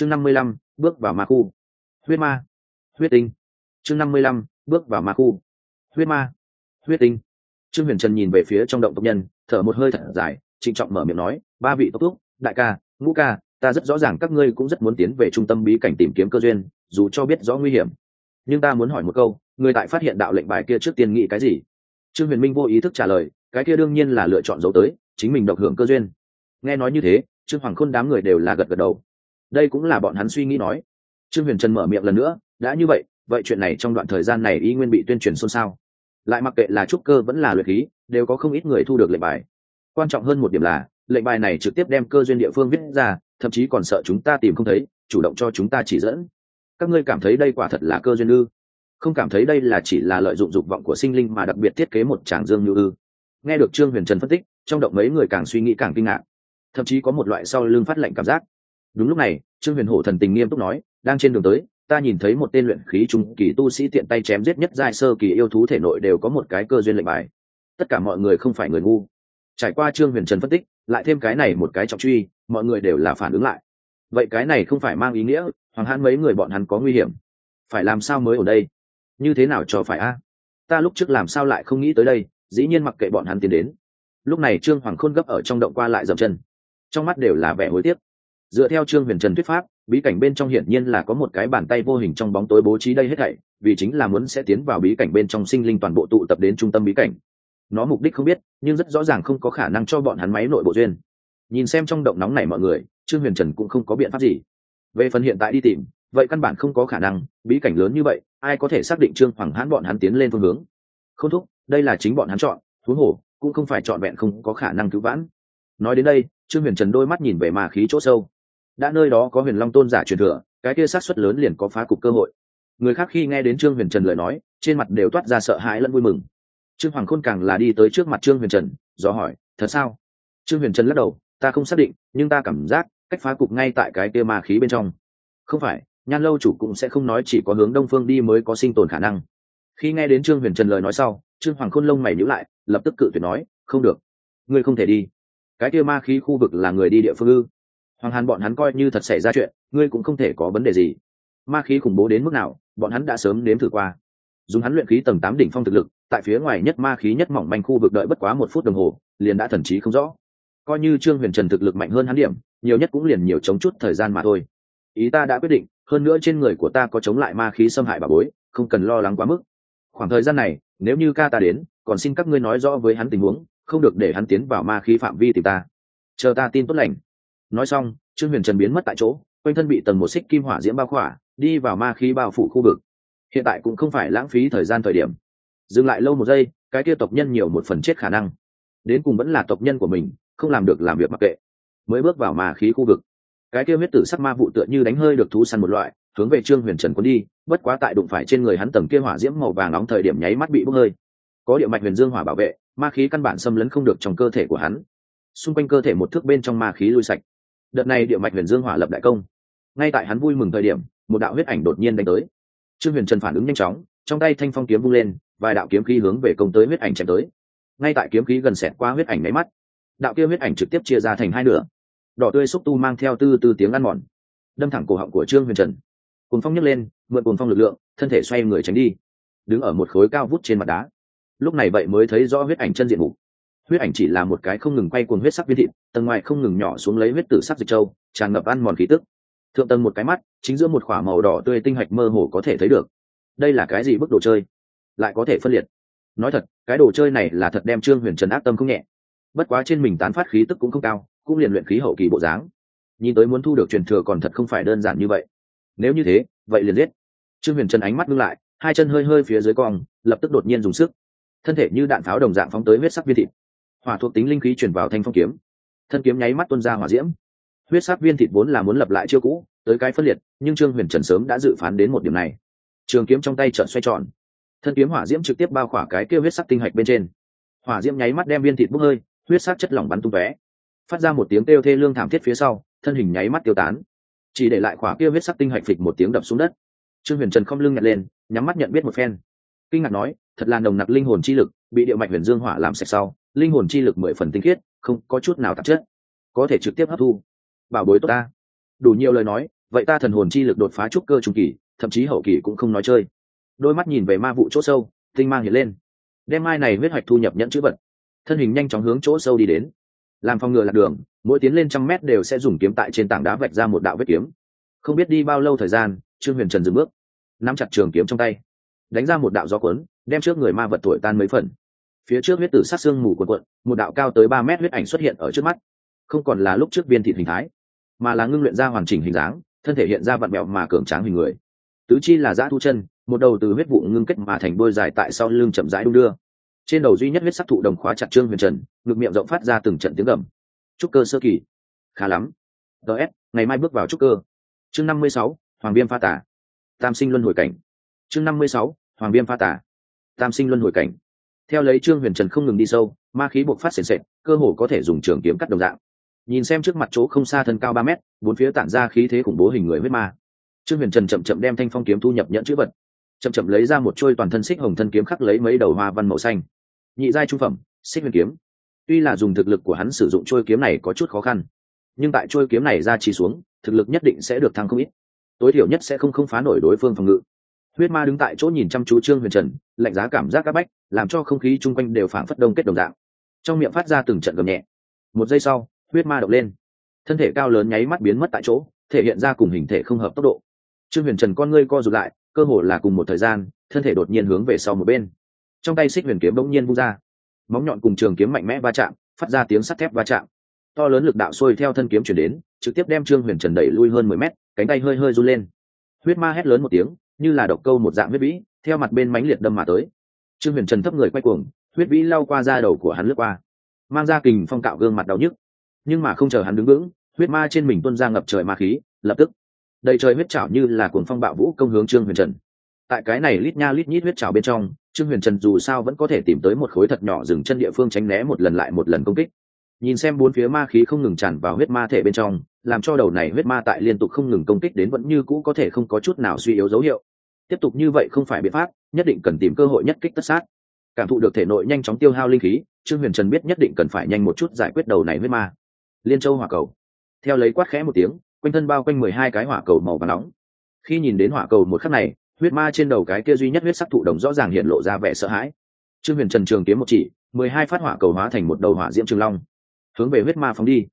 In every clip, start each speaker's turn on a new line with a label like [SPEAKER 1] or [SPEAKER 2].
[SPEAKER 1] chương năm mươi lăm, bước vào ma khu. Huyết ma. Huyết tinh. Chương năm mươi lăm, bước vào ma khu. Huyết ma. Huyết tinh. Trương huyền trần nhìn về phía trong động tộc nhân, thở một hơi thật dài, trịnh trọng mở miệng nói, ba vị tốc thúc, đại ca, ngũ ca, ta rất rõ ràng các ngươi cũng rất muốn tiến về trung tâm bí cảnh tìm kiếm cơ duyên, dù cho biết rõ nguy hiểm. Nhưng ta muốn hỏi một câu, người tại phát hiện đạo lệnh bài kia trước tiên nghĩ cái gì? Trương huyền minh vô ý thức trả lời, cái kia đương nhiên là lựa chọn dấu tới, chính mình độc hưởng cơ duyên. Nghe nói như thế, trương hoàng khôn đám người đều là gật gật đầu đây cũng là bọn hắn suy nghĩ nói. Trương huyền trần mở miệng lần nữa, đã như vậy vậy chuyện này trong đoạn thời gian này y nguyên bị tuyên truyền xôn xao. Lại mặc kệ là trúc cơ vẫn là luyện khí, đều có không ít người thu được lệnh bài. Quan trọng hơn một điểm là, lệnh bài này trực tiếp đem cơ duyên địa phương viết ra, thậm chí còn sợ chúng ta tìm không thấy, chủ động cho chúng ta chỉ dẫn. Các ngươi cảm thấy đây quả thật là cơ duyên ư? Không cảm thấy đây là chỉ là lợi dụng dục vọng của sinh linh mà đặc biệt thiết kế một tràng dương như ư? Nghe được trương huyền trần phân tích, trong động mấy người càng suy nghĩ càng kinh ngạc. Thậm chí có một loại sau lưng phát lệnh cảm giác đúng lúc này, trương huyền hổ thần tình nghiêm túc nói, đang trên đường tới, ta nhìn thấy một tên luyện khí trung kỳ tu sĩ tiện tay chém giết nhất giai sơ kỳ yêu thú thể nội đều có một cái cơ duyên lệnh bài. Tất cả mọi người không phải người ngu. Trải qua trương huyền trần phân tích, lại thêm cái này một cái trọng truy, mọi người đều là phản ứng lại. Vậy cái này không phải mang ý nghĩa, hoàng hãn mấy người bọn hắn có nguy hiểm. Phải làm sao mới ở đây? Như thế nào cho phải a? Ta lúc trước làm sao lại không nghĩ tới đây, dĩ nhiên mặc kệ bọn hắn tiến đến. Lúc này trương hoàng khôn gấp ở trong động qua lại dậm chân. Trong mắt đều là vẻ hối tiếc dựa theo trương huyền trần thuyết pháp, bí cảnh bên trong hiển nhiên là có một cái bàn tay vô hình trong bóng tối bố trí đây hết thảy, vì chính là muốn sẽ tiến vào bí cảnh bên trong sinh linh toàn bộ tụ tập đến trung tâm bí cảnh. Nó mục đích không biết, nhưng rất rõ ràng không có khả năng cho bọn hắn máy nội bộ duyên. Nhìn xem trong động nóng này mọi người, trương huyền trần cũng không có biện pháp gì. Về phần hiện tại đi tìm, vậy căn bản không có khả năng, bí cảnh lớn như vậy, ai có thể xác định trương hoàng hãn bọn hắn tiến lên phương hướng? Không thúc, đây là chính bọn hắn chọn, thú hổ, cũng không phải chọn vẹn không có khả năng cứu vãn. Nói đến đây, trương huyền trần đôi mắt nhìn về mà khí chỗ sâu đã nơi đó có huyền long tôn giả truyền thừa, cái kia sát xuất lớn liền có phá cục cơ hội. Người khác khi nghe đến trương huyền trần lời nói, trên mặt đều toát ra sợ hãi lẫn vui mừng. Trương hoàng khôn càng là đi tới trước mặt trương huyền trần do hỏi, thật sao? Trương huyền trần lắc đầu, ta không xác định, nhưng ta cảm giác cách phá cục ngay tại cái kia ma khí bên trong. Không phải, nhan lâu chủ cũng sẽ không nói chỉ có hướng đông phương đi mới có sinh tồn khả năng. Khi nghe đến trương huyền trần lời nói sau, trương hoàng khôn lông mày nhữ lại, lập tức cự tuyệt nói, không được, ngươi không thể đi. Cái kia ma khí khu vực là người đi địa phương ư? Hoàng hàn bọn hắn coi như thật xảy ra chuyện, ngươi cũng không thể có vấn đề gì. Ma khí khủng bố đến mức nào, bọn hắn đã sớm nếm thử qua. Dùng hắn luyện khí tầng tám đỉnh phong thực lực, tại phía ngoài nhất ma khí nhất mỏng manh khu vực đợi bất quá một phút đồng hồ, liền đã thần trí không rõ. Coi như trương huyền trần thực lực mạnh hơn hắn điểm, nhiều nhất cũng liền nhiều chống chút thời gian mà thôi. Ý ta đã quyết định, hơn nữa trên người của ta có chống lại ma khí xâm hại bà bối, không cần lo lắng quá mức. Khoảng thời gian này, nếu như ca ta đến, còn xin các ngươi nói rõ với hắn tình huống, không được để hắn tiến vào ma khí phạm vi tìm ta. Chờ ta tin tốt lành nói xong, trương huyền trần biến mất tại chỗ, quanh thân bị tầng một xích kim hỏa diễm bao khỏa, đi vào ma khí bao phủ khu vực. Hiện tại cũng không phải lãng phí thời gian thời điểm. Dừng lại lâu một giây, cái kia tộc nhân nhiều một phần chết khả năng. Đến cùng vẫn là tộc nhân của mình, không làm được làm việc mặc kệ. Mới bước vào ma khí khu vực. Cái kia huyết tử sắc ma vụ tựa như đánh hơi được thú săn một loại, hướng về trương huyền trần quân đi, bất quá tại đụng phải trên người hắn tầng kia hỏa diễm màu vàng nóng thời điểm nháy mắt bị bốc hơi. Có địa mạch huyền dương hỏa bảo vệ, ma khí căn bản xâm lấn không được trong cơ thể của hắn. Xung quanh cơ thể một thước bên trong ma khí lui sạch đợt này địa mạch huyền dương hỏa lập đại công. Ngay tại hắn vui mừng thời điểm, một đạo huyết ảnh đột nhiên đánh tới. Trương huyền trần phản ứng nhanh chóng, trong tay thanh phong kiếm vung lên, vài đạo kiếm khí hướng về công tới huyết ảnh chém tới. Ngay tại kiếm khí gần xẹt qua huyết ảnh máy mắt, đạo kia huyết ảnh trực tiếp chia ra thành hai nửa. Đỏ tươi xúc tu mang theo tư tư tiếng ăn mòn. Đâm thẳng cổ họng của trương huyền trần. Cùng phong nhấc lên, mượn cùng phong lực lượng, thân thể xoay người tránh đi, đứng ở một khối cao vút trên mặt đá. Lúc này vậy mới thấy rõ huyết ảnh chân diện mục. Huyết ảnh chỉ là một cái không ngừng quay cuồng huyết sắc viên thịt tầng ngoài không ngừng nhỏ xuống lấy huyết tử sắc dịch châu, tràn ngập ăn mòn khí tức. Thượng tầng một cái mắt chính giữa một k h ỏ a màu đỏ tươi tinh hạch mơ hồ có thể thấy được. Đây là cái gì bức đồ chơi? Lại có thể phân liệt. Nói thật cái đồ chơi này là thật đem trương huyền trần ác tâm không nhẹ. Bất quá trên mình tán phát khí tức cũng không cao cũng liền luyện khí hậu kỳ bộ dáng. Nhìn tới muốn thu được truyền thừa còn thật không phải đơn giản như vậy. Nếu như thế vậy liền giết. Trương huyền trần ánh mắt ngưng lại hai chân hơi hơi phía dưới cong lập tức đột nhiên dùng sức. Thân thể như đạn pháo đồng dạng phóng tới huyết sắc viên thịt. Hỏa thuộc tính linh khí chuyển vào thanh phong kiếm thân kiếm nháy mắt tuân ra hỏa diễm. Huyết sắc viên thịt vốn là muốn lập lại chiêu cũ, tới cái phân liệt, nhưng trương huyền trần sớm đã dự phán đến một điểm này. Trường kiếm trong tay trợn xoay tròn. Thân kiếm hỏa diễm trực tiếp bao khỏa cái kêu huyết sắc tinh hạch bên trên. Hỏa diễm nháy mắt đem viên thịt bốc hơi, huyết sắc chất lỏng bắn tung tóe. Phát ra một tiếng kêu thê lương thảm thiết phía sau, thân hình nháy mắt tiêu tán. Chỉ để lại khỏa kia huyết sắc tinh hạch phịch một tiếng đập xuống đất. Trương huyền trần không lưng nhặt lên, nhắm mắt nhận biết một phen. Kinh ngạc nói, thật là nồng nặc linh hồn chi lực, bị điệu mạch huyền dương hỏa làm sạch sau linh hồn chi lực mười phần tinh khiết, không có chút nào tạp chất, có thể trực tiếp hấp thu. Bảo bối tốt ta. Đủ nhiều lời nói, vậy ta thần hồn chi lực đột phá trúc cơ trung kỳ, thậm chí hậu kỳ cũng không nói chơi. Đôi mắt nhìn về ma vụ chỗ sâu, tinh mang hiện lên. Đem mai này huyết hoạch thu nhập nhận chữ vật. Thân hình nhanh chóng hướng chỗ sâu đi đến. Làm phòng ngừa lạc đường, mỗi tiến lên trăm mét đều sẽ dùng kiếm tại trên tảng đá vạch ra một đạo vết kiếm. Không biết đi bao lâu thời gian, trương huyền trần dừng bước, nắm chặt trường kiếm trong tay, đánh ra một đạo gió cuốn, đem trước người ma vật tuổi tan mấy phần phía trước huyết tử sát xương mù quần quận một đạo cao tới ba mét huyết ảnh xuất hiện ở trước mắt. Không còn là lúc trước viên thịt hình thái, mà là ngưng luyện ra hoàn chỉnh hình dáng, thân thể hiện ra vặn mẹo mà cường tráng hình người. Tứ chi là giã thu chân, một đầu từ huyết vụ ngưng kết mà thành đôi dài tại sau lưng chậm rãi đung đưa. Trên đầu duy nhất huyết sắc thụ đồng khóa chặt trương huyền trần, ngực miệng rộng phát ra từng trận tiếng gầm. Trúc cơ sơ kỳ. Khá lắm. Ts ngày mai bước vào trúc cơ. Chương năm mươi sáu, hoàng viêm pha tả tam sinh luân hồi cảnh. Chương năm mươi sáu, hoàng viêm pha tả tam sinh luân hồi cảnh theo lấy trương huyền trần không ngừng đi sâu, ma khí buộc phát sền sệt, cơ hồ có thể dùng trường kiếm cắt đồng dạng. Nhìn xem trước mặt chỗ không xa thân cao ba mét, bốn phía tản ra khí thế khủng bố hình người huyết ma. Trương huyền trần chậm chậm đem thanh phong kiếm thu nhập nhận chữ vật, chậm chậm lấy ra một trôi toàn thân xích hồng thân kiếm khắc lấy mấy đầu hoa văn màu xanh. Nhị giai trung phẩm, xích huyền kiếm. Tuy là dùng thực lực của hắn sử dụng trôi kiếm này có chút khó khăn, nhưng tại trôi kiếm này ra chỉ xuống, thực lực nhất định sẽ được thăng không ít. Tối thiểu nhất sẽ không không phá nổi đối phương phòng ngự huyết ma đứng tại chỗ nhìn chăm chú trương huyền trần, lạnh giá cảm giác áp bách, làm cho không khí chung quanh đều phảng phất đông kết đồng dạng. Trong miệng phát ra từng trận gầm nhẹ. Một giây sau, huyết ma động lên. Thân thể cao lớn nháy mắt biến mất tại chỗ, thể hiện ra cùng hình thể không hợp tốc độ. Trương huyền trần con ngươi co rụt lại, cơ hồ là cùng một thời gian, thân thể đột nhiên hướng về sau một bên. Trong tay xích huyền kiếm bỗng nhiên vung ra. Móng nhọn cùng trường kiếm mạnh mẽ va chạm, phát ra tiếng sắt thép va chạm. To lớn lực đạo sôi theo thân kiếm chuyển đến, trực tiếp đem trương huyền trần đẩy lui hơn mười mét, cánh tay hơi hơi run lên. Huyết ma hét lớn một tiếng như là độc câu một dạng huyết vĩ, theo mặt bên mánh liệt đâm mà tới. Trương huyền trần thấp người quay cuồng, huyết vĩ lao qua da đầu của hắn lướt qua, mang ra kình phong cạo gương mặt đau nhức. Nhưng mà không chờ hắn đứng vững, huyết ma trên mình tuân ra ngập trời ma khí, lập tức, đầy trời huyết chảo như là cuồng phong bạo vũ công hướng trương huyền trần. Tại cái này lít nha lít nhít huyết chảo bên trong, trương huyền trần dù sao vẫn có thể tìm tới một khối thật nhỏ dừng chân địa phương tránh né một lần lại một lần công kích. Nhìn xem bốn phía ma khí không ngừng tràn vào huyết ma thể bên trong làm cho đầu này huyết ma tại liên tục không ngừng công kích đến vẫn như cũ có thể không có chút nào suy yếu dấu hiệu. Tiếp tục như vậy không phải biện pháp, nhất định cần tìm cơ hội nhất kích tất sát. Cảm thụ được thể nội nhanh chóng tiêu hao linh khí, trương huyền trần biết nhất định cần phải nhanh một chút giải quyết đầu này huyết ma. Liên châu hỏa cầu. Theo lấy quát khẽ một tiếng, quanh thân bao quanh mười hai cái hỏa cầu màu và nóng. Khi nhìn đến hỏa cầu một khắc này, huyết ma trên đầu cái kia duy nhất huyết sắc thụ đồng rõ ràng hiện lộ ra vẻ sợ hãi. Trương huyền trần trường kiếm một chỉ, mười hai phát hỏa cầu hóa thành một đầu hỏa diễm trường long. Hướng về huyết ma phóng đi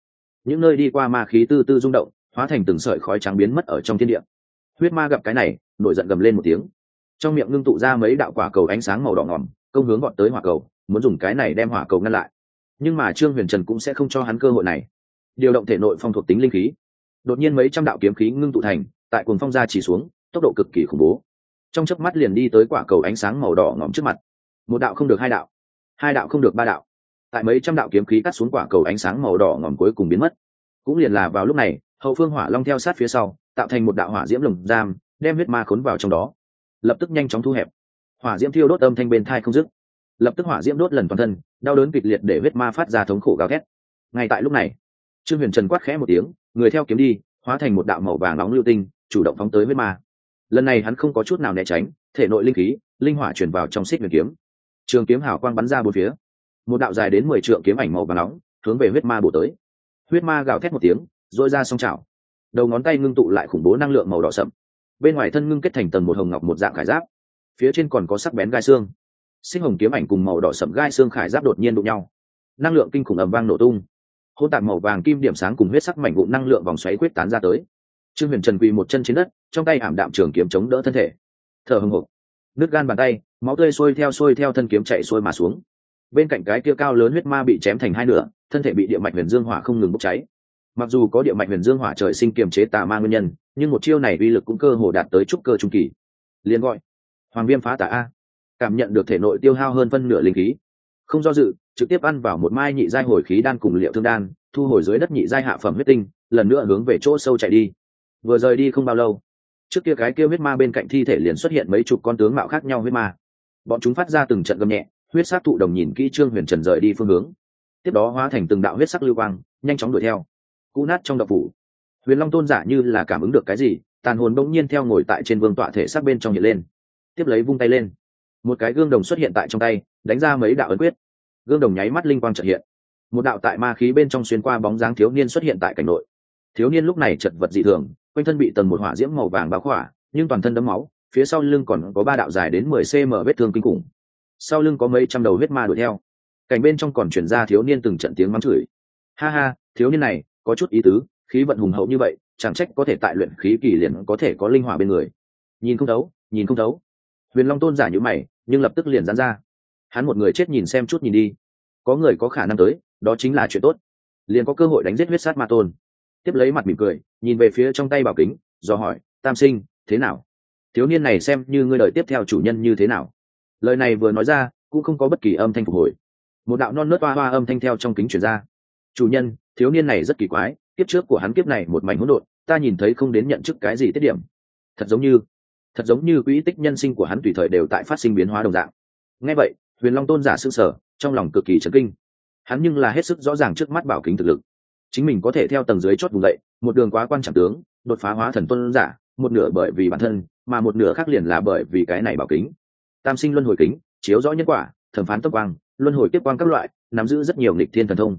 [SPEAKER 1] những nơi đi qua ma khí tư tư rung động, hóa thành từng sợi khói trắng biến mất ở trong thiên địa. Huyết ma gặp cái này, nổi giận gầm lên một tiếng. Trong miệng ngưng tụ ra mấy đạo quả cầu ánh sáng màu đỏ ngỏm công hướng gọn tới hỏa cầu, muốn dùng cái này đem hỏa cầu ngăn lại. Nhưng mà trương huyền trần cũng sẽ không cho hắn cơ hội này. Điều động thể nội phong thuộc tính linh khí. Đột nhiên mấy trăm đạo kiếm khí ngưng tụ thành, tại cuồng phong ra chỉ xuống, tốc độ cực kỳ khủng bố. Trong chớp mắt liền đi tới quả cầu ánh sáng màu đỏ ngỏm trước mặt. Một đạo không được hai đạo hai đạo không được ba đạo tại mấy trăm đạo kiếm khí cắt xuống quả cầu ánh sáng màu đỏ ngòm cuối cùng biến mất. Cũng liền là vào lúc này, hậu phương hỏa long theo sát phía sau, tạo thành một đạo hỏa diễm lồng giam, đem huyết ma khốn vào trong đó. Lập tức nhanh chóng thu hẹp. Hỏa diễm thiêu đốt âm thanh bên thai không dứt. Lập tức hỏa diễm đốt lần toàn thân, đau đớn kịch liệt để huyết ma phát ra thống khổ gào thét. Ngay tại lúc này, trương huyền trần quát khẽ một tiếng, người theo kiếm đi, hóa thành một đạo màu vàng nóng lưu tinh, chủ động phóng tới huyết ma. Lần này hắn không có chút nào né tránh, thể nội linh khí, linh hỏa chuyển vào trong xích huyền kiếm. Trường kiếm hào quang bắn ra bốn phía một đạo dài đến mười trượng kiếm ảnh màu vàng nóng, hướng về huyết ma bổ tới. Huyết ma gào thét một tiếng dội ra song chảo đầu ngón tay ngưng tụ lại khủng bố năng lượng màu đỏ sậm. Bên ngoài thân ngưng kết thành tầng một hồng ngọc một dạng khải giáp. Phía trên còn có sắc bén gai xương. Sinh hồng kiếm ảnh cùng màu đỏ sậm gai xương khải giáp đột nhiên đụng nhau. Năng lượng kinh khủng ầm vang nổ tung. Hôn tạc màu vàng kim điểm sáng cùng huyết sắc mảnh vụn năng lượng vòng xoáy quyết tán ra tới. Trương huyền trần quỳ một chân trên đất, trong tay ảm đạm trường kiếm chống đỡ thân thể. Thở hồng hộc nước gan bàn tay, máu tươi sôi theo sôi theo thân kiếm chạy sôi mà xuống bên cạnh cái kia cao lớn huyết ma bị chém thành hai nửa, thân thể bị địa mạch huyền dương hỏa không ngừng bốc cháy. Mặc dù có địa mạch huyền dương hỏa trời sinh kiềm chế tà ma nguyên nhân, nhưng một chiêu này uy lực cũng cơ hồ đạt tới trúc cơ trung kỳ. Liền gọi, hoàng viêm phá tà a. Cảm nhận được thể nội tiêu hao hơn phân nửa linh khí. Không do dự, trực tiếp ăn vào một mai nhị giai hồi khí đan cùng liệu thương đan, thu hồi dưới đất nhị giai hạ phẩm huyết tinh, lần nữa hướng về chỗ sâu chạy đi. Vừa rời đi không bao lâu, trước kia cái kia huyết ma bên cạnh thi thể liền xuất hiện mấy chục con tướng mạo khác nhau huyết ma. Bọn chúng phát ra từng trận gầm nhẹ huyết sắc thụ đồng nhìn kỹ trương huyền trần rời đi phương hướng. Tiếp đó hóa thành từng đạo huyết sắc lưu quang, nhanh chóng đuổi theo. Cú nát trong đậu phủ. Huyền long tôn giả như là cảm ứng được cái gì, tàn hồn bỗng nhiên theo ngồi tại trên vương tọa thể xác bên trong nhiệt lên. Tiếp lấy vung tay lên. Một cái gương đồng xuất hiện tại trong tay, đánh ra mấy đạo ấn quyết. Gương đồng nháy mắt linh quang trợ hiện. Một đạo tại ma khí bên trong xuyên qua bóng dáng thiếu niên xuất hiện tại cảnh nội. Thiếu niên lúc này chật vật dị thường, quanh thân bị tầng một hỏa diễm màu vàng báo khỏa, nhưng toàn thân đấm máu, phía sau lưng còn có ba đạo dài đến mười cm vết thương kinh khủng sau lưng có mấy trăm đầu huyết ma đuổi theo. Cảnh bên trong còn chuyển ra thiếu niên từng trận tiếng mắng chửi. Ha ha, thiếu niên này, có chút ý tứ, khí vận hùng hậu như vậy, chẳng trách có thể tại luyện khí kỳ liền có thể có linh hỏa bên người. Nhìn không thấu, nhìn không thấu. Huyền long tôn giả nhữ mày, nhưng lập tức liền dán ra. Hắn một người chết nhìn xem chút nhìn đi. Có người có khả năng tới, đó chính là chuyện tốt. Liền có cơ hội đánh giết huyết sát ma tôn. Tiếp lấy mặt mỉm cười, nhìn về phía trong tay bảo kính, do hỏi, tam sinh, thế nào? Thiếu niên này xem như ngươi đời tiếp theo chủ nhân như thế nào? Lời này vừa nói ra, cũng không có bất kỳ âm thanh phục hồi. Một đạo non nớt hoa hoa âm thanh theo trong kính chuyển ra. Chủ nhân, thiếu niên này rất kỳ quái, kiếp trước của hắn kiếp này một mảnh hỗn độn, ta nhìn thấy không đến nhận chức cái gì tiết điểm. Thật giống như, thật giống như quỹ tích nhân sinh của hắn tùy thời đều tại phát sinh biến hóa đồng dạng. Ngay vậy, huyền long tôn giả s ư sở trong lòng cực kỳ trấn kinh. Hắn nhưng là hết sức rõ ràng trước mắt bảo kính thực lực. Chính mình có thể theo tầng dưới chót vùng dậy, một đường quá quan trọng tướng, đột phá hóa thần tôn giả, một nửa bởi vì bản thân, mà một nửa khác liền là bởi vì cái này bảo kính tam sinh luân hồi kính, chiếu rõ nhân quả, thẩm phán tốc quang, luân hồi tiếp quang các loại, nắm giữ rất nhiều nghịch thiên thần thông.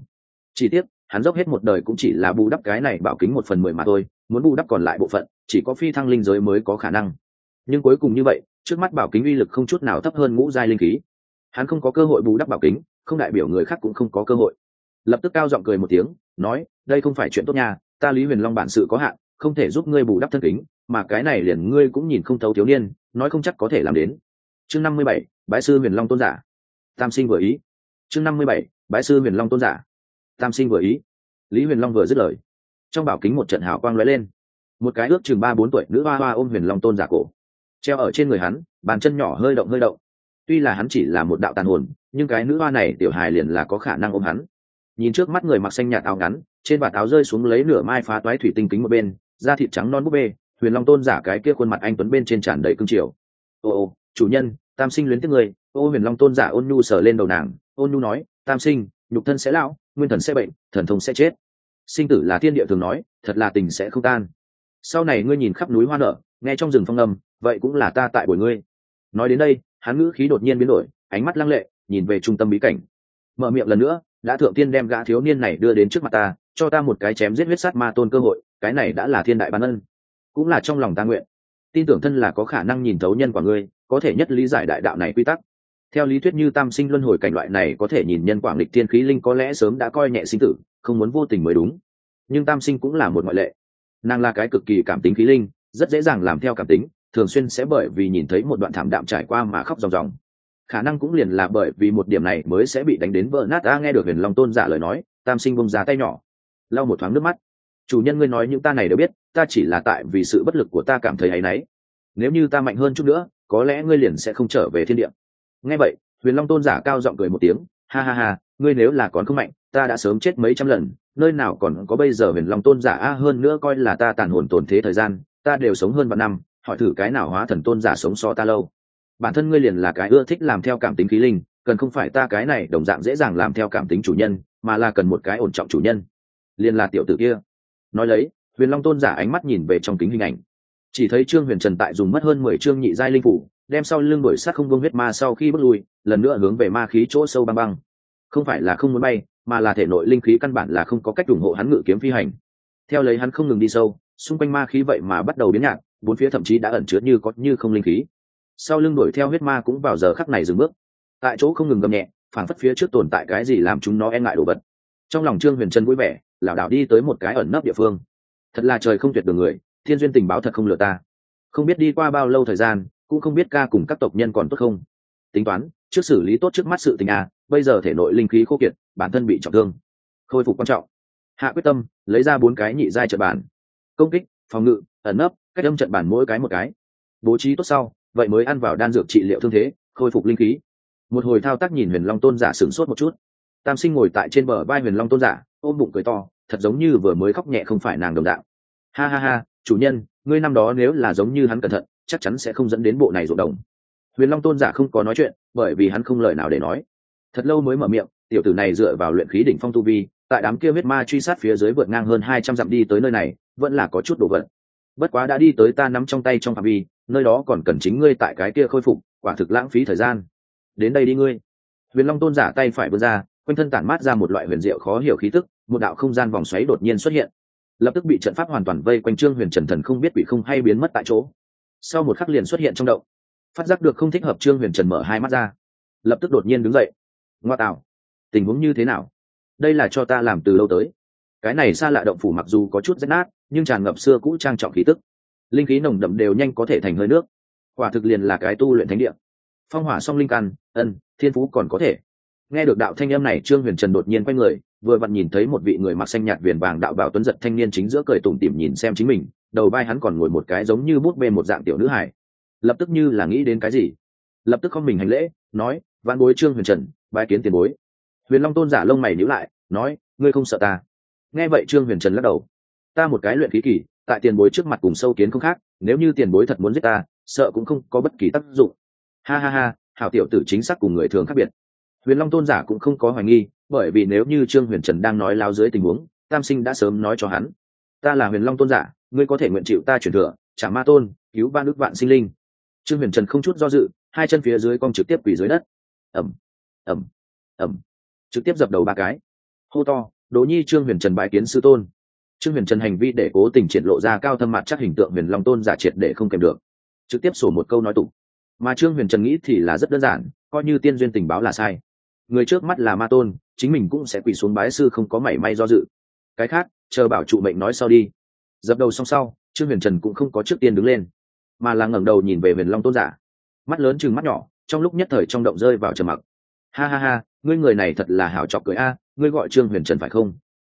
[SPEAKER 1] Chỉ tiếc, hắn dốc hết một đời cũng chỉ là bù đắp cái này bảo kính một phần mười mà thôi, muốn bù đắp còn lại bộ phận, chỉ có phi thăng linh giới mới có khả năng. Nhưng cuối cùng như vậy, trước mắt bảo kính uy lực không chút nào thấp hơn ngũ giai linh khí. Hắn không có cơ hội bù đắp bảo kính, không đại biểu người khác cũng không có cơ hội. Lập tức cao giọng cười một tiếng, nói, đây không phải chuyện tốt nha, ta lý huyền long bản sự có hạn, không thể giúp ngươi bù đắp thân kính, mà cái này liền ngươi cũng nhìn không thấu thiếu niên, nói không chắc có thể làm đến chương năm mươi bảy, bái sư huyền long tôn giả. Tam sinh vừa ý. Chương năm mươi bảy, bái sư huyền long tôn giả. Tam sinh vừa ý. Lý huyền long vừa dứt lời. Trong bảo kính một trận hào quang lóe lên. Một cái ước chừng ba bốn tuổi nữ hoa hoa ôm huyền long tôn giả cổ. Treo ở trên người hắn, bàn chân nhỏ hơi động hơi động. Tuy là hắn chỉ là một đạo tàn hồn, nhưng cái nữ hoa này tiểu hài liền là có khả năng ôm hắn. Nhìn trước mắt người mặc xanh nhạt áo ngắn, trên vạt áo rơi xuống lấy nửa mai phá toái thủy tinh kính một bên, da thịt trắng non búp bê, huyền long tôn giả cái kia khuôn mặt anh tuấn bên trên tràn đầy cương triều. Ô ô chủ nhân, tam sinh luyến tiếc người ô huyền long tôn giả ôn nhu sờ lên đầu nàng, ôn nhu nói, tam sinh, nhục thân sẽ lão, nguyên thần sẽ bệnh, thần thông sẽ chết. Sinh tử là thiên địa thường nói, thật là tình sẽ không tan. Sau này ngươi nhìn khắp núi hoa nở, nghe trong rừng phong âm, vậy cũng là ta tại buổi ngươi. Nói đến đây hắn ngữ khí đột nhiên biến đổi, ánh mắt lăng lệ, nhìn về trung tâm bí cảnh. Mở miệng lần nữa, đã thượng tiên đem gã thiếu niên này đưa đến trước mặt ta, cho ta một cái chém giết huyết sát ma tôn cơ hội, cái này đã là thiên đại ban ân. Cũng là trong lòng ta nguyện tin tưởng thân là có khả năng nhìn thấu nhân quả ngươi, có thể nhất lý giải đại đạo này quy tắc. Theo lý thuyết như tam sinh luân hồi cảnh loại này có thể nhìn nhân quảng lịch thiên khí linh có lẽ sớm đã coi nhẹ sinh tử, không muốn vô tình mới đúng. Nhưng tam sinh cũng là một ngoại lệ. Nàng là cái cực kỳ cảm tính khí linh, rất dễ dàng làm theo cảm tính, thường xuyên sẽ bởi vì nhìn thấy một đoạn thảm đạm trải qua mà khóc ròng ròng. Khả năng cũng liền là bởi vì một điểm này mới sẽ bị đánh đến vỡ nát. Ta nghe được huyền long tôn giả lời nói, tam sinh bông giá tay nhỏ, lau một thoáng nước mắt chủ nhân ngươi nói những ta này đều biết, ta chỉ là tại vì sự bất lực của ta cảm thấy áy náy. Nếu như ta mạnh hơn chút nữa, có lẽ ngươi liền sẽ không trở về thiên địa. Nghe vậy, huyền long tôn giả cao giọng cười một tiếng, ha ha ha, ngươi nếu là còn không mạnh, ta đã sớm chết mấy trăm lần, nơi nào còn có bây giờ huyền long tôn giả a, hơn nữa coi là ta tàn hồn tổn thế thời gian, ta đều sống hơn vạn năm, hỏi thử cái nào hóa thần tôn giả sống so ta lâu. Bản thân ngươi liền là cái ưa thích làm theo cảm tính khí linh, cần không phải ta cái này đồng dạng dễ dàng làm theo cảm tính chủ nhân, mà là cần một cái ổn trọng chủ nhân. Liền là tiểu tử kia nói lấy, huyền long tôn giả ánh mắt nhìn về trong kính hình ảnh. Chỉ thấy trương huyền trần tại dùng mất hơn mười trương nhị giai linh phủ, đem sau lưng đổi sát không vương huyết ma sau khi bước lui, lần nữa hướng về ma khí chỗ sâu băng băng. Không phải là không muốn bay, mà là thể nội linh khí căn bản là không có cách ủng hộ hắn ngự kiếm phi hành. Theo lấy hắn không ngừng đi sâu, xung quanh ma khí vậy mà bắt đầu biến nhạt, bốn phía thậm chí đã ẩn chứa như có như không linh khí. Sau lưng đuổi theo huyết ma cũng vào giờ khắc này dừng bước. Tại chỗ không ngừng gầm nhẹ phản phất phía trước tồn tại cái gì làm chúng nó e ngại đồ vật. Trong lòng trương huyền trân vui vẻ lảo đảo đi tới một cái ẩn nấp địa phương. Thật là trời không tuyệt đường người, thiên duyên tình báo thật không lừa ta. Không biết đi qua bao lâu thời gian, cũng không biết ca cùng các tộc nhân còn tốt không. Tính toán, trước xử lý tốt trước mắt sự tình à bây giờ thể nội linh khí khô kiệt, bản thân bị trọng thương. Khôi phục quan trọng. Hạ quyết tâm, lấy ra bốn cái nhị giai trận bản công kích, phòng ngự, ẩn nấp, cách âm trận bản mỗi cái một cái. Bố trí tốt sau, vậy mới ăn vào đan dược trị liệu thương thế, khôi phục linh khí. Một hồi thao tác nhìn huyền long tôn giả sửng sốt một chút. Tam sinh ngồi tại trên bờ vai huyền long tôn giả ôm bụng cười to, thật giống như vừa mới khóc nhẹ không phải nàng đồng đạo. Ha ha ha, chủ nhân, ngươi năm đó nếu là giống như hắn cẩn thận, chắc chắn sẽ không dẫn đến bộ này rộn đồng huyền long tôn giả không có nói chuyện, bởi vì hắn không lời nào để nói. Thật lâu mới mở miệng, tiểu tử này dựa vào luyện khí đỉnh phong tu vi, tại đám kia huyết ma truy sát phía dưới vượt ngang hơn hai trăm dặm đi tới nơi này, vẫn là có chút đồ vật. Bất quá đã đi tới ta nắm trong tay trong phạm vi, nơi đó còn cần chính ngươi tại cái kia khôi phục, quả thực lãng phí thời gian. Đến đây đi ngươi. Huyền long tôn giả tay phải vươn ra, quanh thân tản mát ra một loại huyền diệu khó hiểu khí tức một đạo không gian vòng xoáy đột nhiên xuất hiện, lập tức bị trận pháp hoàn toàn vây quanh trương huyền trần thần không biết bị không hay biến mất tại chỗ. Sau một khắc liền xuất hiện trong động, phát giác được không thích hợp trương huyền trần mở hai mắt ra, lập tức đột nhiên đứng dậy. Ngoa tạo, tình huống như thế nào? Đây là cho ta làm từ lâu tới. Cái này xa lạ động phủ mặc dù có chút rách nát, nhưng tràn ngập xưa cũ trang trọng khí tức. Linh khí nồng đậm đều nhanh có thể thành hơi nước. Quả thực liền là cái tu luyện thánh địa. Phong hỏa song linh căn, ân, thiên phú còn có thể. Nghe được đạo thanh âm này, trương huyền trần đột nhiên quay người vừa vặn nhìn thấy một vị người mặc xanh nhạt viền vàng đạo bảo tuấn giật thanh niên chính giữa cười tủm tỉm nhìn xem chính mình, đầu vai hắn còn ngồi một cái giống như bút bê một dạng tiểu nữ hải lập tức như là nghĩ đến cái gì? Lập tức không mình hành lễ, nói văn bối trương huyền trần, bái kiến tiền bối. Huyền long tôn giả lông mày nhíu lại, nói, ngươi không sợ ta? Nghe vậy trương huyền trần lắc đầu, ta một cái luyện khí kỳ, tại tiền bối trước mặt cùng sâu kiến không khác, nếu như tiền bối thật muốn giết ta, sợ cũng không có bất kỳ tác dụng. Ha ha ha, hảo tiểu tử chính xác cùng người thường khác biệt. Huyền long tôn giả cũng không có hoài nghi bởi vì nếu như trương huyền trần đang nói lao dưới tình huống, tam sinh đã sớm nói cho hắn, ta là huyền long tôn giả, ngươi có thể nguyện chịu ta chuyển thừa trả ma tôn, cứu ba nước vạn sinh linh. Trương huyền trần không chút do dự, hai chân phía dưới cong trực tiếp quỳ dưới đất. Ẩm ẩm ẩm trực tiếp dập đầu ba cái. Hô to, đỗ nhi, trương huyền trần bái kiến sư tôn. Trương huyền trần hành vi để cố tình triển lộ ra cao thâm mặt chắc hình tượng huyền long tôn giả triệt để không kèm được. Trực tiếp sổ một câu nói tục mà trương huyền trần nghĩ thì là rất đơn giản, coi như tiên duyên tình báo là sai. Người trước mắt là ma tôn chính mình cũng sẽ quỳ xuống bái sư không có mảy may do dự. Cái khác, chờ bảo trụ mệnh nói sau đi. Dập đầu xong sau, trương huyền trần cũng không có trước tiên đứng lên, mà là ngẩng đầu nhìn về huyền long tôn giả. Mắt lớn chừng mắt nhỏ, trong lúc nhất thời trong động rơi vào trầm mặc. Ha ha ha, ngươi người này thật là hảo chọc cười a à, ngươi gọi trương huyền trần phải không?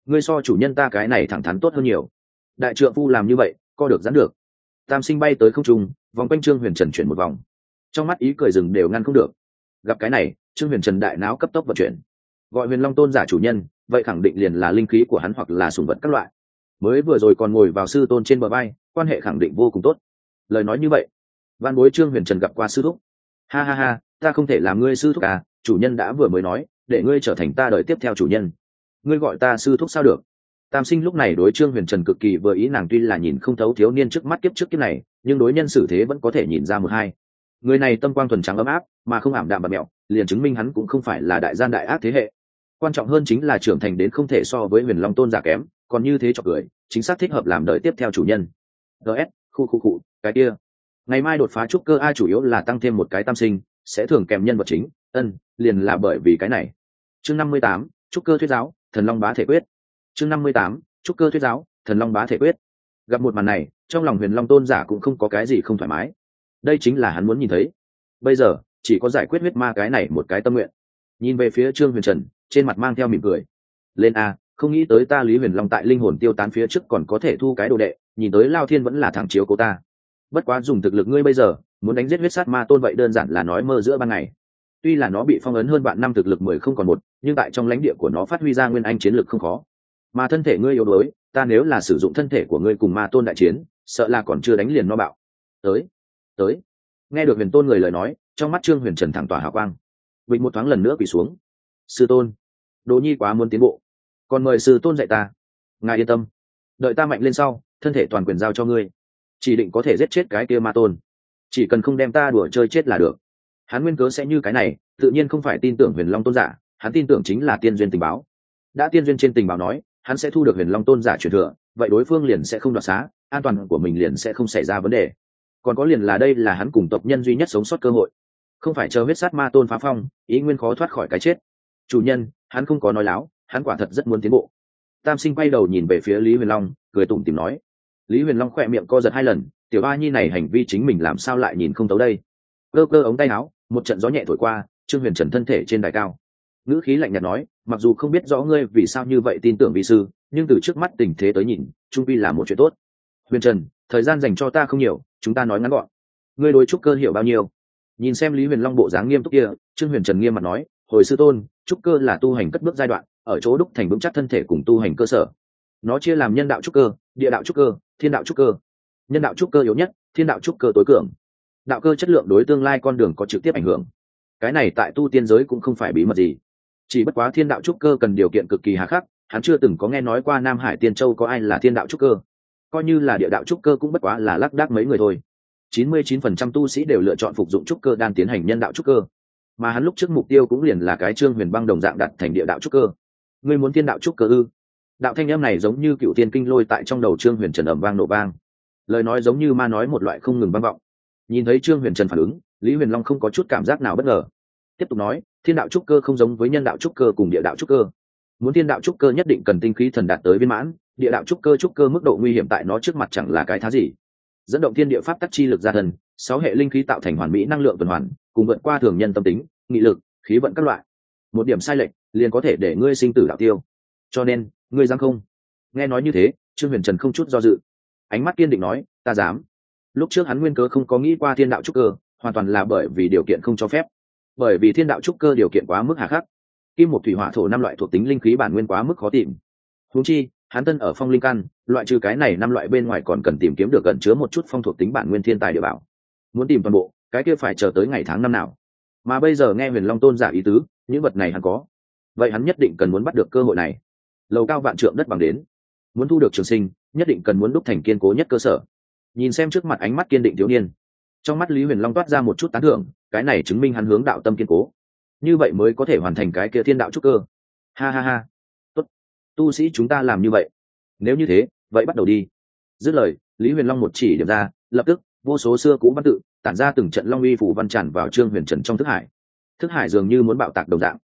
[SPEAKER 1] Ngươi so chủ nhân ta cái này thẳng thắn tốt hơn nhiều. Đại trượng phu làm như vậy, co được dán được. Tam sinh bay tới không trung, vòng quanh trương huyền trần chuyển một vòng. Trong mắt ý cười rừng đều ngăn không được. Gặp cái này, trương huyền trần đại não cấp tốc vận chuyển gọi huyền long tôn giả chủ nhân, vậy khẳng định liền là linh khí của hắn hoặc là sùng vật các loại. Mới vừa rồi còn ngồi vào sư tôn trên bờ bay quan hệ khẳng định vô cùng tốt. Lời nói như vậy văn bối trương huyền trần gặp qua sư thúc. Ha ha ha, ta không thể làm ngươi sư thúc à chủ nhân đã vừa mới nói, để ngươi trở thành ta đời tiếp theo chủ nhân. Ngươi gọi ta sư thúc sao được? Tam sinh lúc này đối trương huyền trần cực kỳ vừa ý, nàng tuy là nhìn không thấu thiếu niên trước mắt kiếp trước kiếp này, nhưng đối nhân xử thế vẫn có thể nhìn ra một hai. Người này tâm quang thuần trắng ấm áp, mà không ảm đạm và mẹo liền chứng minh hắn cũng không phải là đại gian đại ác thế hệ. Quan trọng hơn chính là trưởng thành đến không thể so với huyền long tôn giả kém còn như thế cho cười chính xác thích hợp làm đời tiếp theo chủ nhân. Gs, khu khu khu cái kia. Ngày mai đột phá trúc cơ a chủ yếu là tăng thêm một cái tam sinh sẽ thường kèm nhân vật chính ân liền là bởi vì cái này. Chương năm mươi tám trúc cơ thuyết giáo thần long bá thể quyết. Chương năm mươi tám trúc cơ thuyết giáo thần long bá thể quyết. Gặp một màn này trong lòng huyền long tôn giả cũng không có cái gì không thoải mái. Đây chính là hắn muốn nhìn thấy. Bây giờ chỉ có giải quyết huyết ma cái này một cái tâm nguyện. Nhìn về phía trương huyền trần, trên mặt mang theo mỉm cười. Lên a, không nghĩ tới ta lý huyền long tại linh hồn tiêu tán phía trước còn có thể thu cái đồ đệ, nhìn tới lao thiên vẫn là thẳng chiếu cô ta. Bất quá dùng thực lực ngươi bây giờ, muốn đánh giết huyết sát ma tôn vậy đơn giản là nói mơ giữa ban ngày. Tuy là nó bị phong ấn hơn bạn năm thực lực mười không còn một, nhưng tại trong lãnh địa của nó phát huy ra nguyên anh chiến lực không khó. Mà thân thể ngươi yếu đuối, ta nếu là sử dụng thân thể của ngươi cùng ma tôn đại chiến, sợ là còn chưa đánh liền nó bạo. Tới tới. Nghe được huyền tôn người lời nói trong mắt trương huyền trần thẳng tỏa hào quang. Vịnh một thoáng lần nữa quỳ xuống. Sư tôn, đỗ nhi quá muốn tiến bộ. Còn mời sư tôn dạy ta. Ngài yên tâm. Đợi ta mạnh lên sau, thân thể toàn quyền giao cho ngươi. Chỉ định có thể giết chết cái kia ma tôn. Chỉ cần không đem ta đùa chơi chết là được. Hắn nguyên cớ sẽ như cái này, tự nhiên không phải tin tưởng huyền long tôn giả, hắn tin tưởng chính là tiên duyên tình báo. Đã tiên duyên trên tình báo nói, hắn sẽ thu được huyền long tôn giả truyền thừa, vậy đối phương liền sẽ không đoạt xá, an toàn của mình liền sẽ không xảy ra vấn đề. Còn có liền là đây là hắn cùng tộc nhân duy nhất sống sót cơ hội không phải chờ huyết sát ma tôn phá phong, ý nguyên khó thoát khỏi cái chết. Chủ nhân, hắn không có nói láo, hắn quả thật rất muốn tiến bộ. Tam sinh quay đầu nhìn về phía lý huyền long, cười tủm tìm nói. Lý huyền long khỏe miệng co giật hai lần, tiểu ba nhi này hành vi chính mình làm sao lại nhìn không tấu đây? Cơ cơ ống tay áo, một trận gió nhẹ thổi qua, trương huyền trần thân thể trên đài cao. Ngữ khí lạnh nhạt nói, mặc dù không biết rõ ngươi vì sao như vậy tin tưởng vi sư, nhưng từ trước mắt tình thế tới nhìn, trung vi là một chuyện tốt. Huyền trần, thời gian dành cho ta không nhiều, chúng ta nói ngắn gọn. Ngươi đối trúc cơ hiểu bao nhiêu? Nhìn xem lý huyền long bộ dáng nghiêm túc kia, trương huyền trần nghiêm mặt nói, hồi sư tôn, trúc cơ là tu hành cất bước giai đoạn, ở chỗ đúc thành vững chắc thân thể cùng tu hành cơ sở. Nó chia làm nhân đạo trúc cơ, địa đạo trúc cơ, thiên đạo trúc cơ. Nhân đạo trúc cơ yếu nhất, thiên đạo trúc cơ tối cường. Đạo cơ chất lượng đối tương lai con đường có trực tiếp ảnh hưởng. Cái này tại tu tiên giới cũng không phải bí mật gì. Chỉ bất quá thiên đạo trúc cơ cần điều kiện cực kỳ hà khắc, hắn chưa từng có nghe nói qua nam hải tiên châu có ai là thiên đạo trúc cơ. Coi như là địa đạo trúc cơ cũng bất quá là lác đác mấy người thôi chín mươi chín phần trăm tu sĩ đều lựa chọn phục dụng trúc cơ đang tiến hành nhân đạo trúc cơ. Mà hắn lúc trước mục tiêu cũng liền là cái trương huyền băng đồng dạng đặt thành địa đạo trúc cơ. Ngươi muốn thiên đạo trúc cơ ư? Đạo thanh âm này giống như cựu tiên kinh lôi tại trong đầu trương huyền trần ầm vang nổ vang. Lời nói giống như ma nói một loại không ngừng vang vọng. Nhìn thấy trương huyền trần phản ứng, lý huyền long không có chút cảm giác nào bất ngờ. Tiếp tục nói, thiên đạo trúc cơ không giống với nhân đạo trúc cơ cùng địa đạo trúc cơ. Muốn thiên đạo trúc cơ nhất định cần tinh khí thần đạt tới viên mãn, địa đạo trúc cơ trúc cơ mức độ nguy hiểm tại nó trước mặt chẳng là cái thá gì dẫn động thiên địa pháp tắc chi lực gia thần sáu hệ linh khí tạo thành hoàn mỹ năng lượng tuần hoàn, cùng vượt qua thường nhân tâm tính, nghị lực, khí vận các loại. Một điểm sai lệch, liền có thể để ngươi sinh tử đạo tiêu. Cho nên, ngươi dám không? Nghe nói như thế, trương huyền trần không chút do dự. Ánh mắt kiên định nói, ta dám. Lúc trước hắn nguyên cớ không có nghĩ qua thiên đạo trúc cơ, hoàn toàn là bởi vì điều kiện không cho phép. Bởi vì thiên đạo trúc cơ điều kiện quá mức hà khắc. Kim một thủy hỏa thổ năm loại thuộc tính linh khí bản nguyên quá mức khó tìm. Húng chi hắn tân ở phong linh căn loại trừ cái này năm loại bên ngoài còn cần tìm kiếm được gần chứa một chút phong thuộc tính bản nguyên thiên tài địa bảo. Muốn tìm toàn bộ, cái kia phải chờ tới ngày tháng năm nào. Mà bây giờ nghe huyền long tôn giả ý tứ, những vật này hắn có. Vậy hắn nhất định cần muốn bắt được cơ hội này. Lầu cao vạn trượng đất bằng đến. Muốn thu được trường sinh, nhất định cần muốn đúc thành kiên cố nhất cơ sở. Nhìn xem trước mặt ánh mắt kiên định thiếu niên. Trong mắt lý huyền long toát ra một chút tán thưởng, cái này chứng minh hắn hướng đạo tâm kiên cố. Như vậy mới có thể hoàn thành cái kia thiên đạo trúc cơ. Ha ha ha tu sĩ chúng ta làm như vậy. Nếu như thế, vậy bắt đầu đi. Dứt lời, lý huyền long một chỉ điểm ra, lập tức, vô số xưa cũ văn tự, tản ra từng trận long uy phủ văn tràn vào trương huyền trần trong thức hải. Thức hải dường như muốn bạo tạc đồng dạng.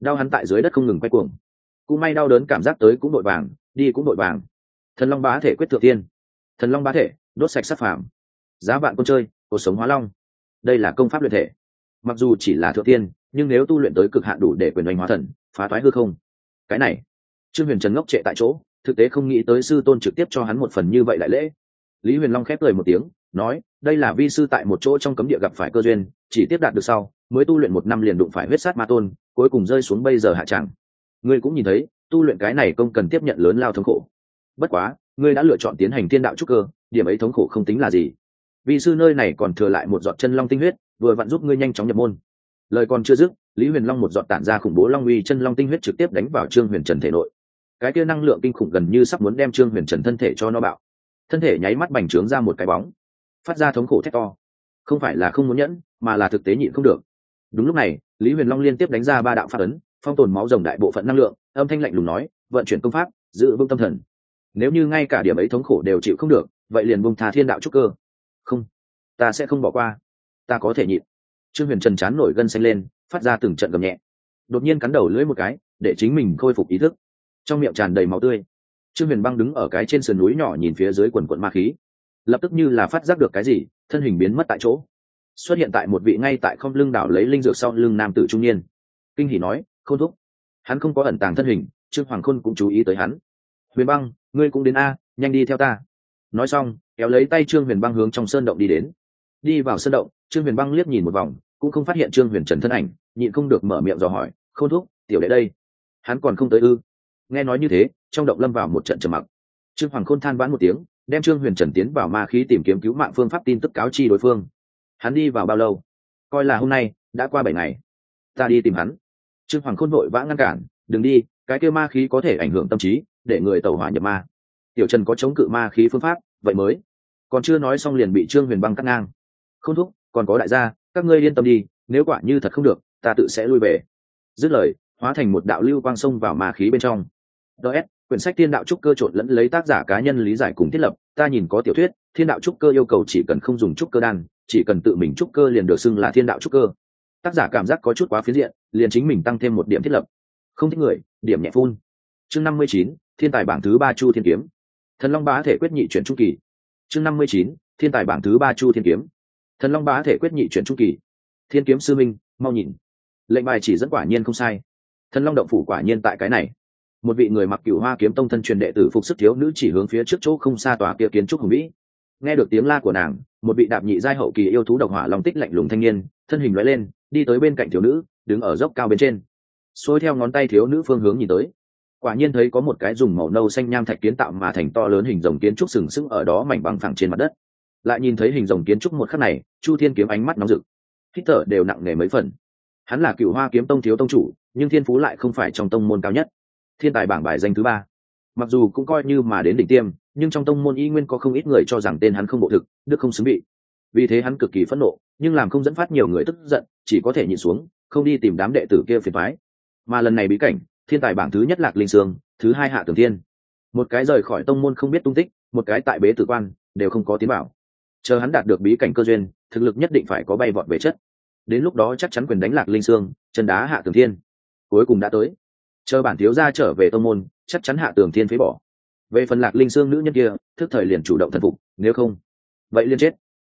[SPEAKER 1] Đau hắn tại dưới đất không ngừng quay cuồng. Cũng may đau đớn cảm giác tới cũng đội vàng, đi cũng đội vàng. Thần long bá thể quyết thượng tiên. Thần long bá thể, đốt sạch sát phàm. Giá vạn con chơi, cuộc sống hóa long. Đây là công pháp luyện thể. Mặc dù chỉ là thượng tiên, nhưng nếu tu luyện tới cực hạn đủ để quyền đánh hóa thần, phá toái hư không. Cái này trương huyền trần ngốc trệ tại chỗ, thực tế không nghĩ tới sư tôn trực tiếp cho hắn một phần như vậy đại lễ. Lý huyền long khép cười một tiếng, nói, đây là vi sư tại một chỗ trong cấm địa gặp phải cơ duyên, chỉ tiếp đạt được sau, mới tu luyện một năm liền đụng phải huyết sát ma tôn, cuối cùng rơi xuống bây giờ hạ tràng ngươi cũng nhìn thấy, tu luyện cái này công cần tiếp nhận lớn lao thống khổ. Bất quá, ngươi đã lựa chọn tiến hành thiên đạo trúc cơ, điểm ấy thống khổ không tính là gì. Vì sư nơi này còn thừa lại một giọt chân long tinh huyết, vừa vặn giúp ngươi nhanh chóng nhập môn. Lời còn chưa dứt, lý huyền long một giọt tản ra khủng bố long uy chân long tinh huyết trực tiếp đánh vào trương huyền trần thể nội cái kia năng lượng kinh khủng gần như sắp muốn đem trương huyền trần thân thể cho nó bạo. Thân thể nháy mắt bành trướng ra một cái bóng, phát ra thống khổ thét to. Không phải là không muốn nhẫn, mà là thực tế nhịn không được. Đúng lúc này, lý huyền long liên tiếp đánh ra ba đạo phát ấn, phong tồn máu rồng đại bộ phận năng lượng, âm thanh lạnh lùng nói, vận chuyển công pháp, giữ vững tâm thần. Nếu như ngay cả điểm ấy thống khổ đều chịu không được, vậy liền bông thà thiên đạo trúc cơ. Không, ta sẽ không bỏ qua. Ta có thể nhịn. Trương huyền trần chán nổi gân xanh lên, phát ra từng trận gầm nhẹ. Đột nhiên cắn đầu lưỡi một cái, để chính mình khôi phục ý thức trong miệng tràn đầy máu tươi. Trương huyền băng đứng ở cái trên sườn núi nhỏ nhìn phía dưới quần quận ma khí. Lập tức như là phát giác được cái gì, thân hình biến mất tại chỗ. Xuất hiện tại một vị ngay tại không lưng đảo lấy linh dược sau lưng nam tử trung niên. Kinh hỉ nói không thúc. Hắn không có ẩn tàng thân hình, trương hoàng khôn cũng chú ý tới hắn. Huyền băng, ngươi cũng đến a, nhanh đi theo ta. Nói xong, kéo lấy tay trương huyền băng hướng trong sơn động đi đến. Đi vào sơn động, trương huyền băng liếc nhìn một vòng, cũng không phát hiện trương huyền trần thân ảnh, nhịn không được mở miệng dò hỏi không thúc, tiểu đệ đây, hắn còn không tới ư? Nghe nói như thế, trong động lâm vào một trận trầm mặc. Trương hoàng khôn than vãn một tiếng, đem trương huyền trần tiến vào ma khí tìm kiếm cứu mạng phương pháp tin tức cáo chi đối phương. Hắn đi vào bao lâu? Coi là hôm nay, đã qua bảy ngày. Ta đi tìm hắn. Trương hoàng khôn vội vã ngăn cản, đừng đi, cái kêu ma khí có thể ảnh hưởng tâm trí, để người tẩu hỏa nhập ma. Tiểu trần có chống cự ma khí phương pháp, vậy mới. Còn chưa nói xong liền bị trương huyền băng cắt ngang. Không thúc, còn có đại gia, các ngươi yên tâm đi, nếu quả như thật không được, ta tự sẽ lui về. Dứt lời, hóa thành một đạo lưu quang sông vào ma khí bên trong ts quyển sách thiên đạo trúc cơ trộn lẫn lấy tác giả cá nhân lý giải cùng thiết lập, ta nhìn có tiểu thuyết, thiên đạo trúc cơ yêu cầu chỉ cần không dùng trúc cơ đan, chỉ cần tự mình trúc cơ liền được xưng là thiên đạo trúc cơ. Tác giả cảm giác có chút quá phiến diện, liền chính mình tăng thêm một điểm thiết lập. Không thích người, điểm nhẹ phun. Chương năm mươi chín, thiên tài bảng thứ ba chu thiên kiếm. Thần long bá thể quyết nhị chuyển trung kỳ. Chương năm mươi chín, thiên tài bảng thứ ba chu thiên kiếm. Thần long bá thể quyết nhị chuyển trung kỳ. Thiên kiếm sư minh, mau nhìn. Lệnh bài chỉ dẫn quả nhiên không sai. Thần long động phủ quả nhiên tại cái này một vị người mặc cửu hoa kiếm tông thân truyền đệ tử phục sức thiếu nữ chỉ hướng phía trước chỗ không xa tòa kia kiến trúc hùng vĩ. Nghe được tiếng la của nàng, một vị đạp nhị giai hậu kỳ yêu thú độc hỏa lòng tích lạnh lùng thanh niên, thân hình loại lên, đi tới bên cạnh thiếu nữ, đứng ở dốc cao bên trên. Xôi theo ngón tay thiếu nữ phương hướng nhìn tới. Quả nhiên thấy có một cái dùng màu nâu xanh nham thạch kiến tạo mà thành to lớn hình rồng kiến trúc sừng sững ở đó mảnh băng phẳng trên mặt đất. Lại nhìn thấy hình rồng kiến trúc một khắc này, chu thiên kiếm ánh mắt nóng rực. Hít thở đều nặng nề mấy phần. Hắn là cựu hoa kiếm tông thiếu tông chủ, nhưng thiên phú lại không phải trong tông môn cao nhất thiên tài bảng bài danh thứ ba. Mặc dù cũng coi như mà đến đỉnh tiêm, nhưng trong tông môn y nguyên có không ít người cho rằng tên hắn không bộ thực, đức không xứng bị vì thế hắn cực kỳ phẫn nộ, nhưng làm không dẫn phát nhiều người tức giận, chỉ có thể nhìn xuống, không đi tìm đám đệ tử kia phiền thoái mà lần này bí cảnh, thiên tài bảng thứ nhất lạc linh sương, thứ hai hạ tường thiên. Một cái rời khỏi tông môn không biết tung tích, một cái tại bế tử quan, đều không có tiến bảo chờ hắn đạt được bí cảnh cơ duyên, thực lực nhất định phải có bay vọt về chất. Đến lúc đó chắc chắn quyền đánh lạc linh sương, chân đá hạ tường thiên. Cuối cùng đã tới chờ bản thiếu gia trở về tông môn, chắc chắn hạ tường thiên phế bỏ. Về phần lạc linh sương nữ nhân kia, thức thời liền chủ động thần phục, nếu không, vậy liên chết.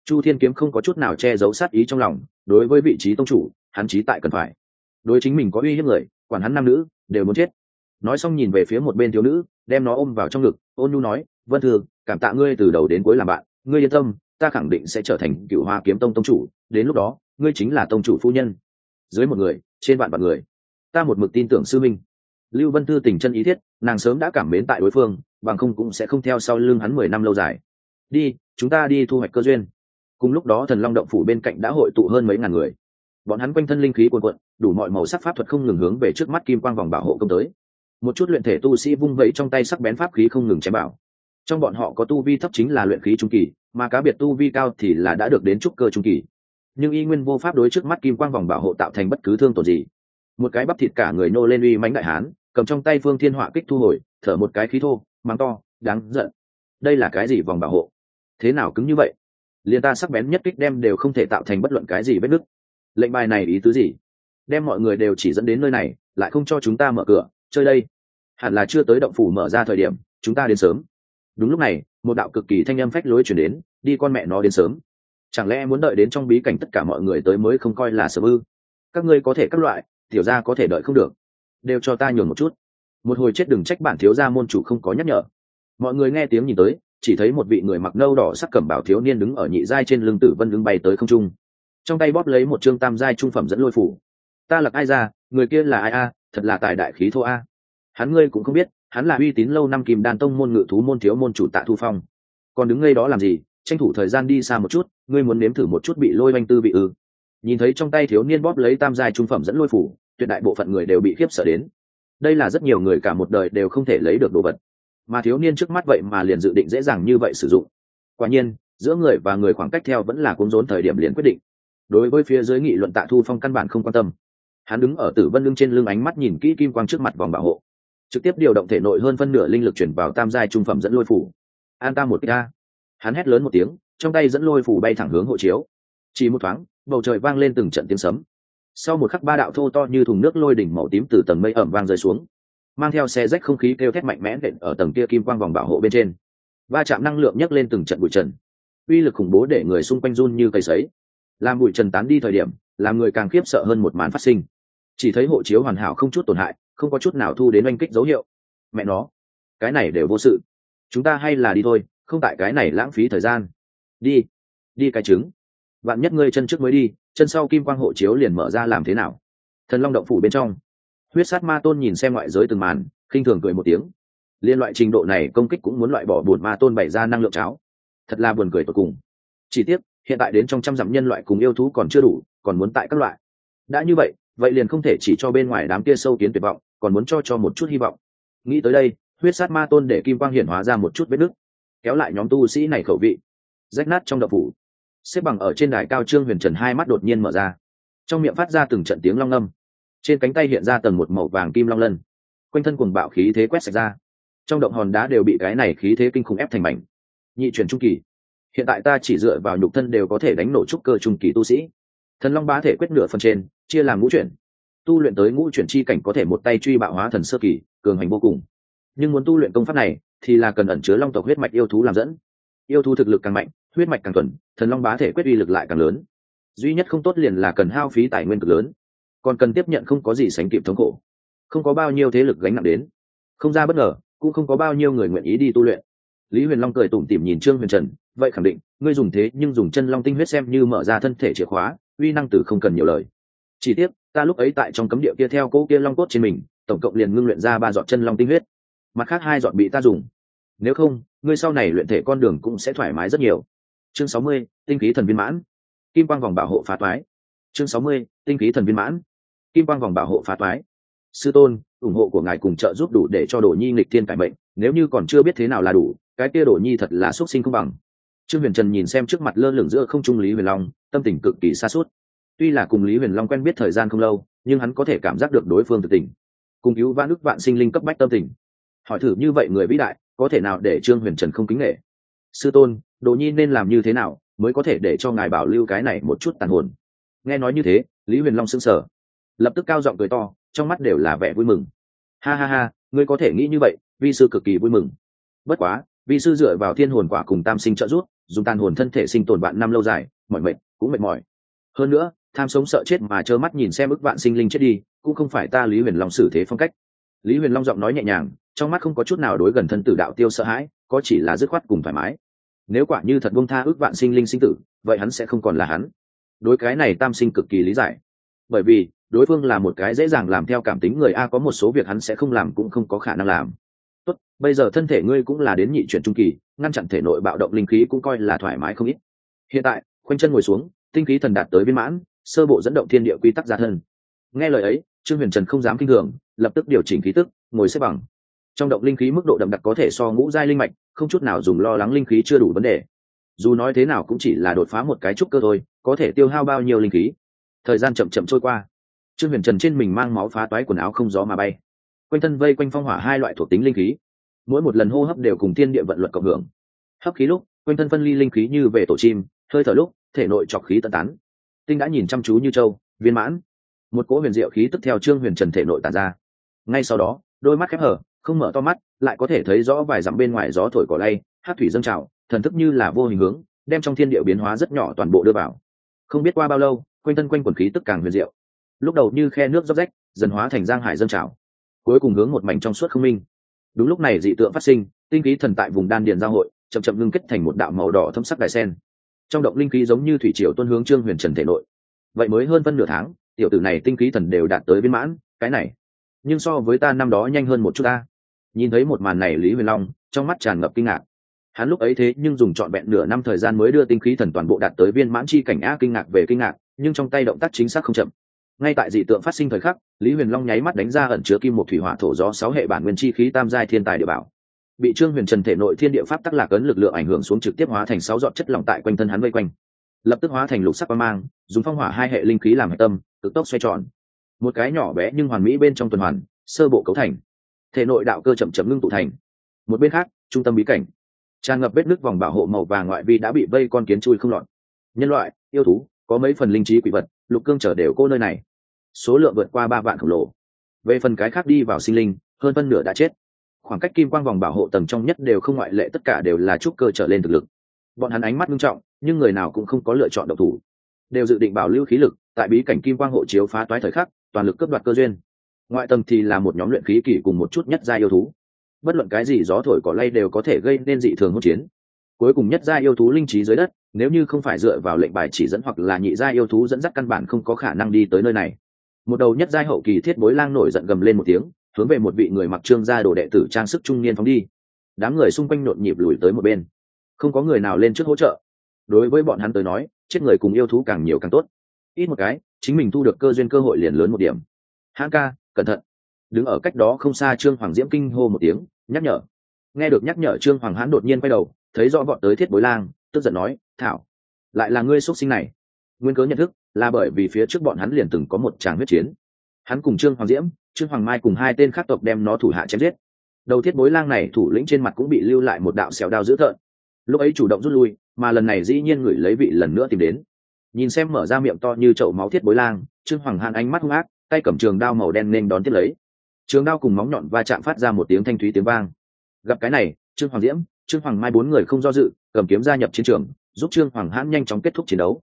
[SPEAKER 1] Chu thiên kiếm không có chút nào che giấu sát ý trong lòng, đối với vị trí tông chủ, hắn trí tại cần phải. Đối chính mình có uy hiếp người, quản hắn nam nữ, đều muốn chết. Nói xong nhìn về phía một bên thiếu nữ, đem nó ôm vào trong ngực, ôn nhu nói, vân thường cảm tạ ngươi từ đầu đến cuối làm bạn, ngươi yên tâm, ta khẳng định sẽ trở thành cựu hoa kiếm tông tông chủ, đến lúc đó, ngươi chính là tông chủ phu nhân. Dưới một người, trên vạn vạn người. Ta một mực tin tưởng sư minh lưu vân thư tình chân ý thiết, nàng sớm đã cảm mến tại đối phương, bằng không cũng sẽ không theo sau lưng hắn mười năm lâu dài. Đi, chúng ta đi thu hoạch cơ duyên. Cùng lúc đó thần long động phủ bên cạnh đã hội tụ hơn mấy ngàn người. Bọn hắn quanh thân linh khí cuồn cuộn, đủ mọi màu sắc pháp thuật không ngừng hướng về trước mắt kim quang vòng bảo hộ công tới. Một chút luyện thể tu sĩ vung vẫy trong tay sắc bén pháp khí không ngừng chém bảo. Trong bọn họ có tu vi thấp chính là luyện khí trung kỳ, mà cá biệt tu vi cao thì là đã được đến trúc cơ trung kỳ. Nhưng y nguyên vô pháp đối trước mắt kim quang vòng bảo hộ tạo thành bất cứ thương tổn gì. Một cái bắp thịt cả người nô lên uy mãnh đại hán cầm trong tay phương thiên họa kích thu hồi, thở một cái khí thô mang to, đáng giận. Đây là cái gì vòng bảo hộ? Thế nào cứng như vậy? Liền ta sắc bén nhất kích đem đều không thể tạo thành bất luận cái gì vết nứt. Lệnh bài này ý tứ gì? Đem mọi người đều chỉ dẫn đến nơi này, lại không cho chúng ta mở cửa, chơi đây. Hẳn là chưa tới động phủ mở ra thời điểm, chúng ta đến sớm. Đúng lúc này, một đạo cực kỳ thanh âm phách lối chuyển đến, đi con mẹ nó đến sớm. Chẳng lẽ muốn đợi đến trong bí cảnh tất cả mọi người tới mới không coi là sớm ư các ngươi có thể các loại, tiểu gia có thể đợi không được đều cho ta nhường một chút. Một hồi chết đừng trách bản thiếu gia môn chủ không có nhắc nhở. Mọi người nghe tiếng nhìn tới, chỉ thấy một vị người mặc nâu đỏ sắc cẩm bảo thiếu niên đứng ở nhị giai trên lưng tử vân đứng bay tới không trung. Trong tay bóp lấy một trương tam giai trung phẩm dẫn lôi phủ. Ta là ai ra? Người kia là ai a? Thật là tài đại khí thô a. Hắn ngươi cũng không biết, hắn là uy tín lâu năm kìm đàn tông môn ngự thú môn thiếu môn chủ tạ thu phong. Còn đứng ngay đó làm gì? Tranh thủ thời gian đi xa một chút, ngươi muốn nếm thử một chút bị lôi oanh tư bị ư? Nhìn thấy trong tay thiếu niên bóp lấy tam giai trung phẩm dẫn lôi phủ tuyệt đại bộ phận người đều bị khiếp sợ đến. Đây là rất nhiều người cả một đời đều không thể lấy được đồ vật. Mà thiếu niên trước mắt vậy mà liền dự định dễ dàng như vậy sử dụng. Quả nhiên, giữa người và người khoảng cách theo vẫn là cuốn rốn thời điểm liền quyết định. Đối với phía dưới nghị luận tạ thu phong căn bản không quan tâm. Hắn đứng ở tử vân lưng trên lưng ánh mắt nhìn kỹ kim quang trước mặt vòng bảo hộ. Trực tiếp điều động thể nội hơn phân nửa linh lực chuyển vào tam giai trung phẩm dẫn lôi phủ. An ta một ca hắn hét lớn một tiếng, trong tay dẫn lôi phủ bay thẳng hướng hộ chiếu. Chỉ một thoáng, bầu trời vang lên từng trận tiếng sấm sau một khắc ba đạo thô to như thùng nước lôi đỉnh màu tím từ tầng mây ẩm vang rơi xuống, mang theo xe rách không khí kêu thét mạnh mẽ đện ở tầng kia kim quang vòng bảo hộ bên trên. Va chạm năng lượng nhấc lên từng trận bụi trần, uy lực khủng bố để người xung quanh run như cây sấy. Làm bụi trần tán đi thời điểm, làm người càng khiếp sợ hơn một màn phát sinh. Chỉ thấy hộ chiếu hoàn hảo không chút tổn hại, không có chút nào thu đến oanh kích dấu hiệu. Mẹ nó, cái này đều vô sự. Chúng ta hay là đi thôi, không tại cái này lãng phí thời gian. Đi đi cái trứng vạn nhất ngươi chân trước mới đi, chân sau kim quang hộ chiếu liền mở ra làm thế nào? Thần long động phủ bên trong. Huyết sát ma tôn nhìn xem ngoại giới từng màn, khinh thường cười một tiếng. Liên loại trình độ này công kích cũng muốn loại bỏ buồn ma tôn bày ra năng lượng cháo. Thật là buồn cười tột cùng. Chỉ tiếc, hiện tại đến trong trăm dặm nhân loại cùng yêu thú còn chưa đủ, còn muốn tại các loại. Đã như vậy vậy liền không thể chỉ cho bên ngoài đám kia sâu kiến tuyệt vọng, còn muốn cho cho một chút hy vọng. Nghĩ tới đây, huyết sát ma tôn để kim quang hiển hóa ra một chút vết nứt, kéo lại nhóm tu sĩ này khẩu vị. Rách nát trong đậu phủ xếp bằng ở trên đài cao trương huyền trần hai mắt đột nhiên mở ra. Trong miệng phát ra từng trận tiếng long âm. Trên cánh tay hiện ra tầng một màu vàng kim long lân. Quanh thân cùng bạo khí thế quét sạch ra. Trong động hòn đá đều bị cái này khí thế kinh khủng ép thành mảnh. Nhị truyền trung kỳ. Hiện tại ta chỉ dựa vào nhục thân đều có thể đánh nổ trúc cơ trung kỳ tu sĩ. Thần long bá thể quyết nửa phần trên, chia làm ngũ chuyển. Tu luyện tới ngũ chuyển chi cảnh có thể một tay truy bạo hóa thần sơ kỳ, cường hành vô cùng. Nhưng muốn tu luyện công pháp này, thì là cần ẩn chứa long tộc huyết mạch yêu thú làm dẫn. Yêu thú thực lực càng mạnh huyết mạch càng thuần, thần long bá thể quyết uy lực lại càng lớn. Duy nhất không tốt liền là cần hao phí tài nguyên cực lớn. Còn cần tiếp nhận không có gì sánh kịp thống khổ. Không có bao nhiêu thế lực gánh nặng đến. Không ra bất ngờ, cũng không có bao nhiêu người nguyện ý đi tu luyện. Lý huyền long cười tủm tỉm nhìn trương huyền trần, vậy khẳng định, ngươi dùng thế nhưng dùng chân long tinh huyết xem như mở ra thân thể chìa khóa, uy năng tử không cần nhiều lời. Chỉ tiếc, ta lúc ấy tại trong cấm địa kia theo cỗ kia long cốt trên mình, tổng cộng liền ngưng luyện ra ba dọn chân long tinh huyết. Mặt khác hai dọn bị ta dùng. Nếu không, ngươi sau này luyện thể con đường cũng sẽ thoải mái rất nhiều chương sáu mươi, tinh khí thần viên mãn. Kim quang vòng bảo hộ phá toái. Chương sáu mươi, tinh khí thần viên mãn. Kim quang vòng bảo hộ phá toái. Sư tôn, ủng hộ của ngài cùng trợ giúp đủ để cho đồ nhi nghịch thiên cải mệnh. Nếu như còn chưa biết thế nào là đủ, cái kia đồ nhi thật là xuất sinh không bằng. Trương huyền trần nhìn xem trước mặt lơ lửng giữa không trung lý huyền long, tâm tình cực kỳ xa suốt tuy là cùng lý huyền long quen biết thời gian không lâu, nhưng hắn có thể cảm giác được đối phương thực tình. Cùng cứu vãn ức vạn sinh linh cấp bách tâm tình. Hỏi thử như vậy người vĩ đại, có thể nào để trương huyền trần không kính nghệ sư tôn đồ nhi nên làm như thế nào mới có thể để cho ngài bảo lưu cái này một chút tàn hồn? Nghe nói như thế, lý huyền long sững sờ. Lập tức cao giọng cười to, trong mắt đều là vẻ vui mừng. Ha ha ha, ngươi có thể nghĩ như vậy, vi sư cực kỳ vui mừng. Bất quá, vi sư dựa vào thiên hồn quả cùng tam sinh trợ giúp, dùng tàn hồn thân thể sinh tồn vạn năm lâu dài, mọi mệt cũng mệt mỏi. Hơn nữa, tham sống sợ chết mà trơ mắt nhìn xem ức vạn sinh linh chết đi, cũng không phải ta lý huyền long xử thế phong cách. Lý huyền long giọng nói nhẹ nhàng, trong mắt không có chút nào đối gần thân tử đạo tiêu sợ hãi, có chỉ là dứt khoát cùng thoải mái nếu quả như thật buông tha ước vạn sinh linh sinh tử, vậy hắn sẽ không còn là hắn. Đối cái này tam sinh cực kỳ lý giải. Bởi vì, đối phương là một cái dễ dàng làm theo cảm tính người a, có một số việc hắn sẽ không làm cũng không có khả năng làm. Tốt, bây giờ thân thể ngươi cũng là đến nhị chuyển trung kỳ, ngăn chặn thể nội bạo động linh khí cũng coi là thoải mái không ít. Hiện tại, khoanh chân ngồi xuống, tinh khí thần đạt tới viên mãn, sơ bộ dẫn động thiên địa quy tắc gia thân. Nghe lời ấy, trương huyền trần không dám kinh thường, lập tức điều chỉnh khí tức, ngồi xếp bằng trong động linh khí mức độ đậm đặc có thể so ngũ giai linh mạch, không chút nào dùng lo lắng linh khí chưa đủ vấn đề. Dù nói thế nào cũng chỉ là đột phá một cái trúc cơ thôi, có thể tiêu hao bao nhiêu linh khí? Thời gian chậm chậm trôi qua. Trương huyền trần trên mình mang máu phá toái quần áo không gió mà bay. Quanh thân vây quanh phong hỏa hai loại thuộc tính linh khí. Mỗi một lần hô hấp đều cùng thiên địa vận luật cộng hưởng. Hấp khí lúc, quanh thân phân ly linh khí như về tổ chim, hơi thở lúc, thể nội trọc khí tận tán. Tinh đã nhìn chăm chú như châu viên mãn. Một cỗ huyền diệu khí tức theo trương huyền trần thể nội tàn ra. Ngay sau đó, đôi mắt khép hở không mở to mắt, lại có thể thấy rõ vài dặm bên ngoài gió thổi cỏ lay, hát thủy dâng trào, thần thức như là vô hình hướng, đem trong thiên địa biến hóa rất nhỏ toàn bộ đưa vào. Không biết qua bao lâu, quanh thân quanh quần khí tức càng huyền diệu. Lúc đầu như khe nước dốc rách, dần hóa thành giang hải dâng trào. Cuối cùng hướng một mảnh trong suốt không minh. Đúng lúc này dị tượng phát sinh, tinh khí thần tại vùng đan điền giao hội, chậm chậm ngưng kết thành một đạo màu đỏ thâm sắc đài sen. Trong động linh khí giống như thủy triều tuân hướng trương huyền trần thể nội. Vậy mới hơn phân nửa tháng, tiểu tử này tinh khí thần đều đạt tới viên mãn, cái này. Nhưng so với ta năm đó nhanh hơn một chút ta nhìn thấy một màn này lý huyền long, trong mắt tràn ngập kinh ngạc. Hắn lúc ấy thế nhưng dùng trọn vẹn nửa năm thời gian mới đưa tinh khí thần toàn bộ đạt tới viên mãn chi cảnh a kinh ngạc về kinh ngạc, nhưng trong tay động tác chính xác không chậm. Ngay tại dị tượng phát sinh thời khắc, lý huyền long nháy mắt đánh ra ẩn chứa kim một thủy hỏa thổ gió sáu hệ bản nguyên chi khí tam giai thiên tài địa bảo. Bị trương huyền trần thể nội thiên địa pháp tắc lạc ấn lực lượng ảnh hưởng xuống trực tiếp hóa thành sáu dọn chất lỏng tại quanh thân hắn vây quanh. Lập tức hóa thành lục sắc quang mang, dùng phong hỏa hai hệ linh khí làm hệ tâm, cực tốc xoay tròn. Một cái nhỏ bé nhưng hoàn mỹ bên trong tuần hoàn, sơ bộ cấu thành thể nội đạo cơ chậm chậm ngưng tụ thành. Một bên khác, trung tâm bí cảnh. Tràn ngập vết nước vòng bảo hộ màu vàng ngoại vi đã bị vây con kiến chui không lọt. Nhân loại, yêu thú, có mấy phần linh trí quỷ vật, lục cương trở đều cô nơi này. Số lượng vượt qua ba vạn khổng lồ. Về phần cái khác đi vào sinh linh, hơn phân nửa đã chết. Khoảng cách kim quang vòng bảo hộ tầng trong nhất đều không ngoại lệ, tất cả đều là trúc cơ trở lên thực lực. Bọn hắn ánh mắt nghiêm trọng, nhưng người nào cũng không có lựa chọn độc thủ. Đều dự định bảo lưu khí lực, tại bí cảnh kim quang hộ chiếu phá toái thời khắc, toàn lực cướp đoạt cơ duyên ngoại tầng thì là một nhóm luyện khí kỳ cùng một chút nhất gia yêu thú. Bất luận cái gì gió thổi cỏ lay đều có thể gây nên dị thường hỗn chiến. Cuối cùng nhất gia yêu thú linh trí dưới đất, nếu như không phải dựa vào lệnh bài chỉ dẫn hoặc là nhị gia yêu thú dẫn dắt căn bản không có khả năng đi tới nơi này. Một đầu nhất giai hậu kỳ thiết bối lang nổi giận gầm lên một tiếng, hướng về một vị người mặc trương gia đồ đệ tử trang sức trung niên phóng đi. Đám người xung quanh nhộn nhịp lùi tới một bên. Không có người nào lên trước hỗ trợ. Đối với bọn hắn tới nói, chết người cùng yêu thú càng nhiều càng tốt. Ít một cái, chính mình thu được cơ duyên cơ hội liền lớn một điểm. Hãng ca cẩn thận. Đứng ở cách đó không xa trương hoàng diễm kinh hô một tiếng, nhắc nhở. Nghe được nhắc nhở, trương hoàng hãn đột nhiên quay đầu, thấy rõ bọn tới thiết bối lang, tức giận nói, thảo, lại là ngươi x sinh này. Nguyên cớ nhận thức là bởi vì phía trước bọn hắn liền từng có một tràng huyết chiến. Hắn cùng trương hoàng diễm, trương hoàng mai cùng hai tên khác tộc đem nó thủ hạ chém giết. Đầu thiết bối lang này thủ lĩnh trên mặt cũng bị lưu lại một đạo xẻo đao dữ thợn lúc ấy chủ động rút lui, mà lần này dĩ nhiên người lấy vị lần nữa tìm đến. Nhìn xem mở ra miệng to như chậu máu thiết bối lang, trương hoàng hàn ánh mắt hung ác tay cầm trường đao màu đen nên đón tiếp lấy. Trường đao cùng móng nhọn va chạm phát ra một tiếng thanh thúy tiếng vang. Gặp cái này, trương hoàng diễm, trương hoàng mai bốn người không do dự, cầm kiếm gia nhập chiến trường, giúp trương hoàng hãn nhanh chóng kết thúc chiến đấu.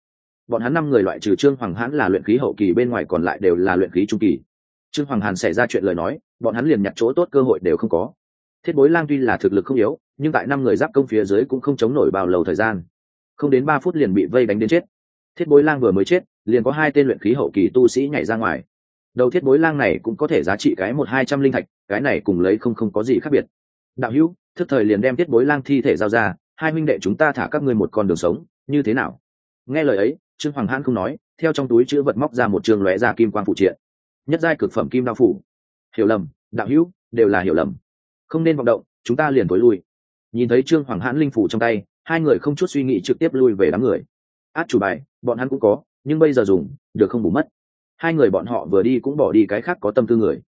[SPEAKER 1] Bọn hắn năm người loại trừ trương hoàng hãn là luyện khí hậu kỳ bên ngoài còn lại đều là luyện khí trung kỳ. Trương hoàng hàn xảy ra chuyện lời nói, bọn hắn liền nhặt chỗ tốt cơ hội đều không có. Thiết bối lang tuy là thực lực không yếu, nhưng tại năm người giáp công phía dưới cũng không chống nổi bao lâu thời gian. Không đến ba phút liền bị vây đánh đến chết. Thiết bối lang vừa mới chết, liền có hai tên luyện khí hậu kỳ tu sĩ nhảy ra ngoài đầu thiết bối lang này cũng có thể giá trị cái một hai trăm linh thạch, cái này cùng lấy không không có gì khác biệt. Đạo hữu, thức thời liền đem thiết bối lang thi thể giao ra, hai minh đệ chúng ta thả các ngươi một con đường sống, như thế nào? Nghe lời ấy, trương hoàng hãn không nói, theo trong túi chữ vật móc ra một trường lóe ra kim quang phụ triện. Nhất giai cực phẩm kim đao phủ. Hiểu lầm, đạo hữu, đều là hiểu lầm. Không nên vọng động, chúng ta liền tối lui. Nhìn thấy trương hoàng hãn linh phủ trong tay, hai người không chút suy nghĩ trực tiếp lui về đám người. Át chủ bài, bọn hắn cũng có, nhưng bây giờ dùng, được không bù mất hai người bọn họ vừa đi cũng bỏ đi cái khác có tâm tư người.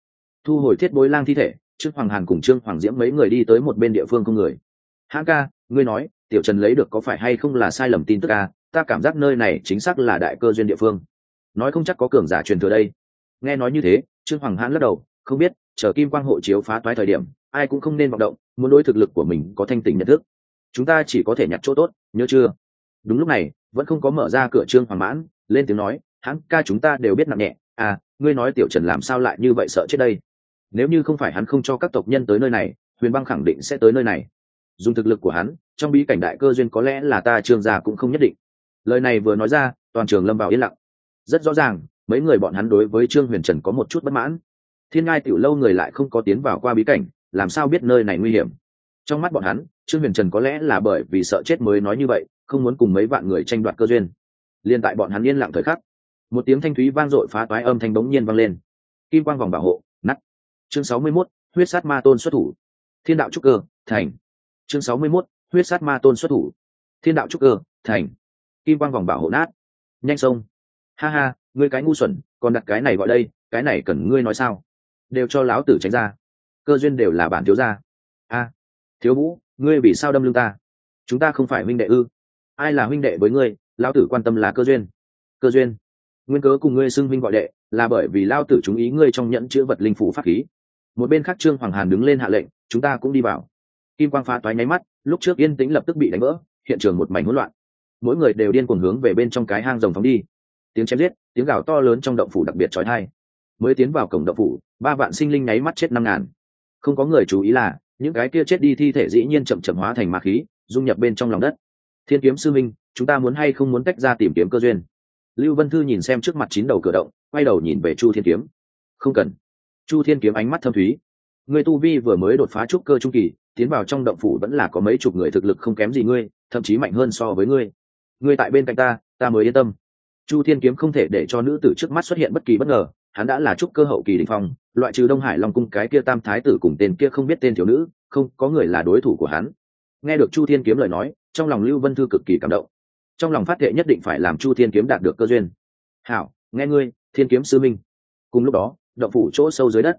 [SPEAKER 1] Thu hồi thiết bối lang thi thể, trương hoàng hàn cùng trương hoàng diễm mấy người đi tới một bên địa phương không người. Hãn ca, ngươi nói, tiểu trần lấy được có phải hay không là sai lầm tin tức ca ta cảm giác nơi này chính xác là đại cơ duyên địa phương. Nói không chắc có cường giả truyền thừa đây. Nghe nói như thế, trương hoàng hãn lắc đầu, không biết, chờ kim quang hộ chiếu phá toái thời điểm, ai cũng không nên vọng động, muốn đối thực lực của mình có thanh tỉnh nhận thức. Chúng ta chỉ có thể nhặt chỗ tốt, nhớ chưa? Đúng lúc này, vẫn không có mở ra cửa trương hoàng mãn, lên tiếng nói hắn ca chúng ta đều biết nặng nhẹ. À ngươi nói tiểu trần làm sao lại như vậy sợ chết đây? Nếu như không phải hắn không cho các tộc nhân tới nơi này, huyền băng khẳng định sẽ tới nơi này. Dùng thực lực của hắn, trong bí cảnh đại cơ duyên có lẽ là ta trương gia cũng không nhất định. Lời này vừa nói ra, toàn trường lâm vào yên lặng. Rất rõ ràng, mấy người bọn hắn đối với trương huyền trần có một chút bất mãn. Thiên ngai tiểu lâu người lại không có tiến vào qua bí cảnh, làm sao biết nơi này nguy hiểm? Trong mắt bọn hắn, trương huyền trần có lẽ là bởi vì sợ chết mới nói như vậy, không muốn cùng mấy vạn người tranh đoạt cơ duyên. Liên tại bọn hắn yên lặng thời khắc một tiếng thanh thúy vang dội phá toái âm thanh bỗng nhiên vang lên. Kim quang vòng bảo hộ nắt chương sáu mươi 61, huyết sát ma tôn xuất thủ. Thiên đạo trúc cơ thành. Chương sáu mươi 61, huyết sát ma tôn xuất thủ. Thiên đạo trúc cơ thành. Kim quang vòng bảo hộ nát. Nhanh sông ha ha ngươi cái ngu xuẩn còn đặt cái này gọi đây cái này cần ngươi nói sao? Đều cho láo tử tránh ra. Cơ duyên đều là bản thiếu gia. A thiếu vũ ngươi vì sao đâm lưng ta? Chúng ta không phải huynh đệ ư? Ai là huynh đệ với ngươi? Lão tử quan tâm là cơ duyên. Cơ duyên nguyên cớ cùng ngươi xưng huynh gọi đệ, là bởi vì lao tử chúng ý ngươi trong nhẫn chữ vật linh phủ pháp khí. Một bên khác trương hoàng hàn đứng lên hạ lệnh, chúng ta cũng đi vào. Kim quang phá toái nháy mắt, lúc trước yên tĩnh lập tức bị đánh vỡ, hiện trường một mảnh hỗn loạn. Mỗi người đều điên cuồng hướng về bên trong cái hang rồng phóng đi. Tiếng chém giết, tiếng gào to lớn trong động phủ đặc biệt trói thai mới tiến vào cổng động phủ, ba vạn sinh linh nháy mắt chết năm ngàn. Không có người chú ý là, những cái kia chết đi thi thể dĩ nhiên chậm chậm hóa thành ma khí, dung nhập bên trong lòng đất. Thiên kiếm sư minh, chúng ta muốn hay không muốn tách ra tìm kiếm cơ duyên? Lưu vân thư nhìn xem trước mặt chín đầu cửa động, quay đầu nhìn về chu thiên kiếm. Không cần. Chu thiên kiếm ánh mắt thâm thúy. Người tu vi vừa mới đột phá trúc cơ trung kỳ, tiến vào trong động phủ vẫn là có mấy chục người thực lực không kém gì ngươi, thậm chí mạnh hơn so với ngươi. Ngươi tại bên cạnh ta ta mới yên tâm. Chu thiên kiếm không thể để cho nữ tử trước mắt xuất hiện bất kỳ bất ngờ, hắn đã là trúc cơ hậu kỳ đình phong, loại trừ đông hải long cung cái kia tam thái tử cùng tên kia không biết tên thiếu nữ, không, có người là đối thủ của hắn. Nghe được chu thiên kiếm lời nói, trong lòng lưu vân thư cực kỳ cảm động trong lòng phát thệ nhất định phải làm chu thiên kiếm đạt được cơ duyên. Hảo, nghe ngươi, thiên kiếm sư minh. Cùng lúc đó, động phủ chỗ sâu dưới đất.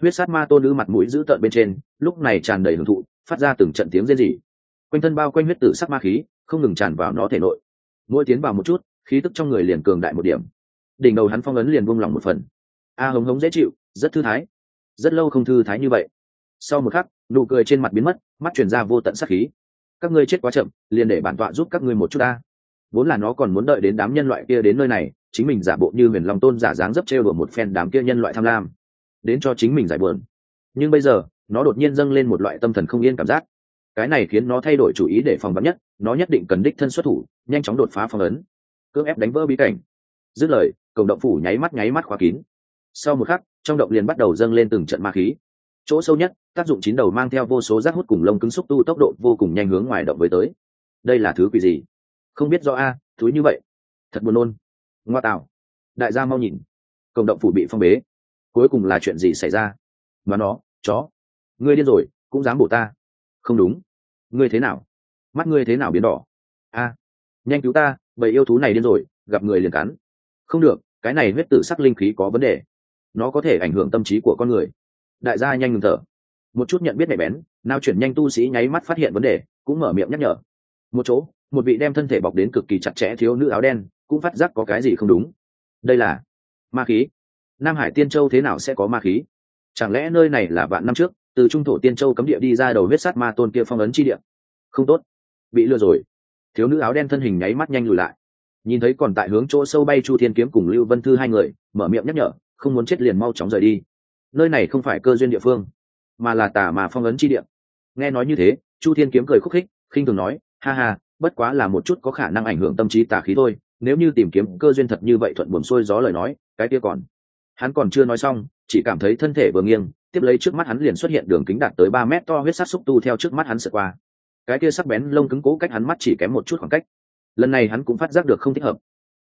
[SPEAKER 1] Huyết sát ma tôn nữ mặt mũi giữ tợn bên trên, lúc này tràn đầy hưởng thụ, phát ra từng trận tiếng rên rỉ. Quanh thân bao quanh huyết tử sắc ma khí, không ngừng tràn vào nó thể nội. Mỗi tiến vào một chút, khí tức trong người liền cường đại một điểm. Đỉnh đầu hắn phong ấn liền buông lỏng một phần. A hống hống dễ chịu, rất thư thái. Rất lâu không thư thái như vậy. Sau một khắc, nụ cười trên mặt biến mất, mắt chuyển ra vô tận sắc khí. Các ngươi chết quá chậm, liền để bản tọa giúp các ngươi một chút ta vốn là nó còn muốn đợi đến đám nhân loại kia đến nơi này, chính mình giả bộ như huyền long tôn giả dáng dấp trêu đùa một phen đám kia nhân loại tham lam, đến cho chính mình giải buồn. Nhưng bây giờ, nó đột nhiên dâng lên một loại tâm thần không yên cảm giác. Cái này khiến nó thay đổi chủ ý để phòng bắn nhất, nó nhất định cần đích thân xuất thủ, nhanh chóng đột phá phong ấn, cưỡng ép đánh vỡ bí cảnh. Dứt lời cổng động phủ nháy mắt nháy mắt khóa kín. Sau một khắc, trong động liền bắt đầu dâng lên từng trận ma khí. Chỗ sâu nhất, tác dụng chín đầu mang theo vô số rác hút cùng lông cứng xúc tu tốc độ vô cùng nhanh hướng ngoài động với tới. Đây là thứ quỷ gì? Không biết do a à, thúi như vậy. Thật buồn nôn. Ngoa tạo đại gia mau nhìn. Cộng động phủ bị phong bế. Cuối cùng là chuyện gì xảy ra? Mà nó chó. Ngươi điên rồi cũng dám bổ ta. Không đúng. Ngươi thế nào? Mắt ngươi thế nào biến đỏ? A. Nhanh cứu ta bầy yêu thú này điên rồi gặp người liền cắn. Không được cái này huyết tử sắc linh khí có vấn đề. Nó có thể ảnh hưởng tâm trí của con người. Đại gia nhanh ngừng thở. Một chút nhận biết nhạy bén nào chuyển nhanh tu sĩ nháy mắt phát hiện vấn đề cũng mở miệng nhắc nhở. Một chỗ một vị đem thân thể bọc đến cực kỳ chặt chẽ thiếu nữ áo đen, cũng phát giác có cái gì không đúng. Đây là ma khí. Nam hải tiên châu thế nào sẽ có ma khí? Chẳng lẽ nơi này là vạn năm trước, từ trung thổ tiên châu cấm địa đi ra đầu huyết sát ma tôn kia phong ấn chi địa? Không tốt. Bị lừa rồi. Thiếu nữ áo đen thân hình nháy mắt nhanh lùi lại. Nhìn thấy còn tại hướng chỗ sâu bay chu thiên kiếm cùng lưu vân thư hai người, mở miệng nhắc nhở, không muốn chết liền mau chóng rời đi. Nơi này không phải cơ duyên địa phương, mà là tà mà phong ấn chi địa. Nghe nói như thế, chu thiên kiếm cười khúc khích, khinh thường nói, ha ha bất quá là một chút có khả năng ảnh hưởng tâm trí tà khí thôi, nếu như tìm kiếm cơ duyên thật như vậy thuận buồm xuôi gió lời nói, cái kia còn. Hắn còn chưa nói xong, chỉ cảm thấy thân thể vừa nghiêng, tiếp lấy trước mắt hắn liền xuất hiện đường kính đạt tới ba mét to huyết sắc xúc tu theo trước mắt hắn sượt qua. Cái kia sắc bén lông cứng cố cách hắn mắt chỉ kém một chút khoảng cách. Lần này hắn cũng phát giác được không thích hợp.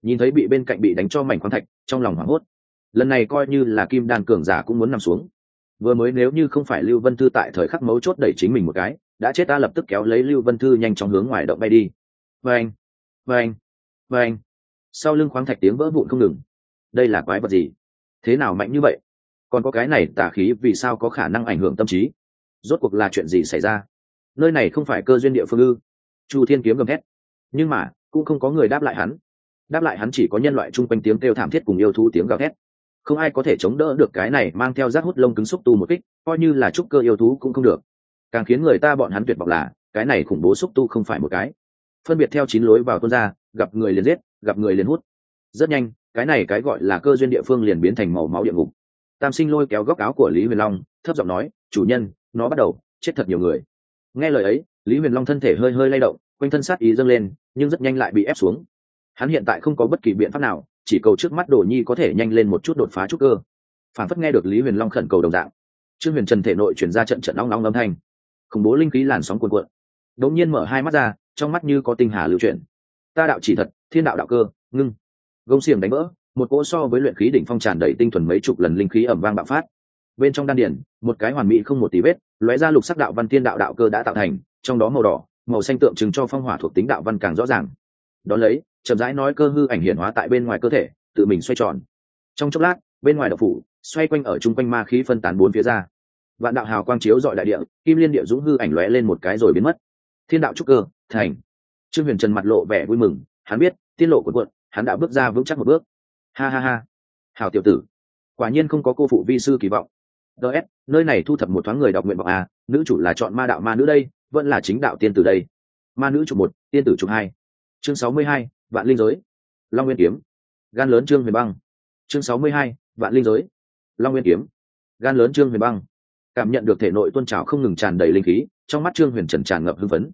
[SPEAKER 1] Nhìn thấy bị bên cạnh bị đánh cho mảnh khoáng thạch, trong lòng hoảng hốt. Lần này coi như là kim đan cường giả cũng muốn nằm xuống. Vừa mới nếu như không phải lưu vân thư tại thời khắc mấu chốt đẩy chính mình một cái đã chết ta lập tức kéo lấy lưu vân thư nhanh chóng hướng ngoài động bay đi. Vâng vâng vâng. Sau lưng khoáng thạch tiếng vỡ vụn không ngừng. Đây là quái vật gì? Thế nào mạnh như vậy? Còn có cái này tà khí vì sao có khả năng ảnh hưởng tâm trí? Rốt cuộc là chuyện gì xảy ra? Nơi này không phải cơ duyên địa phương ư? Chu thiên kiếm gầm thét. Nhưng mà, cũng không có người đáp lại hắn. Đáp lại hắn chỉ có nhân loại chung quanh tiếng kêu thảm thiết cùng yêu thú tiếng gào thét. Không ai có thể chống đỡ được cái này mang theo rác hút lông cứng xúc tu một kích, coi như là trúc cơ yêu thú cũng không được càng khiến người ta bọn hắn tuyệt vọng là, cái này khủng bố xúc tu không phải một cái. Phân biệt theo chín lối vào tuôn ra, gặp người liền giết, gặp người liền hút. Rất nhanh, cái này cái gọi là cơ duyên địa phương liền biến thành màu máu địa ngục. Tam sinh lôi kéo góc áo của lý huyền long, thấp giọng nói, chủ nhân, nó bắt đầu, chết thật nhiều người. Nghe lời ấy, lý huyền long thân thể hơi hơi lay động, quanh thân sát ý dâng lên, nhưng rất nhanh lại bị ép xuống. Hắn hiện tại không có bất kỳ biện pháp nào, chỉ cầu trước mắt đồ nhi có thể nhanh lên một chút đột phá trúc cơ. Phản phất nghe được lý huyền long khẩn cầu đồng dạng. Trương huyền trần thể nội chuyển ra trận trận long long âm thanh khủng bố linh khí làn sóng cuồn cuộn. Đột nhiên mở hai mắt ra, trong mắt như có tinh hà lưu chuyển. Ta đạo chỉ thật, thiên đạo đạo cơ, ngưng. Gông xiềng đánh vỡ, một cỗ so với luyện khí đỉnh phong tràn đầy tinh thuần mấy chục lần linh khí ẩm vang bạo phát. Bên trong đan điển, một cái hoàn mỹ không một tí vết, lóe ra lục sắc đạo văn thiên đạo đạo cơ đã tạo thành, trong đó màu đỏ, màu xanh tượng trưng cho phong hỏa thuộc tính đạo văn càng rõ ràng. Đ ó lấy, chậm rãi nói cơ hư ảnh hiển hóa tại bên ngoài cơ thể, tự mình xoay tròn. Trong chốc lát, bên ngoài đậu phủ, xoay quanh ở chung quanh ma khí phân tán bốn phía ra vạn đạo hào quang chiếu dọi đại địa, kim liên địa dũng hư ảnh lóe lên một cái rồi biến mất. Thiên đạo trúc cơ, thành. Trương huyền trần mặt lộ vẻ vui mừng, hắn biết, tiết lộ của quận hắn đã bước ra vững chắc một bước. Ha ha ha. Hào tiểu tử, quả nhiên không có cô phụ vi sư kỳ vọng. Ts nơi này thu thập một thoáng người đọc nguyện vọng à nữ chủ là chọn ma đạo ma nữ đây, vẫn là chính đạo tiên tử đây. Ma nữ chụp một, tiên tử chụp hai. Chương sáu mươi hai, vạn linh giới. Long nguyên kiếm. Gan lớn trương huyền băng. Chương sáu mươi hai, vạn linh giới. Long nguyên kiếm. Gan lớn trương huyền băng cảm nhận được thể nội tôn trào không ngừng tràn đầy linh khí, trong mắt trương huyền trần tràn ngập hưng phấn.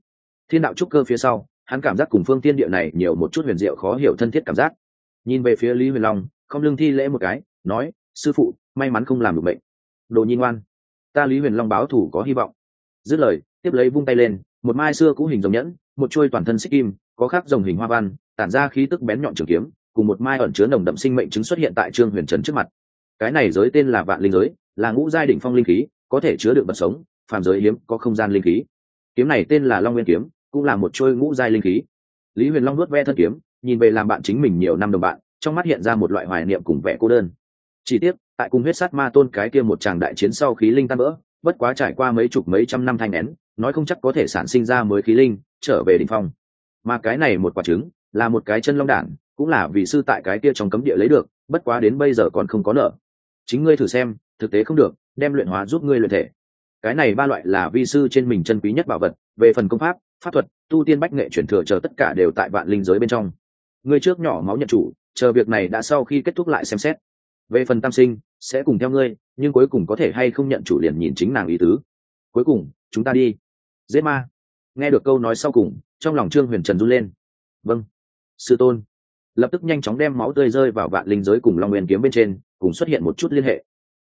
[SPEAKER 1] Thiên đạo trúc cơ phía sau, hắn cảm giác cùng phương tiên địa này nhiều một chút huyền diệu khó hiểu thân thiết cảm giác. Nhìn về phía lý huyền long, không lưng thi lễ một cái, nói, sư phụ, may mắn không làm được bệnh. Đồ nhìn ngoan. Ta lý huyền long báo thủ có hy vọng. Dứt lời, tiếp lấy vung tay lên, một mai xưa cũ hình rồng nhẫn, một chuôi toàn thân xích kim, có khắc rồng hình hoa văn, tản ra khí tức bén nhọn trường kiếm, cùng một mai ẩn chứa nồng đậm sinh mệnh chứng xuất hiện tại trương huyền trần trước mặt. Cái này giới tên là vạn linh giới, là ngũ giai đỉnh phong linh khí có thể chứa được vật sống, phàm giới hiếm, có không gian linh khí. Kiếm này tên là long nguyên kiếm, cũng là một trôi ngũ giai linh khí. Lý huyền long nuốt ve thân kiếm, nhìn về làm bạn chính mình nhiều năm đồng bạn, trong mắt hiện ra một loại hoài niệm cùng vẻ cô đơn. Chỉ tiếc, tại cùng huyết sát ma tôn cái kia một tràng đại chiến sau khí linh tan vỡ, bất quá trải qua mấy chục mấy trăm năm thanh nén, nói không chắc có thể sản sinh ra mới khí linh, trở về đỉnh phong. Mà cái này một quả trứng, là một cái chân long đản, cũng là vì sư tại cái kia trong cấm địa lấy được, bất quá đến bây giờ còn không có nợ. Chính ngươi thử xem, thực tế không được đem luyện hóa giúp ngươi luyện thể. Cái này ba loại là vi sư trên mình chân quý nhất bảo vật, về phần công pháp pháp thuật, tu tiên bách nghệ chuyển thừa chờ tất cả đều tại vạn linh giới bên trong. Ngươi trước nhỏ máu nhận chủ, chờ việc này đã sau khi kết thúc lại xem xét. Về phần tam sinh, sẽ cùng theo ngươi, nhưng cuối cùng có thể hay không nhận chủ liền nhìn chính nàng ý tứ. Cuối cùng, chúng ta đi. Dễ ma. Nghe được câu nói sau cùng, trong lòng trương huyền trần run lên. Vâng. Sư tôn. Lập tức nhanh chóng đem máu tươi rơi vào vạn linh giới cùng long nguyên kiếm bên trên, cùng xuất hiện một chút liên hệ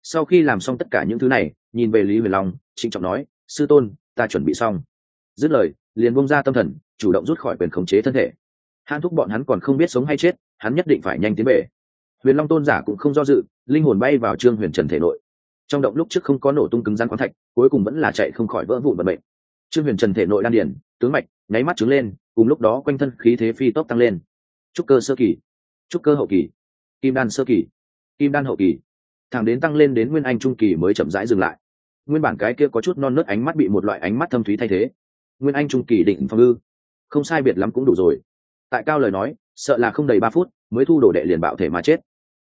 [SPEAKER 1] sau khi làm xong tất cả những thứ này, nhìn về lý huyền long, trịnh trọng nói, sư tôn, ta chuẩn bị xong. Dứt lời, liền bông ra tâm thần, chủ động rút khỏi quyền khống chế thân thể. Hãn thúc bọn hắn còn không biết sống hay chết, hắn nhất định phải nhanh tiến về. Huyền long tôn giả cũng không do dự, linh hồn bay vào trương huyền trần thể nội. Trong động lúc trước không có nổ tung cứng rắn khoáng thạch, cuối cùng vẫn là chạy không khỏi vỡ vụn vận mệnh. Trương huyền trần thể nội đan điển tướng mạch, nháy mắt trứng lên, cùng lúc đó quanh thân khí thế phi tốc tăng lên. Trúc cơ sơ kỳ. Trúc cơ hậu kỳ. Kim đan sơ kỳ. Kim đan hậu kỳ thẳng đến tăng lên đến nguyên anh trung kỳ mới chậm rãi dừng lại. Nguyên bản cái kia có chút non nớt ánh mắt bị một loại ánh mắt thâm thúy thay thế. Nguyên anh trung kỳ định phong ư? Không sai biệt lắm cũng đủ rồi. Tại cao lời nói, sợ là không đầy ba phút mới thu đồ đệ liền bạo thể mà chết.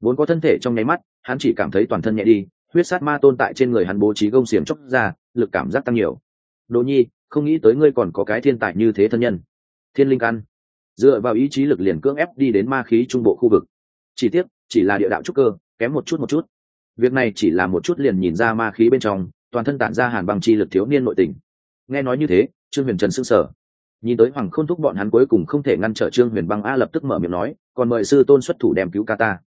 [SPEAKER 1] Vốn có thân thể trong nháy mắt, hắn chỉ cảm thấy toàn thân nhẹ đi, huyết sát ma tôn tại trên người hắn bố trí gông xiềng chóc ra, lực cảm giác tăng nhiều. Đỗ nhi, không nghĩ tới ngươi còn có cái thiên tài như thế thân nhân. Thiên linh căn. Dựa vào ý chí lực liền cưỡng ép đi đến ma khí trung bộ khu vực. Chỉ tiếc, chỉ là địa đạo trúc cơ, kém một chút một chút việc này chỉ là một chút liền nhìn ra ma khí bên trong, toàn thân tản ra hàn bằng chi lực thiếu niên nội tình. Nghe nói như thế, trương huyền trần s ư n g sở nhìn tới hoàng khôn thúc bọn hắn cuối cùng không thể ngăn trở trương huyền băng a lập tức mở miệng nói, còn mời sư tôn xuất thủ đem cứu ca ta.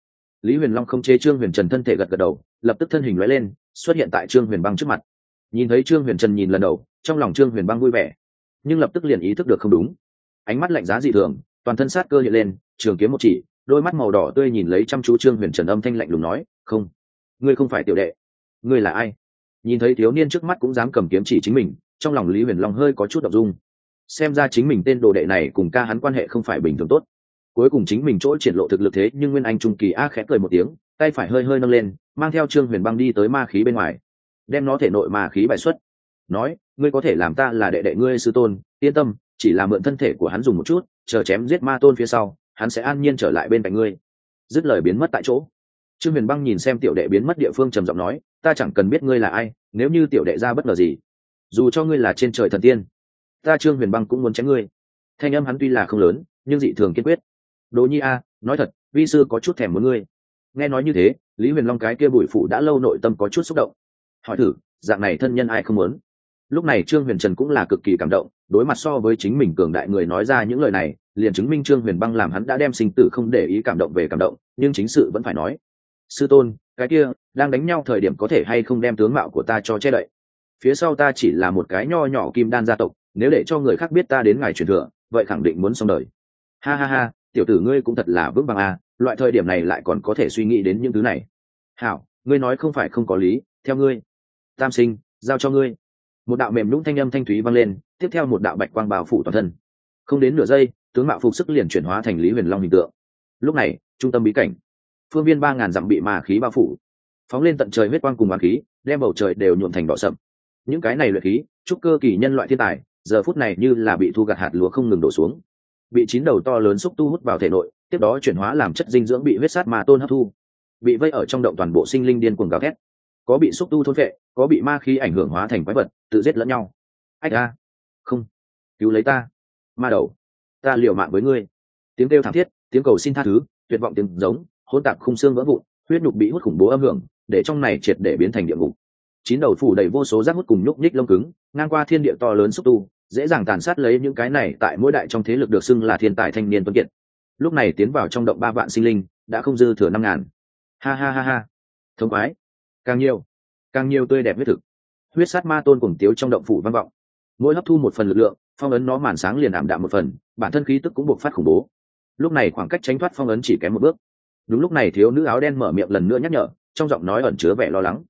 [SPEAKER 1] Lý huyền long không chế trương huyền trần thân thể gật gật đầu, lập tức thân hình lóe lên, xuất hiện tại trương huyền băng trước mặt. Nhìn thấy trương huyền trần nhìn lần đầu, trong lòng trương huyền băng vui vẻ, nhưng lập tức liền ý thức được không đúng. Ánh mắt lạnh giá dị thường, toàn thân sát cơ hiện lên, trường kiếm một chỉ, đôi mắt màu đỏ tươi nhìn lấy chăm chú trương huyền trần âm thanh lạnh lùng nói, không ngươi không phải tiểu đệ. Ngươi là ai? Nhìn thấy thiếu niên trước mắt cũng dám cầm kiếm chỉ chính mình, trong lòng lý huyền long hơi có chút đ ộ n g dung. Xem ra chính mình tên đồ đệ này cùng ca hắn quan hệ không phải bình thường tốt. Cuối cùng chính mình chỗ triển lộ thực lực thế, nhưng nguyên anh trung kỳ a khẽ cười một tiếng, tay phải hơi hơi nâng lên, mang theo trương huyền băng đi tới ma khí bên ngoài. Đem nó thể nội ma khí bài xuất. Nói, ngươi có thể làm ta là đệ đệ ngươi sư tôn, yên tâm, chỉ là mượn thân thể của hắn dùng một chút, chờ chém giết ma tôn phía sau, hắn sẽ an nhiên trở lại bên cạnh ngươi. Dứt lời biến mất tại chỗ trương huyền băng nhìn xem tiểu đệ biến mất địa phương trầm giọng nói, ta chẳng cần biết ngươi là ai, nếu như tiểu đệ ra bất ngờ gì, dù cho ngươi là trên trời thần tiên, ta trương huyền băng cũng muốn chém ngươi. Thanh âm hắn tuy là không lớn, nhưng dị thường kiên quyết. Đỗ nhi a, nói thật, vi sư có chút thèm muốn ngươi. Nghe nói như thế, lý huyền long cái kia bụi phụ đã lâu nội tâm có chút xúc động. Hỏi thử, dạng này thân nhân ai không muốn? Lúc này trương huyền trần cũng là cực kỳ cảm động, đối mặt so với chính mình cường đại người nói ra những lời này, liền chứng minh trương huyền băng làm hắn đã đem sinh tử không để ý cảm động về cảm động, nhưng chính sự vẫn phải nói sư tôn, cái kia, đang đánh nhau thời điểm có thể hay không đem tướng mạo của ta cho che đậy? Phía sau ta chỉ là một cái nho nhỏ kim đan gia tộc, nếu để cho người khác biết ta đến ngày truyền thừa, vậy khẳng định muốn xong đời. Ha ha ha, tiểu tử ngươi cũng thật là vững vàng à loại thời điểm này lại còn có thể suy nghĩ đến những thứ này. Hảo, ngươi nói không phải không có lý, theo ngươi. Tam sinh, giao cho ngươi. Một đạo mềm lũng thanh âm thanh thúy vang lên, tiếp theo một đạo bạch quang bao phủ toàn thân. Không đến nửa giây, tướng mạo phục sức liền chuyển hóa thành lý huyền long hình tượng. Lúc này, trung tâm bí cảnh phương viên ba ngàn dặm bị ma khí bao phủ. Phóng lên tận trời huyết quang cùng ma khí, đem bầu trời đều nhuộm thành đỏ sậm. Những cái này luyện khí, chúc cơ kỳ nhân loại thiên tài, giờ phút này như là bị thu gặt hạt lúa không ngừng đổ xuống. Bị chín đầu to lớn xúc tu hút vào thể nội, tiếp đó chuyển hóa làm chất dinh dưỡng bị huyết sát ma tôn hấp thu. Bị vây ở trong động toàn bộ sinh linh điên cuồng gào thét. Có bị xúc tu thôn vệ có bị ma khí ảnh hưởng hóa thành quái vật, tự giết lẫn nhau. Ách a. Không. Cứu lấy ta. Ma đầu. Ta liều mạng với ngươi. Tiếng kêu thảm thiết, tiếng cầu xin tha thứ, tuyệt vọng tiếng giống hỗn tạp khung xương vỡ vụn, huyết nhục bị hút khủng bố âm hưởng, để trong này triệt để biến thành địa ngục. Chín đầu phủ đầy vô số rác hút cùng nhúc nhích lông cứng, ngang qua thiên địa to lớn xúc tu, dễ dàng tàn sát lấy những cái này tại mỗi đại trong thế lực được xưng là thiên tài thanh niên tuấn kiệt. Lúc này tiến vào trong động ba vạn sinh linh, đã không dư thừa năm ngàn. Ha ha ha ha. Thống quái càng nhiều càng nhiều tươi đẹp huyết thực. Huyết sát ma tôn cùng tiếu trong động phủ vang vọng. Mỗi hấp thu một phần lực lượng, phong ấn nó màn sáng liền ảm đạm một phần, bản thân khí tức cũng buộc phát khủng bố. Lúc này khoảng cách tránh thoát phong ấn chỉ kém một bước đúng lúc này thiếu nữ áo đen mở miệng lần nữa nhắc nhở, trong giọng nói ẩn chứa vẻ lo lắng.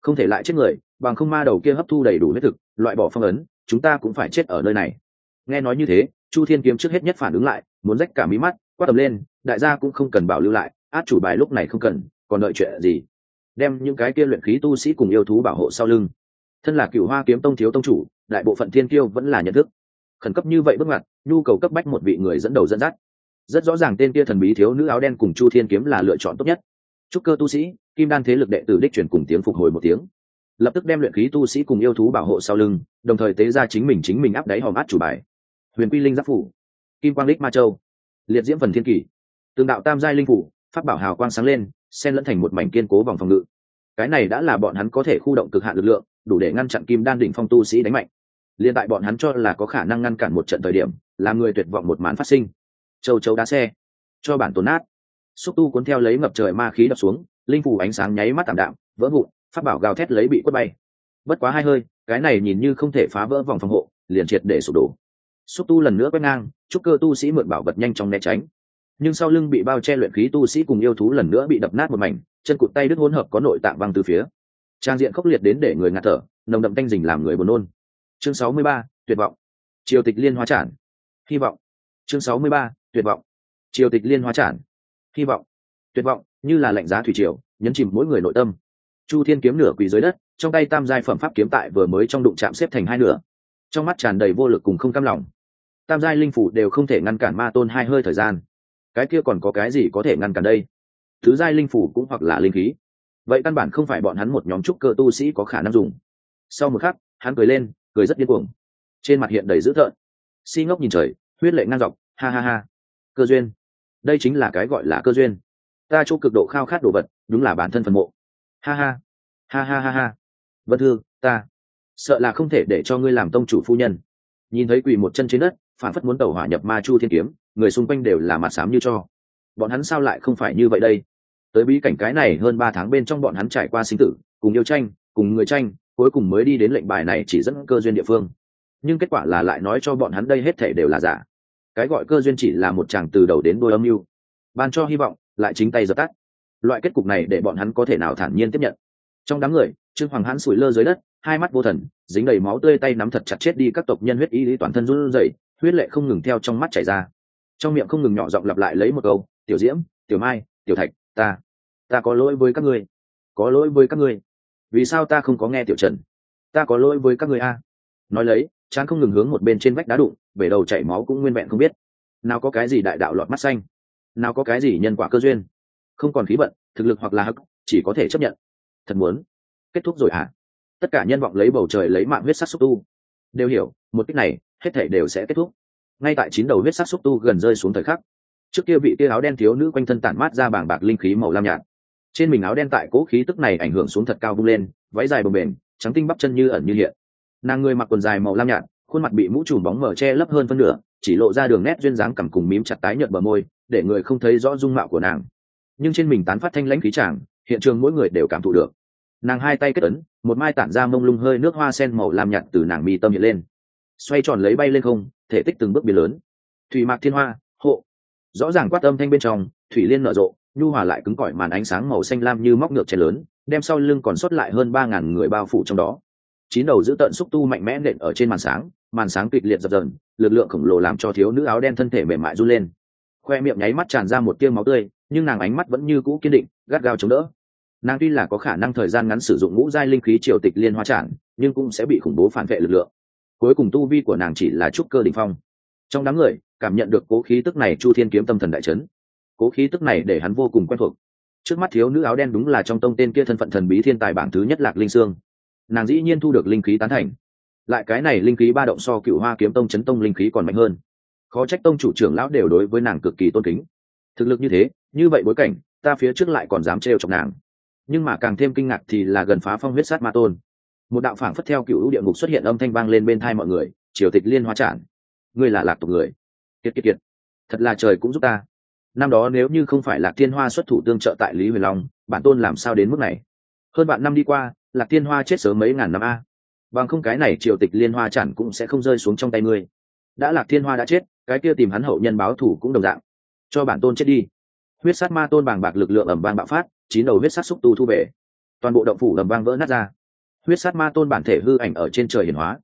[SPEAKER 1] Không thể lại chết người, bằng không ma đầu kia hấp thu đầy đủ huyết thực, loại bỏ phong ấn, chúng ta cũng phải chết ở nơi này. Nghe nói như thế, chu thiên kiếm trước hết nhất phản ứng lại, muốn rách cả mí mắt, quát tầm lên, đại gia cũng không cần bảo lưu lại, át chủ bài lúc này không cần, còn đợi chuyện gì? Đem những cái kia luyện khí tu sĩ cùng yêu thú bảo hộ sau lưng. Thân là cựu hoa kiếm tông thiếu tông chủ, đại bộ phận thiên kiêu vẫn là nhận thức. Khẩn cấp như vậy bước ngoặt nhu cầu cấp bách một vị người dẫn đầu dẫn dắt rất rõ ràng tên kia thần bí thiếu nữ áo đen cùng chu thiên kiếm là lựa chọn tốt nhất. Chúc cơ tu sĩ, kim đan thế lực đệ tử đích truyền cùng tiếng phục hồi một tiếng. Lập tức đem luyện khí tu sĩ cùng yêu thú bảo hộ sau lưng, đồng thời tế ra chính mình chính mình áp đáy hòm át chủ bài. Huyền quy linh giáp phủ, kim quang lích ma châu, liệt diễm phần thiên kỷ tương đạo tam giai linh phủ phát bảo hào quang sáng lên, xen lẫn thành một mảnh kiên cố vòng phòng ngự. Cái này đã là bọn hắn có thể khu động cực hạn lực lượng, đủ để ngăn chặn kim đan đỉnh phong tu sĩ đánh mạnh. Liên tại bọn hắn cho là có khả năng ngăn cản một trận thời điểm làm người tuyệt vọng một màn phát sinh châu chấu đá xe cho bản tổn nát. Xúc tu cuốn theo lấy ngập trời ma khí đập xuống linh phủ ánh sáng nháy mắt tảm đạm vỡ vụn phát bảo gào thét lấy bị quất bay. Bất quá hai hơi cái này nhìn như không thể phá vỡ vòng phòng hộ liền triệt để sụp đổ. Xúc tu lần nữa quét ngang chúc cơ tu sĩ mượn bảo vật nhanh trong né tránh. Nhưng sau lưng bị bao che luyện khí tu sĩ cùng yêu thú lần nữa bị đập nát một mảnh chân cụt tay đứt hỗn hợp có nội tạng văng từ phía. Trang diện khốc liệt đến để người ngạt thở nồng đậm tanh dình làm người buồn nôn. Chương 63, tuyệt vọng. Triều tịch liên hóa trản hy vọng. Chương 63, tuyệt vọng. Triều tịch liên hoa tràn. Hy vọng. Tuyệt vọng, như là lạnh giá thủy triều, nhấn chìm mỗi người nội tâm. Chu thiên kiếm nửa quỳ dưới đất, trong tay tam giai phẩm pháp kiếm tại vừa mới trong đụng chạm xếp thành hai nửa. Trong mắt tràn đầy vô lực cùng không cam lòng. Tam giai linh phủ đều không thể ngăn cản ma tôn hai hơi thời gian. Cái kia còn có cái gì có thể ngăn cản đây? Thứ giai linh phủ cũng hoặc là linh khí. Vậy căn bản không phải bọn hắn một nhóm trúc cơ tu sĩ có khả năng dùng. Sau một khắc, hắn cười lên, cười rất điên cuồng. Trên mặt hiện đầy dữ thợn si ngốc nhìn trời, huyết lệ ngang dọc, ha ha ha cơ duyên. Đây chính là cái gọi là cơ duyên. Ta chỗ cực độ khao khát đồ vật, đúng là bản thân phần mộ. Ha ha. Ha ha ha ha. Vân thư, ta sợ là không thể để cho ngươi làm tông chủ phu nhân. Nhìn thấy quỳ một chân trên đất, phản phất muốn tàu hỏa nhập ma chu thiên kiếm, người xung quanh đều là mặt sám như cho. Bọn hắn sao lại không phải như vậy đây? Tới bí cảnh cái này hơn ba tháng bên trong bọn hắn trải qua sinh tử, cùng yêu tranh, cùng người tranh, cuối cùng mới đi đến lệnh bài này chỉ dẫn cơ duyên địa phương. Nhưng kết quả là lại nói cho bọn hắn đây hết thể đều là giả cái gọi cơ duyên chỉ là một chàng từ đầu đến đôi âm mưu. Ban cho hy vọng, lại chính tay dập tắt. Loại kết cục này để bọn hắn có thể nào thản nhiên tiếp nhận. Trong đám người, trương hoàng hãn sủi lơ dưới đất, hai mắt vô thần, dính đầy máu tươi tay nắm thật chặt chết đi các tộc nhân huyết y lý toàn thân run rẩy, huyết lệ không ngừng theo trong mắt chảy ra. Trong miệng không ngừng nhỏ giọng lặp lại lấy một câu, tiểu diễm, tiểu mai, tiểu thạch, ta ta có lỗi với các ngươi. Có lỗi với các ngươi. Vì sao ta không có nghe tiểu trần? Ta có lỗi với các ngươi a. Nói lấy chán không ngừng hướng một bên trên vách đá đụng bể đầu chảy máu cũng nguyên vẹn không biết. Nào có cái gì đại đạo lọt mắt xanh, nào có cái gì nhân quả cơ duyên. Không còn khí vận, thực lực hoặc là hắc, chỉ có thể chấp nhận. Thật muốn. Kết thúc rồi hả? Tất cả nhân vọng lấy bầu trời lấy mạng huyết sắc xúc tu. Đều hiểu, một cách này, hết thể đều sẽ kết thúc. Ngay tại chín đầu huyết sắc xúc tu gần rơi xuống thời khắc, trước kia vị tia áo đen thiếu nữ quanh thân tản mát ra bảng bạc linh khí màu lam nhạt. Trên mình áo đen tại cố khí tức này ảnh hưởng xuống thật cao vung lên, váy dài bồng bềnh, trắng tinh bắp chân như ẩn như hiện nàng người mặc quần dài màu lam nhạt, khuôn mặt bị mũ trùm bóng mở che lấp hơn phân nửa, chỉ lộ ra đường nét duyên dáng cằm cùng mím chặt tái nhợt bờ môi, để người không thấy rõ dung mạo của nàng. Nhưng trên mình tán phát thanh lãnh khí chàng hiện trường mỗi người đều cảm thụ được. Nàng hai tay kết ấn, một mai tản ra mông lung hơi nước hoa sen màu lam nhạt từ nàng mi tâm hiện lên. Xoay tròn lấy bay lên không, thể tích từng bước biến lớn. Thủy mạc thiên hoa, hộ. Rõ ràng quát âm thanh bên trong, thủy liên nở rộ, nhu hòa lại cứng cỏi màn ánh sáng màu xanh lam như móc ngược chè lớn, đem sau lưng còn sót lại hơn ba ngàn người bao phủ trong đó chín đầu giữ tận xúc tu mạnh mẽ nện ở trên màn sáng màn sáng kịch liệt dập dần lực lượng khổng lồ làm cho thiếu nữ áo đen thân thể mềm mại run lên. Khoe miệng nháy mắt tràn ra một tia máu tươi, nhưng nàng ánh mắt vẫn như cũ kiên định, gắt gao chống đỡ. Nàng tuy là có khả năng thời gian ngắn sử dụng ngũ giai linh khí triều tịch liên hoa trản nhưng cũng sẽ bị khủng bố phản vệ lực lượng. Cuối cùng tu vi của nàng chỉ là trúc cơ đình phong. Trong đám người, cảm nhận được cố khí tức này, chu thiên kiếm tâm thần đại trấn cố khí tức này để hắn vô cùng quen thuộc. Trước mắt thiếu nữ áo đen đúng là trong tông tên kia thân phận thần bí thiên tài bảng thứ nhất lạc linh sương nàng dĩ nhiên thu được linh khí tán thành. Lại cái này linh khí ba động so cựu hoa kiếm tông chấn tông linh khí còn mạnh hơn. Khó trách tông chủ trưởng lão đều đối với nàng cực kỳ tôn kính. Thực lực như thế, như vậy bối cảnh, ta phía trước lại còn dám trêu chọc nàng. Nhưng mà càng thêm kinh ngạc thì là gần phá phong huyết sát ma tôn. Một đạo phảng phất theo cựu địa ngục xuất hiện âm thanh vang lên bên thai mọi người, triều tịch liên hoa trản ngươi là lạc tục người. Kiệt kiệt kiệt. Thật là trời cũng giúp ta. Năm đó nếu như không phải lạc thiên hoa xuất thủ tương trợ tại lý huyền long, bản tôn làm sao đến mức này? Hơn bạn năm đi qua lạc thiên hoa chết sớm mấy ngàn năm a. Bằng không cái này triều tịch liên hoa chẳng cũng sẽ không rơi xuống trong tay ngươi. Đã lạc thiên hoa đã chết, cái kia tìm hắn hậu nhân báo thủ cũng đồng dạng. Cho bản tôn chết đi. Huyết sát ma tôn bàng bạc lực lượng ẩm vang bạo phát, chín đầu huyết sát xúc tu thu về. Toàn bộ động phủ ẩm vang vỡ nát ra. Huyết sát ma tôn bản thể hư ảnh ở trên trời hiển hóa.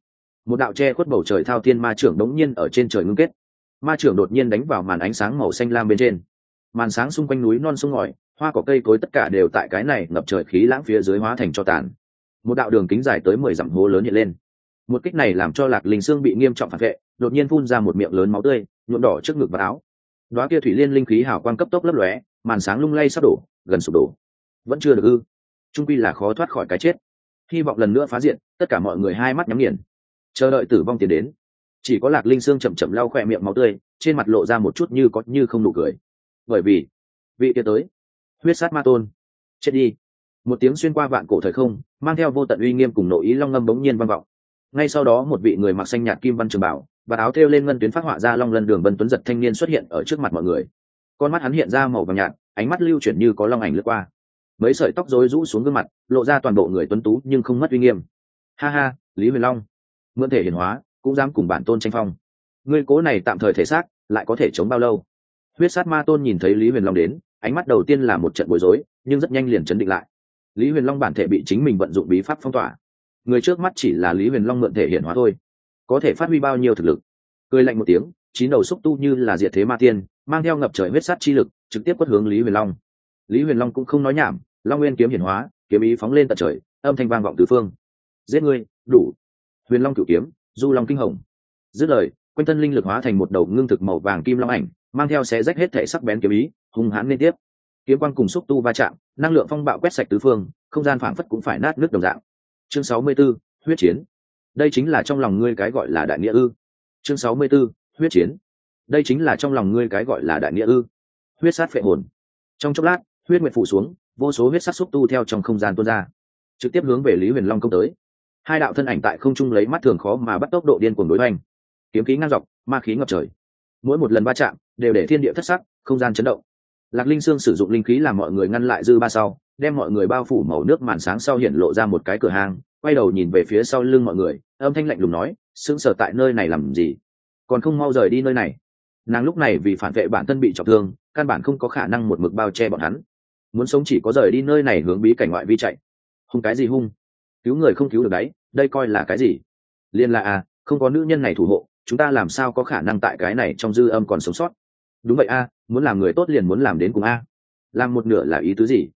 [SPEAKER 1] Một đạo che khuất bầu trời thao thiên ma trưởng đống nhiên ở trên trời ngưng kết. Ma trưởng đột nhiên đánh vào màn ánh sáng màu xanh lam bên trên. Màn sáng xung quanh núi non sông ngòi hoa cỏ cây cối tất cả đều tại cái này ngập trời khí lãng phía dưới hóa thành cho tàn. Một đạo đường kính dài tới mười dặm hố lớn hiện lên. Một kích này làm cho lạc linh xương bị nghiêm trọng phản vệ, đột nhiên phun ra một miệng lớn máu tươi, nhuộm đỏ trước ngực và áo. Đoá kia thủy liên linh khí hào quang cấp tốc lấp lóe, màn sáng lung lay sắp đổ, gần sụp đổ. Vẫn chưa được ư? Trung quy là khó thoát khỏi cái chết. Hy vọng lần nữa phá diện, tất cả mọi người hai mắt nhắm nghiền. Chờ đợi tử vong tiến đến. Chỉ có lạc linh xương chậm chậm lau khỏe miệng máu tươi, trên mặt lộ ra một chút như có như không nụ cười. Bởi vì, vị kia tới huyết sát ma tôn. Chết đi. Một tiếng xuyên qua vạn cổ thời không, mang theo vô tận uy nghiêm cùng nội ý long ngâm bỗng nhiên vang vọng. Ngay sau đó một vị người mặc xanh nhạt kim văn trường bảo, và áo thêu lên ngân tuyến phát họa ra long lân đường vân tuấn giật thanh niên xuất hiện ở trước mặt mọi người. Con mắt hắn hiện ra màu vàng nhạt, ánh mắt lưu chuyển như có long ảnh lướt qua. Mấy sợi tóc rối rũ xuống gương mặt, lộ ra toàn bộ người tuấn tú nhưng không mất uy nghiêm. Ha ha, lý huyền long. Mượn thể hiển hóa, cũng dám cùng bản tôn tranh phong. Ngươi cố này tạm thời thể xác, lại có thể chống bao lâu? Huyết sát ma tôn nhìn thấy lý huyền long đến ánh mắt đầu tiên là một trận bối rối, nhưng rất nhanh liền chấn định lại. Lý huyền long bản thể bị chính mình vận dụng bí pháp phong tỏa. Người trước mắt chỉ là lý huyền long mượn thể hiển hóa thôi, có thể phát huy bao nhiêu thực lực? Cười lạnh một tiếng, chín đầu xúc tu như là diệt thế ma tiên, mang theo ngập trời huyết sát chi lực, trực tiếp quất hướng lý huyền long. Lý huyền long cũng không nói nhảm, long nguyên kiếm hiển hóa, kiếm ý phóng lên tận trời, âm thanh vang vọng tứ phương. Giết ngươi, đủ. Huyền long cửu kiếm, du long kinh hồng. Dứt lời, quanh thân linh lực hóa thành một đầu ngưng thực màu vàng kim long ảnh mang theo xé rách hết thể sắc bén kiếm ý hung hãn liên tiếp. Kiếm quang cùng xúc tu va chạm năng lượng phong bạo quét sạch tứ phương không gian phảng phất cũng phải nát nước đồng dạng. Chương sáu mươi 64, huyết chiến. Đây chính là trong lòng ngươi cái gọi là đại nghĩa ư. Chương sáu mươi 64, huyết chiến. Đây chính là trong lòng ngươi cái gọi là đại nghĩa ư. Huyết sát phệ hồn. Trong chốc lát huyết nguyệt phủ xuống vô số huyết sát xúc tu theo trong không gian tuôn ra trực tiếp hướng về lý huyền long công tới. Hai đạo thân ảnh tại không trung lấy mắt thường khó mà bắt tốc độ điên cuồng đối hoành. Kiếm khí ngang dọc ma khí ngập trời mỗi một lần va chạm đều để thiên địa thất sắc, không gian chấn động. Lạc linh sương sử dụng linh khí làm mọi người ngăn lại dư ba sau, đem mọi người bao phủ màu nước màn sáng sau hiện lộ ra một cái cửa hàng quay đầu nhìn về phía sau lưng mọi người, âm thanh lạnh lùng nói sững sờ tại nơi này làm gì? Còn không mau rời đi nơi này. Nàng lúc này vì phản vệ bản thân bị trọng thương, căn bản không có khả năng một mực bao che bọn hắn. Muốn sống chỉ có rời đi nơi này hướng bí cảnh ngoại vi chạy. Hung cái gì hung? Cứu người không cứu được đấy, đây coi là cái gì? Liên là à không có nữ nhân này thủ hộ chúng ta làm sao có khả năng tại cái này trong dư âm còn sống sót? Đúng vậy a, muốn làm người tốt liền muốn làm đến cùng a. Làm một nửa là ý tứ gì?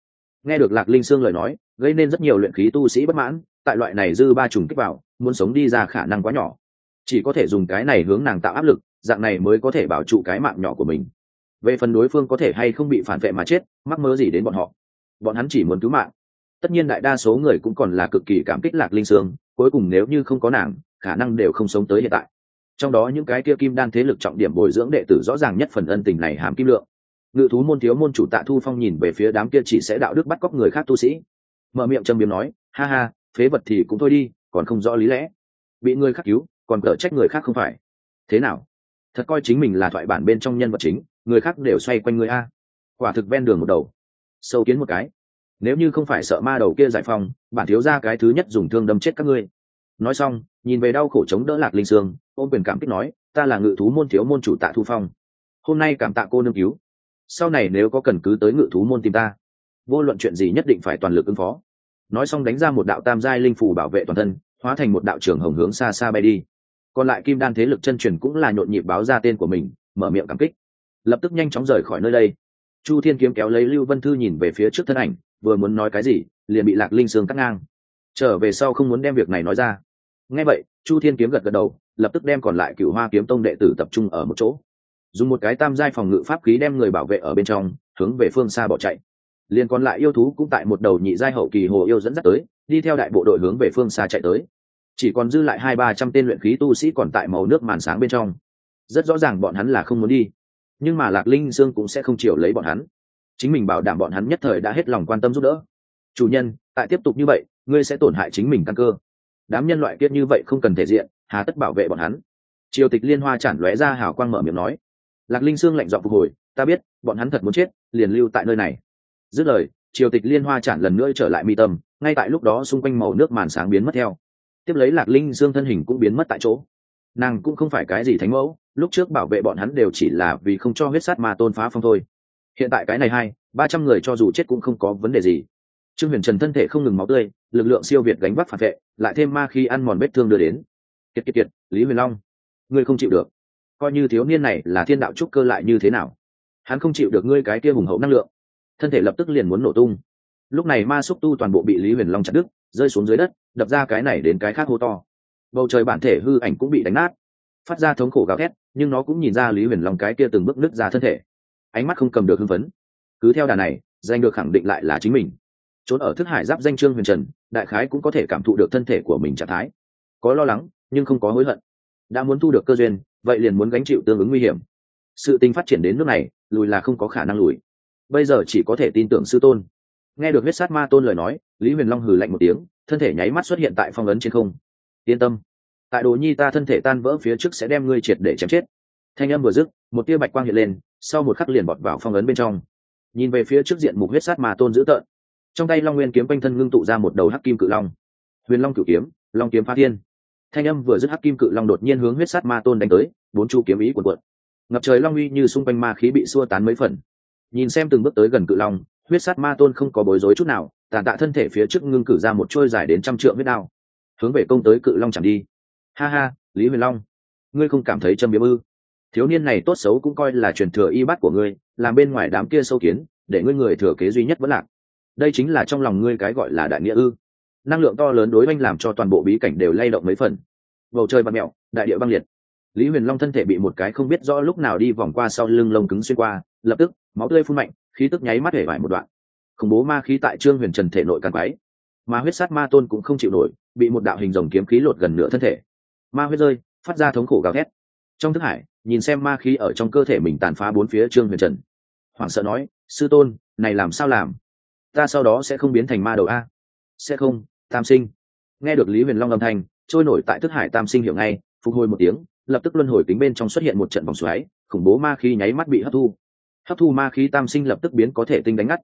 [SPEAKER 1] Nghe được lạc linh sương lời nói, gây nên rất nhiều luyện khí tu sĩ bất mãn, tại loại này dư ba trùng kích vào, muốn sống đi ra khả năng quá nhỏ. Chỉ có thể dùng cái này hướng nàng tạo áp lực, dạng này mới có thể bảo trụ cái mạng nhỏ của mình. Về phần đối phương có thể hay không bị phản vệ mà chết, mắc mơ gì đến bọn họ? Bọn hắn chỉ muốn cứu mạng. Tất nhiên đại đa số người cũng còn là cực kỳ cảm kích lạc linh sương, cuối cùng nếu như không có nàng, khả năng đều không sống tới hiện tại trong đó những cái kia kim đan thế lực trọng điểm bồi dưỡng đệ tử rõ ràng nhất phần ân tình này hàm kim lượng. Ngự thú môn thiếu môn chủ tạ thu phong nhìn về phía đám kia chỉ sẽ đạo đức bắt cóc người khác tu sĩ. Mở miệng châm biếm nói, ha ha, phế vật thì cũng thôi đi, còn không rõ lý lẽ. Bị người khác cứu, còn cở trách người khác không phải. Thế nào? Thật coi chính mình là thoại bản bên trong nhân vật chính, người khác đều xoay quanh người a. Quả thực ven đường một đầu. Sâu kiến một cái. Nếu như không phải sợ ma đầu kia giải phong bản thiếu ra cái thứ nhất dùng thương đâm chết các ngươi nói xong, nhìn về đau khổ chống đỡ lạc linh sương, ôm quyền cảm kích nói, ta là ngự thú môn thiếu môn chủ tạ thu phong. Hôm nay cảm tạ cô nương cứu. Sau này nếu có cần cứ tới ngự thú môn tìm ta, vô luận chuyện gì nhất định phải toàn lực ứng phó. Nói xong đánh ra một đạo tam giai linh phù bảo vệ toàn thân, hóa thành một đạo trưởng hồng hướng xa xa bay đi. Còn lại kim đan thế lực chân truyền cũng là nhộn nhịp báo ra tên của mình, mở miệng cảm kích. Lập tức nhanh chóng rời khỏi nơi đây. Chu thiên kiếm kéo lấy lưu vân thư nhìn về phía trước thân ảnh, vừa muốn nói cái gì, liền bị lạc linh sương cắt ngang. Trở về sau không muốn đem việc này nói ra ngay vậy, chu thiên kiếm gật gật đầu, lập tức đem còn lại cựu hoa kiếm tông đệ tử tập trung ở một chỗ. Dùng một cái tam giai phòng ngự pháp khí đem người bảo vệ ở bên trong, hướng về phương xa bỏ chạy. Liền còn lại yêu thú cũng tại một đầu nhị giai hậu kỳ hồ yêu dẫn dắt tới, đi theo đại bộ đội hướng về phương xa chạy tới. Chỉ còn dư lại hai ba trăm tên luyện khí tu sĩ còn tại màu nước màn sáng bên trong. Rất rõ ràng bọn hắn là không muốn đi. Nhưng mà lạc linh dương cũng sẽ không chịu lấy bọn hắn. Chính mình bảo đảm bọn hắn nhất thời đã hết lòng quan tâm giúp đỡ. Chủ nhân, tại tiếp tục như vậy, ngươi sẽ tổn hại chính mình căn cơ đám nhân loại kiết như vậy không cần thể diện, hà tất bảo vệ bọn hắn. Triều tịch liên hoa chản lóe ra hào quang mở miệng nói. Lạc linh sương lạnh dọn phục hồi, ta biết, bọn hắn thật muốn chết, liền lưu tại nơi này. Dứt lời, triều tịch liên hoa chản lần nữa trở lại mi tâm, ngay tại lúc đó xung quanh màu nước màn sáng biến mất theo. Tiếp lấy lạc linh dương thân hình cũng biến mất tại chỗ. Nàng cũng không phải cái gì thánh mẫu, lúc trước bảo vệ bọn hắn đều chỉ là vì không cho huyết sát mà tôn phá phong thôi. Hiện tại cái này hai, ba trăm người cho dù chết cũng không có vấn đề gì trương huyền trần thân thể không ngừng máu tươi, lực lượng siêu việt gánh vác phản vệ, lại thêm ma khi ăn mòn vết thương đưa đến. Kiệt kiệt kiệt, lý huyền long, ngươi không chịu được. Coi như thiếu niên này là thiên đạo trúc cơ lại như thế nào? Hắn không chịu được ngươi cái kia hùng hậu năng lượng. Thân thể lập tức liền muốn nổ tung. Lúc này ma xúc tu toàn bộ bị lý huyền long chặt đứt, rơi xuống dưới đất, đập ra cái này đến cái khác hô to. Bầu trời bản thể hư ảnh cũng bị đánh nát. Phát ra thống khổ gào thét, nhưng nó cũng nhìn ra lý huyền long cái kia từng bước nứt ra thân thể. Ánh mắt không cầm được hưng phấn. Cứ theo đà này danh được khẳng định lại là chính mình trốn ở thức hải giáp danh trương huyền trần, đại khái cũng có thể cảm thụ được thân thể của mình trạng thái. Có lo lắng, nhưng không có hối hận. Đã muốn thu được cơ duyên, vậy liền muốn gánh chịu tương ứng nguy hiểm. Sự tình phát triển đến nước này, lùi là không có khả năng lùi. Bây giờ chỉ có thể tin tưởng sư tôn. Nghe được huyết sát ma tôn lời nói, lý huyền long hừ lạnh một tiếng, thân thể nháy mắt xuất hiện tại phong ấn trên không. Yên tâm. Tại đồ nhi ta thân thể tan vỡ phía trước sẽ đem ngươi triệt để chém chết. Thanh âm vừa dứt, một tia bạch quang hiện lên, sau một khắc liền bọt vào phong ấn bên trong. Nhìn về phía trước diện mục huyết sát ma tôn dữ tợn trong tay long nguyên kiếm quanh thân ngưng tụ ra một đầu hắc kim cự long. Huyền long cửu kiếm, long kiếm phá thiên. Thanh âm vừa dứt hắc kim cự long đột nhiên hướng huyết sát ma tôn đánh tới, bốn chu kiếm ý quần quận ngập trời long uy như xung quanh ma khí bị xua tán mấy phần. Nhìn xem từng bước tới gần cự long, huyết sát ma tôn không có bối rối chút nào tàn tạ thân thể phía trước ngưng cử ra một trôi dài đến trăm trượng huyết đao. Hướng về công tới cự long chẳng đi. Ha ha, lý huyền long, ngươi không cảm thấy châm biếm ư? Thiếu niên này tốt xấu cũng coi là truyền thừa y bát của ngươi, làm bên ngoài đám kia sâu kiến, để ngươi người thừa kế duy nhất vẫn lạc đây chính là trong lòng ngươi cái gọi là đại nghĩa ư. Năng lượng to lớn đối oanh làm cho toàn bộ bí cảnh đều lay động mấy phần. Bầu trời băng mẹo, đại địa băng liệt. Lý huyền long thân thể bị một cái không biết rõ lúc nào đi vòng qua sau lưng lông cứng xuyên qua, lập tức, máu tươi phun mạnh, khí tức nháy mắt hể vải một đoạn. Khủng bố ma khí tại trương huyền trần thể nội càng quái ma huyết sát ma tôn cũng không chịu nổi, bị một đạo hình rồng kiếm khí lột gần nửa thân thể. Ma huyết rơi, phát ra thống khổ gào thét. Trong thức hải, nhìn xem ma khí ở trong cơ thể mình tàn phá bốn phía trương huyền trần. Hoảng sợ nói, sư tôn, này làm sao làm? Ta sau đó sẽ không biến thành ma đầu a. Sẽ không, tam sinh. Nghe được lý huyền long âm thanh, trôi nổi tại thức hải tam sinh hiểu ngay, phục hồi một tiếng, lập tức luân hồi kính bên trong xuất hiện một trận vòng xoáy, khủng bố ma khí nháy mắt bị hấp thu. Hấp thu ma khí tam sinh lập tức biến có thể tinh đánh ngắt.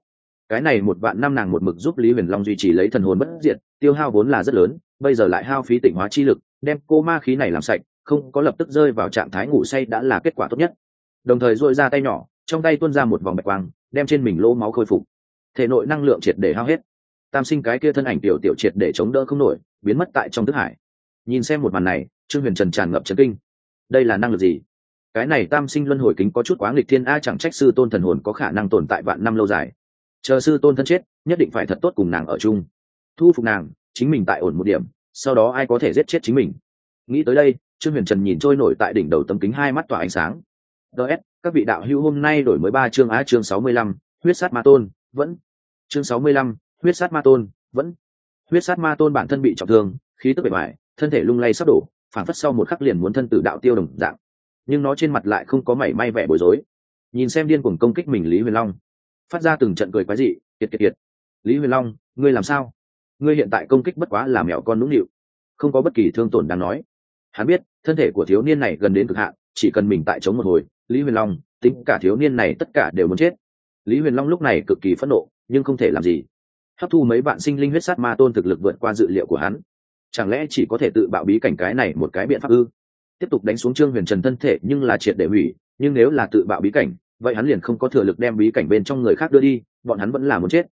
[SPEAKER 1] Cái này một vạn năm nàng một mực giúp lý huyền long duy trì lấy thần hồn bất diệt, tiêu hao vốn là rất lớn, bây giờ lại hao phí tỉnh hóa chi lực, đem cô ma khí này làm sạch, không có lập tức rơi vào trạng thái ngủ say đã là kết quả tốt nhất. Đồng thời dội ra tay nhỏ, trong tay tuôn ra một vòng bạch quang, đem trên mình lỗ máu khôi phục thể nội năng lượng triệt để hao hết. Tam sinh cái kia thân ảnh tiểu tiểu triệt để chống đỡ không nổi, biến mất tại trong thức hải. Nhìn xem một màn này, trương huyền trần tràn ngập trấn kinh. Đây là năng lực gì? Cái này tam sinh luân hồi kính có chút quá nghịch thiên, a, chẳng trách sư tôn thần hồn có khả năng tồn tại vạn năm lâu dài. Chờ sư tôn thân chết, nhất định phải thật tốt cùng nàng ở chung. Thu phục nàng, chính mình tại ổn một điểm, sau đó ai có thể giết chết chính mình? Nghĩ tới đây, trương huyền trần nhìn trôi nổi tại đỉnh đầu tấm kính hai mắt tỏa ánh sáng. Ts các vị đạo hữu hôm nay đổi mới ba chương á chương sáu mươi lăm, huyết sát ma tôn vẫn. Chương sáu mươi lăm, huyết sát ma tôn, vẫn. Huyết sát ma tôn bản thân bị trọng thương, khí tức bề ngoài, thân thể lung lay sắp đổ phản phất sau một khắc liền muốn thân tử đạo tiêu đồng dạng. Nhưng nó trên mặt lại không có mảy may vẻ bối rối. Nhìn xem điên cuồng công kích mình lý huyền long, phát ra từng trận cười quái dị, kiệt kiệt kiệt. Lý huyền long, ngươi làm sao? Ngươi hiện tại công kích bất quá là mẹo con nũng nịu, không có bất kỳ thương tổn đáng nói. Hắn biết, thân thể của thiếu niên này gần đến cực hạn, chỉ cần mình tại chống một hồi, lý huyền long, tính cả thiếu niên này tất cả đều muốn chết lý huyền long lúc này cực kỳ phẫn nộ, nhưng không thể làm gì. Hấp thu mấy bạn sinh linh huyết sát ma tôn thực lực vượt qua dự liệu của hắn. Chẳng lẽ chỉ có thể tự bạo bí cảnh cái này một cái biện pháp ư? Tiếp tục đánh xuống trương huyền trần thân thể, nhưng là triệt để hủy. Nhưng nếu là tự bạo bí cảnh, vậy hắn liền không có thừa lực đem bí cảnh bên trong người khác đưa đi, bọn hắn vẫn là muốn chết.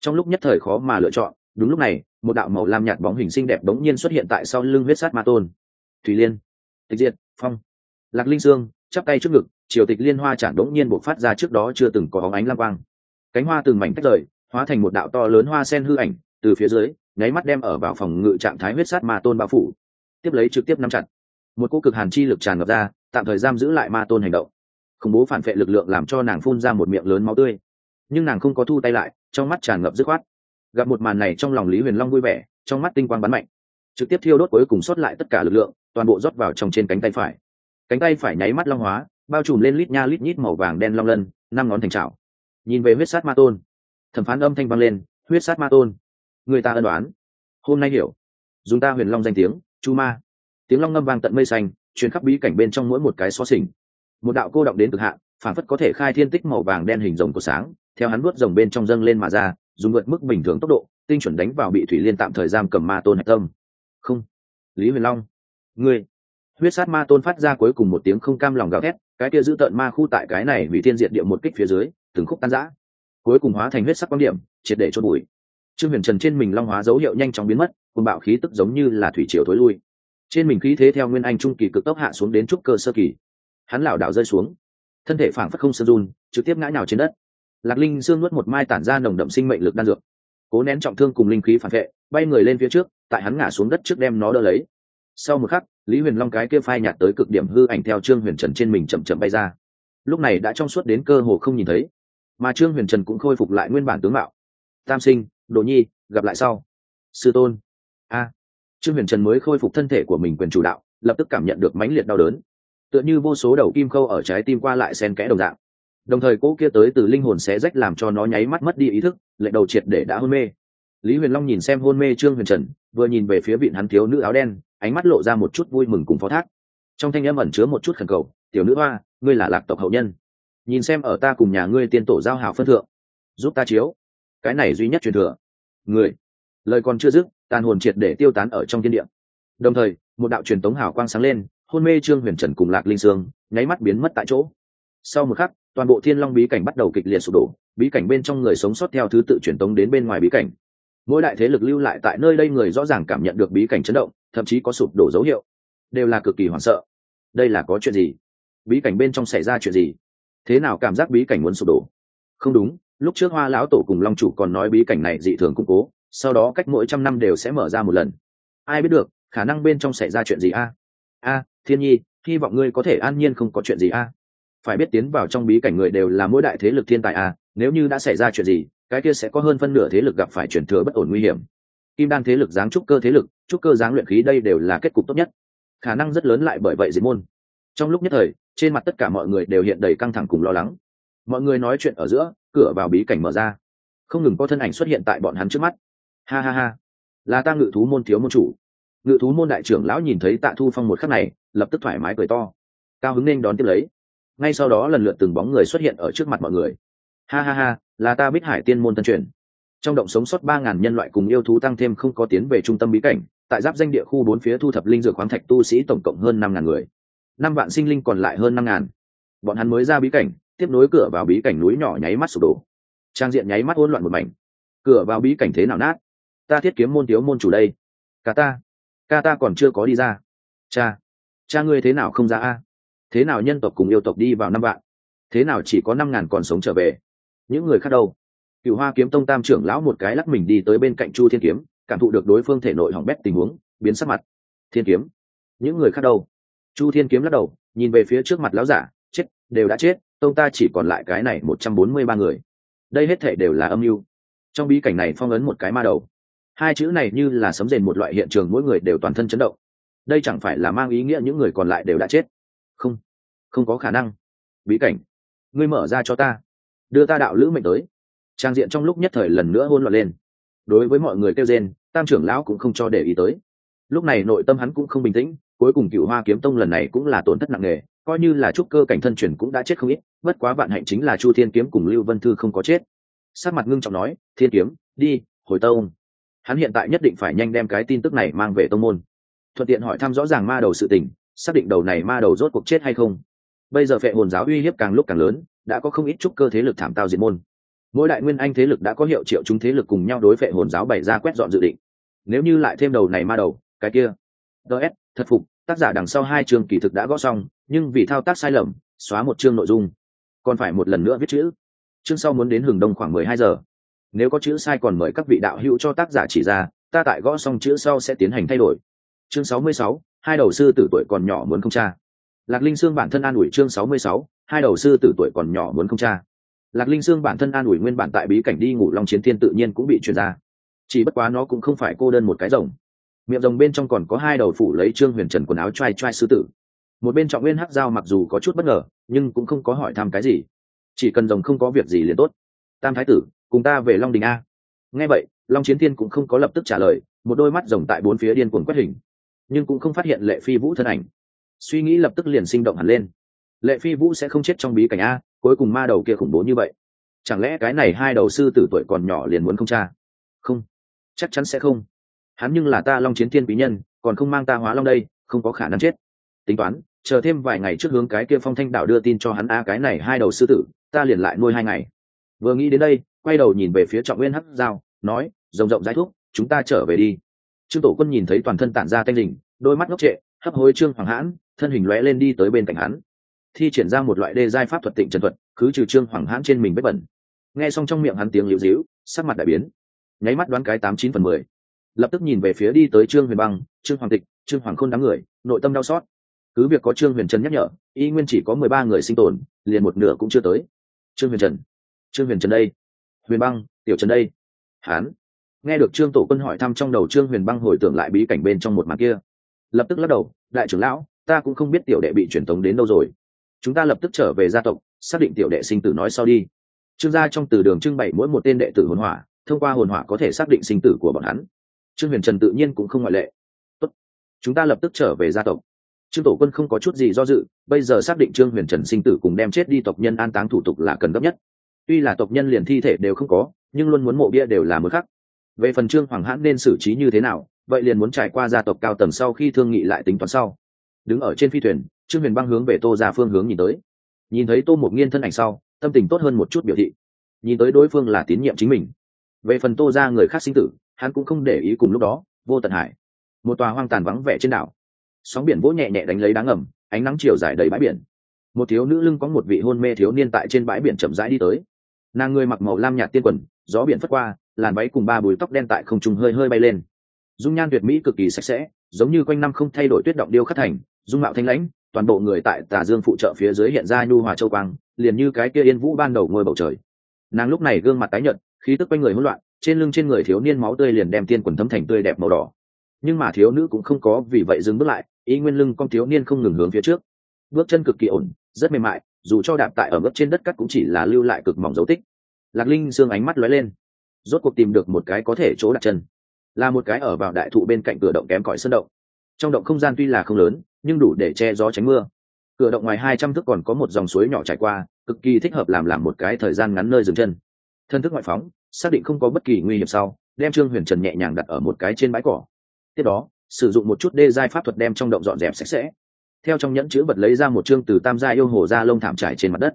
[SPEAKER 1] Trong lúc nhất thời khó mà lựa chọn, đúng lúc này, một đạo màu lam nhạt bóng hình xinh đẹp đống nhiên xuất hiện tại sau lưng huyết sát ma tôn. Thủy liên, tịch diệt, phong, lạc linh sương, chắp tay trước ngực triều tịch liên hoa chẳng đống nhiên bộc phát ra trước đó chưa từng có bóng ánh lam quang. Cánh hoa từng mảnh tách rời, hóa thành một đạo to lớn hoa sen hư ảnh, từ phía dưới, nháy mắt đem ở vào phòng ngự trạng thái huyết sát ma tôn bao phủ. Tiếp lấy trực tiếp nắm chặt. Một cỗ cực hàn chi lực tràn ngập ra, tạm thời giam giữ lại ma tôn hành động. Khủng bố phản vệ lực lượng làm cho nàng phun ra một miệng lớn máu tươi. Nhưng nàng không có thu tay lại, trong mắt tràn ngập dứt khoát. Gặp một màn này trong lòng lý huyền long vui vẻ, trong mắt tinh quang bắn mạnh. Trực tiếp thiêu đốt cuối cùng sót lại tất cả lực lượng, toàn bộ rót vào trong trên cánh tay phải. Cánh tay phải nháy mắt long hóa bao trùm lên lít nha lít nhít màu vàng đen long lân, năm ngón thành trào nhìn về huyết sát ma tôn, thẩm phán âm thanh vang lên, huyết sát ma tôn, người ta ân đoán hôm nay hiểu. Dùng ta huyền long danh tiếng, chu ma. Tiếng long ngâm vang tận mây xanh chuyến khắp bí cảnh bên trong mỗi một cái xó xỉnh. Một đạo cô động đến cực hạn, phản phất có thể khai thiên tích màu vàng đen hình rồng của sáng, theo hắn vuốt rồng bên trong dâng lên mà ra, dùng vượt mức bình thường tốc độ, tinh chuẩn đánh vào bị thủy liên tạm thời giam cầm ma tôn hạch tâm. Không, lý huyền long, ngươi. Huyết sát ma tôn phát ra cuối cùng một tiếng không cam lòng gào thét cái kia giữ tợn ma khu tại cái này hủy thiên diện địa một kích phía dưới, từng khúc tan rã. Cuối cùng hóa thành huyết sắc quan điểm, triệt để chôn bụi. Trương huyền trần trên mình long hóa dấu hiệu nhanh chóng biến mất cùng bạo khí tức giống như là thủy triều thối lui. Trên mình khí thế theo nguyên anh trung kỳ cực tốc hạ xuống đến trúc cơ sơ kỳ. Hắn lảo đảo rơi xuống. Thân thể phảng phất không sơn run, trực tiếp ngã nhào trên đất. Lạc linh xương nuốt một mai tản ra nồng đậm sinh mệnh lực đan dược. Cố nén trọng thương cùng linh khí phản vệ, bay người lên phía trước, tại hắn ngã xuống đất trước đem nó đỡ lấy sau một khắc, lý huyền long cái kia phai nhạt tới cực điểm hư ảnh theo trương huyền trần trên mình chậm chậm bay ra. Lúc này đã trong suốt đến cơ hồ không nhìn thấy. Mà trương huyền trần cũng khôi phục lại nguyên bản tướng mạo. Tam sinh đồ nhi, gặp lại sau. Sư tôn. A. Trương huyền trần mới khôi phục thân thể của mình quyền chủ đạo, lập tức cảm nhận được mãnh liệt đau đớn. Tựa như vô số đầu kim khâu ở trái tim qua lại sen kẽ đồng dạng. Đồng thời cỗ kia tới từ linh hồn xé rách làm cho nó nháy mắt mất đi ý thức lệ đầu triệt để đã hôn mê. Lý huyền long nhìn xem hôn mê trương huyền trần, vừa nhìn về phía vịn hắn thiếu nữ áo đen ánh mắt lộ ra một chút vui mừng cùng phó thác. Trong thanh âm ẩn chứa một chút khẩn cầu, tiểu nữ hoa, ngươi là lạc tộc hậu nhân. Nhìn xem ở ta cùng nhà ngươi tiên tổ giao hào phân thượng, giúp ta chiếu. Cái này duy nhất truyền thừa. Người, lời còn chưa dứt, tàn hồn triệt để tiêu tán ở trong thiên địa. Đồng thời, một đạo truyền tống hào quang sáng lên, hôn mê trương huyền trần cùng lạc linh sương, nháy mắt biến mất tại chỗ. Sau một khắc, toàn bộ thiên long bí cảnh bắt đầu kịch liệt sụp đổ, bí cảnh bên trong người sống sót theo thứ tự truyền tống đến bên ngoài bí cảnh mỗi đại thế lực lưu lại tại nơi đây người rõ ràng cảm nhận được bí cảnh chấn động, thậm chí có sụp đổ dấu hiệu. Đều là cực kỳ hoảng sợ. Đây là có chuyện gì? Bí cảnh bên trong xảy ra chuyện gì? Thế nào cảm giác bí cảnh muốn sụp đổ? Không đúng, lúc trước hoa lão tổ cùng long chủ còn nói bí cảnh này dị thường củng cố, sau đó cách mỗi trăm năm đều sẽ mở ra một lần. Ai biết được, khả năng bên trong xảy ra chuyện gì a? A, thiên nhi, hy vọng ngươi có thể an nhiên không có chuyện gì a. Phải biết tiến vào trong bí cảnh người đều là mỗi đại thế lực thiên tài a, nếu như đã xảy ra chuyện gì cái kia sẽ có hơn phân nửa thế lực gặp phải chuyển thừa bất ổn nguy hiểm. Kim đan thế lực giáng trúc cơ thế lực, trúc cơ giáng luyện khí đây đều là kết cục tốt nhất. Khả năng rất lớn lại bởi vậy diệt môn. Trong lúc nhất thời, trên mặt tất cả mọi người đều hiện đầy căng thẳng cùng lo lắng. Mọi người nói chuyện ở giữa, cửa vào bí cảnh mở ra. Không ngừng có thân ảnh xuất hiện tại bọn hắn trước mắt. Ha ha ha. Là ta ngự thú môn thiếu môn chủ. Ngự thú môn đại trưởng lão nhìn thấy tạ thu phong một khắc này, lập tức thoải mái cười to. Cao hứng nên đón tiếp lấy. Ngay sau đó lần lượt từng bóng người xuất hiện ở trước mặt mọi người ha ha ha, là ta bích hải tiên môn tân truyền. Trong động sống sót ba ngàn nhân loại cùng yêu thú tăng thêm không có tiến về trung tâm bí cảnh, tại giáp danh địa khu bốn phía thu thập linh dược khoáng thạch tu sĩ tổng cộng hơn năm ngàn người. Năm vạn sinh linh còn lại hơn năm ngàn. Bọn hắn mới ra bí cảnh, tiếp nối cửa vào bí cảnh núi nhỏ nháy mắt sụp đổ. Trang diện nháy mắt hỗn loạn một mảnh. Cửa vào bí cảnh thế nào nát? Ta thiết kiếm môn thiếu môn chủ đây. Cả ta. Ca ta còn chưa có đi ra. Cha. Cha ngươi thế nào không ra a? Thế nào nhân tộc cùng yêu tộc đi vào năm vạn? Thế nào chỉ có năm ngàn còn sống trở về? Những người khác đâu? Cựu hoa kiếm tông tam trưởng lão một cái lắc mình đi tới bên cạnh chu thiên kiếm, cảm thụ được đối phương thể nội hỏng bét tình huống, biến sắc mặt. Thiên kiếm? Những người khác đâu? Chu thiên kiếm lắc đầu, nhìn về phía trước mặt lão giả, chết, đều đã chết, tông ta chỉ còn lại cái này một trăm bốn mươi ba người. Đây hết thể đều là âm mưu. Trong bí cảnh này phong ấn một cái ma đầu. Hai chữ này như là sấm rền một loại hiện trường mỗi người đều toàn thân chấn động. Đây chẳng phải là mang ý nghĩa những người còn lại đều đã chết? Không không có khả năng. Bí cảnh, ngươi mở ra cho ta đưa ta đạo lữ mệnh tới. Trang diện trong lúc nhất thời lần nữa hôn loạn lên. Đối với mọi người kêu rên, tam trưởng lão cũng không cho để ý tới. Lúc này nội tâm hắn cũng không bình tĩnh, cuối cùng cựu hoa kiếm tông lần này cũng là tổn thất nặng nề, coi như là trúc cơ cảnh thân truyền cũng đã chết không ít, bất quá vạn hạnh chính là chu thiên kiếm cùng lưu vân thư không có chết. Sát mặt ngưng trọng nói, thiên kiếm, đi, hồi tông. Hắn hiện tại nhất định phải nhanh đem cái tin tức này mang về tông môn. Thuận tiện hỏi thăm rõ ràng ma đầu sự tình, xác định đầu này ma đầu rốt cuộc chết hay không. Bây giờ phệ hồn giáo uy hiếp càng lúc càng lớn đã có không ít trúc cơ thế lực thảm tao diệt môn. Mỗi đại nguyên anh thế lực đã có hiệu triệu chúng thế lực cùng nhau đối phệ hồn giáo bày ra quét dọn dự định. Nếu như lại thêm đầu này ma đầu, cái kia. Ts thật phục, tác giả đằng sau hai chương kỳ thực đã gõ xong, nhưng vì thao tác sai lầm, xóa một chương nội dung. Còn phải một lần nữa viết chữ. Chương sau muốn đến hừng đông khoảng mười hai giờ. Nếu có chữ sai còn mời các vị đạo hữu cho tác giả chỉ ra, ta tại gõ xong chữ sau sẽ tiến hành thay đổi. Chương sáu mươi sáu, hai đầu sư tử tuổi còn nhỏ muốn không cha lạc linh sương bản thân an ủi chương sáu mươi sáu, hai đầu sư tử tuổi còn nhỏ muốn không cha. Lạc linh sương bản thân an ủi nguyên bản tại bí cảnh đi ngủ long chiến thiên tự nhiên cũng bị truyền ra. Chỉ bất quá nó cũng không phải cô đơn một cái rồng. Miệng rồng bên trong còn có hai đầu phủ lấy trương huyền trần quần áo t r a i t r a i sư tử. Một bên trọng nguyên hắc dao mặc dù có chút bất ngờ, nhưng cũng không có hỏi thăm cái gì. Chỉ cần rồng không có việc gì liền tốt. Tam thái tử, cùng ta về long đình a. Nghe vậy, long chiến thiên cũng không có lập tức trả lời, một đôi mắt rồng tại bốn phía điên cuồng quét hình. Nhưng cũng không phát hiện lệ phi vũ thân ảnh suy nghĩ lập tức liền sinh động hẳn lên. Lệ phi vũ sẽ không chết trong bí cảnh a, cuối cùng ma đầu kia khủng bố như vậy. Chẳng lẽ cái này hai đầu sư tử tuổi còn nhỏ liền muốn không cha? Không. Chắc chắn sẽ không. Hắn nhưng là ta long chiến thiên bí nhân, còn không mang ta hóa long đây, không có khả năng chết. Tính toán, chờ thêm vài ngày trước hướng cái kia phong thanh đảo đưa tin cho hắn a, cái này hai đầu sư tử, ta liền lại nuôi hai ngày. Vừa nghĩ đến đây, quay đầu nhìn về phía trọng nguyên hắc giao, nói rộng rộng giải thuốc chúng ta trở về đi. Trương tổ quân nhìn thấy toàn thân tản ra thanh đình đôi mắt ngốc trệ, hấp hối trương hoàng hãn thân hình lóe lên đi tới bên cạnh hắn. Thi triển ra một loại đê giai pháp thuật tịnh trần thuật, cứ trừ trương hoàng hãn trên mình vết bẩn. Nghe xong trong miệng hắn tiếng liễu díu sắc mặt đại biến. Nháy mắt đoán cái tám chín phần mười. Lập tức nhìn về phía đi tới trương huyền băng, trương hoàng tịch, trương hoàng khôn đám người, nội tâm đau xót. Cứ việc có trương huyền trần nhắc nhở, y nguyên chỉ có mười ba người sinh tồn, liền một nửa cũng chưa tới. Trương huyền trần, trương huyền trần đây. Huyền băng, tiểu trần đây. Hán. Nghe được trương tổ quân hỏi thăm trong đầu trương huyền băng hồi tưởng lại bí cảnh bên trong một mặt kia. Lập tức lắc đầu, đại trưởng lão ta cũng không biết tiểu đệ bị truyền tống đến đâu rồi. Chúng ta lập tức trở về gia tộc, xác định tiểu đệ sinh tử nói sau đi. Trương gia trong từ đường trưng bày mỗi một tên đệ tử hồn hỏa, thông qua hồn hỏa có thể xác định sinh tử của bọn hắn. Trương huyền trần tự nhiên cũng không ngoại lệ. Tốt. chúng ta lập tức trở về gia tộc. Trương tổ quân không có chút gì do dự, bây giờ xác định trương huyền trần sinh tử cùng đem chết đi tộc nhân an táng thủ tục là cần gấp nhất. Tuy là tộc nhân liền thi thể đều không có, nhưng luôn muốn mộ bia đều là một khắc về phần trương hoàng hãn nên xử trí như thế nào, vậy liền muốn trải qua gia tộc cao tầng sau khi thương nghị lại tính toán sau đứng ở trên phi thuyền, trương huyền băng hướng về tô ra phương hướng nhìn tới. Nhìn thấy tô một nghiên thân ảnh sau, tâm tình tốt hơn một chút biểu thị. Nhìn tới đối phương là tín nhiệm chính mình. Về phần tô ra người khác sinh tử, hắn cũng không để ý cùng lúc đó, vô tận hải. Một tòa hoang tàn vắng vẻ trên đảo. Sóng biển vỗ nhẹ nhẹ đánh lấy đá ngầm, ánh nắng chiều dài đầy bãi biển. Một thiếu nữ lưng có một vị hôn mê thiếu niên tại trên bãi biển chậm rãi đi tới. Nàng người mặc màu lam nhạt tiên quần, gió biển phất qua, làn váy cùng ba bùi tóc đen tại không trung hơi hơi bay lên. Dung nhan tuyệt mỹ cực kỳ sạch sẽ, giống như quanh năm không thay đổi tuyết động điêu khắc thành dung mạo thanh lãnh, toàn bộ người tại tà dương phụ trợ phía dưới hiện ra nhu hòa châu quang, liền như cái kia yên vũ ban đầu ngôi bầu trời. Nàng lúc này gương mặt tái nhợt, khí tức quanh người hỗn loạn, trên lưng trên người thiếu niên máu tươi liền đem tiên quần thấm thành tươi đẹp màu đỏ. Nhưng mà thiếu nữ cũng không có vì vậy dừng bước lại ý nguyên lưng con thiếu niên không ngừng hướng phía trước. Bước chân cực kỳ ổn, rất mềm mại, dù cho đạp tại ở gấp trên đất cắt cũng chỉ là lưu lại cực mỏng dấu tích. Lạc linh xương ánh mắt lóe lên. Rốt cuộc tìm được một cái có thể chỗ đặt chân. Là một cái ở vào đại thụ bên cạnh cửa động kém cỏi sơn động. Trong động không gian tuy là không lớn nhưng đủ để che gió tránh mưa. Cửa động ngoài hai trăm thước còn có một dòng suối nhỏ trải qua, cực kỳ thích hợp làm làm một cái thời gian ngắn nơi dừng chân. Thân thức ngoại phóng, xác định không có bất kỳ nguy hiểm sau, đem trương huyền trần nhẹ nhàng đặt ở một cái trên bãi cỏ. Tiếp đó, sử dụng một chút đê giai pháp thuật đem trong động dọn dẹp sạch sẽ. Theo trong nhẫn chữ vật lấy ra một chương từ tam gia yêu hồ ra lông thảm trải trên mặt đất.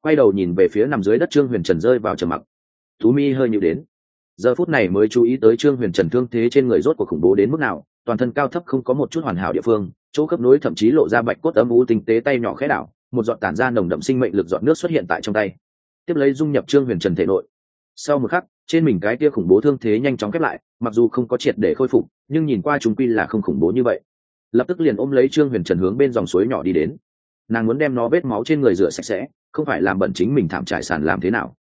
[SPEAKER 1] Quay đầu nhìn về phía nằm dưới đất trương huyền trần rơi vào trầm mặc. Thú mi hơi nhịu đến. Giờ phút này mới chú ý tới trương huyền trần thương thế trên người rốt cuộc khủng bố đến mức nào, toàn thân cao thấp không có một chút hoàn hảo địa phương chỗ khớp nối thậm chí lộ ra bạch cốt âm u tinh tế tay nhỏ khẽ đảo, một giọt tản ra nồng đậm sinh mệnh lực giọt nước xuất hiện tại trong tay. Tiếp lấy dung nhập trương huyền trần thể nội. Sau một khắc, trên mình cái kia khủng bố thương thế nhanh chóng khép lại, mặc dù không có triệt để khôi phục, nhưng nhìn qua chúng quy là không khủng bố như vậy. Lập tức liền ôm lấy trương huyền trần hướng bên dòng suối nhỏ đi đến. Nàng muốn đem nó vết máu trên người rửa sạch sẽ, không phải làm bẩn chính mình thảm trải sàn làm thế nào.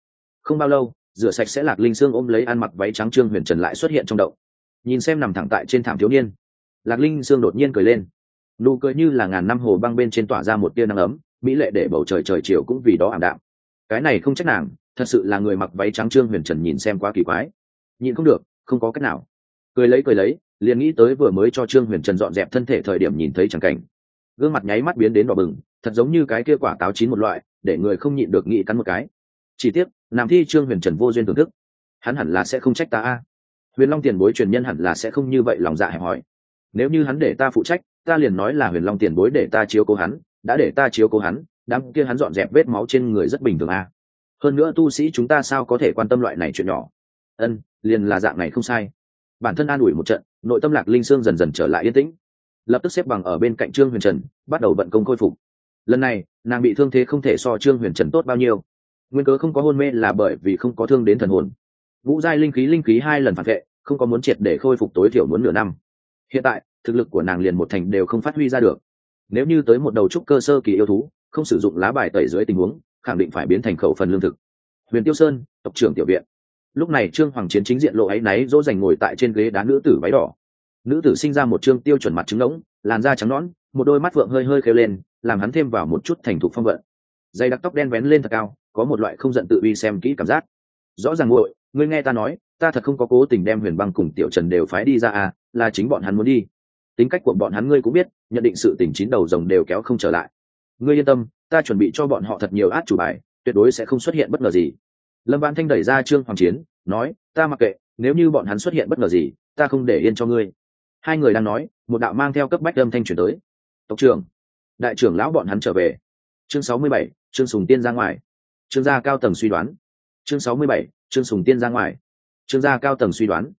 [SPEAKER 1] Không bao lâu, rửa sạch sẽ lạc linh xương ôm lấy ăn mặc váy trắng trương huyền trần lại xuất hiện trong động. Nhìn xem nằm thẳng tại trên thảm thiếu niên, lạc linh xương đột nhiên cười lên nụ cười như là ngàn năm hồ băng bên trên tỏa ra một tia nắng ấm, mỹ lệ để bầu trời trời chiều cũng vì đó ảm đạm. Cái này không trách nàng, thật sự là người mặc váy trắng trương huyền trần nhìn xem quá kỳ quái. Nhìn không được, không có cách nào. Cười lấy cười lấy, liền nghĩ tới vừa mới cho trương huyền trần dọn dẹp thân thể thời điểm nhìn thấy chẳng cảnh. Gương mặt nháy mắt biến đến đỏ bừng, thật giống như cái kia quả táo chín một loại, để người không nhịn được nghĩ cắn một cái. Chỉ tiếc làm thi trương huyền trần vô duyên thưởng thức. Hắn hẳn là sẽ không trách ta a. Huyền long tiền bối truyền nhân hẳn là sẽ không như vậy lòng dạ hẹp hòi. Nếu như hắn để ta phụ trách ta liền nói là huyền long tiền bối để ta chiếu cố hắn, đã để ta chiếu cố hắn, đám kia hắn dọn dẹp vết máu trên người rất bình thường à. Hơn nữa tu sĩ chúng ta sao có thể quan tâm loại này chuyện nhỏ? Ân, liền là dạng này không sai. Bản thân an ủi một trận, nội tâm lạc linh sương dần dần trở lại yên tĩnh. Lập tức xếp bằng ở bên cạnh trương huyền trần, bắt đầu vận công khôi phục. Lần này, nàng bị thương thế không thể so trương huyền trần tốt bao nhiêu. Nguyên cớ không có hôn mê là bởi vì không có thương đến thần hồn. Vũ giai linh khí linh khí hai lần phản vệ, không có muốn triệt để khôi phục tối thiểu muốn nửa năm hiện tại, thực lực của nàng liền một thành đều không phát huy ra được. Nếu như tới một đầu trúc cơ sơ kỳ yêu thú, không sử dụng lá bài tẩy dưới tình huống, khẳng định phải biến thành khẩu phần lương thực. Huyền tiêu sơn, tộc trưởng tiểu viện. Lúc này trương hoàng chiến chính diện lộ áy náy, dỗ dành ngồi tại trên ghế đá nữ tử váy đỏ. Nữ tử sinh ra một trương tiêu chuẩn mặt trứng ngỗng làn da trắng nõn, một đôi mắt vượng hơi hơi khêu lên, làm hắn thêm vào một chút thành thục phong vận. Dây đặc tóc đen vén lên thật cao, có một loại không giận tự uy xem kỹ cảm giác. Rõ ràng nguội ngươi nghe ta nói ta thật không có cố tình đem huyền băng cùng tiểu trần đều phái đi ra à là chính bọn hắn muốn đi. Tính cách của bọn hắn ngươi cũng biết, nhận định sự tình chín đầu rồng đều kéo không trở lại. Ngươi yên tâm, ta chuẩn bị cho bọn họ thật nhiều át chủ bài, tuyệt đối sẽ không xuất hiện bất ngờ gì. Lâm văn thanh đẩy ra trương hoàng chiến, nói, ta mặc kệ, nếu như bọn hắn xuất hiện bất ngờ gì, ta không để yên cho ngươi. Hai người đang nói, một đạo mang theo cấp bách âm thanh chuyển tới. Tộc trưởng, đại trưởng lão bọn hắn trở về. Chương sáu mươi bảy, trương sùng tiên ra ngoài. Trương gia cao tầng suy đoán. Chương sáu mươi bảy, trương sùng tiên ra ngoài trương gia cao tầng suy đoán.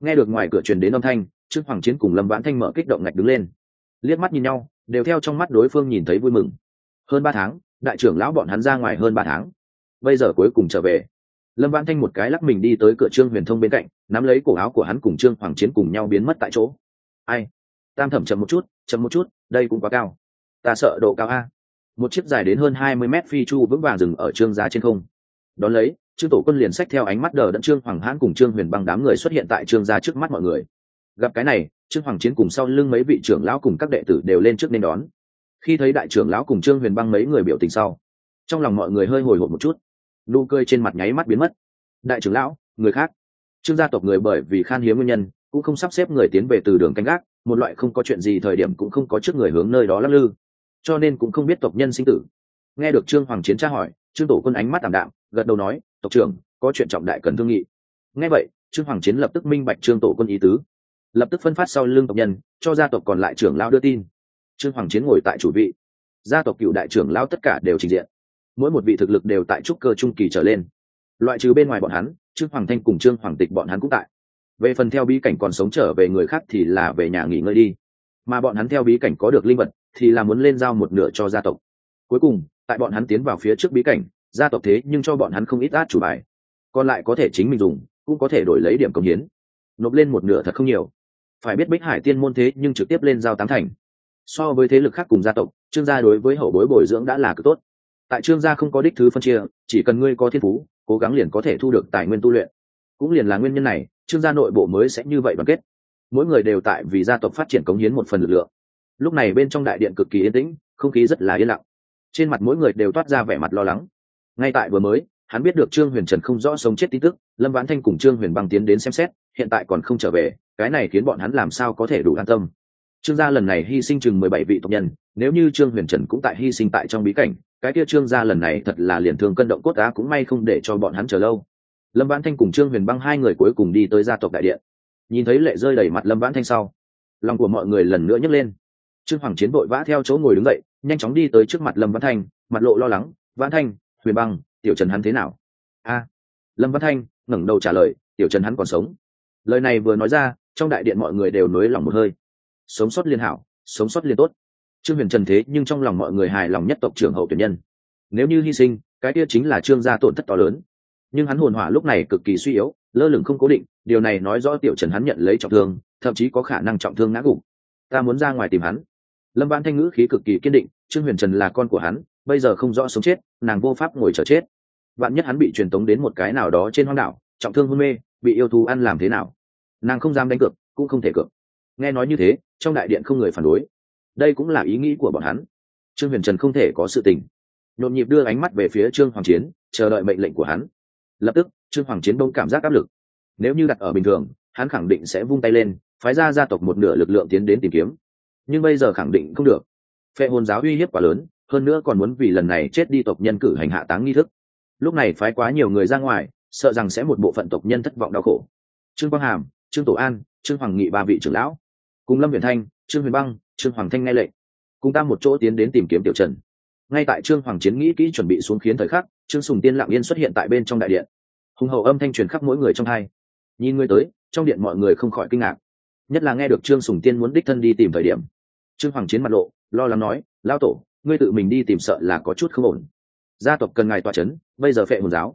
[SPEAKER 1] Nghe được ngoài cửa truyền đến âm thanh, trương hoàng chiến cùng lâm vãn thanh mở kích động ngạch đứng lên. Liếc mắt nhìn nhau, đều theo trong mắt đối phương nhìn thấy vui mừng. Hơn ba tháng, đại trưởng lão bọn hắn ra ngoài hơn ba tháng. Bây giờ cuối cùng trở về. Lâm vãn thanh một cái lắc mình đi tới cửa trương huyền thông bên cạnh, nắm lấy cổ áo của hắn cùng trương hoàng chiến cùng nhau biến mất tại chỗ. Ai? Tam thẩm chậm một chút, chậm một chút, đây cũng quá cao. Ta sợ độ cao a. Một chiếc dài đến hơn hai mươi mét phi chu vững vàng dừng ở trương Gia trên không. Đón lấy trương tổ quân liền sách theo ánh mắt đờ đẫn trương hoàng hãn cùng trương huyền băng đám người xuất hiện tại trương gia trước mắt mọi người. Gặp cái này, trương hoàng chiến cùng sau lưng mấy vị trưởng lão cùng các đệ tử đều lên trước nên đón. Khi thấy đại trưởng lão cùng trương huyền băng mấy người biểu tình sau, trong lòng mọi người hơi hồi hộp một chút. Nụ cười trên mặt nháy mắt biến mất. Đại trưởng lão, người khác. Trương gia tộc người bởi vì khan hiếm nguyên nhân, cũng không sắp xếp người tiến về từ đường canh gác, một loại không có chuyện gì thời điểm cũng không có trước người hướng nơi đó lắc lư. Cho nên cũng không biết tộc nhân sinh tử. Nghe được trương hoàng chiến tra hỏi, trương tổ quân ánh mắt tảm đạm, gật đầu nói tộc trưởng, có chuyện trọng đại cần thương nghị. Nghe vậy, trương hoàng chiến lập tức minh bạch trương tổ quân ý tứ. Lập tức phân phát sau lưng tộc nhân, cho gia tộc còn lại trưởng lão đưa tin. Trương hoàng chiến ngồi tại chủ vị. Gia tộc cựu đại trưởng lão tất cả đều trình diện. Mỗi một vị thực lực đều tại trúc cơ trung kỳ trở lên. Loại trừ bên ngoài bọn hắn, trương hoàng thanh cùng trương hoàng tịch bọn hắn cũng tại. Về phần theo bí cảnh còn sống trở về người khác thì là về nhà nghỉ ngơi đi. Mà bọn hắn theo bí cảnh có được linh vật, thì là muốn lên giao một nửa cho gia tộc. Cuối cùng, tại bọn hắn tiến vào phía trước bí cảnh gia tộc thế nhưng cho bọn hắn không ít át chủ bài. Còn lại có thể chính mình dùng, cũng có thể đổi lấy điểm công hiến. Nộp lên một nửa thật không nhiều. Phải biết bích hải tiên môn thế nhưng trực tiếp lên giao tám thành. So với thế lực khác cùng gia tộc, trương gia đối với hậu bối bồi dưỡng đã là cực tốt. Tại trương gia không có đích thứ phân chia, chỉ cần ngươi có thiên phú, cố gắng liền có thể thu được tài nguyên tu luyện. Cũng liền là nguyên nhân này, trương gia nội bộ mới sẽ như vậy đoàn kết. Mỗi người đều tại vì gia tộc phát triển cống hiến một phần lực lượng. Lúc này bên trong đại điện cực kỳ yên tĩnh, không khí rất là yên lặng. Trên mặt mỗi người đều toát ra vẻ mặt lo lắng ngay tại vừa mới, hắn biết được trương huyền trần không rõ sống chết tin tức, lâm vãn thanh cùng trương huyền băng tiến đến xem xét, hiện tại còn không trở về, cái này khiến bọn hắn làm sao có thể đủ an tâm. Trương gia lần này hy sinh chừng mười bảy vị tộc nhân, nếu như trương huyền trần cũng tại hy sinh tại trong bí cảnh, cái kia trương gia lần này thật là liền thương cân động cốt á cũng may không để cho bọn hắn chờ lâu. Lâm vãn thanh cùng trương huyền băng hai người cuối cùng đi tới gia tộc đại điện. Nhìn thấy lệ rơi đầy mặt lâm vãn thanh sau, lòng của mọi người lần nữa nhấc lên. Trương hoàng chiến vội vã theo chỗ ngồi đứng dậy, nhanh chóng đi tới trước mặt lâm vãn thanh, mặt lộ lo lắng, vãn thanh huyền băng, tiểu trần hắn thế nào? A, lâm văn thanh ngẩng đầu trả lời, tiểu trần hắn còn sống. Lời này vừa nói ra, trong đại điện mọi người đều nới lòng một hơi. Sống sót liên hảo, sống sót liên tốt. Trương huyền trần thế nhưng trong lòng mọi người hài lòng nhất tộc trưởng hậu tuyển nhân. Nếu như hy sinh, cái kia chính là trương gia tổn thất to lớn. Nhưng hắn hồn hỏa lúc này cực kỳ suy yếu, lơ lửng không cố định, điều này nói rõ tiểu trần hắn nhận lấy trọng thương, thậm chí có khả năng trọng thương ngã gục. Ta muốn ra ngoài tìm hắn. Lâm văn thanh ngữ khí cực kỳ kiên định, trương huyền trần là con của hắn bây giờ không rõ sống chết, nàng vô pháp ngồi chờ chết. Bạn nhất hắn bị truyền tống đến một cái nào đó trên hoang đảo, trọng thương hôn mê, bị yêu thú ăn làm thế nào? Nàng không dám đánh cược, cũng không thể cược. Nghe nói như thế, trong đại điện không người phản đối. Đây cũng là ý nghĩ của bọn hắn. Trương huyền trần không thể có sự tình. Nhộn nhịp đưa ánh mắt về phía trương hoàng chiến, chờ đợi mệnh lệnh của hắn. Lập tức, trương hoàng chiến đông cảm giác áp lực. Nếu như đặt ở bình thường, hắn khẳng định sẽ vung tay lên, phái ra gia tộc một nửa lực lượng tiến đến tìm kiếm. Nhưng bây giờ khẳng định không được. Phệ hồn giáo uy hiếp quá lớn hơn nữa còn muốn vì lần này chết đi tộc nhân cử hành hạ táng nghi thức. Lúc này phái quá nhiều người ra ngoài, sợ rằng sẽ một bộ phận tộc nhân thất vọng đau khổ. Trương quang hàm, trương tổ an, trương hoàng nghị ba vị trưởng lão, cùng lâm huyền thanh, trương huyền băng, trương hoàng thanh nghe lệnh, cùng ta một chỗ tiến đến tìm kiếm tiểu trần. Ngay tại trương hoàng chiến nghĩ kỹ chuẩn bị xuống khiến thời khắc, trương sùng tiên lặng yên xuất hiện tại bên trong đại điện. Hùng hậu âm thanh truyền khắp mỗi người trong hai. Nhìn ngươi tới, trong điện mọi người không khỏi kinh ngạc. Nhất là nghe được trương sùng tiên muốn đích thân đi tìm thời điểm. Trương hoàng chiến mặt lộ, lo lắng nói lao tổ ngươi tự mình đi tìm sợ là có chút không ổn. Gia tộc cần ngài tọa c h ấ n bây giờ phệ hồn giáo.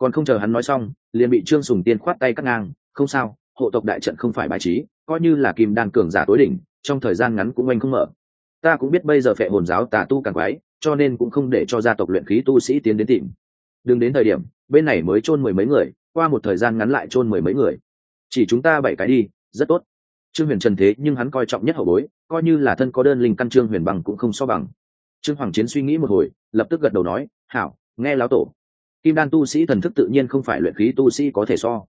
[SPEAKER 1] Còn không chờ hắn nói xong, liền bị trương sùng tiên khoát tay cắt ngang, không sao, hộ tộc đại trận không phải bài trí, coi như là kim đan cường giả tối đỉnh, trong thời gian ngắn cũng oanh không mở. Ta cũng biết bây giờ phệ hồn giáo tà tu càng quái, cho nên cũng không để cho gia tộc luyện khí tu sĩ tiến đến tìm. Đừng đến thời điểm, bên này mới chôn mười mấy người, qua một thời gian ngắn lại chôn mười mấy người. Chỉ chúng ta bảy cái đi, rất tốt. Trương huyền trần thế nhưng hắn coi trọng nhất hậu bối, coi như là thân có đơn linh căn trương huyền bằng cũng không so bằng trương hoàng chiến suy nghĩ một hồi, lập tức gật đầu nói, hảo, nghe lão tổ. Kim đan tu sĩ thần thức tự nhiên không phải luyện khí tu sĩ có thể so.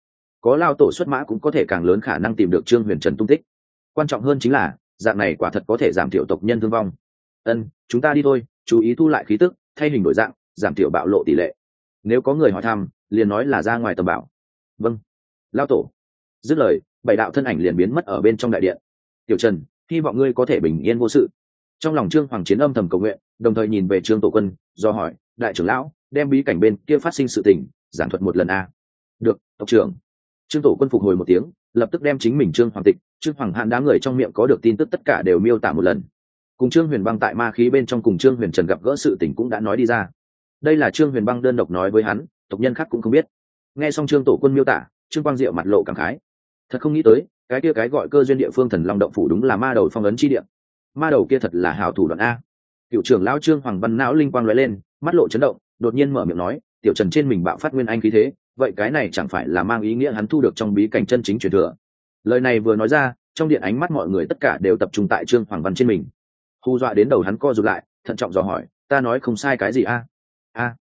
[SPEAKER 1] Có lao tổ xuất mã cũng có thể càng lớn khả năng tìm được trương huyền trần tung tích. Quan trọng hơn chính là, dạng này quả thật có thể giảm thiểu tộc nhân thương vong. Ân, chúng ta đi thôi, chú ý thu lại khí tức, thay hình đổi dạng, giảm thiểu bạo lộ tỷ lệ. Nếu có người hỏi thăm, liền nói là ra ngoài tầm bảo. Vâng. Lao tổ. Dứt lời, bảy đạo thân ảnh liền biến mất ở bên trong đại điện. Tiểu trần, hy vọng ngươi có thể bình yên vô sự trong lòng trương hoàng chiến âm thầm cầu nguyện, đồng thời nhìn về trương tổ quân, do hỏi, đại trưởng lão, đem bí cảnh bên kia phát sinh sự tình, giảng thuật một lần a. Được, tộc trưởng. Trương tổ quân phục hồi một tiếng, lập tức đem chính mình trương hoàng tịch, trương hoàng hạn đám người trong miệng có được tin tức tất cả đều miêu tả một lần. Cùng trương huyền băng tại ma khí bên trong cùng trương huyền trần gặp gỡ sự tình cũng đã nói đi ra. Đây là trương huyền băng đơn độc nói với hắn, tộc nhân khác cũng không biết. Nghe xong trương tổ quân miêu tả, trương quang diệu mặt lộ cảm khái. Thật không nghĩ tới, cái kia cái gọi cơ duyên địa phương thần long động phủ đúng là ma đầu phong ấn chi địa ma đầu kia thật là hào thủ đoạn a. Cựu trưởng lao trương hoàng văn não linh quang lóe lên, mắt lộ chấn động, đột nhiên mở miệng nói, tiểu trần trên mình bạo phát nguyên anh khí thế, vậy cái này chẳng phải là mang ý nghĩa hắn thu được trong bí cảnh chân chính truyền thừa? Lời này vừa nói ra, trong điện ánh mắt mọi người tất cả đều tập trung tại trương hoàng văn trên mình. Hù dọa đến đầu hắn co rụt lại, thận trọng dò hỏi, ta nói không sai cái gì a? A.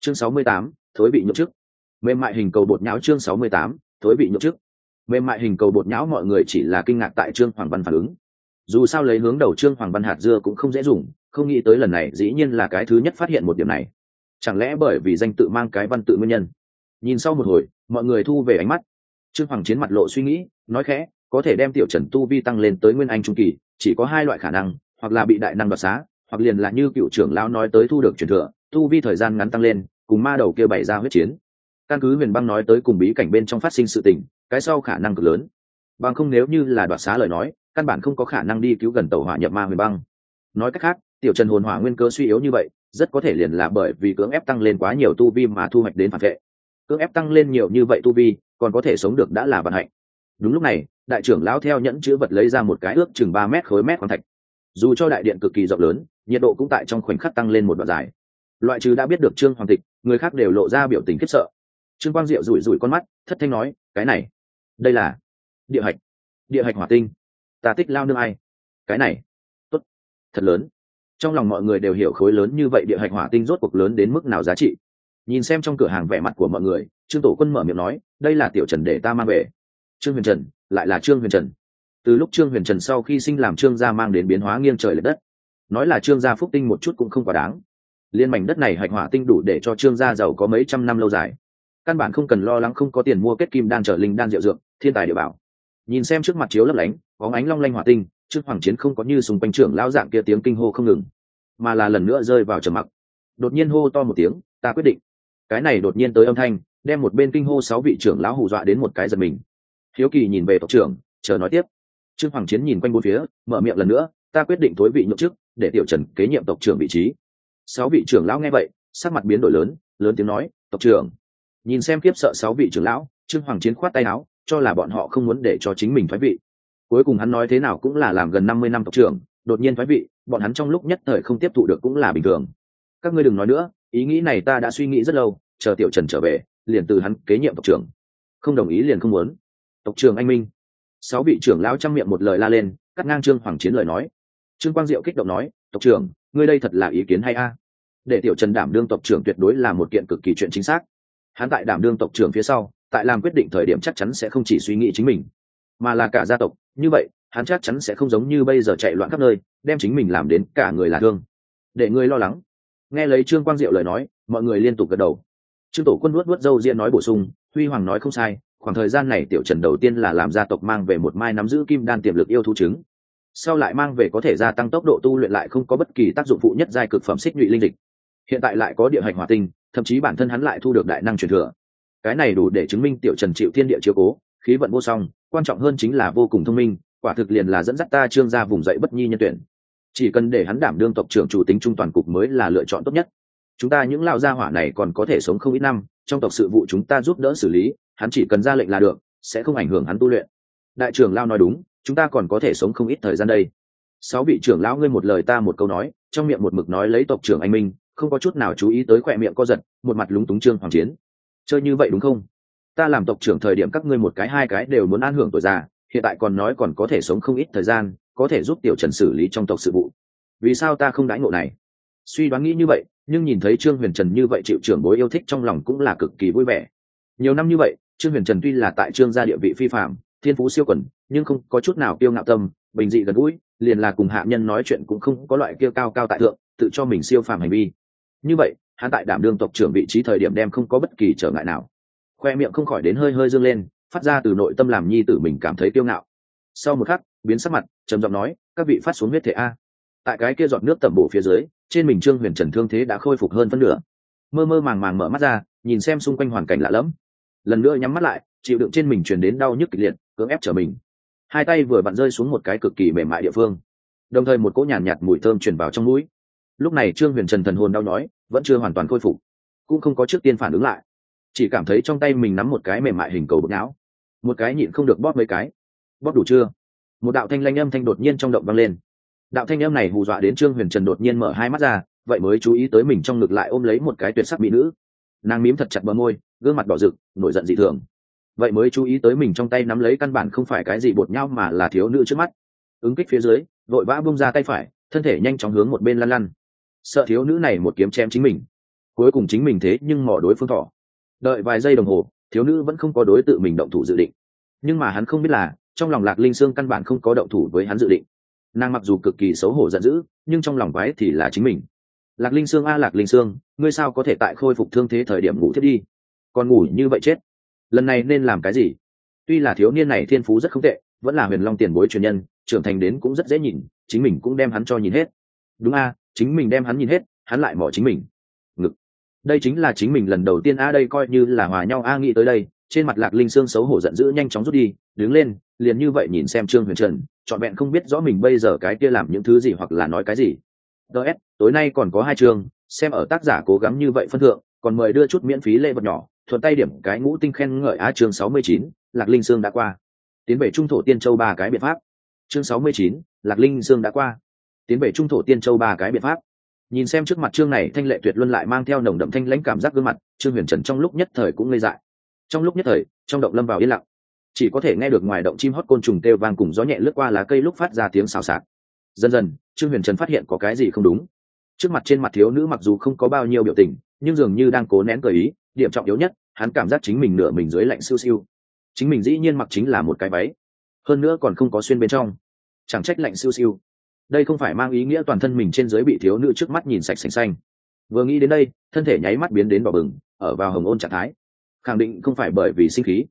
[SPEAKER 1] Chương sáu mươi tám, thối bị nhậu trước mềm mại hình cầu bột nhão chương sáu mươi tám, thối bị nhậu trước mềm mại hình cầu bột nhão mọi người chỉ là kinh ngạc tại trương hoàng văn phản ứng dù sao lấy hướng đầu trương hoàng văn hạt dưa cũng không dễ dùng, không nghĩ tới lần này dĩ nhiên là cái thứ nhất phát hiện một điểm này. Chẳng lẽ bởi vì danh tự mang cái văn tự nguyên nhân? Nhìn sau một hồi, mọi người thu về ánh mắt. Trương hoàng chiến mặt lộ suy nghĩ, nói khẽ, có thể đem tiểu trần tu vi tăng lên tới nguyên anh trung kỳ, chỉ có hai loại khả năng, hoặc là bị đại năng đoạt xá, hoặc liền là như cựu trưởng lão nói tới thu được truyền thừa, tu vi thời gian ngắn tăng lên, cùng ma đầu kia bày ra huyết chiến. Căn cứ huyền băng nói tới cùng bí cảnh bên trong phát sinh sự tình, cái sau khả năng cực lớn. Bằng không nếu như là đoạt xá lời nói căn bản không có khả năng đi cứu gần tàu hỏa nhập ma huyền băng. Nói cách khác, tiểu trần hồn hỏa nguyên cơ suy yếu như vậy, rất có thể liền là bởi vì cưỡng ép tăng lên quá nhiều tu vi mà thu hoạch đến phản vệ. Cưỡng ép tăng lên nhiều như vậy tu vi, còn có thể sống được đã là vận hạnh. Đúng lúc này, đại trưởng lão theo nhẫn chữ vật lấy ra một cái ước chừng ba mét khối mét khoáng thạch. Dù cho đại điện cực kỳ rộng lớn, nhiệt độ cũng tại trong khoảnh khắc tăng lên một đoạn dài. Loại trừ đã biết được trương hoàng tịch người khác đều lộ ra biểu tình khiếp sợ. Trương quang diệu rủi rủi con mắt, thất thanh nói, cái này, đây là địa hạch địa hạch hỏa tinh ta tích lao nương ai? Cái này, tốt, thật lớn. Trong lòng mọi người đều hiểu khối lớn như vậy địa hạch hỏa tinh rốt cuộc lớn đến mức nào giá trị. Nhìn xem trong cửa hàng vẻ mặt của mọi người, trương tổ quân mở miệng nói, đây là tiểu trần để ta mang về. Trương huyền trần, lại là trương huyền trần. Từ lúc trương huyền trần sau khi sinh làm trương gia mang đến biến hóa nghiêng trời l ệ đất. Nói là trương gia phúc tinh một chút cũng không quá đáng. Liên mảnh đất này hạch hỏa tinh đủ để cho trương gia giàu có mấy trăm năm lâu dài. Căn bản không cần lo lắng không có tiền mua kết kim đan trở linh đan diệu dược, thiên tài địa bảo nhìn xem trước mặt chiếu lấp lánh có ánh long lanh hỏa tinh, trước hoàng chiến không có như sùng quanh trưởng lão dạng kia tiếng kinh hô không ngừng, mà là lần nữa rơi vào trầm mặc. Đột nhiên hô to một tiếng, ta quyết định. Cái này đột nhiên tới âm thanh, đem một bên kinh hô sáu vị trưởng lão hù dọa đến một cái giật mình. Hiếu kỳ nhìn về tộc trưởng, chờ nói tiếp. Trương hoàng chiến nhìn quanh bốn phía, mở miệng lần nữa, ta quyết định thối vị nhậm chức, để tiểu trần kế nhiệm tộc trưởng vị trí. Sáu vị trưởng lão nghe vậy, sắc mặt biến đổi lớn lớn tiếng nói, tộc trưởng. Nhìn xem kiếp sợ sáu vị trưởng lão trương hoàng chiến khoát tay áo cho là bọn họ không muốn để cho chính mình thoái vị. Cuối cùng hắn nói thế nào cũng là làm gần năm mươi năm tộc trưởng, đột nhiên thoái vị, bọn hắn trong lúc nhất thời không tiếp thụ được cũng là bình thường. Các ngươi đừng nói nữa, ý nghĩ này ta đã suy nghĩ rất lâu, chờ tiểu trần trở về, liền từ hắn kế nhiệm tộc trưởng. Không đồng ý liền không muốn. Tộc trưởng anh minh. Sáu vị trưởng lão chăm miệng một lời la lên, cắt ngang trương hoàng chiến lời nói. Trương quang diệu kích động nói, tộc trưởng, ngươi đây thật là ý kiến hay a? Để tiểu trần đảm đương tộc trưởng tuyệt đối là một kiện cực kỳ chuyện chính xác. Hắn tại đảm đương tộc trưởng phía sau tại làm quyết định thời điểm chắc chắn sẽ không chỉ suy nghĩ chính mình, mà là cả gia tộc. Như vậy, hắn chắc chắn sẽ không giống như bây giờ chạy loạn khắp nơi, đem chính mình làm đến cả người là thương. Để ngươi lo lắng. Nghe lấy trương quang diệu lời nói, mọi người liên tục gật đầu. Trương tổ quân nuốt nuốt dâu diễn nói bổ sung, huy hoàng nói không sai, khoảng thời gian này tiểu trần đầu tiên là làm gia tộc mang về một mai nắm giữ kim đan tiềm lực yêu thu trứng. Sau lại mang về có thể gia tăng tốc độ tu luyện lại không có bất kỳ tác dụng phụ nhất giai cực phẩm xích nhụy linh dịch hiện tại lại có địa hạch hỏa tinh, thậm chí bản thân hắn lại thu được đại năng truyền thừa cái này đủ để chứng minh tiểu trần chịu thiên địa chiếu cố, khí vận vô song, quan trọng hơn chính là vô cùng thông minh, quả thực liền là dẫn dắt ta trương ra vùng dậy bất nhi nhân tuyển. Chỉ cần để hắn đảm đương tộc trưởng chủ tính trung toàn cục mới là lựa chọn tốt nhất. Chúng ta những lão gia hỏa này còn có thể sống không ít năm, trong tộc sự vụ chúng ta giúp đỡ xử lý, hắn chỉ cần ra lệnh là được, sẽ không ảnh hưởng hắn tu luyện. Đại trưởng lao nói đúng, chúng ta còn có thể sống không ít thời gian đây. Sáu vị trưởng lão ngươi một lời ta một câu nói, trong miệng một mực nói lấy tộc trưởng anh minh, không có chút nào chú ý tới khỏe miệng co giật, một mặt lúng túng trương hoàng chiến chơi như vậy đúng không? Ta làm tộc trưởng thời điểm các ngươi một cái, hai cái đều muốn an hưởng tuổi già, hiện tại còn nói còn có thể sống không ít thời gian, có thể giúp tiểu trần xử lý trong tộc sự vụ. Vì sao ta không đãi ngộ này? Suy đoán nghĩ như vậy, nhưng nhìn thấy trương huyền trần như vậy chịu trưởng bối yêu thích trong lòng cũng là cực kỳ vui vẻ. Nhiều năm như vậy, trương huyền trần tuy là tại trương gia địa vị phi phạm thiên phú siêu quẩn, nhưng không có chút nào kiêu ngạo tâm, bình dị gần gũi, liền là cùng hạ nhân nói chuyện cũng không có loại kia cao cao tại thượng, tự cho mình siêu phàm hành vi. Như vậy hắn tại đảm đương tộc trưởng vị trí thời điểm đem không có bất kỳ trở ngại nào. Khoe miệng không khỏi đến hơi hơi dương lên phát ra từ nội tâm làm nhi tử mình cảm thấy kiêu ngạo. Sau một khắc biến sắc mặt trầm giọng nói các vị phát xuống huyết thể a. Tại cái kia giọt nước tẩm bổ phía dưới trên mình trương huyền trần thương thế đã khôi phục hơn phân nửa. Mơ mơ màng màng mở mắt ra nhìn xem xung quanh hoàn cảnh lạ lẫm. Lần nữa nhắm mắt lại chịu đựng trên mình truyền đến đau nhức kịch liệt cưỡng ép trở mình. Hai tay vừa bận rơi xuống một cái cực kỳ mềm mại địa phương. Đồng thời một cỗ nhàn nhạt, nhạt mùi thơm truyền vào trong mũi lúc này trương huyền trần thần hồn đau nhói, vẫn chưa hoàn toàn khôi phục, cũng không có trước tiên phản ứng lại. Chỉ cảm thấy trong tay mình nắm một cái mềm mại hình cầu bực não một cái nhịn không được bóp mấy cái. Bóp đủ chưa? Một đạo thanh lanh âm thanh đột nhiên trong động vang lên. Đạo thanh âm này hù dọa đến trương huyền trần đột nhiên mở hai mắt ra, vậy mới chú ý tới mình trong ngực lại ôm lấy một cái tuyệt sắc mỹ nữ. Nàng mím thật chặt bờ môi, gương mặt đỏ rực, nổi giận dị thường. Vậy mới chú ý tới mình trong tay nắm lấy căn bản không phải cái gì bột nhau mà là thiếu nữ trước mắt. Ứng kích phía dưới, vội vã bung ra tay phải, thân thể nhanh chóng hướng một bên lăn lăn sợ thiếu nữ này một kiếm chém chính mình. Cuối cùng chính mình thế nhưng mò đối phương thỏ. Đợi vài giây đồng hồ, thiếu nữ vẫn không có đối tự mình động thủ dự định. Nhưng mà hắn không biết là, trong lòng lạc linh sương căn bản không có động thủ với hắn dự định. Nàng mặc dù cực kỳ xấu hổ giận dữ, nhưng trong lòng quái thì là chính mình. Lạc linh sương a, lạc linh sương, ngươi sao có thể tại khôi phục thương thế thời điểm ngủ thiết đi? Còn ngủ như vậy chết. Lần này nên làm cái gì? Tuy là thiếu niên này thiên phú rất không tệ, vẫn là huyền long tiền bối truyền nhân, trưởng thành đến cũng rất dễ nhìn, chính mình cũng đem hắn cho nhìn hết. Đúng a chính mình đem hắn nhìn hết, hắn lại mỏ chính mình. Ngực. Đây chính là chính mình lần đầu tiên, a, đây coi như là hòa nhau, a, nghĩ tới đây, trên mặt lạc linh sương xấu hổ giận dữ nhanh chóng rút đi, đứng lên, liền như vậy nhìn xem trương huyền trần, trọn vẹn không biết rõ mình bây giờ cái kia làm những thứ gì hoặc là nói cái gì. Ts tối nay còn có hai chương, xem ở tác giả cố gắng như vậy phân thượng, còn mời đưa chút miễn phí lễ vật nhỏ, thuận tay điểm cái ngũ tinh khen ngợi á chương sáu mươi chín, lạc linh sương đã qua. Tiến về trung thổ tiên châu ba cái biện pháp. Chương sáu mươi chín, lạc linh sương đã qua tiến về trung thổ tiên châu ba cái biện pháp. Nhìn xem trước mặt chương này, thanh lệ tuyệt luân lại mang theo nồng đậm thanh lãnh cảm giác gương mặt, trương huyền trần trong lúc nhất thời cũng ngây dại. Trong lúc nhất thời, trong động lâm vào yên lặng. Chỉ có thể nghe được ngoài động chim hót côn trùng kêu vang cùng gió nhẹ lướt qua lá cây lúc phát ra tiếng xào xạc. Dần dần, trương huyền trần phát hiện có cái gì không đúng. Trước mặt trên mặt thiếu nữ mặc dù không có bao nhiêu biểu tình, nhưng dường như đang cố nén cờ ý, điểm trọng yếu nhất, hắn cảm giác chính mình nửa mình dưới lạnh siêu siêu. Chính mình dĩ nhiên mặc chính là một cái váy, hơn nữa còn không có xuyên bên trong. Chẳng trách lạnh siêu siêu đây không phải mang ý nghĩa toàn thân mình trên dưới bị thiếu nữ trước mắt nhìn sạch xanh xanh. Vừa nghĩ đến đây, thân thể nháy mắt biến đến đỏ bừng, ở vào hồng ôn trạng thái. Khẳng định không phải bởi vì sinh khí,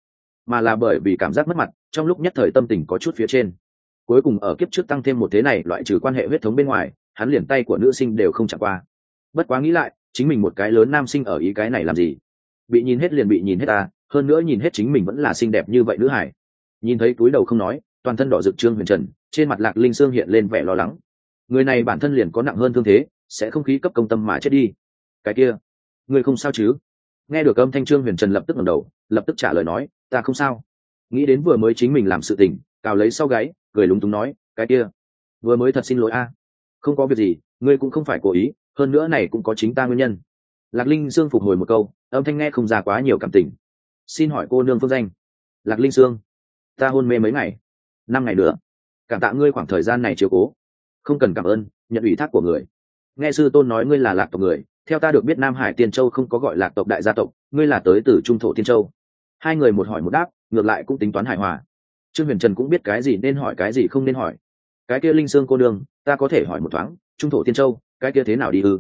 [SPEAKER 1] mà là bởi vì cảm giác mất mặt, trong lúc nhất thời tâm tình có chút phía trên. Cuối cùng ở kiếp trước tăng thêm một thế này, loại trừ quan hệ huyết thống bên ngoài, hắn liền tay của nữ sinh đều không chạm qua. Bất quá nghĩ lại, chính mình một cái lớn nam sinh ở ý cái này làm gì? Bị nhìn hết liền bị nhìn hết ta, hơn nữa nhìn hết chính mình vẫn là xinh đẹp như vậy nữ hải. Nhìn thấy túi đầu không nói, toàn thân đỏ rực trương huyền trần trên mặt lạc linh sương hiện lên vẻ lo lắng. Người này bản thân liền có nặng hơn thương thế, sẽ không khí cấp công tâm mà chết đi. Cái kia, người không sao chứ? Nghe được âm thanh trương huyền trần lập tức ngẩng đầu, lập tức trả lời nói, ta không sao. Nghĩ đến vừa mới chính mình làm sự tình cào lấy sau gáy, cười lúng túng nói, cái kia, vừa mới thật xin lỗi a. Không có việc gì, ngươi cũng không phải cố ý, hơn nữa này cũng có chính ta nguyên nhân. Lạc linh sương phục hồi một câu, âm thanh nghe không ra quá nhiều cảm tình. Xin hỏi cô nương phương danh. Lạc linh sương, ta hôn mê mấy ngày? Năm ngày nữa cảm tạ ngươi khoảng thời gian này chiếu cố. Không cần cảm ơn, nhận ủy thác của người. Nghe sư tôn nói ngươi là lạc tộc người, theo ta được biết nam hải tiên châu không có gọi lạc tộc đại gia tộc, ngươi là tới từ trung thổ tiên châu. Hai người một hỏi một đáp, ngược lại cũng tính toán hài hòa. Trương huyền trần cũng biết cái gì nên hỏi cái gì không nên hỏi. Cái kia linh sương cô đương ta có thể hỏi một thoáng, trung thổ tiên châu, cái kia thế nào đi ư?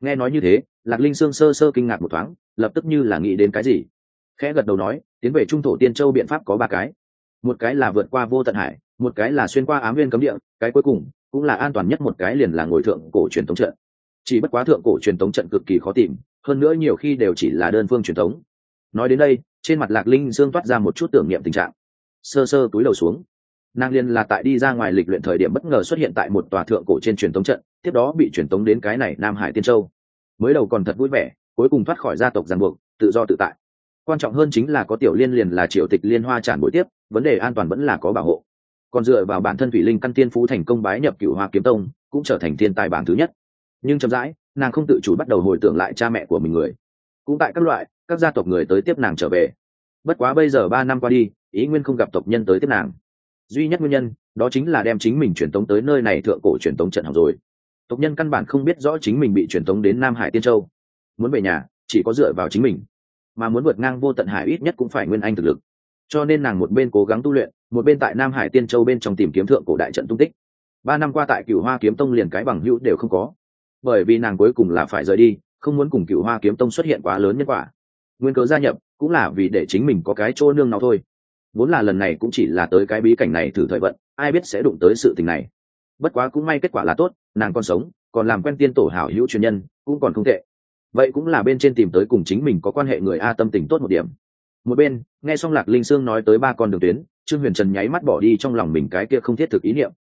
[SPEAKER 1] Nghe nói như thế, lạc linh sương sơ sơ kinh ngạc một thoáng, lập tức như là nghĩ đến cái gì. Khẽ gật đầu nói, tiến về trung thổ tiên châu biện pháp có ba cái. Một cái là vượt qua vô tận hải một cái là xuyên qua ám viên cấm địa, cái cuối cùng cũng là an toàn nhất, một cái liền là ngồi thượng cổ truyền thống trận. Chỉ bất quá thượng cổ truyền thống trận cực kỳ khó tìm, hơn nữa nhiều khi đều chỉ là đơn phương truyền thống. Nói đến đây, trên mặt lạc linh dương toát ra một chút tưởng niệm tình trạng. Sơ sơ túi đầu xuống, nàng liên là tại đi ra ngoài lịch luyện thời điểm bất ngờ xuất hiện tại một tòa thượng cổ trên truyền thống trận, tiếp đó bị truyền thống đến cái này nam hải tiên châu. Mới đầu còn thật vui vẻ, cuối cùng thoát khỏi gia tộc giàn buộc, tự do tự tại. Quan trọng hơn chính là có tiểu liên liền là triều tịch liên hoa tràn buổi tiếp, vấn đề an toàn vẫn là có bảo hộ còn dựa vào bản thân thủy linh căn tiên phú thành công bái nhập cựu hoa kiếm tông, cũng trở thành thiên tài bảng thứ nhất. Nhưng chậm rãi, nàng không tự chủ bắt đầu hồi tưởng lại cha mẹ của mình người. Cũng tại các loại, các gia tộc người tới tiếp nàng trở về. Bất quá bây giờ ba năm qua đi, ý nguyên không gặp tộc nhân tới tiếp nàng. Duy nhất nguyên nhân, đó chính là đem chính mình truyền tống tới nơi này thượng cổ truyền tống trận học rồi. Tộc nhân căn bản không biết rõ chính mình bị truyền tống đến nam hải tiên châu. Muốn về nhà, chỉ có dựa vào chính mình. Mà muốn vượt ngang vô tận hải ít nhất cũng phải nguyên anh thực lực. Cho nên nàng một bên cố gắng tu luyện một bên tại nam hải tiên châu bên trong tìm kiếm thượng cổ đại trận tung tích. Ba năm qua tại cựu hoa kiếm tông liền cái bằng hữu đều không có. Bởi vì nàng cuối cùng là phải rời đi, không muốn cùng cựu hoa kiếm tông xuất hiện quá lớn nhân quả. Nguyên cớ gia nhập cũng là vì để chính mình có cái chỗ nương nào thôi. Vốn là lần này cũng chỉ là tới cái bí cảnh này thử thời vận, ai biết sẽ đụng tới sự tình này. Bất quá cũng may kết quả là tốt, nàng còn sống, còn làm quen tiên tổ hảo hữu truyền nhân, cũng còn không tệ. Vậy cũng là bên trên tìm tới cùng chính mình có quan hệ người a tâm tình tốt một điểm một bên, nghe xong lạc linh sương nói tới ba con đường tuyến, trương huyền trần nháy mắt bỏ đi trong lòng mình cái kia không thiết thực ý niệm.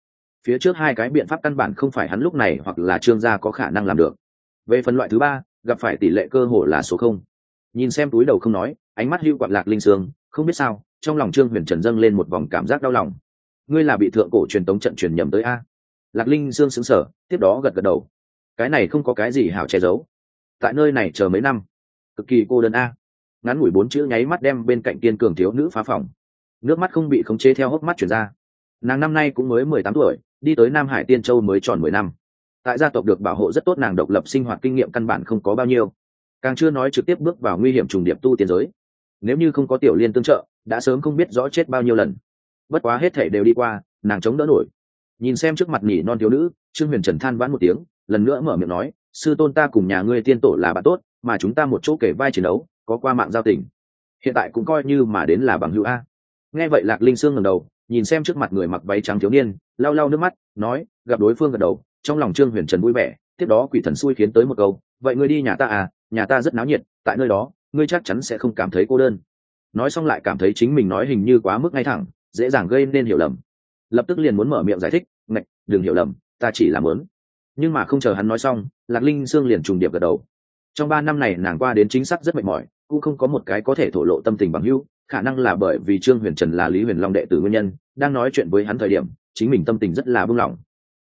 [SPEAKER 1] Phía trước hai cái biện pháp căn bản không phải hắn lúc này hoặc là trương gia có khả năng làm được. Về phần loại thứ ba, gặp phải tỷ lệ cơ hội là số không. Nhìn xem túi đầu không nói, ánh mắt hưu quặn lạc linh sương, không biết sao, trong lòng trương huyền trần dâng lên một vòng cảm giác đau lòng. Ngươi là bị thượng cổ truyền tống trận truyền nhầm tới a. Lạc linh sương xứng sở tiếp đó gật gật đầu. Cái này không có cái gì hảo che giấu. Tại nơi này chờ mấy năm. Cực kỳ cô đơn a ngắn ngủi bốn chữ nháy mắt đem bên cạnh kiên cường thiếu nữ phá phòng. Nước mắt không bị khống chế theo hốc mắt chuyển ra. Nàng năm nay cũng mới mười tám tuổi, đi tới nam hải tiên châu mới tròn mười năm. Tại gia tộc được bảo hộ rất tốt, nàng độc lập sinh hoạt kinh nghiệm căn bản không có bao nhiêu. Càng chưa nói trực tiếp bước vào nguy hiểm trùng điệp tu tiến giới. Nếu như không có tiểu liên tương trợ, đã sớm không biết rõ chết bao nhiêu lần. Bất quá hết thể đều đi qua, nàng chống đỡ nổi. Nhìn xem trước mặt nhỉ non thiếu nữ, trương huyền trần than vãn một tiếng, lần nữa mở miệng nói, sư tôn ta cùng nhà ngươi tiên tổ là bạn tốt, mà chúng ta một chỗ kể vai chiến đấu có qua mạng giao tình. Hiện tại cũng coi như mà đến là bằng hữu a. Nghe vậy lạc linh sương ngầm đầu, nhìn xem trước mặt người mặc váy trắng thiếu niên, lau lau nước mắt, nói, gặp đối phương gật đầu, trong lòng trương huyền trần vui vẻ, tiếp đó quỷ thần xui khiến tới một câu, vậy ngươi đi nhà ta à nhà ta rất náo nhiệt, tại nơi đó, ngươi chắc chắn sẽ không cảm thấy cô đơn. Nói xong lại cảm thấy chính mình nói hình như quá mức ngay thẳng, dễ dàng gây nên hiểu lầm. Lập tức liền muốn mở miệng giải thích, ngạch, đừng hiểu lầm, ta chỉ làm lớn nhưng mà không chờ hắn nói xong, lạc linh sương liền trùng điệp gật đầu. Trong ba năm này nàng qua đến chính xác rất mệt mỏi cũng không có một cái có thể thổ lộ tâm tình bằng hữu, khả năng là bởi vì trương huyền trần là lý huyền long đệ tử nguyên nhân, đang nói chuyện với hắn thời điểm, chính mình tâm tình rất là buông lỏng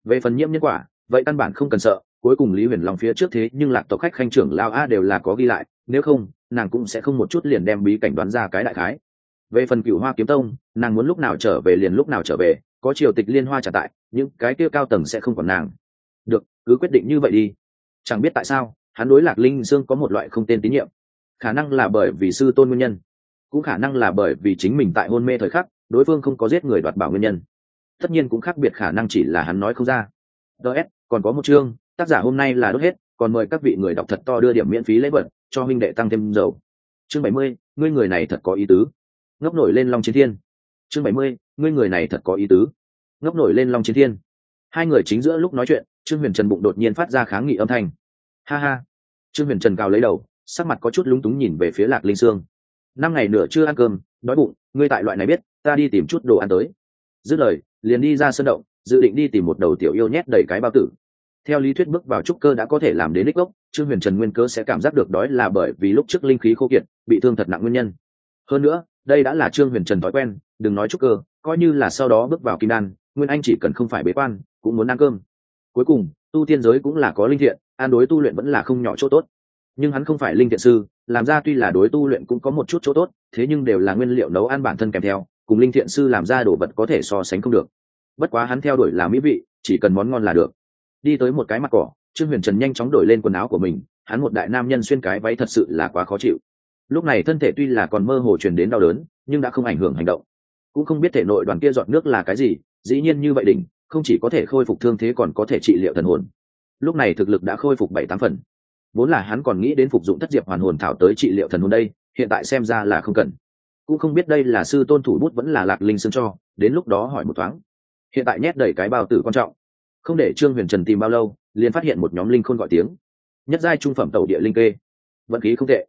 [SPEAKER 1] về phần nhiễm nhân quả, vậy căn bản không cần sợ, cuối cùng lý huyền long phía trước thế nhưng lạc tộc khách khanh trưởng lao a đều là có ghi lại, nếu không, nàng cũng sẽ không một chút liền đem bí cảnh đoán ra cái đại khái. Về phần cựu hoa kiếm tông, nàng muốn lúc nào trở về liền lúc nào trở về, có triều tịch liên hoa trả tại, những cái kia cao tầng sẽ không còn nàng. Được, cứ quyết định như vậy đi. Chẳng biết tại sao, hắn đối lạc linh dương có một loại không tên tín nhiệm khả năng là bởi vì sư tôn nguyên nhân, cũng khả năng là bởi vì chính mình tại hôn mê thời khắc, đối phương không có giết người đoạt bảo nguyên nhân. Tất nhiên cũng khác biệt khả năng chỉ là hắn nói không ra. Ts còn có một chương, tác giả hôm nay là đốt hết, còn mời các vị người đọc thật to đưa điểm miễn phí lễ vật, cho huynh đệ tăng thêm dầu. Chương bảy mươi, ngươi người này thật có ý tứ. Ngốc nổi lên long chiến thiên. Chương bảy mươi, ngươi người này thật có ý tứ. Ngốc nổi lên long chiến thiên. Hai người chính giữa lúc nói chuyện, trương huyền trần bụng đột nhiên phát ra kháng nghị âm thanh. Ha ha. Trương huyền trần cao lấy đầu sắc mặt có chút lúng túng nhìn về phía lạc linh sương. Năm ngày nửa chưa ăn cơm, đói bụng, ngươi tại loại này biết, ta đi tìm chút đồ ăn tới. Dứt lời, liền đi ra sân động, dự định đi tìm một đầu tiểu yêu nhét đầy cái bao tử. Theo lý thuyết bước vào trúc cơ đã có thể làm đến đích gốc, trương huyền trần nguyên cơ sẽ cảm giác được đói là bởi vì lúc trước linh khí khô kiệt, bị thương thật nặng nguyên nhân. Hơn nữa, đây đã là trương huyền trần thói quen, đừng nói trúc cơ, coi như là sau đó bước vào kim đan, nguyên anh chỉ cần không phải bế quan, cũng muốn ăn cơm. Cuối cùng, tu tiên giới cũng là có linh thiện, an đối tu luyện vẫn là không nhỏ chỗ tốt nhưng hắn không phải linh thiện sư, làm ra tuy là đối tu luyện cũng có một chút chỗ tốt, thế nhưng đều là nguyên liệu nấu ăn bản thân kèm theo, cùng linh thiện sư làm ra đồ vật có thể so sánh không được. Bất quá hắn theo đuổi là mỹ vị, chỉ cần món ngon là được. Đi tới một cái mặt cỏ, trương huyền trần nhanh chóng đổi lên quần áo của mình, hắn một đại nam nhân xuyên cái váy thật sự là quá khó chịu. Lúc này thân thể tuy là còn mơ hồ truyền đến đau đớn, nhưng đã không ảnh hưởng hành động. Cũng không biết thể nội đoàn kia giọt nước là cái gì, dĩ nhiên như vậy đỉnh, không chỉ có thể khôi phục thương thế còn có thể trị liệu thần hồn. Lúc này thực lực đã khôi phục bảy tám phần vốn là hắn còn nghĩ đến phục dụng thất diệp hoàn hồn thảo tới trị liệu thần hồn đây, hiện tại xem ra là không cần. Cũng không biết đây là sư tôn thủ bút vẫn là lạc linh xương cho, đến lúc đó hỏi một thoáng. Hiện tại nhét đầy cái bao tử quan trọng. Không để trương huyền trần tìm bao lâu, liền phát hiện một nhóm linh khôn gọi tiếng. Nhất giai trung phẩm tàu địa linh kê. Vận khí không tệ.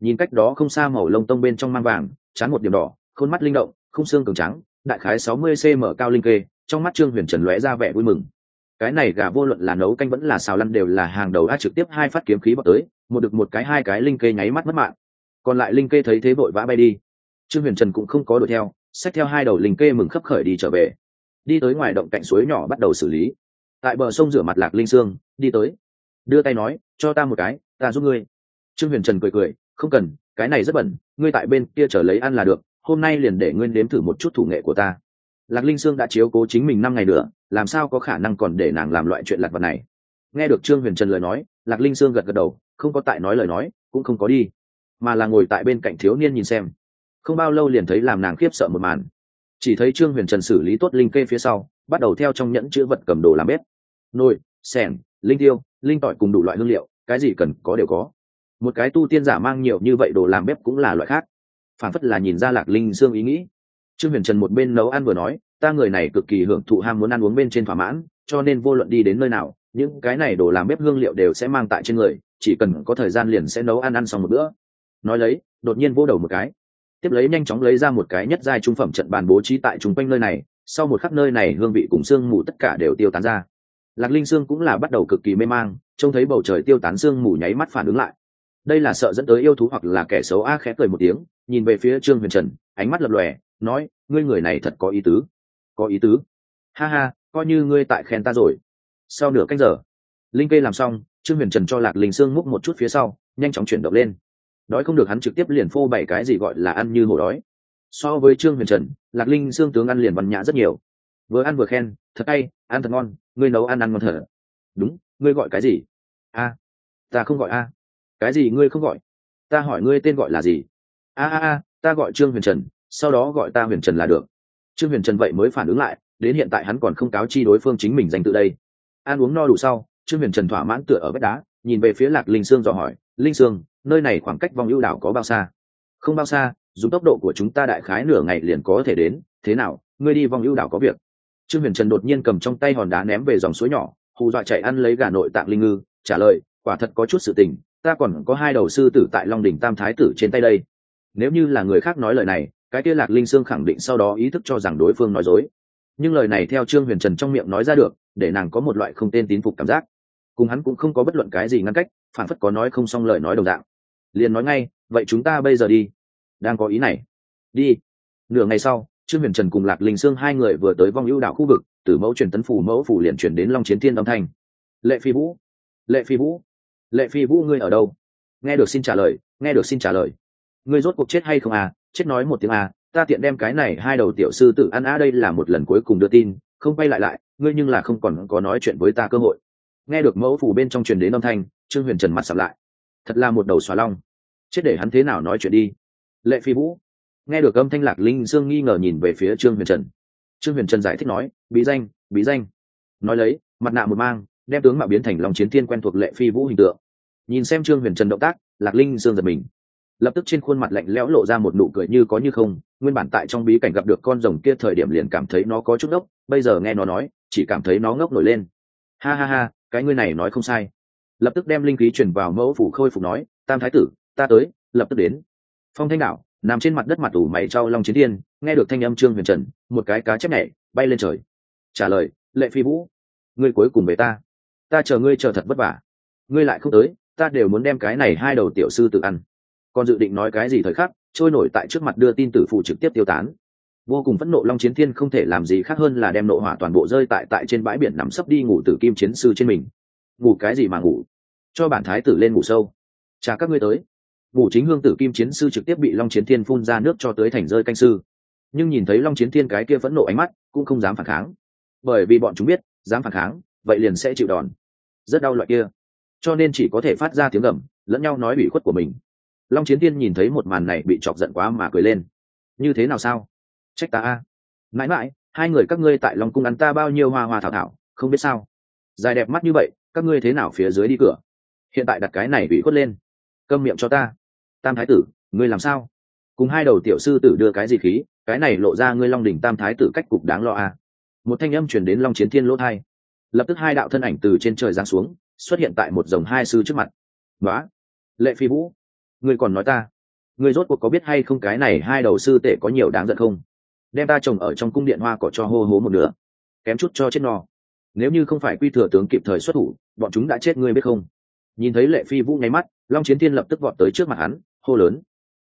[SPEAKER 1] Nhìn cách đó không xa màu lông tông bên trong mang vàng, chán một điểm đỏ khôn mắt linh động, không xương cường trắng, đại khái sáu mươi cm cao linh kê, trong mắt trương huyền trần lóe ra vẻ vui mừng cái này gà vô luận là nấu canh vẫn là xào lăn đều là hàng đầu a trực tiếp hai phát kiếm khí bọc tới, một được một cái hai cái linh kê nháy mắt mất mạng. Còn lại linh kê thấy thế vội vã bay đi. Trương huyền trần cũng không có đuổi theo, xách theo hai đầu linh kê mừng khấp khởi đi trở về. Đi tới ngoài động cạnh suối nhỏ bắt đầu xử lý. Tại bờ sông rửa mặt lạc linh sương, đi tới. Đưa tay nói, cho ta một cái, ta giúp ngươi. Trương huyền trần cười cười, không cần, cái này rất bẩn, ngươi tại bên kia trở lấy ăn là được, hôm nay liền để ngươi nếm thử một chút thủ nghệ của ta. Lạc linh sương đã chiếu cố chính mình năm ngày nữa làm sao có khả năng còn để nàng làm loại chuyện lặt vật này? Nghe được trương huyền trần lời nói, lạc linh sương gật gật đầu, không có tại nói lời nói, cũng không có đi, mà là ngồi tại bên cạnh thiếu niên nhìn xem. Không bao lâu liền thấy làm nàng khiếp sợ một màn. Chỉ thấy trương huyền trần xử lý tốt linh kê phía sau, bắt đầu theo trong nhẫn chữ vật cầm đồ làm bếp. Nồi, sẻng, linh tiêu, linh tỏi cùng đủ loại hương liệu, cái gì cần có đều có. Một cái tu tiên giả mang nhiều như vậy đồ làm bếp cũng là loại khác. Phản phất là nhìn ra lạc linh dương ý nghĩ. Trương huyền trần một bên nấu ăn vừa nói ta người này cực kỳ hưởng thụ ham muốn ăn uống bên trên thỏa mãn, cho nên vô luận đi đến nơi nào, những cái này đồ làm bếp hương liệu đều sẽ mang tại trên người, chỉ cần có thời gian liền sẽ nấu ăn ăn xong một bữa. Nói lấy, đột nhiên vô đầu một cái. Tiếp lấy nhanh chóng lấy ra một cái nhất giai trung phẩm trận bàn bố trí tại chung quanh nơi này, sau một khắc nơi này hương vị cùng sương mù tất cả đều tiêu tán ra. Lạc linh sương cũng là bắt đầu cực kỳ mê mang, trông thấy bầu trời tiêu tán sương mù nháy mắt phản ứng lại. Đây là sợ dẫn tới yêu thú hoặc là kẻ xấu a khẽ cười một tiếng, nhìn về phía trương huyền trần, ánh mắt lập lòe, nói, ngươi người này thật có ý tứ có ý tứ. Ha ha, coi như ngươi tại khen ta rồi. Sau nửa cách giờ, linh kê làm xong, trương huyền trần cho lạc linh sương múc một chút phía sau, nhanh chóng chuyển động lên. Đói không được hắn trực tiếp liền phô bày cái gì gọi là ăn như hổ đói. So với trương huyền trần, lạc linh xương tướng ăn liền văn nhã rất nhiều. Vừa ăn vừa khen, thật hay, ăn thật ngon, ngươi nấu ăn ăn ngon thở đúng, ngươi gọi cái gì? A, ta không gọi a. Cái gì ngươi không gọi? Ta hỏi ngươi tên gọi là gì? A a a, ta gọi trương huyền trần, sau đó gọi ta huyền trần là được trương huyền trần vậy mới phản ứng lại, đến hiện tại hắn còn không cáo chi đối phương chính mình danh tự đây. Ăn uống no đủ sau, trương huyền trần thỏa mãn tựa ở vách đá, nhìn về phía lạc linh sương dò hỏi, linh sương, nơi này khoảng cách vòng ưu đảo có bao xa? Không bao xa dùng tốc độ của chúng ta đại khái nửa ngày liền có thể đến, thế nào, ngươi đi vòng ưu đảo có việc. Trương huyền trần đột nhiên cầm trong tay hòn đá ném về dòng suối nhỏ, hù dọa chạy ăn lấy gà nội tạng linh ngư, trả lời, quả thật có chút sự tình, ta còn có hai đầu sư tử tại long đỉnh tam thái tử trên tay đây. Nếu như là người khác nói lời này cái kia lạc linh sương khẳng định sau đó ý thức cho rằng đối phương nói dối. Nhưng lời này theo trương huyền trần trong miệng nói ra được, để nàng có một loại không tên tín phục cảm giác. Cùng hắn cũng không có bất luận cái gì ngăn cách, phản phất có nói không xong lời nói đồng dạng. Liền nói ngay, vậy chúng ta bây giờ đi. Đang có ý này. Đi. Nửa ngày sau, trương huyền trần cùng lạc linh sương hai người vừa tới vong ưu đảo khu vực, từ mẫu truyền tấn phủ mẫu phủ liền chuyển đến long chiến thiên âm thanh. Lệ phi vũ, lệ phi vũ, lệ phi vũ ngươi ở đâu? Nghe được xin trả lời, nghe được xin trả lời. Ngươi rốt cuộc chết hay không à? Chết nói một tiếng à ta tiện đem cái này hai đầu tiểu sư tự ăn á đây là một lần cuối cùng đưa tin, không quay lại lại, ngươi nhưng là không còn có nói chuyện với ta cơ hội. Nghe được mẫu phủ bên trong truyền đến âm thanh, trương huyền trần mặt sập lại. Thật là một đầu xóa long. Chết để hắn thế nào nói chuyện đi. Lệ phi vũ. Nghe được âm thanh lạc linh dương nghi ngờ nhìn về phía trương huyền trần. Trương huyền trần giải thích nói, bí danh bí danh. Nói lấy, mặt nạ một mang, đem tướng mạo biến thành lòng chiến thiên quen thuộc lệ phi vũ hình tượng. Nhìn xem trương huyền trần động tác, lạc linh dương giật mình lập tức trên khuôn mặt lạnh lẽo lộ ra một nụ cười như có như không, nguyên bản tại trong bí cảnh gặp được con rồng kia thời điểm liền cảm thấy nó có chút ngốc, bây giờ nghe nó nói, chỉ cảm thấy nó ngốc nổi lên. Ha ha ha, cái ngươi này nói không sai. Lập tức đem linh khí chuyển vào mẫu phủ khôi phục nói, tam thái tử, ta tới, lập tức đến. Phong thanh đạo nằm trên mặt đất mặt ủ mày trao long chiến thiên, nghe được thanh âm trương huyền trần, một cái cá chép nhảy, bay lên trời. Trả lời, lệ phi vũ, ngươi cuối cùng về ta. Ta chờ ngươi chờ thật vất vả. Ngươi lại không tới, ta đều muốn đem cái này hai đầu tiểu sư tự ăn còn dự định nói cái gì thời khắc, trôi nổi tại trước mặt đưa tin tử phụ trực tiếp tiêu tán. Vô cùng phẫn nộ long chiến thiên không thể làm gì khác hơn là đem nộ hỏa toàn bộ rơi tại tại trên bãi biển nằm sấp đi ngủ tử kim chiến sư trên mình. Ngủ cái gì mà ngủ? Cho bản thái tử lên ngủ sâu. Cha các ngươi tới. Ngủ chính hương tử kim chiến sư trực tiếp bị long chiến thiên phun ra nước cho tới thành rơi canh sư. Nhưng nhìn thấy long chiến thiên cái kia phẫn nộ ánh mắt, cũng không dám phản kháng. Bởi vì bọn chúng biết, dám phản kháng, vậy liền sẽ chịu đòn. Rất đau loại kia. Cho nên chỉ có thể phát ra tiếng gầm, lẫn nhau nói ủy khuất của mình long chiến tiên nhìn thấy một màn này bị chọc giận quá mà cười lên. Như thế nào sao? Trách ta a. Mãi mãi, hai người các ngươi tại long cung ăn ta bao nhiêu hoa hoa thảo thảo, không biết sao? Dài đẹp mắt như vậy, các ngươi thế nào phía dưới đi cửa? Hiện tại đặt cái này bị khuất lên. Câm miệng cho ta. Tam thái tử, ngươi làm sao? Cùng hai đầu tiểu sư tử đưa cái gì khí, cái này lộ ra ngươi long đỉnh tam thái tử cách cục đáng lo a. Một thanh âm chuyển đến long chiến thiên lỗ thai lập tức hai đạo thân ảnh từ trên trời giáng xuống, xuất hiện tại một dòng hai sư trước mặt. Đó lệ phi vũ ngươi còn nói ta? Ngươi rốt cuộc có biết hay không cái này hai đầu sư tể có nhiều đáng giận không? Đem ta trồng ở trong cung điện hoa cỏ cho hô hố một nửa. Kém chút cho chết no. Nếu như không phải quy thừa tướng kịp thời xuất thủ, bọn chúng đã chết ngươi biết không? Nhìn thấy lệ phi vũ nháy mắt, long chiến Thiên lập tức vọt tới trước mặt hắn, hô lớn.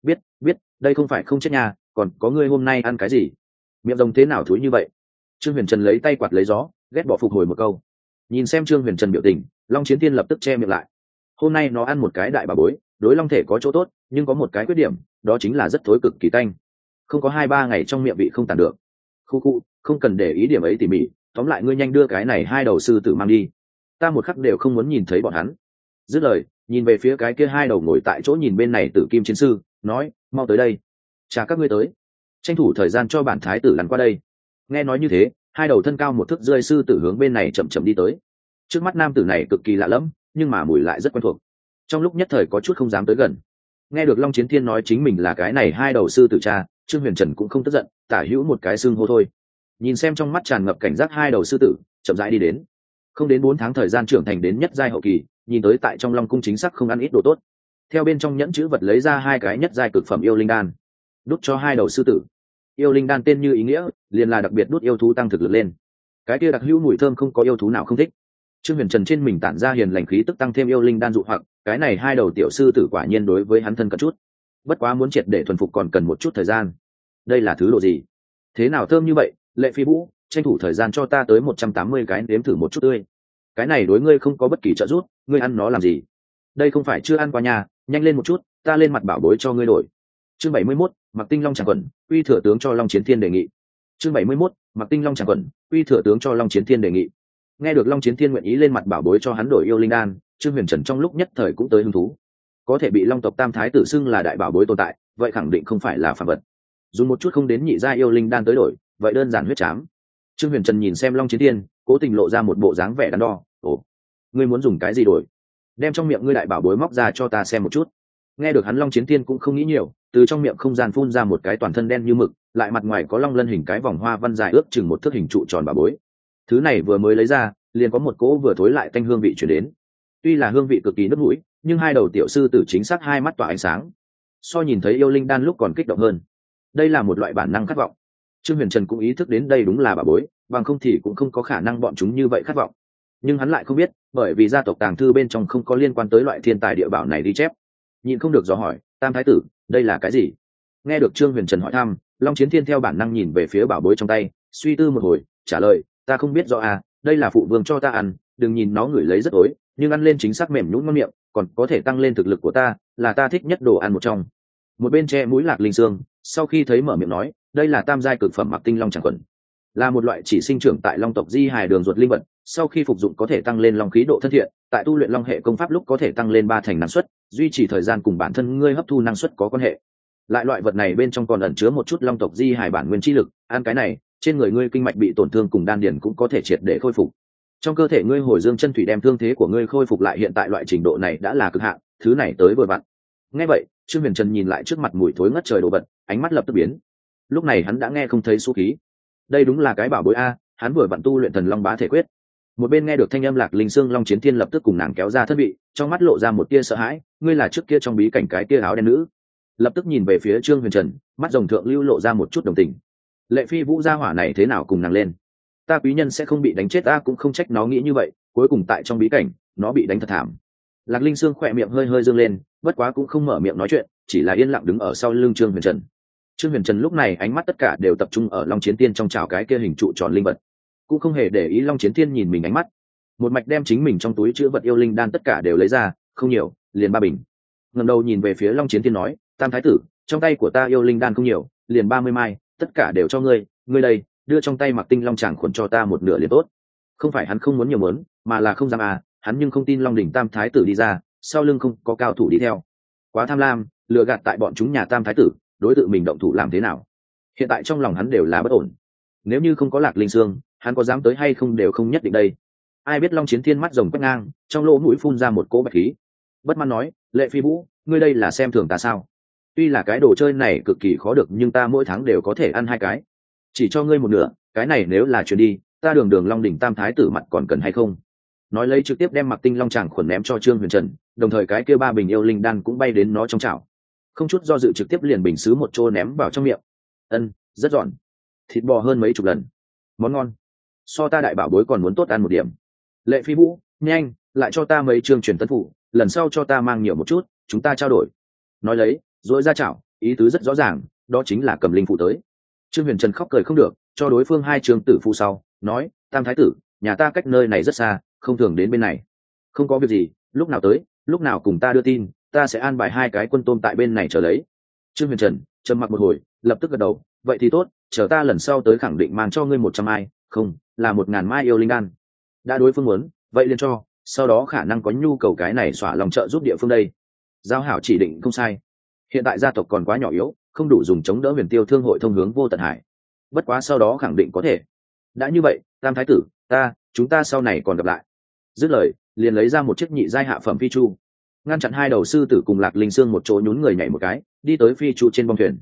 [SPEAKER 1] Biết biết, đây không phải không chết nhà còn có ngươi hôm nay ăn cái gì? Miệng rồng thế nào thúi như vậy? Trương huyền trần lấy tay quạt lấy gió, ghét bỏ phục hồi một câu. Nhìn xem trương huyền trần biểu tình, long chiến Thiên lập tức che miệng lại hôm nay nó ăn một cái đại bà bối, đối long thể có chỗ tốt, nhưng có một cái khuyết điểm, đó chính là rất thối cực kỳ tanh. Không có hai ba ngày trong miệng bị không tàn được. Khu khu, không cần để ý điểm ấy tỉ mỉ, tóm lại ngươi nhanh đưa cái này hai đầu sư tử mang đi. Ta một khắc đều không muốn nhìn thấy bọn hắn. Dứt lời, nhìn về phía cái kia hai đầu ngồi tại chỗ nhìn bên này tử kim chiến sư, nói, mau tới đây. Chả các ngươi tới. Tranh thủ thời gian cho bản thái tử lắn qua đây. Nghe nói như thế, hai đầu thân cao một thước rơi sư tử hướng bên này chậm chậm đi tới. Trước mắt nam tử này cực kỳ lạ lẫm nhưng mà mùi lại rất quen thuộc. Trong lúc nhất thời có chút không dám tới gần. Nghe được long chiến thiên nói chính mình là cái này hai đầu sư tử cha, trương huyền trần cũng không tức giận, tả hữu một cái xương hô thôi. Nhìn xem trong mắt tràn ngập cảnh giác hai đầu sư tử, chậm rãi đi đến. Không đến bốn tháng thời gian trưởng thành đến nhất giai hậu kỳ, nhìn tới tại trong long cung chính xác không ăn ít đồ tốt. Theo bên trong nhẫn chữ vật lấy ra hai cái nhất giai cực phẩm yêu linh đan. Đút cho hai đầu sư tử. Yêu linh đan tên như ý nghĩa, liền là đặc biệt đút yêu thú tăng thực lực lên. Cái kia đặc hữu mùi thơm không có yêu thú nào không thích trương huyền trần trên mình tản ra hiền lành khí tức tăng thêm yêu linh đan dụ hoặc, cái này hai đầu tiểu sư tử quả nhiên đối với hắn thân cận chút. Bất quá muốn triệt để thuần phục còn cần một chút thời gian. Đây là thứ đồ gì? Thế nào thơm như vậy, lệ phi vũ, tranh thủ thời gian cho ta tới một trăm tám mươi cái nếm thử một chút tươi. Cái này đối ngươi không có bất kỳ trợ giúp, ngươi ăn nó làm gì? Đây không phải chưa ăn qua nhà, nhanh lên một chút, ta lên mặt bảo bối cho ngươi đổi. Chương bảy mươi mốt mặc tinh long tràng quẩn uy thừa tướng cho long chiến thiên đề nghị. Chương bảy mươi mốt mặc tinh long tràng quẩn uy thừa tướng cho long chiến thiên đề nghị nghe được long chiến thiên nguyện ý lên mặt bảo bối cho hắn đổi yêu linh đan, trương huyền trần trong lúc nhất thời cũng tới hứng thú. Có thể bị long tộc tam thái tử xưng là đại bảo bối tồn tại, vậy khẳng định không phải là phạm vật. Dùng một chút không đến nhị gia yêu linh đan tới đổi, vậy đơn giản huyết chám trương huyền trần nhìn xem long chiến thiên, cố tình lộ ra một bộ dáng vẻ đắn đo, ồ, ngươi muốn dùng cái gì đổi? Đem trong miệng ngươi đại bảo bối móc ra cho ta xem một chút. Nghe được hắn long chiến thiên cũng không nghĩ nhiều, từ trong miệng không gian phun ra một cái toàn thân đen như mực, lại mặt ngoài có long lân hình cái vòng hoa văn dài ước chừng một thước hình trụ tròn bảo bối thứ này vừa mới lấy ra, liền có một cỗ vừa thối lại tanh hương vị chuyển đến. Tuy là hương vị cực kỳ nước mũi, nhưng hai đầu tiểu sư tử chính xác hai mắt tỏa ánh sáng. So nhìn thấy yêu linh đan lúc còn kích động hơn. Đây là một loại bản năng khát vọng. Trương huyền trần cũng ý thức đến đây đúng là bà bối, bằng không thì cũng không có khả năng bọn chúng như vậy khát vọng. Nhưng hắn lại không biết, bởi vì gia tộc tàng thư bên trong không có liên quan tới loại thiên tài địa bảo này đi chép. Nhìn không được dò hỏi, tam thái tử, đây là cái gì? Nghe được trương huyền trần hỏi thăm, long chiến thiên theo bản năng nhìn về phía bảo bối trong tay, suy tư một hồi, trả lời ta không biết rõ à đây là phụ vương cho ta ăn, đừng nhìn nó ngửi lấy rất ối nhưng ăn lên chính xác mềm nhũn ngon miệng, còn có thể tăng lên thực lực của ta, là ta thích nhất đồ ăn một trong. Một bên che mũi lạc linh xương sau khi thấy mở miệng nói, đây là tam giai cực phẩm mặc tinh long tràng quần. Là một loại chỉ sinh trưởng tại long tộc di hài đường ruột linh vật, sau khi phục dụng có thể tăng lên long khí độ thân thiện, tại tu luyện long hệ công pháp lúc có thể tăng lên ba thành năng suất, duy trì thời gian cùng bản thân ngươi hấp thu năng suất có quan hệ. Lại loại vật này bên trong còn ẩn chứa một chút long tộc di hài bản nguyên chi lực, ăn cái này trên người ngươi kinh mạch bị tổn thương cùng đan điền cũng có thể triệt để khôi phục. Trong cơ thể ngươi hồi dương chân thủy đem thương thế của ngươi khôi phục lại hiện tại loại trình độ này đã là cực hạn, thứ này tới vừa vặn. Nghe vậy, trương huyền trần nhìn lại trước mặt mùi thối ngất trời đồ vật, ánh mắt lập tức biến. Lúc này hắn đã nghe không thấy số khí. Đây đúng là cái bảo bối a, hắn vừa vặn tu luyện thần long bá thể quyết. Một bên nghe được thanh âm lạc linh sương long chiến thiên lập tức cùng nàng kéo ra thân vị, trong mắt lộ ra một tia sợ hãi, ngươi là trước kia trong bí cảnh cái tia áo đen nữ. Lập tức nhìn về phía trương huyền trần, mắt rồng thượng lưu lộ ra một chút đồng tình lệ phi vũ gia hỏa này thế nào cùng nàng lên? Ta quý nhân sẽ không bị đánh chết, ta cũng không trách nó nghĩ như vậy, cuối cùng tại trong bí cảnh, nó bị đánh thật thảm. Lạc linh sương khỏe miệng hơi hơi dương lên, bất quá cũng không mở miệng nói chuyện, chỉ là yên lặng đứng ở sau lưng trương huyền trần. Trương huyền trần lúc này ánh mắt tất cả đều tập trung ở long chiến tiên trong trào cái kia hình trụ tròn linh vật. Cũng không hề để ý long chiến tiên nhìn mình ánh mắt. Một mạch đem chính mình trong túi chữ vật yêu linh đan tất cả đều lấy ra, không nhiều, liền ba bình. Ngầm đầu nhìn về phía long chiến tiên nói, tam thái tử, trong tay của ta yêu linh đan không nhiều, liền ba mươi mai tất cả đều cho ngươi ngươi đây, đưa trong tay mặc tinh long tràng khuẩn cho ta một nửa liền tốt. Không phải hắn không muốn nhiều mớn, mà là không dám à hắn nhưng không tin long đỉnh tam thái tử đi ra, sau lưng không có cao thủ đi theo. Quá tham lam, lừa gạt tại bọn chúng nhà tam thái tử, đối tượng mình động thủ làm thế nào? Hiện tại trong lòng hắn đều là bất ổn. Nếu như không có lạc linh sương, hắn có dám tới hay không đều không nhất định đây. Ai biết long chiến thiên mắt rồng quét ngang, trong lỗ mũi phun ra một cỗ bạch khí. Bất mãn nói, lệ phi vũ, ngươi đây là xem thường ta sao? Tuy là cái đồ chơi này cực kỳ khó được nhưng ta mỗi tháng đều có thể ăn hai cái. Chỉ cho ngươi một nửa, cái này nếu là chuyền đi, ta đường đường long đỉnh tam thái tử mặt còn cần hay không? Nói lấy trực tiếp đem mặc tinh long tràng khuẩn ném cho trương huyền trần, đồng thời cái kia ba bình yêu linh đan cũng bay đến nó trong chảo. Không chút do dự trực tiếp liền bình xứ một chỗ ném vào trong miệng. Ân, rất giòn. Thịt bò hơn mấy chục lần. Món ngon. So ta đại bảo bối còn muốn tốt ăn một điểm. Lệ phi vũ, nhanh, lại cho ta mấy chương truyền tân phụ, lần sau cho ta mang nhiều một chút, chúng ta trao đổi. Nói lấy dỗi ra chảo, ý tứ rất rõ ràng, đó chính là cầm linh phụ tới. Trương huyền trần khóc cười không được, cho đối phương hai trường tử phụ sau, nói, tam thái tử, nhà ta cách nơi này rất xa, không thường đến bên này. Không có việc gì, lúc nào tới, lúc nào cùng ta đưa tin, ta sẽ an bài hai cái quân tôm tại bên này trở lấy. Trương huyền trần trầm mặc một hồi, lập tức gật đầu, vậy thì tốt, chờ ta lần sau tới khẳng định mang cho ngươi một trăm mai không, là một ngàn mai yêu linh đan. Đã đối phương muốn, vậy liền cho, sau đó khả năng có nhu cầu cái này xỏa lòng trợ giúp địa phương đây. Giao hảo chỉ định không sai hiện tại gia tộc còn quá nhỏ yếu, không đủ dùng chống đỡ huyền tiêu thương hội thông hướng vô tận hải. Bất quá sau đó khẳng định có thể. Đã như vậy, tam thái tử, ta, chúng ta sau này còn gặp lại. Dứt lời, liền lấy ra một chiếc nhị giai hạ phẩm phi chu. Ngăn chặn hai đầu sư tử cùng lạc linh sương một chỗ nhún người nhảy một cái, đi tới phi chu trên bông thuyền.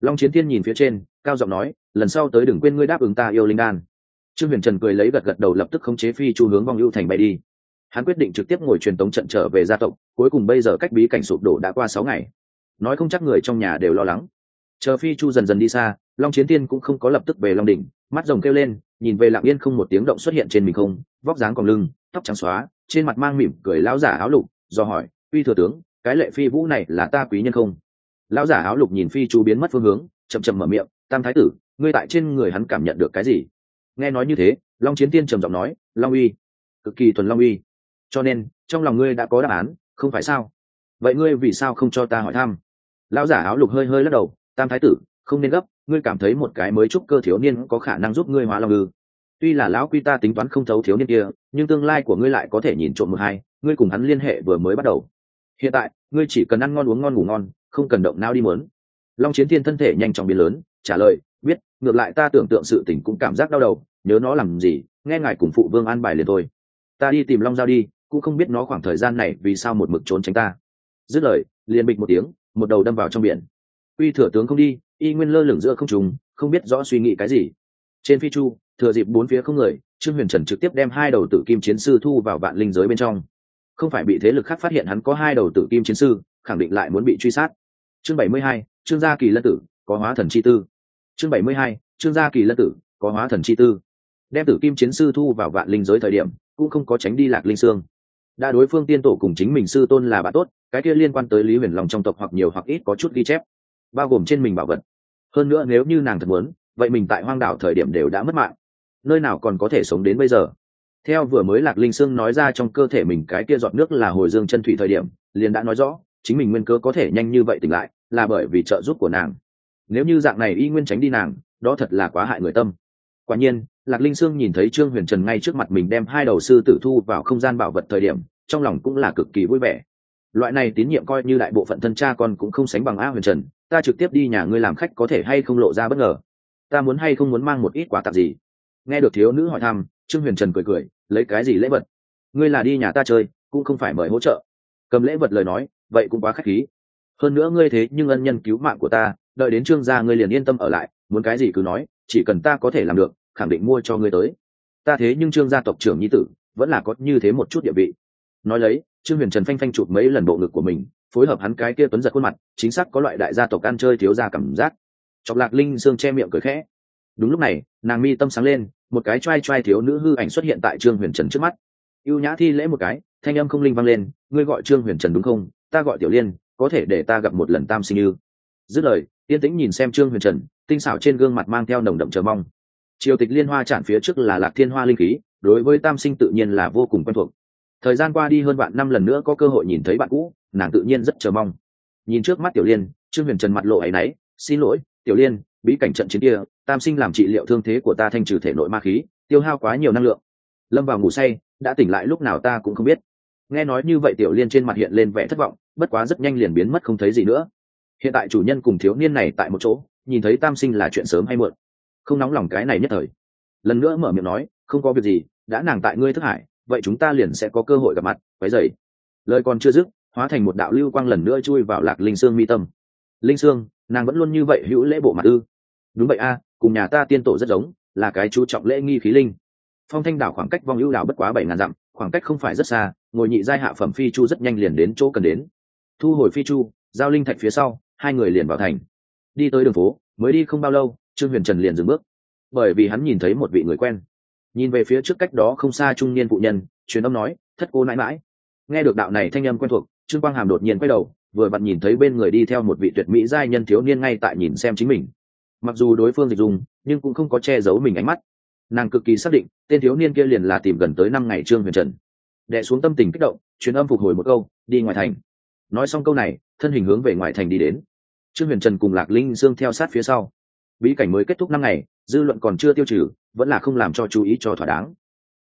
[SPEAKER 1] Long chiến thiên nhìn phía trên, cao giọng nói, lần sau tới đừng quên ngươi đáp ứng ta yêu linh đan. Trương huyền trần cười lấy gật gật đầu lập tức khống chế phi chu hướng vong ưu thành bay đi. Hắn quyết định trực tiếp ngồi truyền tống trận trở về gia tộc, cuối cùng bây giờ cách bí cảnh sụp đổ đã qua sáu ngày nói không chắc người trong nhà đều lo lắng. Chờ phi chu dần dần đi xa, long chiến tiên cũng không có lập tức về long đỉnh, mắt rồng kêu lên, nhìn về lặng yên không một tiếng động xuất hiện trên mình không, vóc dáng còn lưng, tóc trắng xóa, trên mặt mang mỉm cười lão giả áo lục, do hỏi uy thừa tướng, cái lệ phi vũ này là ta quý nhân không? Lão giả áo lục nhìn phi chu biến mất phương hướng, chậm chậm mở miệng, tam thái tử, ngươi tại trên người hắn cảm nhận được cái gì? Nghe nói như thế, long chiến tiên trầm giọng nói, long uy, cực kỳ thuần long uy. Cho nên, trong lòng ngươi đã có đáp án, không phải sao? Vậy ngươi vì sao không cho ta hỏi thăm? Lão giả áo lục hơi hơi lắc đầu, tam thái tử, không nên gấp, ngươi cảm thấy một cái mới trúc cơ thiếu niên có khả năng giúp ngươi hóa long ư? Tuy là lão quy ta tính toán không thấu thiếu niên kia, nhưng tương lai của ngươi lại có thể nhìn trộm một hai, ngươi cùng hắn liên hệ vừa mới bắt đầu. Hiện tại, ngươi chỉ cần ăn ngon uống ngon ngủ ngon, không cần động não đi mớn long chiến thiên thân thể nhanh chóng biến lớn, trả lời, biết, ngược lại ta tưởng tượng sự tình cũng cảm giác đau đầu, nhớ nó làm gì, nghe ngài cùng phụ vương an bài liền thôi. Ta đi tìm long giao đi, cũng không biết nó khoảng thời gian này vì sao một mực trốn tránh ta. Dứt lời, liền bịch một tiếng một đầu đâm vào trong biển. Uy thừa tướng không đi, y nguyên lơ lửng giữa không trùng không biết rõ suy nghĩ cái gì. Trên phi chu, thừa dịp bốn phía không người, trương huyền trần trực tiếp đem hai đầu tử kim chiến sư thu vào vạn linh giới bên trong. Không phải bị thế lực khác phát hiện hắn có hai đầu tử kim chiến sư, khẳng định lại muốn bị truy sát. Chương bảy mươi hai, trương gia kỳ lân tử, có hóa thần chi tư. Chương bảy mươi hai, trương gia kỳ lân tử, có hóa thần chi tư. Đem tử kim chiến sư thu vào vạn linh giới thời điểm, cũng không có tránh đi lạc linh sương. Đã đối phương tiên tổ cùng chính mình sư tôn là bạn tốt cái kia liên quan tới lý huyền long trong tộc hoặc nhiều hoặc ít có chút ghi chép, bao gồm trên mình bảo vật. Hơn nữa nếu như nàng thật muốn, vậy mình tại hoang đảo thời điểm đều đã mất mạng. Nơi nào còn có thể sống đến bây giờ? Theo vừa mới lạc linh sương nói ra trong cơ thể mình cái kia giọt nước là hồi dương chân thủy thời điểm, liền đã nói rõ, chính mình nguyên cơ có thể nhanh như vậy tỉnh lại, là bởi vì trợ giúp của nàng. Nếu như dạng này y nguyên tránh đi nàng, đó thật là quá hại người tâm. Quả nhiên, lạc linh sương nhìn thấy trương huyền trần ngay trước mặt mình đem hai đầu sư tử thu vào không gian bảo vật thời điểm, trong lòng cũng là cực kỳ vui vẻ loại này tín nhiệm coi như đại bộ phận thân cha con cũng không sánh bằng a huyền trần, ta trực tiếp đi nhà ngươi làm khách có thể hay không lộ ra bất ngờ. Ta muốn hay không muốn mang một ít quà tặng gì? Nghe được thiếu nữ hỏi thăm, trương huyền trần cười cười, lấy cái gì lễ vật? Ngươi là đi nhà ta chơi, cũng không phải mời hỗ trợ. Cầm lễ vật lời nói, vậy cũng quá k h á c h khí. Hơn nữa ngươi thế nhưng ân nhân cứu mạng của ta, đợi đến trương gia ngươi liền yên tâm ở lại, muốn cái gì cứ nói, chỉ cần ta có thể làm được, khẳng định mua cho ngươi tới. Ta thế nhưng trương gia tộc trưởng nhi tử, vẫn là có như thế một chút địa vị nói lấy, trương huyền trần phanh phanh chụp mấy lần bộ ngực của mình, phối hợp hắn cái kia tuấn giật khuôn mặt, chính xác có loại đại gia tộc ăn chơi thiếu ra cảm giác. Chọc lạc linh sương che miệng cười khẽ. Đúng lúc này, nàng mi tâm sáng lên, một cái t r a i t r a i thiếu nữ hư ảnh xuất hiện tại trương huyền trần trước mắt. Y ê u nhã thi lễ một cái, thanh âm không linh vang lên, ngươi gọi trương huyền trần đúng không? Ta gọi tiểu liên, có thể để ta gặp một lần tam sinh như dứt lời, yên tĩnh nhìn xem trương huyền trần, tinh xảo trên gương mặt mang theo nồng đậm chờ mong. Triều tịch liên hoa chản phía trước là lạc thiên hoa linh khí, đối với tam sinh tự nhiên là vô cùng quen thuộc thời gian qua đi hơn bạn năm lần nữa có cơ hội nhìn thấy bạn cũ, nàng tự nhiên rất chờ mong. Nhìn trước mắt tiểu liên, trương huyền trần mặt lộ áy náy, xin lỗi, tiểu liên, bí cảnh trận chiến kia, tam sinh làm trị liệu thương thế của ta thanh trừ thể nội ma khí, tiêu hao quá nhiều năng lượng. Lâm vào ngủ say, đã tỉnh lại lúc nào ta cũng không biết. Nghe nói như vậy tiểu liên trên mặt hiện lên vẻ thất vọng, bất quá rất nhanh liền biến mất không thấy gì nữa. Hiện tại chủ nhân cùng thiếu niên này tại một chỗ, nhìn thấy tam sinh là chuyện sớm hay muộn. Không nóng lòng cái này nhất thời. Lần nữa mở miệng nói, không có việc gì, đã nàng tại ngươi thức hải vậy chúng ta liền sẽ có cơ hội gặp mặt, quấy dày lời còn chưa dứt, hóa thành một đạo lưu quang lần nữa chui vào lạc linh sương mi tâm. Linh sương, nàng vẫn luôn như vậy hữu lễ bộ mặt ư? Đúng vậy a, cùng nhà ta tiên tổ rất giống, là cái chú trọng lễ nghi khí linh. Phong thanh đảo khoảng cách vong ưu đảo bất quá bảy ngàn dặm, khoảng cách không phải rất xa, ngồi nhị giai hạ phẩm phi chu rất nhanh liền đến chỗ cần đến. Thu hồi phi chu, giao linh thạch phía sau, hai người liền vào thành. Đi tới đường phố, mới đi không bao lâu, trương huyền trần liền dừng bước. Bởi vì hắn nhìn thấy một vị người quen nhìn về phía trước cách đó không xa trung niên phụ nhân, truyền âm nói, thất cô nãi mãi. Nghe được đạo này thanh âm quen thuộc, trương quang hàm đột nhiên quay đầu, vừa vặn nhìn thấy bên người đi theo một vị tuyệt mỹ giai nhân thiếu niên ngay tại nhìn xem chính mình. Mặc dù đối phương dịch dùng nhưng cũng không có che giấu mình ánh mắt. Nàng cực kỳ xác định, tên thiếu niên kia liền là tìm gần tới năm ngày trương huyền trần. Đệ xuống tâm tình kích động, truyền âm phục hồi một câu, đi ngoài thành. Nói xong câu này, thân hình hướng về ngoài thành đi đến. Trương huyền trần cùng lạc linh dương theo sát phía sau. Bí cảnh mới kết thúc năm ngày dư luận còn chưa tiêu trừ, vẫn là không làm cho chú ý cho thỏa đáng.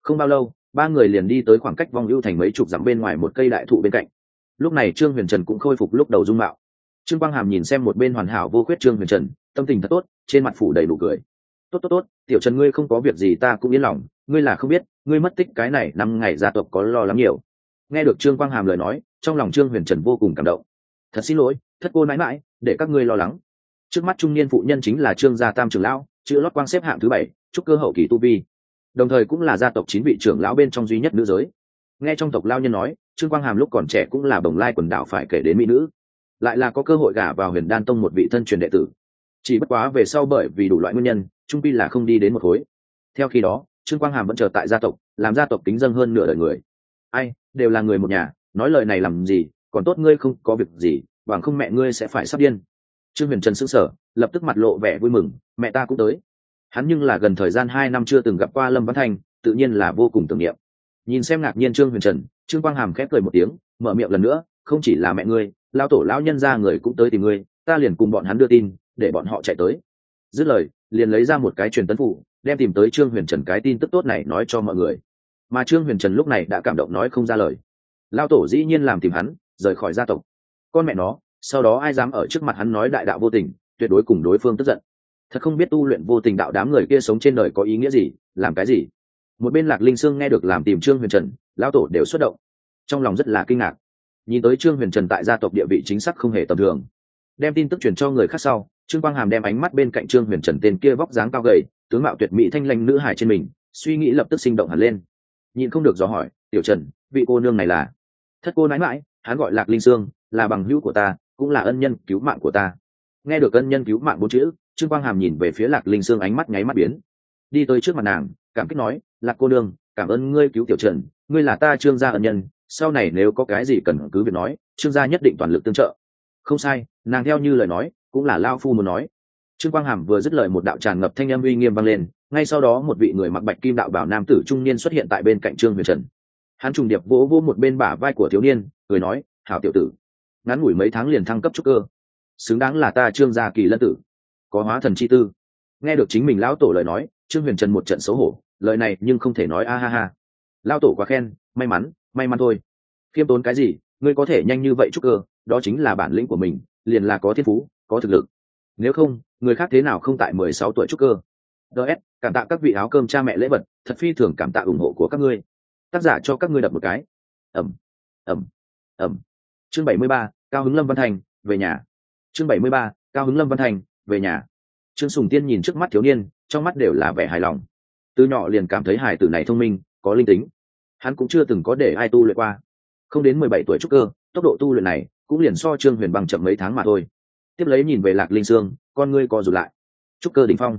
[SPEAKER 1] Không bao lâu, ba người liền đi tới khoảng cách vong ưu thành mấy chục dặm bên ngoài một cây đại thụ bên cạnh. Lúc này trương huyền trần cũng khôi phục lúc đầu dung mạo. Trương quang hàm nhìn xem một bên hoàn hảo vô khuyết trương huyền trần, tâm tình thật tốt, trên mặt phủ đầy đủ cười. Tốt tốt tốt, tiểu trần ngươi không có việc gì ta cũng yên lòng, ngươi là không biết, ngươi mất tích cái này năm ngày gia tộc có lo lắng nhiều. Nghe được trương quang hàm lời nói, trong lòng trương huyền trần vô cùng cảm động. Thật xin lỗi, thất cô mãi mãi, để các ngươi lo lắng. Trước mắt trung niên phụ nhân chính là trương gia tam trường lão chữ lót quang xếp hạng thứ bảy, trúc cơ hậu kỳ tu vi. Đồng thời cũng là gia tộc chín vị trưởng lão bên trong duy nhất nữ giới. Nghe trong tộc lao nhân nói, trương quang hàm lúc còn trẻ cũng là bồng lai quần đảo phải kể đến mỹ nữ. Lại là có cơ hội gả vào huyền đan tông một vị thân truyền đệ tử. Chỉ bất quá về sau bởi vì đủ loại nguyên nhân, trung pi là không đi đến một khối. Theo khi đó, trương quang hàm vẫn chờ tại gia tộc, làm gia tộc kính dân hơn nửa đời người. Ai, đều là người một nhà, nói lời này làm gì, còn tốt ngươi không có việc gì, bằng không mẹ ngươi sẽ phải sắp điên. Trương huyền trần s ữ n g sở lập tức mặt lộ vẻ vui mừng, mẹ ta cũng tới. Hắn nhưng là gần thời gian hai năm chưa từng gặp qua lâm văn thanh, tự nhiên là vô cùng tưởng niệm. Nhìn xem ngạc nhiên trương huyền trần, trương quang hàm khép cười một tiếng, mở miệng lần nữa, không chỉ là mẹ ngươi lao tổ lão nhân ra người cũng tới tìm ngươi, ta liền cùng bọn hắn đưa tin, để bọn họ chạy tới. Dứt lời, liền lấy ra một cái truyền tấn phụ, đem tìm tới trương huyền trần cái tin tức tốt này nói cho mọi người. Mà trương huyền trần lúc này đã cảm động nói không ra lời. Lao tổ dĩ nhiên làm tìm hắn, rời khỏi gia tộc. Con mẹ nó, sau đó ai dám ở trước mặt hắn nói đại đạo vô tình? Tuyệt đối cùng đối phương tức giận. Thật không biết tu luyện vô tình đạo đám người kia sống trên đời có ý nghĩa gì, làm cái gì. Một bên lạc linh sương nghe được làm tìm trương huyền trần, lão tổ đều xuất động. Trong lòng rất là kinh ngạc. Nhìn tới trương huyền trần tại gia tộc địa vị chính xác không hề tầm thường. Đem tin tức truyền cho người khác sau, trương quang hàm đem ánh mắt bên cạnh trương huyền trần tên kia vóc dáng cao gầy, tướng mạo tuyệt mỹ thanh lanh nữ hải trên mình, suy nghĩ lập tức sinh động hẳn lên. Nhìn không được dò hỏi, tiểu trần, vị cô nương này là? Thất cô nãi mãi hắn gọi lạc linh sương, là bằng hữu của ta, cũng là ân nhân cứu mạng của ta nghe được ân nhân cứu mạng bốn chữ, trương quang hàm nhìn về phía lạc linh sương ánh mắt nháy mắt biến. Đi tới trước mặt nàng, cảm kích nói, lạc cô nương, cảm ơn ngươi cứu tiểu trần, ngươi là ta trương gia ân nhân, sau này nếu có cái gì cần cứ việc nói, trương gia nhất định toàn lực tương trợ. Không sai, nàng theo như lời nói, cũng là lao phu muốn nói. Trương quang hàm vừa dứt lời một đạo tràn ngập thanh âm uy nghiêm vang lên, ngay sau đó một vị người mặc bạch kim đạo bảo nam tử trung niên xuất hiện tại bên cạnh trương huyền trần. Hắn trùng điệp vỗ vỗ một bên bả vai của thiếu niên, cười nói, hảo tiểu tử, ngắn ngủi mấy tháng liền thăng cấp trúc cơ xứng đáng là ta trương gia kỳ lân tử. Có hóa thần chi tư. Nghe được chính mình lão tổ lời nói, trương huyền trần một trận xấu hổ, lời này nhưng không thể nói a ha ha. Lão tổ quá khen, may mắn may mắn thôi. Khiêm tốn cái gì, ngươi có thể nhanh như vậy trúc cơ, đó chính là bản lĩnh của mình, liền là có thiên phú, có thực lực. Nếu không, người khác thế nào không tại mười sáu tuổi trúc cơ? Ts cảm tạ các vị áo cơm cha mẹ lễ vật, thật phi thường cảm tạ ủng hộ của các ngươi. Tác giả cho các ngươi đập một cái. Ẩm ẩm ẩm. Chương bảy mươi ba, cao hứng lâm văn thành, về nhà chương bảy mươi ba, cao hứng lâm văn thành, về nhà. Trương sùng tiên nhìn trước mắt thiếu niên, trong mắt đều là vẻ hài lòng. Từ nhỏ liền cảm thấy hài tử này thông minh, có linh tính. Hắn cũng chưa từng có để ai tu luyện qua. Không đến mười bảy tuổi trúc cơ, tốc độ tu luyện này cũng liền so trương huyền bằng chậm mấy tháng mà thôi. Tiếp lấy nhìn về lạc linh sương, con ngươi co rụt lại. Trúc cơ đ ỉ n h phong.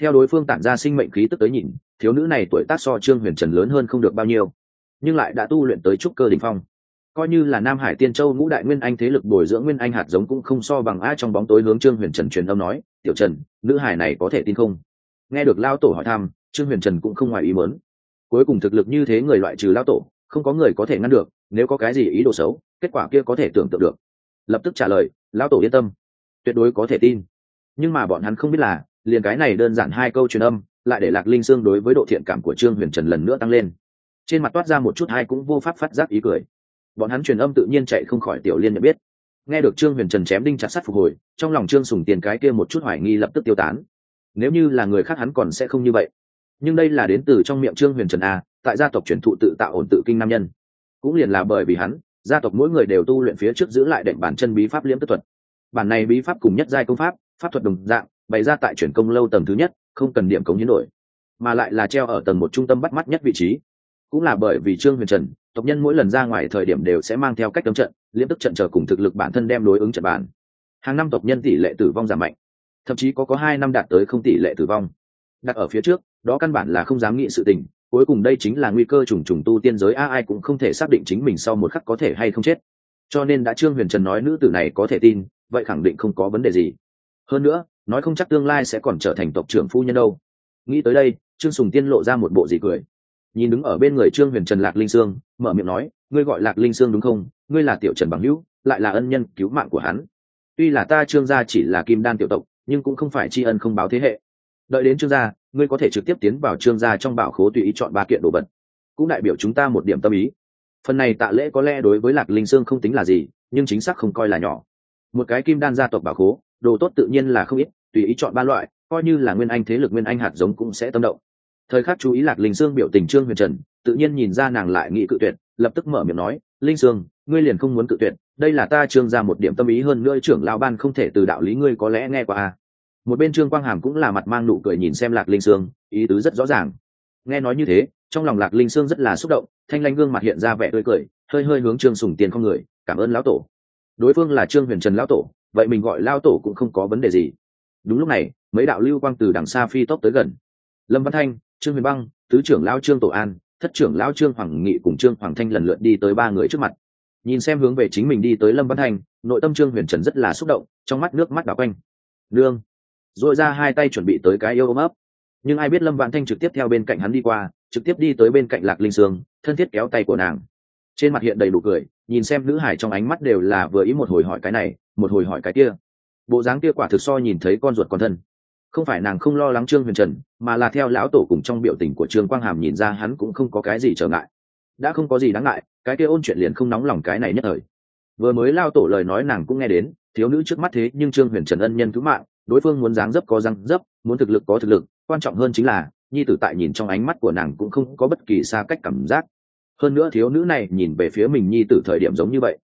[SPEAKER 1] Theo đối phương tản ra sinh mệnh khí tức tới nhìn, thiếu nữ này tuổi tác so trương huyền trần lớn hơn không được bao nhiêu, nhưng lại đã tu luyện tới trúc cơ đ ỉ n h phong coi như là nam hải tiên châu ngũ đại nguyên anh thế lực bồi dưỡng nguyên anh hạt giống cũng không so bằng a trong bóng tối hướng trương huyền trần truyền âm nói, tiểu trần, nữ hải này có thể tin không? Nghe được lao tổ hỏi thăm, trương huyền trần cũng không ngoài ý mớn cuối cùng thực lực như thế người loại trừ lao tổ, không có người có thể ngăn được, nếu có cái gì ý đồ xấu, kết quả kia có thể tưởng tượng được. Lập tức trả lời lao tổ yên tâm, tuyệt đối có thể tin. Nhưng mà bọn hắn không biết là, liền cái này đơn giản hai câu truyền âm, lại để lạc linh sương đối với độ thiện cảm của trương huyền trần lần nữa tăng lên. Trên mặt toát ra một chút hai cũng vô pháp phát giác ý cười bọn hắn truyền âm tự nhiên chạy không khỏi tiểu liên nhận biết. Nghe được trương huyền trần chém đinh chặt sắt phục hồi, trong lòng trương sùng tiền cái kia một chút hoài nghi lập tức tiêu tán. Nếu như là người khác hắn còn sẽ không như vậy. Nhưng đây là đến từ trong miệng trương huyền trần a, tại gia tộc truyền thụ tự tạo ổn tự kinh nam nhân. Cũng liền là bởi vì hắn, gia tộc mỗi người đều tu luyện phía trước giữ lại đệm bản chân bí pháp liễm tức thuật. Bản này bí pháp cùng nhất giai công pháp pháp thuật đồng dạng, bày ra tại truyền công lâu tầng thứ nhất, không cần điểm cống hiến đổi. Mà lại là treo ở tầng một trung tâm bắt mắt nhất vị trí. Cũng là bởi vì trương huyền trần tộc nhân mỗi lần ra ngoài thời điểm đều sẽ mang theo cách tấm trận liêm tức trận chờ cùng thực lực bản thân đem đối ứng trận bản hàng năm tộc nhân tỷ lệ tử vong giảm mạnh, thậm chí có có hai năm đạt tới không tỷ lệ tử vong. Đặt ở phía trước, đó căn bản là không dám nghĩ sự tình, cuối cùng đây chính là nguy cơ trùng trùng tu tiên giới, a ai cũng không thể xác định chính mình sau một khắc có thể hay không chết. Cho nên đã trương huyền trần nói nữ tử này có thể tin, vậy khẳng định không có vấn đề gì. Hơn nữa, nói không chắc tương lai sẽ còn trở thành tộc trưởng phu nhân đâu. Nghĩ tới đây, trương sùng tiên lộ ra một bộ gì cười nhìn đứng ở bên người trương huyền trần lạc linh sương, mở miệng nói, ngươi gọi lạc linh sương đúng không? Ngươi là tiểu trần bằng hữu, lại là ân nhân cứu mạng của hắn. Tuy là ta trương gia chỉ là kim đan tiểu tộc, nhưng cũng không phải tri ân không báo thế hệ. Đợi đến trương gia, ngươi có thể trực tiếp tiến vào trương gia trong bảo khố tùy ý chọn ba kiện đồ vật. Cũng đại biểu chúng ta một điểm tâm ý. Phần này tạ lễ có lẽ đối với lạc linh sương không tính là gì, nhưng chính xác không coi là nhỏ. Một cái kim đan gia tộc bảo khố, đồ tốt tự nhiên là không ít, tùy ý chọn ba loại, coi như là nguyên anh thế lực nguyên anh hạt giống cũng sẽ tâm động thời khắc chú ý lạc linh sương biểu tình trương huyền trần, tự nhiên nhìn ra nàng lại nghĩ cự tuyệt, lập tức mở miệng nói, linh sương, ngươi liền không muốn cự tuyệt, đây là ta trương ra một điểm tâm ý hơn nữa trưởng lao ban không thể từ đạo lý ngươi có lẽ nghe qua a. Một bên trương quang hàm cũng là mặt mang nụ cười nhìn xem lạc linh sương, ý tứ rất rõ ràng. Nghe nói như thế, trong lòng lạc linh sương rất là xúc động, thanh lanh gương mặt hiện ra vẻ tươi cười, hơi hơi hướng trương sùng tiền không người, cảm ơn lão tổ. Đối phương là trương huyền trần lão tổ, vậy mình gọi lao tổ cũng không có vấn đề gì. Đúng lúc này, mấy đạo lưu quang từ đằng xa phi tốc tới gần. Lâm văn thanh trương huyền băng, tứ trưởng lao trương tổ an, thất trưởng lao trương hoàng nghị cùng trương hoàng thanh lần lượt đi tới ba người trước mặt. Nhìn xem hướng về chính mình đi tới lâm văn thanh, nội tâm trương huyền trần rất là xúc động, trong mắt nước mắt đảo quanh. Nương! Dội ra hai tay chuẩn bị tới cái yêu ôm ấp. Nhưng ai biết lâm văn thanh trực tiếp theo bên cạnh hắn đi qua, trực tiếp đi tới bên cạnh lạc linh sương, thân thiết kéo tay của nàng. Trên mặt hiện đầy đủ cười, nhìn xem nữ hải trong ánh mắt đều là vừa ý một hồi hỏi cái này, một hồi hỏi cái kia. Bộ dáng kia quả thực so nhìn thấy con ruột con thân không phải nàng không lo lắng trương huyền trần, mà là theo lão tổ cùng trong biểu tình của trương quang hàm nhìn ra hắn cũng không có cái gì trở ngại. Đã không có gì đáng ngại, cái kia ôn chuyện liền không nóng lòng cái này nhất thời. Vừa mới lao tổ lời nói nàng cũng nghe đến, thiếu nữ trước mắt thế nhưng trương huyền trần ân nhân cứu mạng, đối phương muốn dáng dấp có răng dấp, muốn thực lực có thực lực, quan trọng hơn chính là, nhi tử tại nhìn trong ánh mắt của nàng cũng không có bất kỳ xa cách cảm giác. Hơn nữa thiếu nữ này nhìn về phía mình nhi tử thời điểm giống như vậy.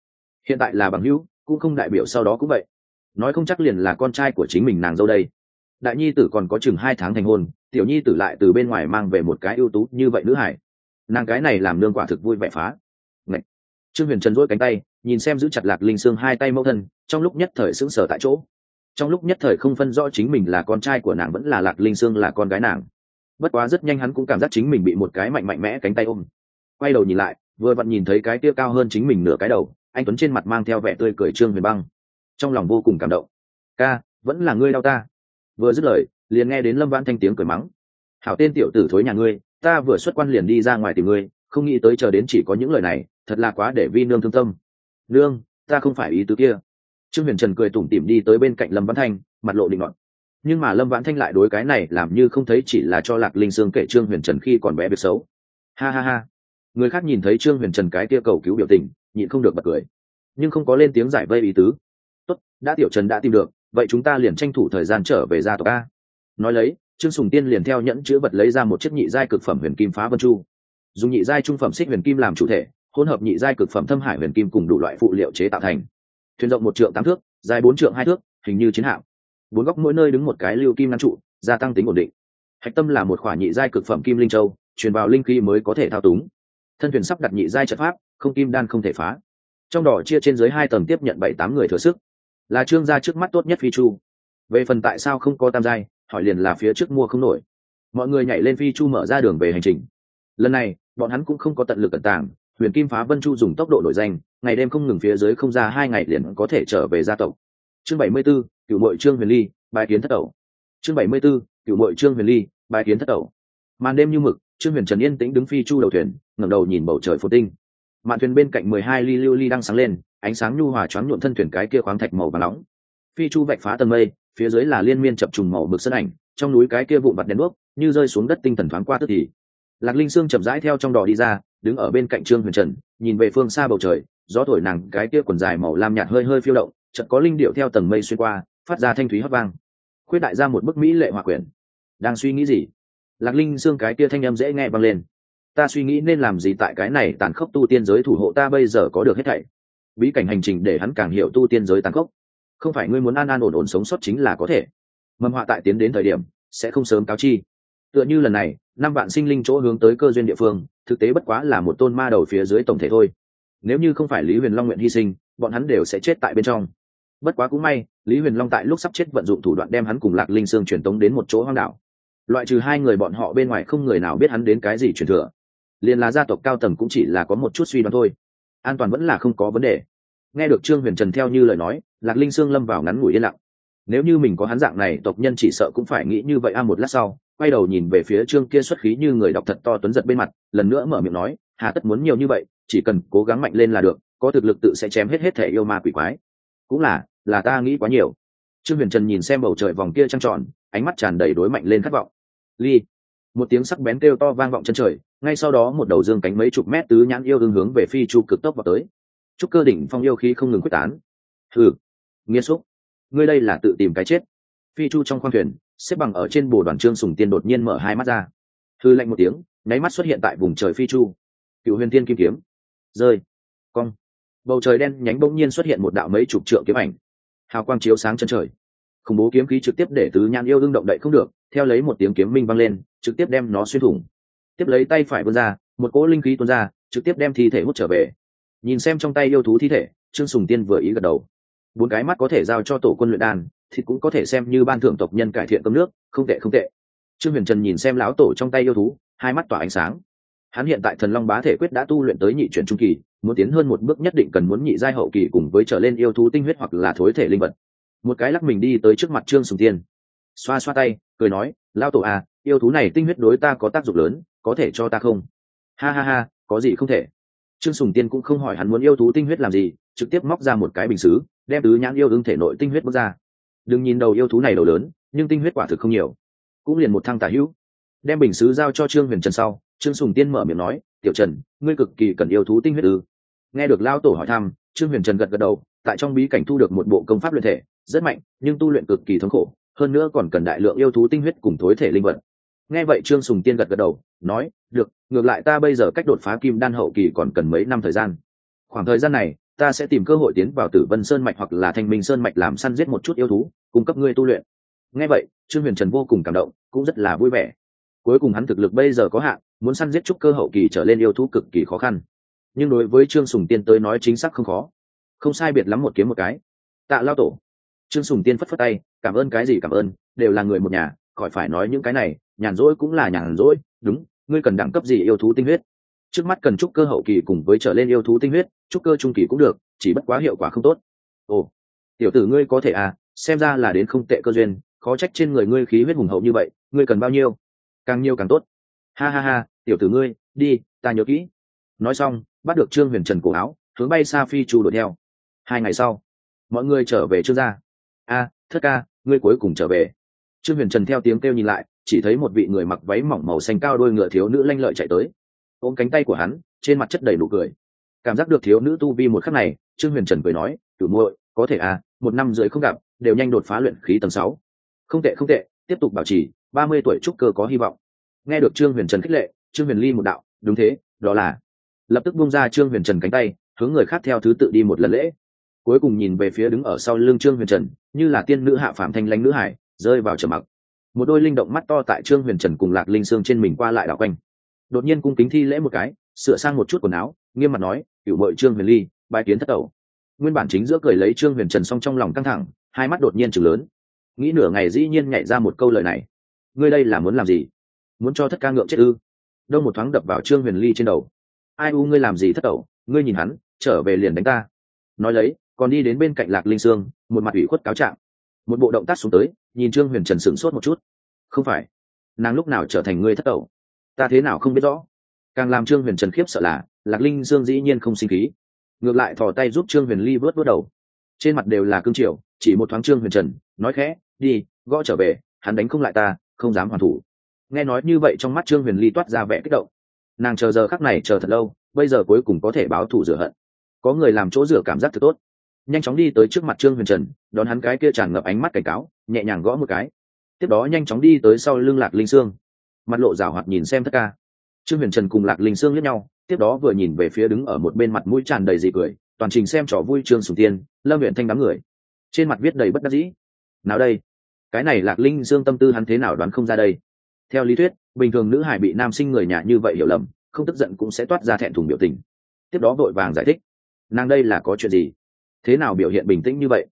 [SPEAKER 1] Hiện tại là bằng hữu, cũng không đại biểu sau đó cũng vậy. Nói không chắc liền là con trai của chính mình nàng dâu đây đại nhi tử còn có chừng hai tháng thành hôn, tiểu nhi tử lại từ bên ngoài mang về một cái ưu tú như vậy nữ hải. Nàng cái này làm nương quả thực vui vẻ phá. Ngậy. trương huyền trần dỗi cánh tay, nhìn xem giữ chặt lạc linh xương hai tay mẫu thân, trong lúc nhất thời sững sờ tại chỗ. Trong lúc nhất thời không phân rõ chính mình là con trai của nàng vẫn là lạc linh xương là con gái nàng. Bất quá rất nhanh hắn cũng cảm giác chính mình bị một cái mạnh mạnh mẽ cánh tay ôm. Quay đầu nhìn lại, vừa vặn nhìn thấy cái tia cao hơn chính mình nửa cái đầu, anh tuấn trên mặt mang theo vẻ tươi cười trương huyền băng. Trong lòng vô cùng cảm động. Ca, vẫn là ngươi đau ta vừa dứt lời, liền nghe đến lâm vãn thanh tiếng cười mắng. Hảo tên tiểu tử thối nhà ngươi, ta vừa xuất quan liền đi ra ngoài tìm ngươi, không nghĩ tới chờ đến chỉ có những lời này, thật là quá để vi nương thương tâm. Nương, ta không phải ý tứ kia. Trương huyền trần cười tủm tỉm đi tới bên cạnh lâm vãn thanh, mặt lộ định luận nhưng mà lâm vãn thanh lại đối cái này làm như không thấy chỉ là cho lạc linh sương kể trương huyền trần khi còn bé việc xấu. Ha ha ha. Người khác nhìn thấy trương huyền trần cái kia cầu cứu biểu tình, nhịn không được bật cười. Nhưng không có lên tiếng giải vây ý tứ. Tốt, đã tiểu trần đã tìm được vậy chúng ta liền tranh thủ thời gian trở về gia tộc a. Nói lấy, trương sùng tiên liền theo nhẫn chữ vật lấy ra một chiếc nhị giai cực phẩm huyền kim phá vân chu. Dùng nhị giai trung phẩm xích huyền kim làm chủ thể, hỗn hợp nhị giai cực phẩm thâm hải huyền kim cùng đủ loại phụ liệu chế tạo thành. Thuyền rộng một trượng tám thước, dài bốn trượng hai thước, hình như chiến hạm. Bốn góc mỗi nơi đứng một cái lưu kim ngăn trụ, gia tăng tính ổn định. Hạch tâm là một khoản nhị giai cực phẩm kim linh châu, truyền vào linh khí mới có thể thao túng. Thân thuyền sắp đặt nhị giai trận pháp, không kim đan không thể phá. Trong đỏ chia trên dưới hai tầng tiếp nhận bảy tám người thừa sức là trương gia trước mắt tốt nhất phi chu. Về phần tại sao không có tam giai hỏi liền là phía trước mua không nổi. Mọi người nhảy lên phi chu mở ra đường về hành trình. Lần này bọn hắn cũng không có tận lực cẩn tàng huyền kim phá vân chu dùng tốc độ nổi danh ngày đêm không ngừng phía dưới không ra hai ngày liền có thể trở về gia tộc. Chương bảy mươi 74, cựu mội trương huyền ly bài kiến thất tẩu. Chương bảy mươi 74, cựu mội trương huyền ly bài kiến thất tẩu. Màn đêm như mực trương huyền trần yên tĩnh đứng phi chu đầu thuyền ngẩng đầu nhìn bầu trời phồn tinh. Mạn thuyền bên cạnh mười hai ly lưu ly đang sáng lên ánh sáng nhu hòa choáng nhuộm thân thuyền cái kia khoáng thạch màu và nóng. Phi chu vạch phá tầng mây, phía dưới là liên miên chập trùng màu mực sân ảnh, trong núi cái kia vụn vặt đèn đuốc, như rơi xuống đất tinh thần thoáng qua tức thì. Lạc linh sương chậm rãi theo trong đò đi ra, đứng ở bên cạnh trương huyền trần, nhìn về phương xa bầu trời, gió thổi nàng cái kia quần dài màu lam nhạt hơi hơi phiêu động, chợt có linh điệu theo tầng mây xuyên qua, phát ra thanh thúy hót vang. Khuyết đại ra một bức mỹ lệ hòa quyển. Đang suy nghĩ gì? Lạc linh xương cái kia thanh âm dễ nghe vang lên. Ta suy nghĩ nên làm gì tại cái này tàn khốc tu tiên giới thủ hộ ta bây giờ có được hết thảy bí cảnh hành trình để hắn càng hiểu tu tiên giới tàn khốc. Không phải ngươi muốn an an ổn ổn sống sót chính là có thể. Mầm họa tại tiến đến thời điểm, sẽ không sớm cáo chi. Tựa như lần này, năm vạn sinh linh chỗ hướng tới cơ duyên địa phương, thực tế bất quá là một tôn ma đầu phía dưới tổng thể thôi. Nếu như không phải lý huyền long nguyện hy sinh, bọn hắn đều sẽ chết tại bên trong. Bất quá cũng may, lý huyền long tại lúc sắp chết vận dụng thủ đoạn đem hắn cùng lạc linh sương truyền tống đến một chỗ hoang đảo. Loại trừ hai người bọn họ bên ngoài không người nào biết hắn đến cái gì truyền thừa. Liền là gia tộc cao tầng cũng chỉ là có một chút suy đoán thôi. An toàn vẫn là không có vấn đề nghe được trương huyền trần theo như lời nói, lạc linh sương lâm vào ngắn ngủi yên lặng. Nếu như mình có hắn dạng này, tộc nhân chỉ sợ cũng phải nghĩ như vậy a, một lát sau, quay đầu nhìn về phía trương kia xuất khí như người đọc thật to tuấn giật bên mặt, lần nữa mở miệng nói, hà tất muốn nhiều như vậy, chỉ cần cố gắng mạnh lên là được, có thực lực tự sẽ chém hết hết thể yêu ma quỷ quái. Cũng là là ta nghĩ quá nhiều. Trương huyền trần nhìn xem bầu trời vòng kia trăng tròn, ánh mắt tràn đầy đối mạnh lên khát vọng. Ly. Một tiếng sắc bén kêu to vang vọng chân trời, ngay sau đó một đầu dương cánh mấy chục mét tứ nhãn yêu đương hướng về phi chu cực tốc vào tới chúc cơ đỉnh phong yêu khí không ngừng quyết tán. Thử nghiêm xúc, ngươi đây là tự tìm cái chết. Phi chu trong khoang thuyền, xếp bằng ở trên bồ đoàn trương sùng tiên đột nhiên mở hai mắt ra. Thư lạnh một tiếng, nháy mắt xuất hiện tại vùng trời phi chu. Cựu huyền tiên kim kiếm. Rơi, cong. Bầu trời đen nhánh bỗng nhiên xuất hiện một đạo mấy chục trượng kiếm ảnh. Hào quang chiếu sáng chân trời. Khủng bố kiếm khí trực tiếp để tứ nhãn yêu đương động đậy không được, theo lấy một tiếng kiếm minh vang lên, trực tiếp đem nó xuyên thủng. Tiếp lấy tay phải vươn ra, một cỗ linh khí tuôn ra, trực tiếp đem thi thể hút trở về nhìn xem trong tay yêu thú thi thể, trương sùng tiên vừa ý gật đầu. Bốn cái mắt có thể giao cho tổ quân luyện đan thì cũng có thể xem như ban thưởng tộc nhân cải thiện cơm nước, không tệ không tệ. Trương huyền trần nhìn xem lão tổ trong tay yêu thú, hai mắt tỏa ánh sáng. Hắn hiện tại thần long bá thể quyết đã tu luyện tới nhị chuyển trung kỳ, muốn tiến hơn một bước nhất định cần muốn nhị giai hậu kỳ cùng với trở lên yêu thú tinh huyết hoặc là thối thể linh vật. Một cái lắc mình đi tới trước mặt trương sùng tiên. Xoa xoa tay, cười nói lao tổ à yêu thú này tinh huyết đối ta có tác dụng lớn, có thể cho ta không? Ha ha ha, có gì không thể trương sùng tiên cũng không hỏi hắn muốn yêu thú tinh huyết làm gì, trực tiếp móc ra một cái bình xứ, đem tứ nhãn yêu ứng thể nội tinh huyết bước ra. Đừng nhìn đầu yêu thú này đầu lớn, nhưng tinh huyết quả thực không nhiều. Cũng liền một thăng tả hữu. Đem bình xứ giao cho trương huyền trần sau, trương sùng tiên mở miệng nói, tiểu trần, ngươi cực kỳ cần yêu thú tinh huyết ư? Nghe được lao tổ hỏi thăm, trương huyền trần gật gật đầu, tại trong bí cảnh thu được một bộ công pháp luyện thể, rất mạnh, nhưng tu luyện cực kỳ thống khổ, hơn nữa còn cần đại lượng yêu thú tinh huyết cùng thối thể linh vật nghe vậy trương sùng tiên gật gật đầu, nói, được, ngược lại ta bây giờ cách đột phá kim đan hậu kỳ còn cần mấy năm thời gian. Khoảng thời gian này, ta sẽ tìm cơ hội tiến vào tử vân sơn mạch hoặc là thanh minh sơn mạch làm săn giết một chút yêu thú, cung cấp ngươi tu luyện. Nghe vậy, trương huyền trần vô cùng cảm động, cũng rất là vui vẻ. Cuối cùng hắn thực lực bây giờ có hạn, muốn săn giết trúc cơ hậu kỳ trở lên yêu thú cực kỳ khó khăn. Nhưng đối với trương sùng tiên tới nói chính xác không khó. Không sai biệt lắm một kiếm một cái. Tạ lao tổ. Trương sùng tiên phất phất tay, cảm ơn cái gì cảm ơn, đều là người một nhà, khỏi phải nói những cái này nhàn rỗi cũng là nhàn rỗi, đúng, ngươi cần đẳng cấp gì yêu thú tinh huyết? Trước mắt cần trúc cơ hậu kỳ cùng với trở lên yêu thú tinh huyết, trúc cơ trung kỳ cũng được, chỉ bất quá hiệu quả không tốt. Ồ, tiểu tử ngươi có thể à xem ra là đến không tệ cơ duyên, khó trách trên người ngươi khí huyết hùng hậu như vậy, ngươi cần bao nhiêu? Càng nhiều càng tốt. Ha ha ha, tiểu tử ngươi, đi, ta nhớ kỹ. Nói xong, bắt được trương huyền trần cổ áo, hướng bay xa phi chu đuổi theo. Hai ngày sau, mọi người trở về trương gia. A, thất ca, ngươi cuối cùng trở về. Trương huyền trần theo tiếng kêu nhìn lại chỉ thấy một vị người mặc váy mỏng màu xanh cao đôi ngựa thiếu nữ lanh lợi chạy tới. Ôm cánh tay của hắn, trên mặt chất đầy nụ cười. Cảm giác được thiếu nữ tu vi một khắc này, trương huyền trần cười nói, cửu muội, có thể à một năm rưỡi không gặp, đều nhanh đột phá luyện khí tầng sáu. Không tệ không tệ, tiếp tục bảo trì, ba mươi tuổi trúc cơ có hy vọng. Nghe được trương huyền trần khích lệ, trương huyền ly một đạo, đúng thế, đó là lập tức bung ra trương huyền trần cánh tay, hướng người khác theo thứ tự đi một lần lễ. Cuối cùng nhìn về phía đứng ở sau lưng trương huyền trần, như là tiên nữ hạ phạm thanh lãnh nữ hải, rơi vào trầm mặc một đôi linh động mắt to tại trương huyền trần cùng lạc linh sương trên mình qua lại đảo quanh. Đột nhiên cung kính thi lễ một cái, sửa sang một chút quần áo, nghiêm mặt nói cựu bội trương huyền ly bài kiến thất tẩu. Nguyên bản chính giữa cười lấy trương huyền trần xong trong lòng căng thẳng, hai mắt đột nhiên chừng lớn. Nghĩ nửa ngày dĩ nhiên nhảy ra một câu lời này. Ngươi đây là muốn làm gì? Muốn cho thất ca ngượng chết ư? Đâu một thoáng đập vào trương huyền ly trên đầu. Ai u, ngươi làm gì thất tẩu? Ngươi nhìn hắn, trở về liền đánh ta. Nói lấy, còn đi đến bên cạnh lạc linh sương, một mặt ủy khuất cáo trạng một bộ động tác xuống tới, nhìn trương huyền trần sửng sốt một chút. Không phải. Nàng lúc nào trở thành người thất tẩu? Ta thế nào không biết rõ? Càng làm trương huyền trần khiếp sợ là, lạc linh dương dĩ nhiên không sinh khí. Ngược lại thò tay giúp trương huyền ly vớt vớt đầu. Trên mặt đều là cương triều, chỉ một thoáng trương huyền trần, nói khẽ, đi, gõ trở về, hắn đánh không lại ta, không dám hoàn thủ. Nghe nói như vậy trong mắt trương huyền ly toát ra vẻ kích động. Nàng chờ giờ khắc này chờ thật lâu, bây giờ cuối cùng có thể báo thù rửa hận. Có người làm chỗ rửa cảm giác thật tốt nhanh chóng đi tới trước mặt trương huyền trần, đón hắn cái kia tràn ngập ánh mắt cảnh cáo, nhẹ nhàng gõ một cái. Tiếp đó nhanh chóng đi tới sau lưng lạc linh sương. Mặt lộ rào hoạt nhìn xem tất ca trương huyền trần cùng lạc linh sương lẫn nhau, tiếp đó vừa nhìn về phía đứng ở một bên mặt mũi tràn đầy dị cười, toàn trình xem trò vui trương sùng tiên, lâm huyện thanh đám người. Trên mặt viết đầy bất đắc dĩ. Nào đây? Cái này lạc linh dương tâm tư hắn thế nào đoán không ra đây? Theo lý thuyết, bình thường nữ hải bị nam sinh người nhà như vậy hiểu lầm, không tức giận cũng sẽ toát ra thẹn thùng biểu tình. Tiếp đó vội vàng giải thích. Nàng đây là có chuyện gì? Thế nào biểu hiện bình tĩnh như vậy?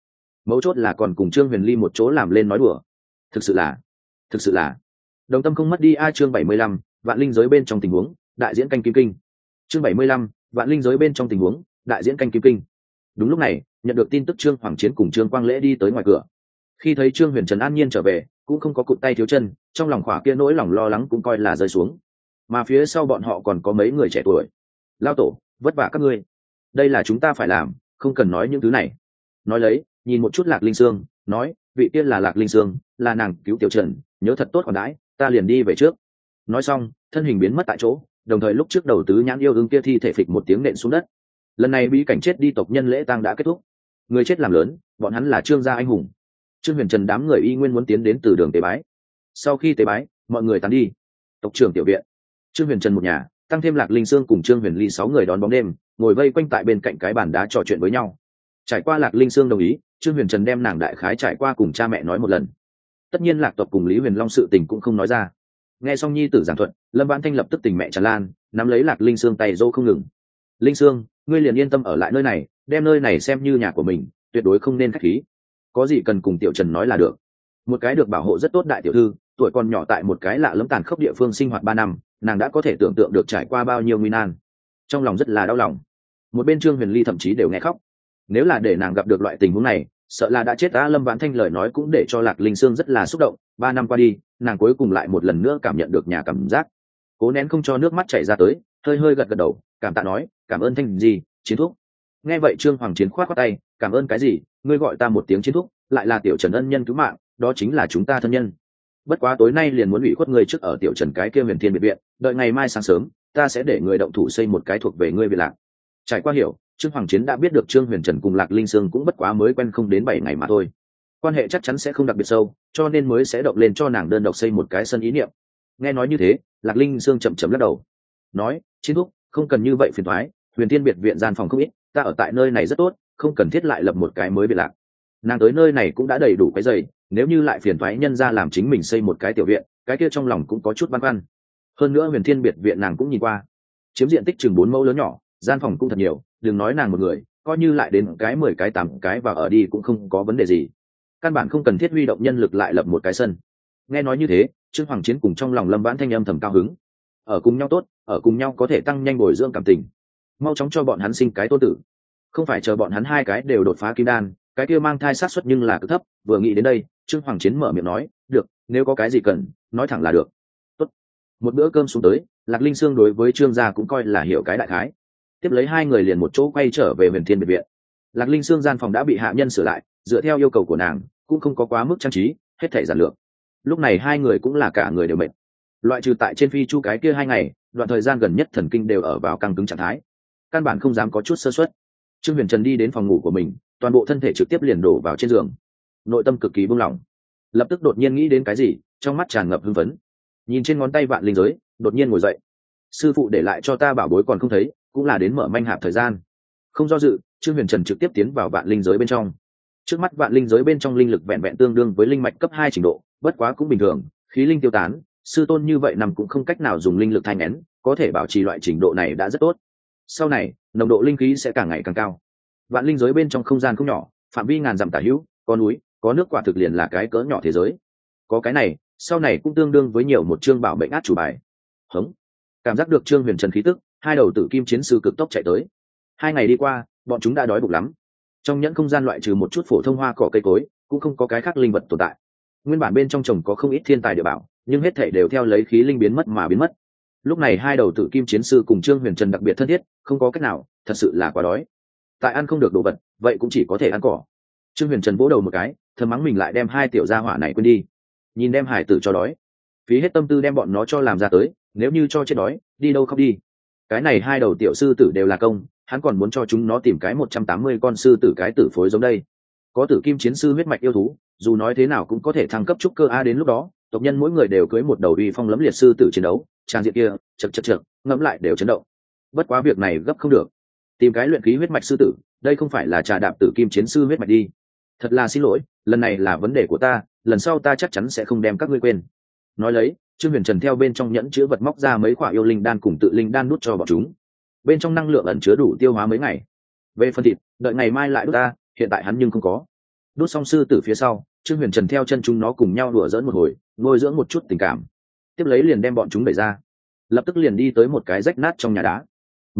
[SPEAKER 1] Mấu chốt là còn cùng trương huyền ly một chỗ làm lên nói đùa. Thực sự là, thực sự là. Đồng tâm không mất đi a chương bảy mươi lăm, vạn linh giới bên trong tình huống, đại diễn canh kim kinh. Chương bảy mươi lăm, vạn linh giới bên trong tình huống, đại diễn canh kim kinh. Đúng lúc này, nhận được tin tức trương hoàng chiến cùng trương quang lễ đi tới ngoài cửa. Khi thấy trương huyền trần an nhiên trở về, cũng không có cụt tay thiếu chân, trong lòng khỏa kia nỗi lòng lo lắng cũng coi là rơi xuống. Mà phía sau bọn họ còn có mấy người trẻ tuổi. Lao tổ, vất vả các ngươi. Đây là chúng ta phải làm không cần nói những thứ này. Nói lấy, nhìn một chút lạc linh sương, nói, vị tiên là lạc linh sương, là nàng cứu tiểu trần, nhớ thật tốt còn đãi, ta liền đi về trước. Nói xong, thân hình biến mất tại chỗ, đồng thời lúc trước đầu tứ nhãn yêu ưng kia thi thể phịch một tiếng nện xuống đất. Lần này bí cảnh chết đi tộc nhân lễ tang đã kết thúc. Người chết làm lớn, bọn hắn là trương gia anh hùng. Trương huyền trần đám người y nguyên muốn tiến đến từ đường tế bái. Sau khi tế bái, mọi người tán đi. Tộc trưởng tiểu viện. Trương huyền trần một nhà tăng thêm lạc linh sương cùng trương huyền ly sáu người đón bóng đêm, ngồi vây quanh tại bên cạnh cái bàn đá trò chuyện với nhau. Trải qua lạc linh sương đồng ý, trương huyền trần đem nàng đại khái trải qua cùng cha mẹ nói một lần. Tất nhiên lạc tộc cùng lý huyền long sự tình cũng không nói ra. Nghe xong nhi tử giảng thuận lâm vãn thanh lập tức tình mẹ tràn lan, nắm lấy lạc linh sương tay dô không ngừng. Linh sương, ngươi liền yên tâm ở lại nơi này, đem nơi này xem như nhà của mình, tuyệt đối không nên k h á c h khí. Có gì cần cùng tiểu trần nói là được. Một cái được bảo hộ rất tốt đại tiểu thư, tuổi còn nhỏ tại một cái lạ lẫm tàn khốc địa phương sinh hoạt ba năm nàng đã có thể tưởng tượng được trải qua bao nhiêu nguy nan. Trong lòng rất là đau lòng. Một bên trương huyền ly thậm chí đều nghe khóc. Nếu là để nàng gặp được loại tình huống này, sợ là đã chết đã lâm vãn thanh lời nói cũng để cho lạc linh sương rất là xúc động. Ba năm qua đi, nàng cuối cùng lại một lần nữa cảm nhận được nhà cảm giác. Cố nén không cho nước mắt chảy ra tới, hơi hơi gật gật đầu, cảm tạ nói, cảm ơn thanh gì chiến thuốc nghe vậy trương hoàng chiến khoát khoát tay, cảm ơn cái gì? Ngươi gọi ta một tiếng chiến thúc, lại là tiểu trần ân nhân cứu mạng, đó chính là chúng ta thân nhân bất quá tối nay liền muốn ủy khuất ngươi trước ở tiểu trần cái kia huyền thiên biệt viện, đợi ngày mai sáng sớm, ta sẽ để người động thủ xây một cái thuộc về ngươi biệt lạc. Trải qua hiểu, trương hoàng chiến đã biết được trương huyền trần cùng lạc linh sương cũng bất quá mới quen không đến bảy ngày mà thôi. Quan hệ chắc chắn sẽ không đặc biệt sâu, cho nên mới sẽ động lên cho nàng đơn độc xây một cái sân ý niệm. Nghe nói như thế, lạc linh sương chậm chậm lắc đầu. Nói, chiến thúc, không cần như vậy phiền thoái huyền thiên biệt viện gian phòng không ít, ta ở tại nơi này rất tốt, không cần thiết lại lập một cái mới biệt lạc. Nàng tới nơi này cũng đã đầy đủ cái giày nếu như lại phiền thoái nhân ra làm chính mình xây một cái tiểu viện, cái kia trong lòng cũng có chút băn khoăn. Hơn nữa huyền thiên biệt viện nàng cũng nhìn qua. Chiếm diện tích chừng bốn mẫu lớn nhỏ, gian phòng cũng thật nhiều, đừng nói nàng một người, coi như lại đến cái mười cái tám cái và ở đi cũng không có vấn đề gì. Căn bản không cần thiết huy động nhân lực lại lập một cái sân. Nghe nói như thế, trương hoàng chiến cùng trong lòng lâm vãn thanh âm thầm cao hứng. Ở cùng nhau tốt, ở cùng nhau có thể tăng nhanh bồi dưỡng cảm tình. Mau chóng cho bọn hắn sinh cái tôn tử. Không phải chờ bọn hắn hai cái đều đột phá kim đan cái kia mang thai sát xuất nhưng là cực thấp, vừa nghĩ đến đây, trương hoàng chiến mở miệng nói, được, nếu có cái gì cần, nói thẳng là được. Tốt. một bữa cơm xuống tới, lạc linh sương đối với trương gia cũng coi là hiểu cái đại khái. Tiếp lấy hai người liền một chỗ quay trở về huyền thiên biệt viện. Lạc linh sương gian phòng đã bị hạ nhân sửa lại, dựa theo yêu cầu của nàng, cũng không có quá mức trang trí, hết thể giản lược. Lúc này hai người cũng là cả người đều mệt. Loại trừ tại trên phi chu cái kia hai ngày, đoạn thời gian gần nhất thần kinh đều ở vào căng cứng trạng thái. Căn bản không dám có chút sơ xuất trương huyền trần đi đến phòng ngủ của mình toàn bộ thân thể trực tiếp liền đổ vào trên giường. Nội tâm cực kỳ buông lỏng. Lập tức đột nhiên nghĩ đến cái gì, trong mắt tràn ngập hưng phấn. Nhìn trên ngón tay vạn linh giới, đột nhiên ngồi dậy. Sư phụ để lại cho ta bảo bối còn không thấy, cũng là đến mở manh hạp thời gian. Không do dự, trương huyền trần trực tiếp tiến vào vạn linh giới bên trong. Trước mắt vạn linh giới bên trong linh lực vẹn vẹn tương đương với linh mạch cấp hai trình độ, bất quá cũng bình thường, khí linh tiêu tán, sư tôn như vậy nằm cũng không cách nào dùng linh lực thay nén, có thể bảo trì loại trình độ này đã rất tốt. Sau này, nồng độ linh khí sẽ càng ngày càng cao vạn linh giới bên trong không gian không nhỏ, phạm vi ngàn dặm tả hữu, có núi, có nước quả thực liền là cái cỡ nhỏ thế giới. Có cái này, sau này cũng tương đương với nhiều một chương bảo mệnh át chủ bài. Hống. Cảm giác được trương huyền trần khí tức, hai đầu tử kim chiến sư cực tốc chạy tới. Hai ngày đi qua, bọn chúng đã đói bụng lắm. Trong nhẫn không gian loại trừ một chút phổ thông hoa cỏ cây cối, cũng không có cái khác linh vật tồn tại. Nguyên bản bên trong trồng có không ít thiên tài địa bảo, nhưng hết thể đều theo lấy khí linh biến mất mà biến mất. Lúc này hai đầu tử kim chiến sư cùng trương huyền trần đặc biệt thân thiết, không có cách nào, thật sự là quá đói tại ăn không được đồ vật, vậy cũng chỉ có thể ăn cỏ. Trương huyền trần vỗ đầu một cái, thầm mắng mình lại đem hai tiểu gia hỏa này quên đi. Nhìn đem hải tử cho đói. Phí hết tâm tư đem bọn nó cho làm ra tới, nếu như cho chết đói, đi đâu khóc đi. Cái này hai đầu tiểu sư tử đều là công, hắn còn muốn cho chúng nó tìm cái một trăm tám mươi con sư tử cái tử phối giống đây. Có tử kim chiến sư huyết mạch yêu thú, dù nói thế nào cũng có thể thăng cấp trúc cơ a đến lúc đó, tộc nhân mỗi người đều cưới một đầu uy phong lấm liệt sư tử chiến đấu, trang diện kia, chật chật chật, ngẫm lại đều chấn động. Bất quá việc này gấp không được tìm cái luyện khí huyết mạch sư tử, đây không phải là trà đạp tử kim chiến sư huyết mạch đi. Thật là xin lỗi, lần này là vấn đề của ta, lần sau ta chắc chắn sẽ không đem các ngươi quên. Nói lấy, trương huyền trần theo bên trong nhẫn chứa vật móc ra mấy quả yêu linh đan cùng tự linh đan nút cho bọn chúng. Bên trong năng lượng ẩn chứa đủ tiêu hóa mấy ngày. Về phần thịt, đợi ngày mai lại đút ta, hiện tại hắn nhưng không có. Đút xong sư tử phía sau, trương huyền trần theo chân chúng nó cùng nhau đùa dỡn một hồi, nuôi dưỡng một chút tình cảm. Tiếp lấy liền đem bọn chúng đẩy ra. Lập tức liền đi tới một cái rách nát trong nhà đá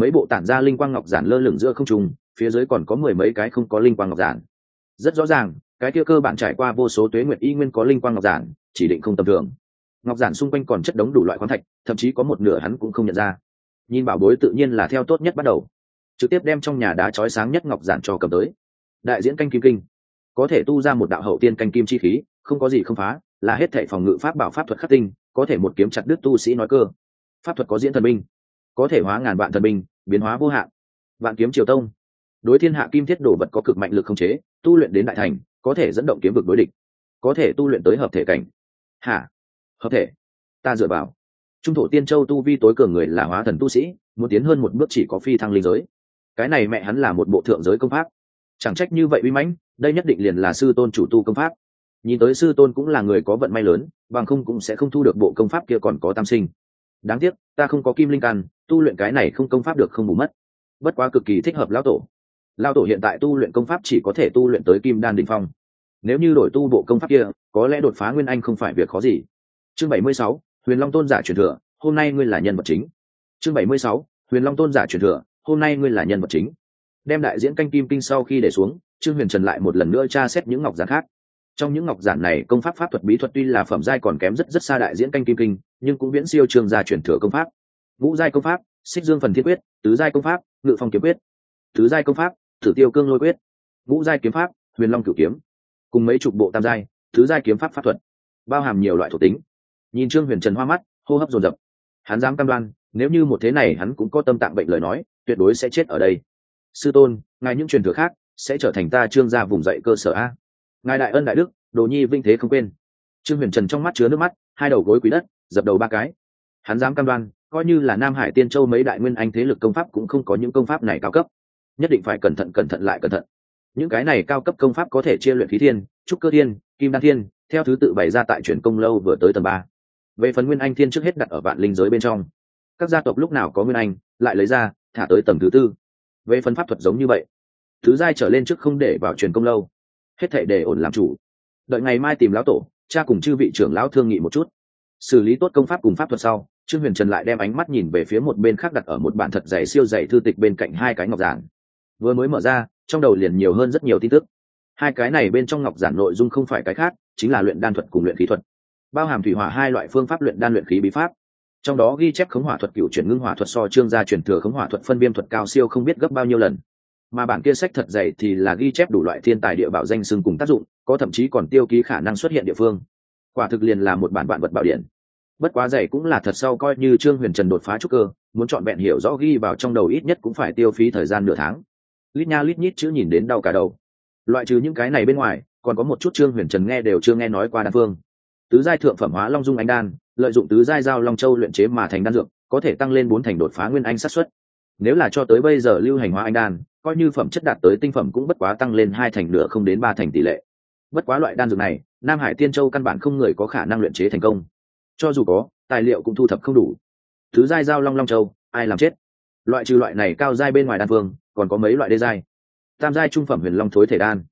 [SPEAKER 1] mấy bộ tản ra linh quang ngọc giản lơ lửng giữa không trùng phía dưới còn có mười mấy cái không có linh quang ngọc giản. Rất rõ ràng, cái kia cơ bản trải qua vô số tuế nguyệt y nguyên có linh quang ngọc giản, chỉ định không tầm thường. Ngọc giản xung quanh còn chất đống đủ loại khoáng thạch, thậm chí có một nửa hắn cũng không nhận ra. Nhìn bảo bối tự nhiên là theo tốt nhất bắt đầu. Trực tiếp đem trong nhà đá chói sáng nhất ngọc giản cho cầm tới. Đại diễn canh kim kinh. Có thể tu ra một đạo hậu tiên canh kim chi khí, không có gì không phá, là hết thệ phòng ngự pháp bảo pháp thuật khắc tinh, có thể một kiếm chặt đứt tu sĩ nói cơ. Pháp thuật có diễn thần minh có thể hóa ngàn vạn thần binh, biến hóa vô hạn. Vạn kiếm triều tông. Đối thiên hạ kim thiết đồ vật có cực mạnh lực không chế, tu luyện đến đại thành, có thể dẫn động kiếm vực đối địch. Có thể tu luyện tới hợp thể cảnh. Hả? Hợp thể? Ta dựa vào. Trung thổ tiên châu tu vi tối cường người là hóa thần tu sĩ, muốn tiến hơn một bước chỉ có phi thăng linh giới. Cái này mẹ hắn là một bộ thượng giới công pháp. Chẳng trách như vậy uy mãnh, đây nhất định liền là sư tôn chủ tu công pháp. Nhìn tới sư tôn cũng là người có vận may lớn, bằng không cũng sẽ không thu được bộ công pháp kia còn có tam sinh. Đáng tiếc, ta không có kim linh căn tu luyện cái này không công pháp được không bù mất. Bất quá cực kỳ thích hợp lão tổ. Lão tổ hiện tại tu luyện công pháp chỉ có thể tu luyện tới kim đan đình phong. Nếu như đổi tu bộ công pháp kia, có lẽ đột phá nguyên anh không phải việc khó gì. Chương bảy mươi sáu, huyền long tôn giả truyền thừa, hôm nay ngươi là nhân vật chính. Chương bảy mươi sáu, huyền long tôn giả truyền thừa, hôm nay ngươi là nhân vật chính. Đem đại diễn canh kim kinh sau khi để xuống, trương huyền trần lại một lần nữa tra xét những ngọc giản khác. Trong những ngọc giản này, công pháp pháp thuật bí thuật tuy là phẩm giai còn kém rất rất xa đại diễn canh kim kinh, nhưng cũng viễn siêu trường gia truyền thừa công pháp ngũ giai công pháp, xích dương phần thiên quyết, tứ giai công pháp, ngự phong kiếm quyết. Tứ giai công pháp, thử tiêu cương lôi quyết. Ngũ giai kiếm pháp, huyền long cửu kiếm. Cùng mấy chục bộ tam giai thứ giai kiếm pháp pháp thuật. Bao hàm nhiều loại thuộc tính. Nhìn trương huyền trần hoa mắt, hô hấp dồn dập. Hắn dám cam đoan, nếu như một thế này hắn cũng có tâm tạng bệnh lời nói, tuyệt đối sẽ chết ở đây. Sư tôn, ngài những truyền thừa khác, sẽ trở thành ta trương gia vùng dậy cơ sở a. Ngài đại ân đại đức, đồ nhi vinh thế không quên. Trương huyền trần trong mắt chứa nước mắt, hai đầu gối quý đất, dập đầu ba cái. Hắn dám cam đoan coi như là nam hải tiên châu mấy đại nguyên anh thế lực công pháp cũng không có những công pháp này cao cấp. Nhất định phải cẩn thận cẩn thận lại cẩn thận. Những cái này cao cấp công pháp có thể chia luyện khí thiên, trúc cơ thiên, kim đan thiên, theo thứ tự bày ra tại truyền công lâu vừa tới tầng ba. Về phần nguyên anh thiên trước hết đặt ở vạn linh giới bên trong. Các gia tộc lúc nào có nguyên anh, lại lấy ra, thả tới tầng thứ tư. Về phần pháp thuật giống như vậy, thứ giai trở lên trước không để vào truyền công lâu. Hết thể để ổn làm chủ. Đợi ngày mai tìm lão tổ, cha cùng chư vị trưởng lão thương nghị một chút. Xử lý tốt công pháp cùng pháp thuật sau trương huyền trần lại đem ánh mắt nhìn về phía một bên khác đặt ở một bản thật dày siêu dày thư tịch bên cạnh hai cái ngọc giản. Vừa mới mở ra, trong đầu liền nhiều hơn rất nhiều tin tức. Hai cái này bên trong ngọc giản nội dung không phải cái khác, chính là luyện đan thuật cùng luyện khí thuật. Bao hàm thủy hỏa hai loại phương pháp luyện đan luyện khí bí pháp. Trong đó ghi chép khống hỏa thuật cựu chuyển ngưng hỏa thuật so trương gia chuyển thừa khống hỏa thuật phân viêm thuật cao siêu không biết gấp bao nhiêu lần. Mà bản kia sách thật dày thì là ghi chép đủ loại thiên tài địa bảo danh xưng cùng tác dụng, có thậm chí còn tiêu ký khả năng xuất hiện địa phương. Quả thực liền là một bản vạn vật bảo điện bất quá dày cũng là thật sau coi như trương huyền trần đột phá trúc cơ, muốn chọn vẹn hiểu rõ ghi vào trong đầu ít nhất cũng phải tiêu phí thời gian nửa tháng. Lít nha lít nhít chữ nhìn đến đau cả đầu. Loại trừ những cái này bên ngoài, còn có một chút trương huyền trần nghe đều chưa nghe nói qua đan phương. Tứ giai thượng phẩm hóa long dung anh đan, lợi dụng tứ giai giao long châu luyện chế mà thành đan dược, có thể tăng lên bốn thành đột phá nguyên anh sát xuất nếu là cho tới bây giờ lưu hành hóa anh đan, coi như phẩm chất đạt tới tinh phẩm cũng bất quá tăng lên hai thành nửa không đến ba thành tỷ lệ. Bất quá loại đan dược này, nam hải tiên châu căn bản không người có khả năng luyện chế thành công cho dù có, tài liệu cũng thu thập không đủ. Thứ giai giao long long châu, ai làm chết? Loại trừ loại này cao giai bên ngoài đan phương còn có mấy loại đê giai? Tam giai trung phẩm huyền long thối thể đan,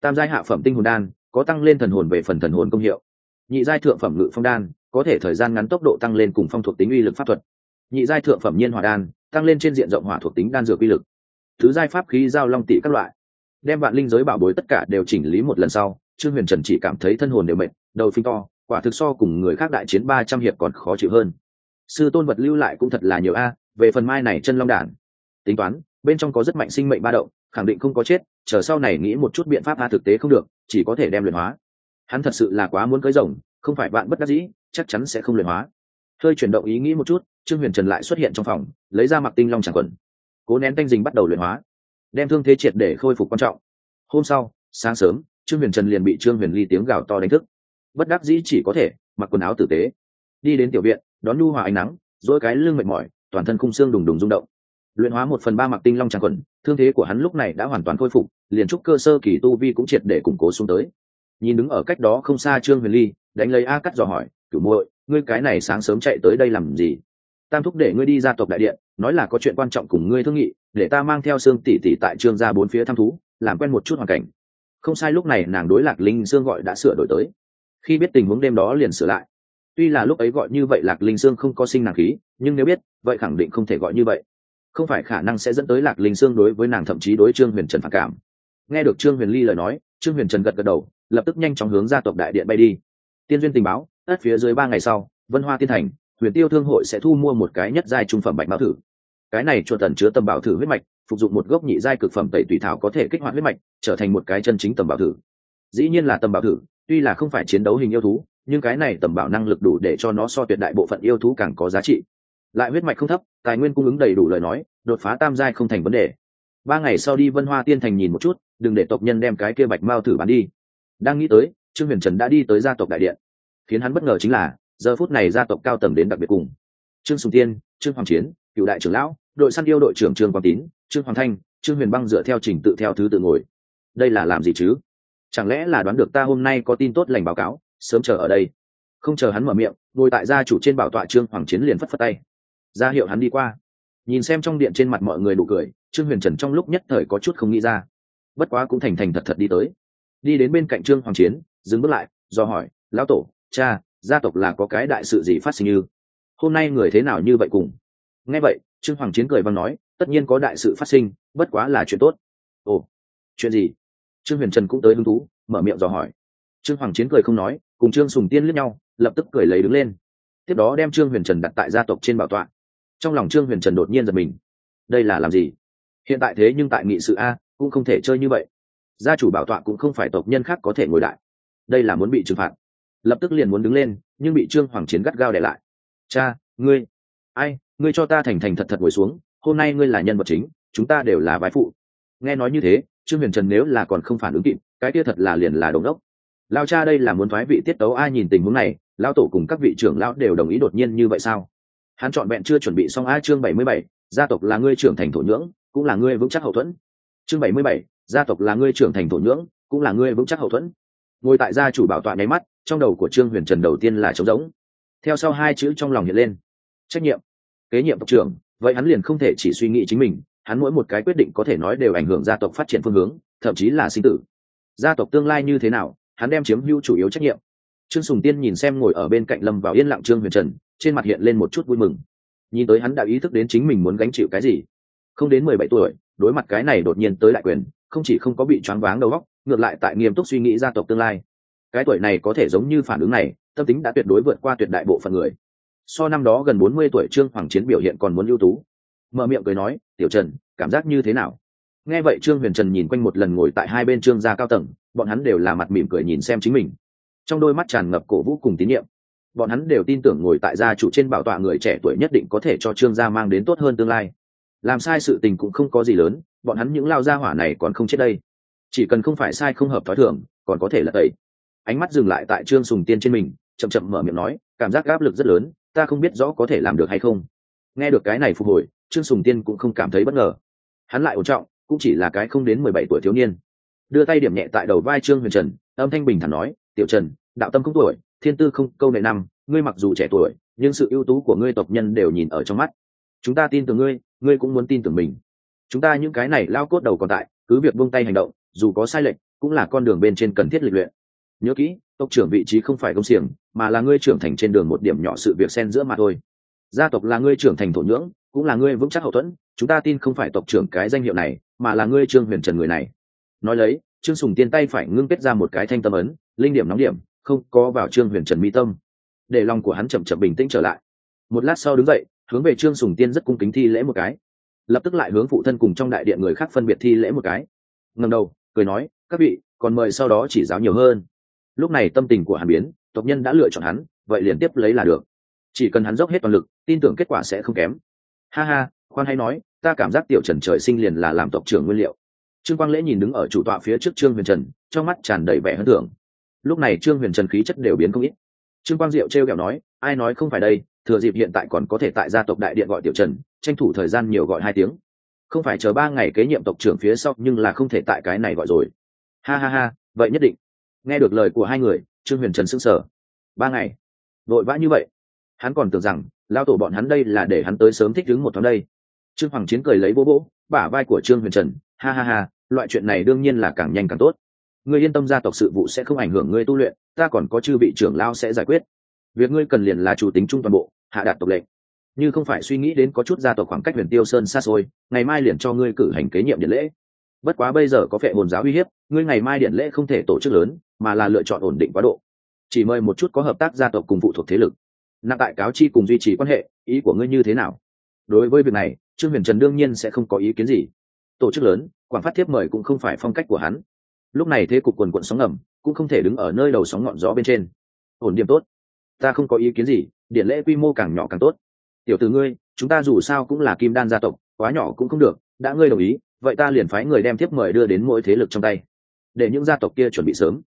[SPEAKER 1] tam giai hạ phẩm tinh hồn đan, có tăng lên thần hồn về phần thần hồn công hiệu. Nhị giai thượng phẩm ngự phong đan, có thể thời gian ngắn tốc độ tăng lên cùng phong thuộc tính uy lực pháp thuật. Nhị giai thượng phẩm nhiên hòa đan, tăng lên trên diện rộng hỏa thuộc tính đan dược uy lực. Thứ giai pháp khí giao long tỷ các loại. Đem vạn linh giới bảo bối tất cả đều chỉnh lý một lần sau, trương huyền trần chỉ cảm thấy thân hồn đều mệt, đầu phình to quả thực so cùng người khác đại chiến ba trăm hiệp còn khó chịu hơn. Sư tôn vật lưu lại cũng thật là nhiều a, về phần mai này chân long đản. Tính toán, bên trong có rất mạnh sinh mệnh ba động, khẳng định không có chết, chờ sau này nghĩ một chút biện pháp a thực tế không được, chỉ có thể đem luyện hóa. Hắn thật sự là quá muốn cưới rồng, không phải bạn bất đắc dĩ, chắc chắn sẽ không luyện hóa. Hơi chuyển động ý nghĩ một chút, trương huyền trần lại xuất hiện trong phòng, lấy ra mặc tinh long chẳng quần. Cố nén tanh dình bắt đầu luyện hóa. Đem thương thế triệt để khôi phục quan trọng. Hôm sau, sáng sớm, trương huyền trần liền bị trương huyền ly tiếng gào to đánh thức bất đắc dĩ chỉ có thể mặc quần áo tử tế. Đi đến tiểu viện, đón nhu hòa ánh nắng, dỗi cái lưng mệt mỏi, toàn thân khung xương đùng đùng rung động. Luyện hóa một phần ba mặc tinh long tràng quần, thương thế của hắn lúc này đã hoàn toàn khôi phục, liền trúc cơ sơ kỳ tu vi cũng triệt để củng cố xuống tới. Nhìn đứng ở cách đó không xa trương huyền ly, đánh lấy a cắt dò hỏi, cửu muội, ngươi cái này sáng sớm chạy tới đây làm gì? Tam thúc để ngươi đi ra tộc đại điện, nói là có chuyện quan trọng cùng ngươi thương nghị, để ta mang theo xương tỷ tỷ tại trương gia bốn phía thăm thú, làm quen một chút hoàn cảnh. Không sai lúc này nàng đối lạc linh dương gọi đã sửa đổi tới khi biết tình huống đêm đó liền sửa lại. Tuy là lúc ấy gọi như vậy lạc linh sương không có sinh nàng khí, nhưng nếu biết, vậy khẳng định không thể gọi như vậy. Không phải khả năng sẽ dẫn tới lạc linh sương đối với nàng thậm chí đối trương huyền trần phản cảm. Nghe được trương huyền ly lời nói, trương huyền trần gật gật đầu, lập tức nhanh chóng hướng gia tộc đại điện bay đi. Tiên duyên tình báo, ất phía dưới ba ngày sau, vân hoa tiên thành, huyền tiêu thương hội sẽ thu mua một cái nhất giai trung phẩm bạch mao thử. Cái này chuột tần chứa tầm bảo thử huyết mạch, phục dụng một gốc nhị giai cực phẩm tẩy tùy thảo có thể kích hoạt huyết mạch, trở thành một cái chân chính tầm bảo thử. Dĩ nhiên là tầm bảo thử tuy là không phải chiến đấu hình yêu thú, nhưng cái này tầm bảo năng lực đủ để cho nó so tuyệt đại bộ phận yêu thú càng có giá trị. Lại huyết mạch không thấp, tài nguyên cung ứng đầy đủ lời nói, đột phá tam giai không thành vấn đề. Ba ngày sau đi vân hoa tiên thành nhìn một chút, đừng để tộc nhân đem cái kia bạch mao thử bán đi. Đang nghĩ tới, trương huyền trần đã đi tới gia tộc đại điện. Khiến hắn bất ngờ chính là, giờ phút này gia tộc cao tầng đến đặc biệt cùng. Trương sùng tiên, trương hoàng chiến, cựu đại trưởng lão, đội săn yêu đội trưởng trương quang tín, trương hoàng thanh, trương huyền băng dựa theo trình tự theo thứ tự ngồi. Đây là làm gì chứ? Chẳng lẽ là đoán được ta hôm nay có tin tốt lành báo cáo, sớm chờ ở đây. Không chờ hắn mở miệng, ngồi tại gia chủ trên bảo tọa trương hoàng chiến liền phất phất tay. Ra hiệu hắn đi qua. Nhìn xem trong điện trên mặt mọi người đủ cười, trương huyền trần trong lúc nhất thời có chút không nghĩ ra. Bất quá cũng thành thành thật thật đi tới. Đi đến bên cạnh trương hoàng chiến, dừng bước lại, do hỏi, lão tổ, cha, gia tộc là có cái đại sự gì phát sinh như? Hôm nay người thế nào như vậy cùng? Nghe vậy, trương hoàng chiến cười văng nói, tất nhiên có đại sự phát sinh, bất quá là chuyện tốt. Ồ, chuyện gì? Trương huyền trần cũng tới hứng thú, mở miệng dò hỏi. Trương hoàng chiến cười không nói, cùng trương sùng tiên lướt nhau, lập tức cười lấy đứng lên. Tiếp đó đem trương huyền trần đặt tại gia tộc trên bảo tọa. Trong lòng trương huyền trần đột nhiên giật mình. Đây là làm gì? Hiện tại thế nhưng tại nghị sự a, cũng không thể chơi như vậy. Gia chủ bảo tọa cũng không phải tộc nhân khác có thể ngồi đại. Đây là muốn bị trừng phạt. Lập tức liền muốn đứng lên, nhưng bị trương hoàng chiến gắt gao để lại. Cha, ngươi, ai, ngươi cho ta thành thành thật thật ngồi xuống, hôm nay ngươi là nhân vật chính, chúng ta đều là vai phụ. Nghe nói như thế trương huyền trần nếu là còn không phản ứng kịp, cái kia thật là liền là đống đốc. Lao cha đây là muốn thoái vị tiết tấu ai nhìn tình huống này lao tổ cùng các vị trưởng lão đều đồng ý đột nhiên như vậy sao? Hắn chọn vẹn chưa chuẩn bị xong a chương bảy mươi bảy, gia tộc là ngươi trưởng thành thổ nhưỡng, cũng là ngươi vững chắc hậu thuẫn. Chương bảy mươi bảy, gia tộc là ngươi trưởng thành thổ nhưỡng, cũng là ngươi vững chắc hậu thuẫn. Ngồi tại gia chủ bảo tọa nháy mắt, trong đầu của trương huyền trần đầu tiên là trống rỗng. Theo sau hai chữ trong lòng hiện lên. Trách nhiệm. Kế nhiệm tộc trưởng, vậy hắn liền không thể chỉ suy nghĩ chính mình hắn mỗi một cái quyết định có thể nói đều ảnh hưởng gia tộc phát triển phương hướng, thậm chí là sinh tử. Gia tộc tương lai như thế nào, hắn đem chiếm hữu chủ yếu trách nhiệm. Trương sùng tiên nhìn xem ngồi ở bên cạnh lâm vào yên lặng trương huyền trần, trên mặt hiện lên một chút vui mừng. Nhìn tới hắn đã ý thức đến chính mình muốn gánh chịu cái gì. Không đến mười bảy tuổi, đối mặt cái này đột nhiên tới đại quyền, không chỉ không có bị choáng váng đầu óc, ngược lại tại nghiêm túc suy nghĩ gia tộc tương lai. Cái tuổi này có thể giống như phản ứng này, tâm tính đã tuyệt đối vượt qua tuyệt đại bộ phận người. So năm đó gần bốn mươi tuổi trương hoàng chiến biểu hiện còn muốn ưu tú mở miệng cười nói, tiểu trần, cảm giác như thế nào? Nghe vậy trương huyền trần nhìn quanh một lần ngồi tại hai bên trương gia cao tầng, bọn hắn đều là mặt mỉm cười nhìn xem chính mình. Trong đôi mắt tràn ngập cổ vũ cùng tín nhiệm, bọn hắn đều tin tưởng ngồi tại gia chủ trên bảo tọa người trẻ tuổi nhất định có thể cho trương gia mang đến tốt hơn tương lai. Làm sai sự tình cũng không có gì lớn, bọn hắn những lao gia hỏa này còn không chết đây. Chỉ cần không phải sai không hợp thói thường, còn có thể là tẩy. Ánh mắt dừng lại tại trương sùng tiên trên mình, chậm chậm mở miệng nói, cảm giác áp lực rất lớn, ta không biết rõ có thể làm được hay không. Nghe được cái này phục hồi trương sùng tiên cũng không cảm thấy bất ngờ. Hắn lại ổn trọng, cũng chỉ là cái không đến mười bảy tuổi thiếu niên. Đưa tay điểm nhẹ tại đầu vai trương huyền trần, âm thanh bình thản nói, tiểu trần, đạo tâm không tuổi, thiên tư không câu nệ năm, ngươi mặc dù trẻ tuổi, nhưng sự ưu tú của ngươi tộc nhân đều nhìn ở trong mắt. Chúng ta tin tưởng ngươi ngươi cũng muốn tin tưởng mình. Chúng ta những cái này lao cốt đầu còn tại, cứ việc buông tay hành động, dù có sai lệch, cũng là con đường bên trên cần thiết lịch luyện. Nhớ kỹ, tộc trưởng vị trí không phải công xiềng, mà là ngươi trưởng thành trên đường một điểm nhỏ sự việc xen giữa mà thôi. Gia tộc là ngươi trưởng thành thổ nhưỡng cũng là ngươi vững chắc hậu thuẫn, chúng ta tin không phải tộc trưởng cái danh hiệu này, mà là ngươi trương huyền trần người này. Nói lấy, trương sùng tiên tay phải ngưng kết ra một cái thanh tâm ấn, linh điểm nóng điểm, không có vào trương huyền trần mỹ tâm. Để lòng của hắn chậm chậm bình tĩnh trở lại. Một lát sau đứng dậy, hướng về trương sùng tiên rất cung kính thi lễ một cái. Lập tức lại hướng phụ thân cùng trong đại điện người khác phân biệt thi lễ một cái. Ngầm đầu, cười nói, các vị, còn mời sau đó chỉ giáo nhiều hơn. Lúc này tâm tình của hàn biến, tộc nhân đã lựa chọn hắn, vậy liền tiếp lấy là được. Chỉ cần hắn dốc hết toàn lực, tin tưởng kết quả sẽ không kém ha ha, khoan hay nói, ta cảm giác tiểu trần trời sinh liền là làm tộc trưởng nguyên liệu. Trương quang lễ nhìn đứng ở chủ tọa phía trước trương huyền trần, trong mắt tràn đầy vẻ hân tưởng. Lúc này trương huyền trần khí chất đều biến không ít. Trương quang diệu t r e o kẹo nói, ai nói không phải đây, thừa dịp hiện tại còn có thể tại gia tộc đại điện gọi tiểu trần, tranh thủ thời gian nhiều gọi hai tiếng. Không phải chờ ba ngày kế nhiệm tộc trưởng phía sau, nhưng là không thể tại cái này gọi rồi. Ha ha ha, vậy nhất định. Nghe được lời của hai người, trương huyền trần s ữ n g sở ba ngày. Vội vã như vậy. Hắn còn tưởng rằng lao tổ bọn hắn đây là để hắn tới sớm thích đứng một tháng đây. Trương hoàng chiến cười lấy bố bố, bả vai của trương huyền trần, ha ha ha, loại chuyện này đương nhiên là càng nhanh càng tốt. Ngươi yên tâm gia tộc sự vụ sẽ không ảnh hưởng ngươi tu luyện, ta còn có chư vị trưởng lao sẽ giải quyết. Việc ngươi cần liền là chủ tính trung toàn bộ, hạ đạt tộc lệnh. Như không phải suy nghĩ đến có chút gia tộc khoảng cách huyền tiêu sơn xa xôi, ngày mai liền cho ngươi cử hành kế nhiệm điện lễ. Bất quá bây giờ có phệ hồn giáo uy hiếp, ngươi ngày mai điện lễ không thể tổ chức lớn, mà là lựa chọn ổn định quá độ. Chỉ mời một chút có hợp tác gia tộc cùng phụ thuộc thế lực nặng tại cáo chi cùng duy trì quan hệ, ý của ngươi như thế nào? Đối với việc này, trương huyền trần đương nhiên sẽ không có ý kiến gì. Tổ chức lớn, quảng phát thiếp mời cũng không phải phong cách của hắn. Lúc này thế cục quần quận sóng ngầm, cũng không thể đứng ở nơi đầu sóng ngọn gió bên trên. Ổn điểm tốt. Ta không có ý kiến gì, điện lễ quy mô càng nhỏ càng tốt. Tiểu từ ngươi, chúng ta dù sao cũng là kim đan gia tộc, quá nhỏ cũng không được, đã ngươi đồng ý, vậy ta liền phái người đem thiếp mời đưa đến mỗi thế lực trong tay. Để những gia tộc kia chuẩn bị sớm.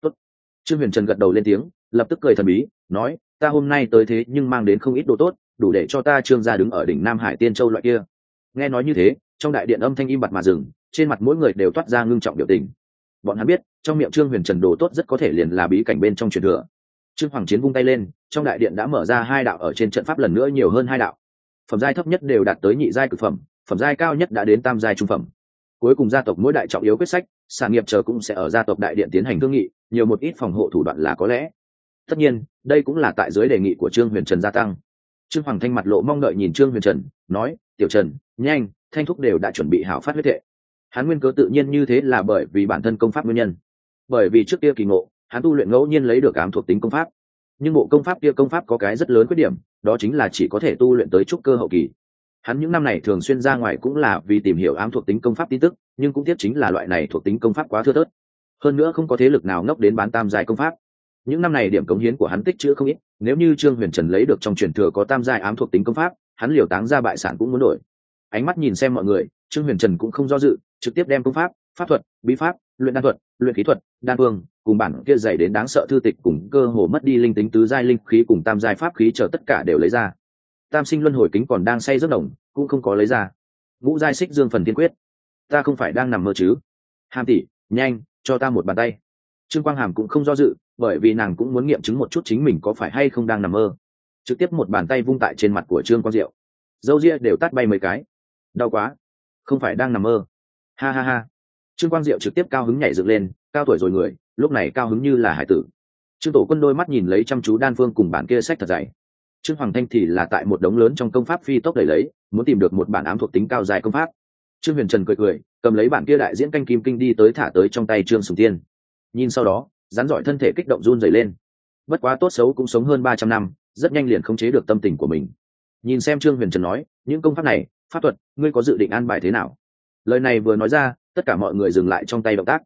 [SPEAKER 1] Tốt. trương huyền trần gật đầu lên tiếng, lập tức cười thần bí, nói ta hôm nay tới thế nhưng mang đến không ít đồ tốt, đủ để cho ta trương gia đứng ở đỉnh nam hải tiên châu loại kia. Nghe nói như thế, trong đại điện âm thanh im bặt mà dừng, trên mặt mỗi người đều toát ra ngưng trọng biểu tình. Bọn hắn biết, trong miệng trương huyền trần đồ tốt rất có thể liền là bí cảnh bên trong truyền thừa. Trương hoàng chiến vung tay lên, trong đại điện đã mở ra hai đạo ở trên trận pháp lần nữa nhiều hơn hai đạo. Phẩm giai thấp nhất đều đạt tới nhị giai cực phẩm phẩm giai cao nhất đã đến tam giai trung phẩm. Cuối cùng gia tộc mỗi đại trọng yếu quyết sách, sản nghiệp chờ cũng sẽ ở gia tộc đại điện tiến hành thương nghị, nhiều một ít phòng hộ thủ đoạn là có lẽ tất nhiên, đây cũng là tại dưới đề nghị của trương huyền trần gia tăng. Trương hoàng thanh mặt lộ mong đợi nhìn trương huyền trần, nói, tiểu trần, nhanh, thanh thúc đều đã chuẩn bị hảo phát huyết thệ. Hắn nguyên cớ tự nhiên như thế là bởi vì bản thân công pháp nguyên nhân. Bởi vì trước kia kỳ ngộ, hắn tu luyện ngẫu nhiên lấy được ám thuộc tính công pháp. Nhưng bộ công pháp kia công pháp có cái rất lớn khuyết điểm, đó chính là chỉ có thể tu luyện tới trúc cơ hậu kỳ. Hắn những năm này thường xuyên ra ngoài cũng là vì tìm hiểu ám thuộc tính công pháp tin tức, nhưng cũng tiếp chính là loại này thuộc tính công pháp quá thưa thớt. Hơn nữa không có thế lực nào ngốc đến bán tam dài công pháp những năm này điểm cống hiến của hắn tích chữ không ít, nếu như trương huyền trần lấy được trong truyền thừa có tam giai ám thuộc tính công pháp, hắn liều táng ra bại sản cũng muốn đổi. Ánh mắt nhìn xem mọi người, trương huyền trần cũng không do dự, trực tiếp đem công pháp pháp thuật, bí pháp, luyện đan thuật, luyện khí thuật, đan phương cùng bản kia dày đến đáng sợ thư tịch cùng cơ hồ mất đi linh tính tứ giai linh khí cùng tam giai pháp khí chờ tất cả đều lấy ra. Tam sinh luân hồi kính còn đang say rất đồng cũng không có lấy ra. Ngũ giai xích dương phần tiên quyết. Ta không phải đang nằm mơ chứ. Hàm tỷ, nhanh, cho ta một bàn tay trương quang hàm cũng không do dự, bởi vì nàng cũng muốn nghiệm chứng một chút chính mình có phải hay không đang nằm mơ. Trực tiếp một bàn tay vung tại trên mặt của trương quang diệu. Dâu ria đều tắt bay mấy cái. Đau quá, không phải đang nằm mơ. Ha ha ha. Trương quang diệu trực tiếp cao hứng nhảy dựng lên, cao tuổi rồi người, lúc này cao hứng như là hải tử. Trương tổ quân đôi mắt nhìn lấy chăm chú đan phương cùng bản kia sách thật dày. Trương hoàng thanh thì là tại một đống lớn trong công pháp phi tốc đẩy lấy, muốn tìm được một bản ám thuộc tính cao dài công pháp. Trương huyền trần cười cười, cầm lấy bản kia đại diễn canh kim kinh đi tới thả tới trong tay trương sùng tiên nhìn sau đó, rắn giỏi thân thể kích động run dày lên. Bất quá tốt xấu cũng sống hơn ba trăm năm, rất nhanh liền khống chế được tâm tình của mình. Nhìn xem trương huyền trần nói, những công pháp này, pháp thuật, ngươi có dự định an bài thế nào? Lời này vừa nói ra, tất cả mọi người dừng lại trong tay động tác.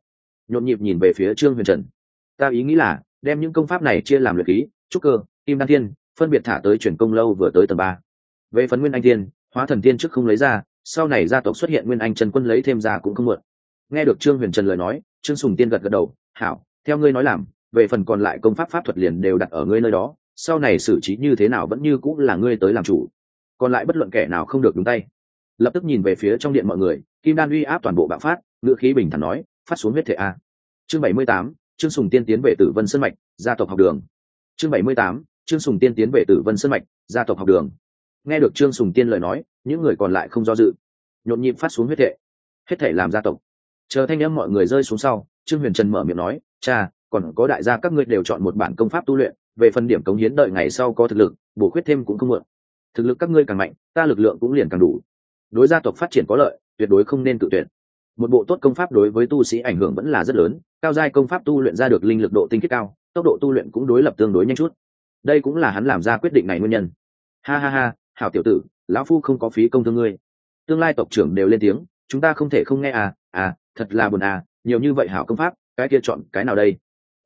[SPEAKER 1] Nhộn nhịp nhìn về phía trương huyền trần. Ta ý nghĩ là, đem những công pháp này chia làm luyện khí, trúc cơ, kim đan thiên, phân biệt thả tới chuyển công lâu vừa tới tầng ba. Về phần nguyên anh thiên, hóa thần thiên trước không lấy ra, sau này gia tộc xuất hiện nguyên anh trần quân lấy thêm ra cũng không mượn nghe được trương huyền trần lời nói, trương sùng tiên gật gật đầu hảo, theo ngươi nói làm, về phần còn lại công pháp pháp thuật liền đều đặt ở ngươi nơi đó, sau này xử trí như thế nào vẫn như cũng là ngươi tới làm chủ. Còn lại bất luận kẻ nào không được đúng tay. Lập tức nhìn về phía trong điện mọi người, kim đan uy áp toàn bộ bạo phát ngựa khí bình thản nói, phát xuống huyết thể a. Chương bảy mươi tám, trương sùng tiên tiến về tử vân sơn mạch, gia tộc học đường. Chương bảy mươi tám, trương sùng tiên tiến về tử vân sơn mạch, gia tộc học đường. Nghe được trương sùng tiên lời nói, những người còn lại không do dự. Nhộn nhịp phát xuống huyết thể. Hết thể làm gia tộc. Chờ thanh âm mọi người rơi xuống sau trương huyền trần mở miệng nói, cha, còn có đại gia các ngươi đều chọn một bản công pháp tu luyện, về phần điểm cống hiến đợi ngày sau có thực lực, bổ khuyết thêm cũng không mượn. Thực lực các ngươi càng mạnh, ta lực lượng cũng liền càng đủ. Đối gia tộc phát triển có lợi, tuyệt đối không nên tự tuyển. một bộ tốt công pháp đối với tu sĩ ảnh hưởng vẫn là rất lớn, cao giai công pháp tu luyện ra được linh lực độ tinh khiết cao, tốc độ tu luyện cũng đối lập tương đối nhanh chút. Đây cũng là hắn làm ra quyết định này nguyên nhân. Ha ha ha, hảo tiểu tử, lão phu không có phí công thương ngươi. Tương lai tộc trưởng đều lên tiếng, chúng ta không thể không nghe à à thật là buồn à nhiều như vậy hảo công pháp, cái kia chọn cái nào đây?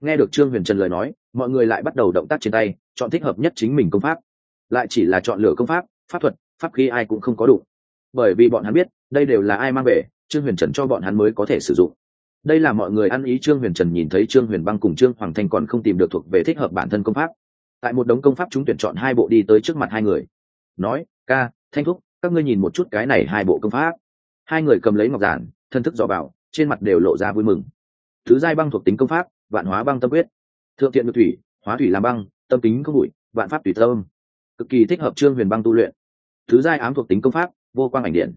[SPEAKER 1] Nghe được trương huyền trần lời nói, mọi người lại bắt đầu động tác trên tay, chọn thích hợp nhất chính mình công pháp. Lại chỉ là chọn lựa công pháp pháp thuật, pháp khí ai cũng không có đủ. Bởi vì bọn hắn biết, đây đều là ai mang về, trương huyền trần cho bọn hắn mới có thể sử dụng. Đây là mọi người ăn ý trương huyền trần nhìn thấy trương huyền băng cùng trương hoàng thanh còn không tìm được thuộc về thích hợp bản thân công pháp. Tại một đống công pháp chúng tuyển chọn hai bộ đi tới trước mặt hai người. Nói, ca, thanh thúc, các ngươi nhìn một chút cái này hai bộ công pháp. Hai người cầm lấy ngọc giản, thân thức dò vào trên mặt đều lộ ra vui mừng. Thứ giai băng thuộc tính công pháp, vạn hóa băng tâm quyết. Thượng thiện được thủy, hóa thủy làm băng, tâm tính không bụi, vạn pháp tùy tâm. Cực kỳ thích hợp trương huyền băng tu luyện. Thứ giai ám thuộc tính công pháp, vô quang ảnh điện.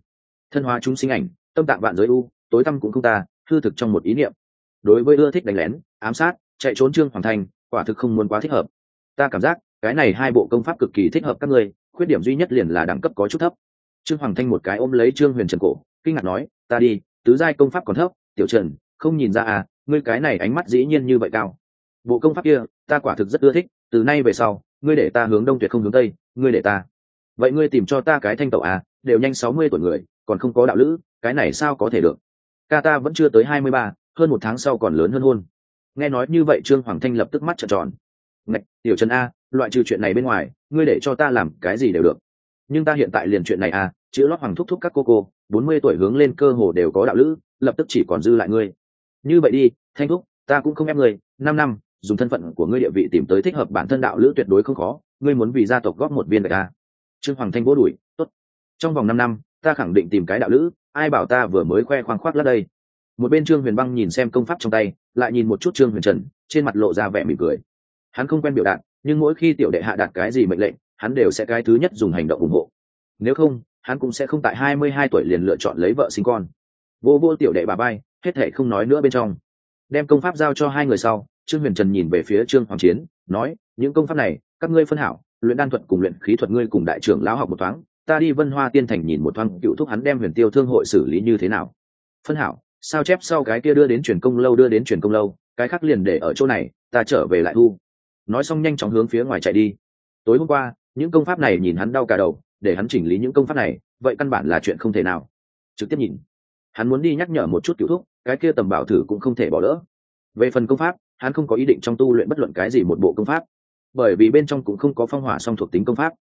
[SPEAKER 1] Thân hóa chúng sinh ảnh, tâm tạng vạn giới u, tối tâm cũng không ta, hư thực trong một ý niệm. Đối với ưa thích đánh lén, ám sát, chạy trốn trương hoàng thành, quả thực không muốn quá thích hợp. Ta cảm giác, cái này hai bộ công pháp cực kỳ thích hợp các ngươi, khuyết điểm duy nhất liền là đẳng cấp có chút thấp. Trương hoàng thanh một cái ôm lấy trương huyền trần cổ, kinh ngạc nói, ta đi tứ giai công pháp còn thấp, tiểu trần, không nhìn ra à ngươi cái này ánh mắt dĩ nhiên như vậy cao. Bộ công pháp kia, ta quả thực rất ưa thích, từ nay về sau, ngươi để ta hướng đông tuyệt không hướng tây, ngươi để ta. Vậy ngươi tìm cho ta cái thanh tẩu à đều nhanh sáu mươi tuổi người, còn không có đạo lữ, cái này sao có thể được? Ca ta vẫn chưa tới hai mươi ba, hơn một tháng sau còn lớn hơn hôn. Nghe nói như vậy trương hoàng thanh lập tức mắt trợn tròn. Ngạch, tiểu trần a, loại trừ chuyện này bên ngoài, ngươi để cho ta làm cái gì đều được. Nhưng ta hiện tại liền chuyện này à chữ lót hoàng thúc thúc các cô cô, bốn mươi tuổi hướng lên cơ hồ đều có đạo lữ, lập tức chỉ còn dư lại ngươi. Như vậy đi, thanh thúc, ta cũng không ép ngươi, năm năm, dùng thân phận của ngươi địa vị tìm tới thích hợp bản thân đạo lữ tuyệt đối không khó, ngươi muốn vì gia tộc góp một viên đại ca à? trương hoàng thanh vỗ đùi, tốt. Trong vòng năm năm, ta khẳng định tìm cái đạo lữ, ai bảo ta vừa mới khoe khoang khoác lát đây? Một bên trương huyền băng nhìn xem công pháp trong tay, lại nhìn một chút trương huyền trần, trên mặt lộ ra vẻ mỉm cười. Hắn không quen biểu đạt, nhưng mỗi khi tiểu đệ hạ đạt cái gì mệnh lệnh, hắn đều sẽ cái thứ nhất dùng hành động ủng hộ. Nếu không hắn cũng sẽ không tại hai mươi hai tuổi liền lựa chọn lấy vợ sinh con. Vô vô tiểu đệ bà bay, hết thể không nói nữa bên trong. Đem công pháp giao cho hai người sau, trương huyền trần nhìn về phía trương hoàng chiến, nói, những công pháp này, các ngươi phân hảo, luyện đan thuật cùng luyện khí thuật ngươi cùng đại trưởng lão học một thoáng, ta đi vân hoa tiên thành nhìn một thoáng, cựu thúc hắn đem huyền tiêu thương hội xử lý như thế nào. Phân hảo? Sao chép sau cái kia đưa đến truyền công lâu, đưa đến truyền công lâu, cái khác liền để ở chỗ này, ta trở về lại thu. Nói xong nhanh chóng hướng phía ngoài chạy đi. Tối hôm qua, những công pháp này nhìn hắn đau cả đầu để hắn chỉnh lý những công pháp này, vậy căn bản là chuyện không thể nào. Trực tiếp nhìn. Hắn muốn đi nhắc nhở một chút cựu thúc, cái kia tầm bảo thử cũng không thể bỏ lỡ. Về phần công pháp, hắn không có ý định trong tu luyện bất luận cái gì một bộ công pháp. Bởi vì bên trong cũng không có phong hỏa song thuộc tính công pháp.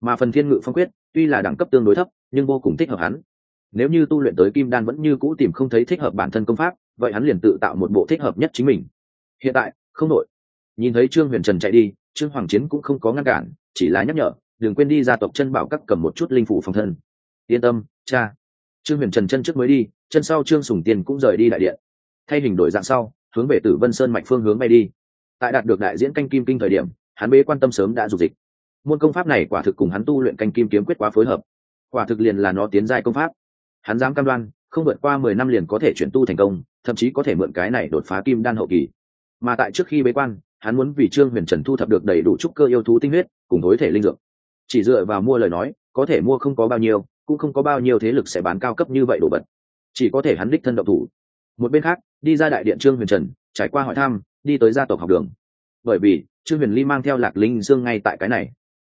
[SPEAKER 1] Mà phần thiên ngự phong quyết, tuy là đẳng cấp tương đối thấp, nhưng vô cùng thích hợp hắn. Nếu như tu luyện tới kim đan vẫn như cũ tìm không thấy thích hợp bản thân công pháp, vậy hắn liền tự tạo một bộ thích hợp nhất chính mình. Hiện tại, không nội. nhìn thấy trương huyền trần chạy đi, trương hoàng chiến cũng không có ngăn cản, chỉ là nhắc nhở đừng quên đi gia tộc chân bảo các cầm một chút linh phủ phòng thân. Yên tâm, cha. Trương huyền trần chân trước mới đi, chân sau trương sùng tiên cũng rời đi đại điện. Thay hình đổi dạng sau, hướng về tử vân sơn mạch phương hướng bay đi. Tại đạt được đại diễn canh kim kinh thời điểm, hắn bế quan tâm sớm đã dục dịch. Môn công pháp này quả thực cùng hắn tu luyện canh kim kiếm quyết quá phối hợp. Quả thực liền là nó tiến giai công pháp. Hắn dám cam đoan, không vượt qua mười năm liền có thể chuyển tu thành công, thậm chí có thể mượn cái này đột phá kim đan hậu kỳ. Mà tại trước khi bế quan, hắn muốn vì trương huyền trần thu thập được đầy đủ trúc cơ yêu thú tinh huyết, cùng đối thể linh dược chỉ dựa vào mua lời nói, có thể mua không có bao nhiêu, cũng không có bao nhiêu thế lực sẽ bán cao cấp như vậy đồ vật. Chỉ có thể hắn đích thân độc thủ. Một bên khác, đi ra đại điện trương huyền trần, trải qua hỏi thăm, đi tới gia tộc học đường. Bởi vì, trương huyền ly mang theo lạc linh dương ngay tại cái này.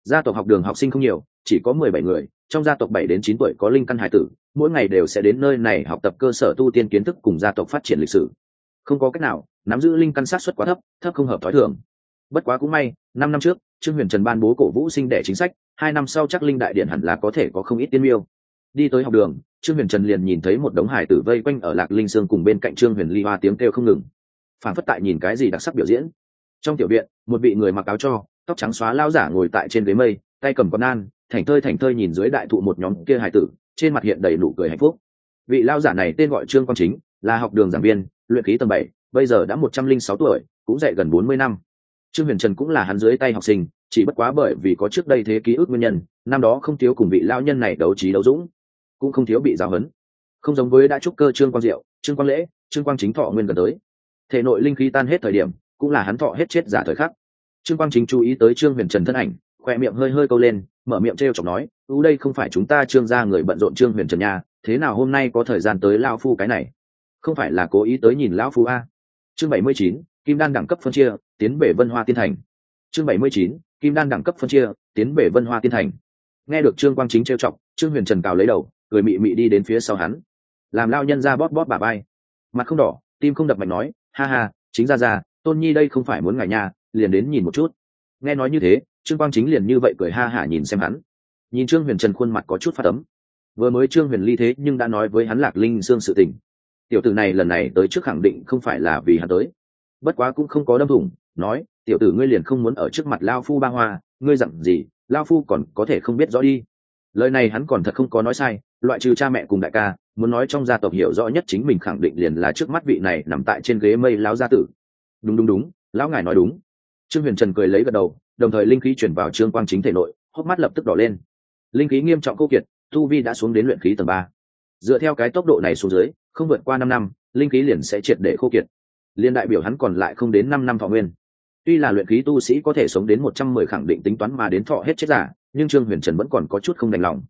[SPEAKER 1] Gia tộc học đường học sinh không nhiều, chỉ có mười bảy người, trong gia tộc bảy đến chín tuổi có linh căn hải tử, mỗi ngày đều sẽ đến nơi này học tập cơ sở tu tiên kiến thức cùng gia tộc phát triển lịch sử. Không có cách nào, nắm giữ linh căn sát xuất quá thấp thấp không hợp thói thường bất quá cũng may, năm năm trước, trương huyền trần ban bố cổ vũ sinh đẻ chính sách, hai năm sau chắc linh đại điện hẳn là có thể có không ít tiên miêu. Đi tới học đường, trương huyền trần liền nhìn thấy một đống hải tử vây quanh ở lạc linh sương cùng bên cạnh trương huyền ly hoa tiếng kêu không ngừng. Phản phất tại nhìn cái gì đặc sắc biểu diễn. Trong tiểu viện, một vị người mặc áo cho, tóc trắng xóa lao giả ngồi tại trên ghế mây, tay cầm con nan thành thơi thành thơi nhìn dưới đại thụ một nhóm kia hải tử, trên mặt hiện đầy nụ cười hạnh phúc. Vị lao giả này tên gọi trương quang chính, là học đường giảng viên, luyện khí tầng bảy, bây giờ đã một trăm linh sáu tuổi, cũng dạy gần bốn mươi năm trương huyền trần cũng là hắn dưới tay học sinh chỉ bất quá bởi vì có trước đây thế ký ức nguyên nhân năm đó không thiếu cùng vị lao nhân này đấu trí đấu dũng cũng không thiếu bị giáo hấn không giống với đã trúc cơ trương quang diệu trương quang lễ trương quang chính thọ nguyên gần tới. Thể nội linh khí tan hết thời điểm cũng là hắn thọ hết chết giả thời khắc. Trương quang chính chú ý tới trương huyền trần thân ảnh khoe miệng hơi hơi câu lên mở miệng t r e o chọc nói ưu đây không phải chúng ta trương gia người bận rộn trương huyền trần nhà, thế nào hôm nay có thời gian tới lao phu cái này? Không phải là cố ý tới nhìn lão phu a? Chương bảy mươi chín kim đan đẳng cấp phân chia, tiến bể vân hoa tiên thành. Chương bảy mươi chín, kim đan đẳng cấp phân chia, tiến bể vân hoa tiên thành. Nghe được trương quang chính trêu chọc, trương huyền trần cào lấy đầu, cười mị mị đi đến phía sau hắn. Làm lao nhân ra bóp bóp bà bay mặt không đỏ, tim không đập mạnh nói, ha ha, chính ra ra, tôn nhi đây không phải muốn ngài nhà, liền đến nhìn một chút. Nghe nói như thế, trương quang chính liền như vậy cười ha hả nhìn xem hắn. Nhìn trương huyền trần khuôn mặt có chút phát ấm. Vừa mới trương huyền ly thế nhưng đã nói với hắn lạc linh dương sự tình. Tiểu tử này lần này tới trước khẳng định không phải là vì hắn tới bất quá cũng không có đâm thủng, nói, tiểu tử ngươi liền không muốn ở trước mặt lao phu ba hoa, ngươi dặn gì, lao phu còn có thể không biết rõ đi. Lời này hắn còn thật không có nói sai, loại trừ cha mẹ cùng đại ca, muốn nói trong gia tộc hiểu rõ nhất chính mình khẳng định liền là trước mắt vị này nằm tại trên ghế mây lão gia tử. Đúng đúng đúng, lão ngài nói đúng. Trương huyền trần cười lấy gật đầu, đồng thời linh khí chuyển vào trương quang chính thể nội, hốc mắt lập tức đỏ lên. Linh khí nghiêm trọng câu kiệt, tu vi đã xuống đến luyện khí tầng ba. Dựa theo cái tốc độ này xuống dưới, không vượt qua năm năm, linh khí liền sẽ triệt để khô kiệt liên đại biểu hắn còn lại không đến năm năm thọ nguyên. Tuy là luyện khí tu sĩ có thể sống đến một trăm mười khẳng định tính toán mà đến thọ hết chết giả, nhưng trương huyền trần vẫn còn có chút không đành lòng.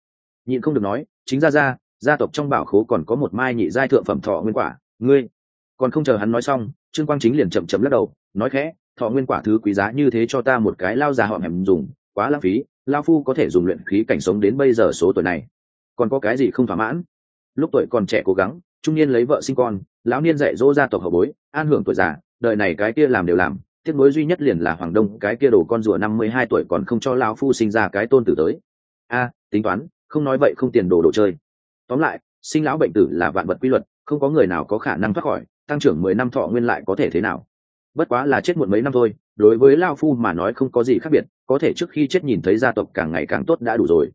[SPEAKER 1] Nhịn không được nói, chính ra ra, gia tộc trong bảo khố còn có một mai nhị giai thượng phẩm thọ nguyên quả, ngươi. Còn không chờ hắn nói xong, trương quang chính liền chậm chậm lắc đầu, nói khẽ, thọ nguyên quả thứ quý giá như thế cho ta một cái lao già họ hẻm dùng, quá lãng phí, lao phu có thể dùng luyện khí cảnh sống đến bây giờ số tuổi này. Còn có cái gì không thỏa mãn? Lúc tuổi còn trẻ cố gắng, trung niên lấy vợ sinh con lão niên dạy dỗ gia tộc hậu bối, an hưởng tuổi già, đời này cái kia làm đều làm, tiếc nối duy nhất liền là hoàng đông, cái kia đồ con rùa năm mươi hai tuổi còn không cho lão phu sinh ra cái tôn tử tới. A, tính toán, không nói vậy không tiền đồ đồ chơi. Tóm lại, sinh lão bệnh tử là vạn vật quy luật, không có người nào có khả năng thoát khỏi, tăng trưởng mười năm thọ nguyên lại có thể thế nào? Bất quá là chết muộn mấy năm thôi, đối với lao phu mà nói không có gì khác biệt, có thể trước khi chết nhìn thấy gia tộc càng ngày càng tốt đã đủ rồi.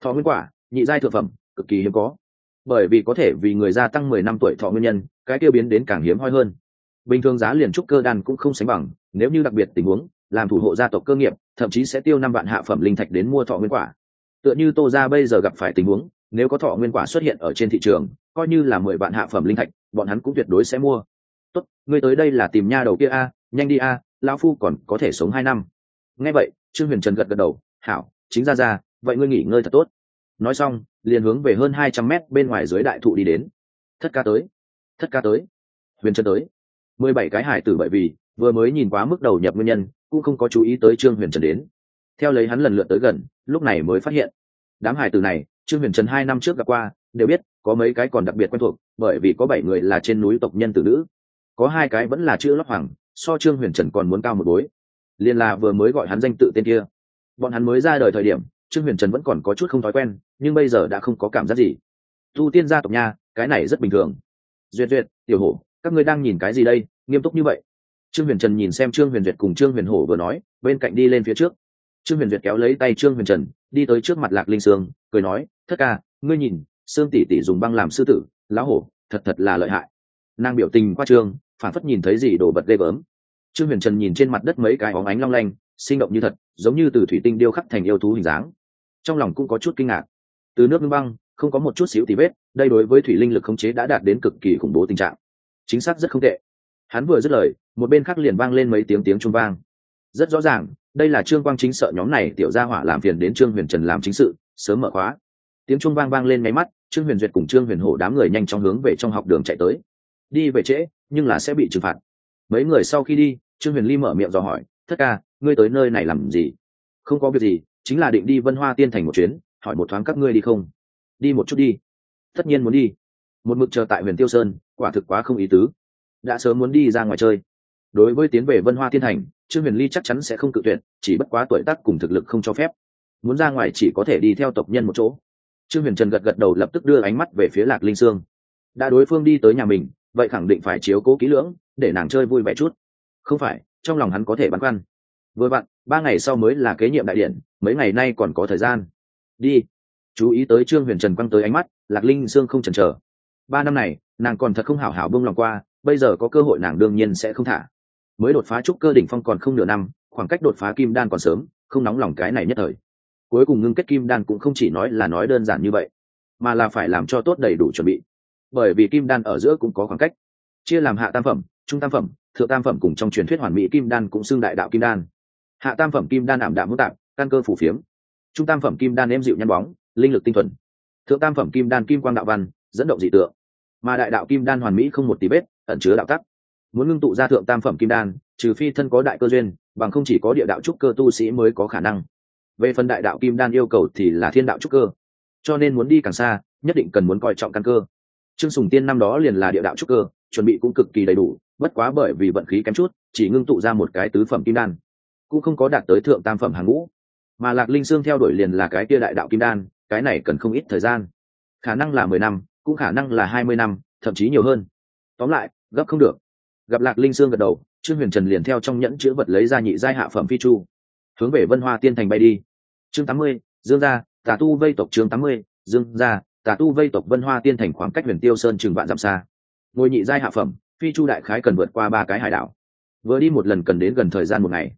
[SPEAKER 1] Thọ nguyên quả, nhị giai thượng phẩm, cực kỳ hiếm có. Bởi vì có thể vì người gia tăng mười năm tuổi thọ nguyên nhân cái tiêu biến đến càng hiếm hoi hơn. Bình thường giá liền trúc cơ đan cũng không sánh bằng nếu như đặc biệt tình huống làm thủ hộ gia tộc cơ nghiệp thậm chí sẽ tiêu năm vạn hạ phẩm linh thạch đến mua thọ nguyên quả. Tựa như tô ra bây giờ gặp phải tình huống nếu có thọ nguyên quả xuất hiện ở trên thị trường coi như là mười vạn hạ phẩm linh thạch bọn hắn cũng tuyệt đối sẽ mua. Tốt ngươi tới đây là tìm nha đầu kia a nhanh đi a à, lão phu còn có thể sống hai năm. Nghe vậy trương huyền trần gật gật đầu hảo chính ra ra vậy ngươi nghỉ ngơi thật tốt. Nói xong liền hướng về hơn hai trăm mét bên ngoài dưới đại thụ đi đến. Thất ca tới thất ca tới. Huyền trân tới. Mười bảy cái hải tử bởi vì vừa mới nhìn quá mức đầu nhập nguyên nhân, cũng không có chú ý tới trương huyền trần đến. Theo lấy hắn lần lượt tới gần, lúc này mới phát hiện, đám hải tử này, trương huyền trần hai năm trước gặp qua, đều biết có mấy cái còn đặc biệt quen thuộc, bởi vì có bảy người là trên núi tộc nhân tử nữ. Có hai cái vẫn là chữ lóc hoàng, so trương huyền trần còn muốn cao một bối. Liền là vừa mới gọi hắn danh tự tên kia. Bọn hắn mới ra đời thời điểm, trương huyền trần vẫn còn có chút không thói quen, nhưng bây giờ đã không có cảm giác gì. Tu tiên gia tộc nha, cái này rất bình thường duyệt duyệt, tiểu hổ, các ngươi đang nhìn cái gì đây? Nghiêm túc như vậy. Trương huyền trần nhìn xem trương huyền duyệt cùng trương huyền hổ vừa nói, bên cạnh đi lên phía trước. Trương huyền duyệt kéo lấy tay trương huyền trần, đi tới trước mặt lạc linh sương, cười nói, thất ca, ngươi nhìn, sương tỷ tỷ dùng băng làm sư tử, lão hổ, thật thật là lợi hại. Nàng biểu tình qua trương, phản phất nhìn thấy gì đồ vật ghê gớm. Trương huyền trần nhìn trên mặt đất mấy cái óng ánh long lanh, sinh động như thật, giống như từ thủy tinh điêu khắc thành yêu thú hình dáng. Trong lòng cũng có chút kinh ngạc. Từ nước băng không có một chút xíu tí vết, đây đối với thủy linh lực khống chế đã đạt đến cực kỳ khủng bố tình trạng. Chính xác rất không tệ. Hắn vừa dứt lời, một bên khác liền vang lên mấy tiếng tiếng trung vang. Rất rõ ràng, đây là trương quang chính sợ nhóm này tiểu gia hỏa làm phiền đến trương huyền trần làm chính sự, sớm mở khóa. Tiếng trung vang vang lên nháy mắt, trương huyền duyệt cùng trương huyền hổ đám người nhanh chóng hướng về trong học đường chạy tới. Đi về trễ, nhưng là sẽ bị trừng phạt. Mấy người sau khi đi, trương huyền ly mở miệng dò hỏi, thất ca, ngươi tới nơi này làm gì? Không có việc gì, chính là định đi vân hoa tiên thành một chuyến, hỏi một thoáng các ngươi đi không? Đi một chút đi. Tất nhiên muốn đi. Một mực chờ tại huyền tiêu sơn, quả thực quá không ý tứ. Đã sớm muốn đi ra ngoài chơi. Đối với tiến về vân hoa thiên thành, trương huyền ly chắc chắn sẽ không cự tuyệt, chỉ bất quá tuổi tác cùng thực lực không cho phép. Muốn ra ngoài chỉ có thể đi theo tộc nhân một chỗ. Trương huyền trần gật gật đầu lập tức đưa ánh mắt về phía lạc linh sương. Đã đối phương đi tới nhà mình, vậy khẳng định phải chiếu cố kỹ lưỡng, để nàng chơi vui vẻ chút. Không phải, trong lòng hắn có thể băn khoăn. Vừa vặn, ba ngày sau mới là kế nhiệm đại điện mấy ngày nay còn có thời gian. Đi chú ý tới trương huyền trần quăng tới ánh mắt, lạc linh sương không chần chờ. Ba năm này, nàng còn thật không hảo hảo bông lòng qua, bây giờ có cơ hội nàng đương nhiên sẽ không thả. Mới đột phá trúc cơ đỉnh phong còn không nửa năm, khoảng cách đột phá kim đan còn sớm, không nóng lòng cái này nhất thời. Cuối cùng ngưng kết kim đan cũng không chỉ nói là nói đơn giản như vậy, mà là phải làm cho tốt đầy đủ chuẩn bị. Bởi vì kim đan ở giữa cũng có khoảng cách. Chia làm hạ tam phẩm, trung tam phẩm, thượng tam phẩm cùng trong truyền thuyết hoàn mỹ kim đan cũng xưng đại đạo kim đan. Hạ tam phẩm kim đan ảm đạm hỗn tạp, căn cơ phủ phiếm. Trung tam phẩm kim đan êm dịu nhăn bóng linh lực tinh thuần. Thượng tam phẩm kim đan kim quang đạo văn, dẫn động dị tượng. Mà đại đạo kim đan hoàn mỹ không một tí vết, ẩn chứa đạo tắc. Muốn ngưng tụ ra thượng tam phẩm kim đan, trừ phi thân có đại cơ duyên, bằng không chỉ có địa đạo trúc cơ tu sĩ mới có khả năng. Về phần đại đạo kim đan yêu cầu thì là thiên đạo trúc cơ. Cho nên muốn đi càng xa, nhất định cần muốn coi trọng căn cơ. Trương sùng tiên năm đó liền là địa đạo trúc cơ, chuẩn bị cũng cực kỳ đầy đủ, bất quá bởi vì vận khí kém chút, chỉ ngưng tụ ra một cái tứ phẩm kim đan. Cũng không có đạt tới thượng tam phẩm hàng ngũ. Mà lạc linh sương theo đuổi liền là cái kia đại đạo kim đan cái này cần không ít thời gian. Khả năng là mười năm, cũng khả năng là hai mươi năm, thậm chí nhiều hơn. Tóm lại, gấp không được. Gặp lạc linh sương gật đầu, trương huyền trần liền theo trong nhẫn chữ vật lấy ra nhị giai hạ phẩm phi chu, hướng về vân hoa tiên thành bay đi. Chương tám mươi, dương gia, tà tu vây tộc chương tám mươi, dương gia, tà tu vây tộc vân hoa tiên thành khoảng cách huyền tiêu sơn chừng vạn dặm xa. Ngôi nhị giai hạ phẩm, phi chu đại khái cần vượt qua ba cái hải đảo. Vừa đi một lần cần đến gần thời gian một ngày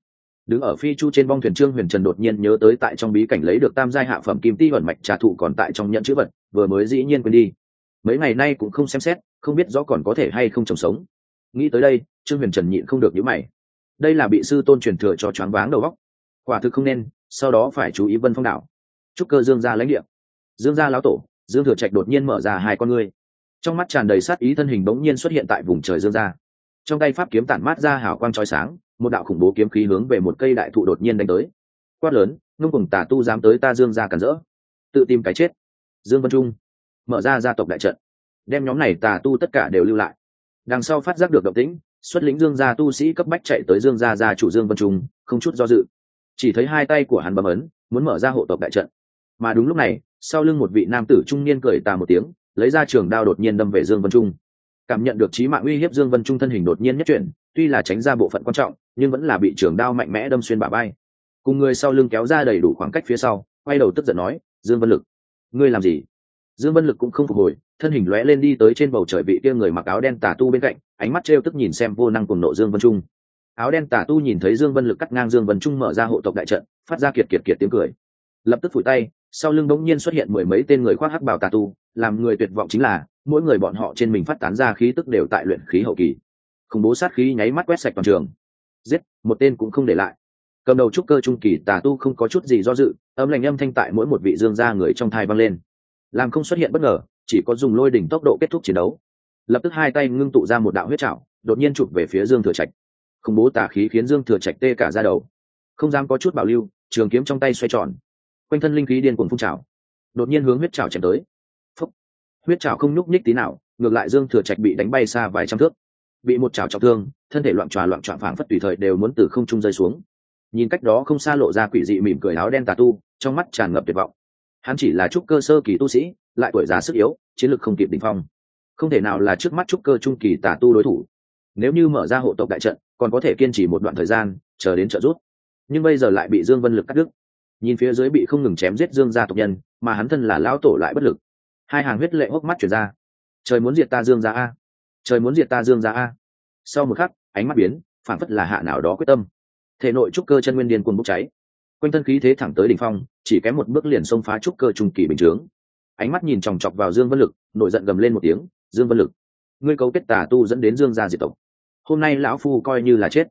[SPEAKER 1] đứng ở phi chu trên bong thuyền trương huyền trần đột nhiên nhớ tới tại trong bí cảnh lấy được tam giai hạ phẩm kim ti vận mạch trà thụ còn tại trong nhận chữ vật, vừa mới dĩ nhiên quên đi. Mấy ngày nay cũng không xem xét, không biết rõ còn có thể hay không trồng sống. Nghĩ tới đây, trương huyền trần nhịn không được nhữ mày. Đây là bị sư tôn truyền thừa cho choáng váng đầu góc quả thực không nên, sau đó phải chú ý vân phong đảo. Chúc cơ dương gia lãnh địa. Dương gia lão tổ, dương thừa trạch đột nhiên mở ra hai con ngươi. Trong mắt tràn đầy sát ý thân hình bỗng nhiên xuất hiện tại vùng trời dương gia. Trong tay pháp kiếm tản mát ra hào quang trói sáng một đạo khủng bố kiếm khí hướng về một cây đại thụ đột nhiên đánh tới. Quát lớn, ngông cùng tà tu dám tới ta dương gia cản rỡ. Tự tìm cái chết. Dương vân trung, mở ra gia tộc đại trận. Đem nhóm này tà tu tất cả đều lưu lại. Đằng sau phát giác được động tĩnh, xuất lĩnh dương gia tu sĩ cấp bách chạy tới dương gia gia chủ dương vân trung, không chút do dự. Chỉ thấy hai tay của hắn bấm ấn, muốn mở ra hộ tộc đại trận. Mà đúng lúc này, sau lưng một vị nam tử trung niên cười tà một tiếng, lấy ra trường đao đột nhiên đâm về dương vân trung cảm nhận được trí mạng uy hiếp dương vân trung thân hình đột nhiên nhất chuyển, tuy là tránh ra bộ phận quan trọng, nhưng vẫn là bị trường đao mạnh mẽ đâm xuyên bả vai. cùng người sau lưng kéo ra đầy đủ khoảng cách phía sau, quay đầu tức giận nói, dương vân lực, ngươi làm gì? Dương vân lực cũng không phục hồi, thân hình lóe lên đi tới trên bầu trời vị kia người mặc áo đen tà tu bên cạnh, ánh mắt trêu tức nhìn xem vô năng cùng nộ dương vân trung. Áo đen tà tu nhìn thấy dương vân lực cắt ngang dương vân trung mở ra hộ tộc đại trận, phát ra kiệt kiệt kiệt tiếng cười. Lập tức phủi tay, sau lưng bỗng nhiên xuất hiện mười mấy tên người khoác hắc bào tà tu, làm người tuyệt vọng chính là mỗi người bọn họ trên mình phát tán ra khí tức đều tại luyện khí hậu kỳ. Khủng bố sát khí nháy mắt quét sạch toàn trường. Giết, một tên cũng không để lại. Cầm đầu trúc cơ trung kỳ tà tu không có chút gì do dự, âm lành âm thanh tại mỗi một vị dương gia người trong thai vang lên. Làm không xuất hiện bất ngờ, chỉ có dùng lôi đỉnh tốc độ kết thúc chiến đấu. Lập tức hai tay ngưng tụ ra một đạo huyết trảo, đột nhiên chụp về phía dương thừa trạch. Khủng bố tà khí khiến dương thừa trạch tê cả ra đầu. Không dám có chút bảo lưu, trường kiếm trong tay xoay tròn. Quanh thân linh khí điên cuồng phun trào. Đột nhiên hướng huyết trào chém tới huyết trảo không nhúc nhích tí nào, ngược lại dương thừa trạch bị đánh bay xa vài trăm thước. Bị một trảo trọng thương, thân thể loạn tròa loạn trọn phảng phất tùy thời đều muốn từ không trung rơi xuống. Nhìn cách đó không xa lộ ra quỷ dị mỉm cười áo đen tà tu, trong mắt tràn ngập tuyệt vọng. Hắn chỉ là trúc cơ sơ kỳ tu sĩ, lại tuổi già sức yếu, chiến lược không kịp đỉnh phong. Không thể nào là trước mắt trúc cơ trung kỳ tà tu đối thủ. Nếu như mở ra hộ tộc đại trận, còn có thể kiên trì một đoạn thời gian, chờ đến trợ rút nhưng bây giờ lại bị dương vân lực cắt đứt. Nhìn phía dưới bị không ngừng chém giết dương gia tộc nhân, mà hắn thân là lão tổ lại bất lực hai hàng huyết lệ hốc mắt chuyển ra. Trời muốn diệt ta dương gia a. Trời muốn diệt ta dương gia a. Sau một khắc, ánh mắt biến phản phất là hạ nào đó quyết tâm. Thể nội trúc cơ chân nguyên điên cuồng bốc cháy. Quanh thân khí thế thẳng tới đỉnh phong, chỉ kém một bước liền xông phá trúc cơ trung kỳ bình chướng. Ánh mắt nhìn chòng chọc vào dương vân lực, nổi giận gầm lên một tiếng, dương vân lực, ngươi cấu kết tà tu dẫn đến dương gia diệt tộc. Hôm nay lão phu coi như là chết,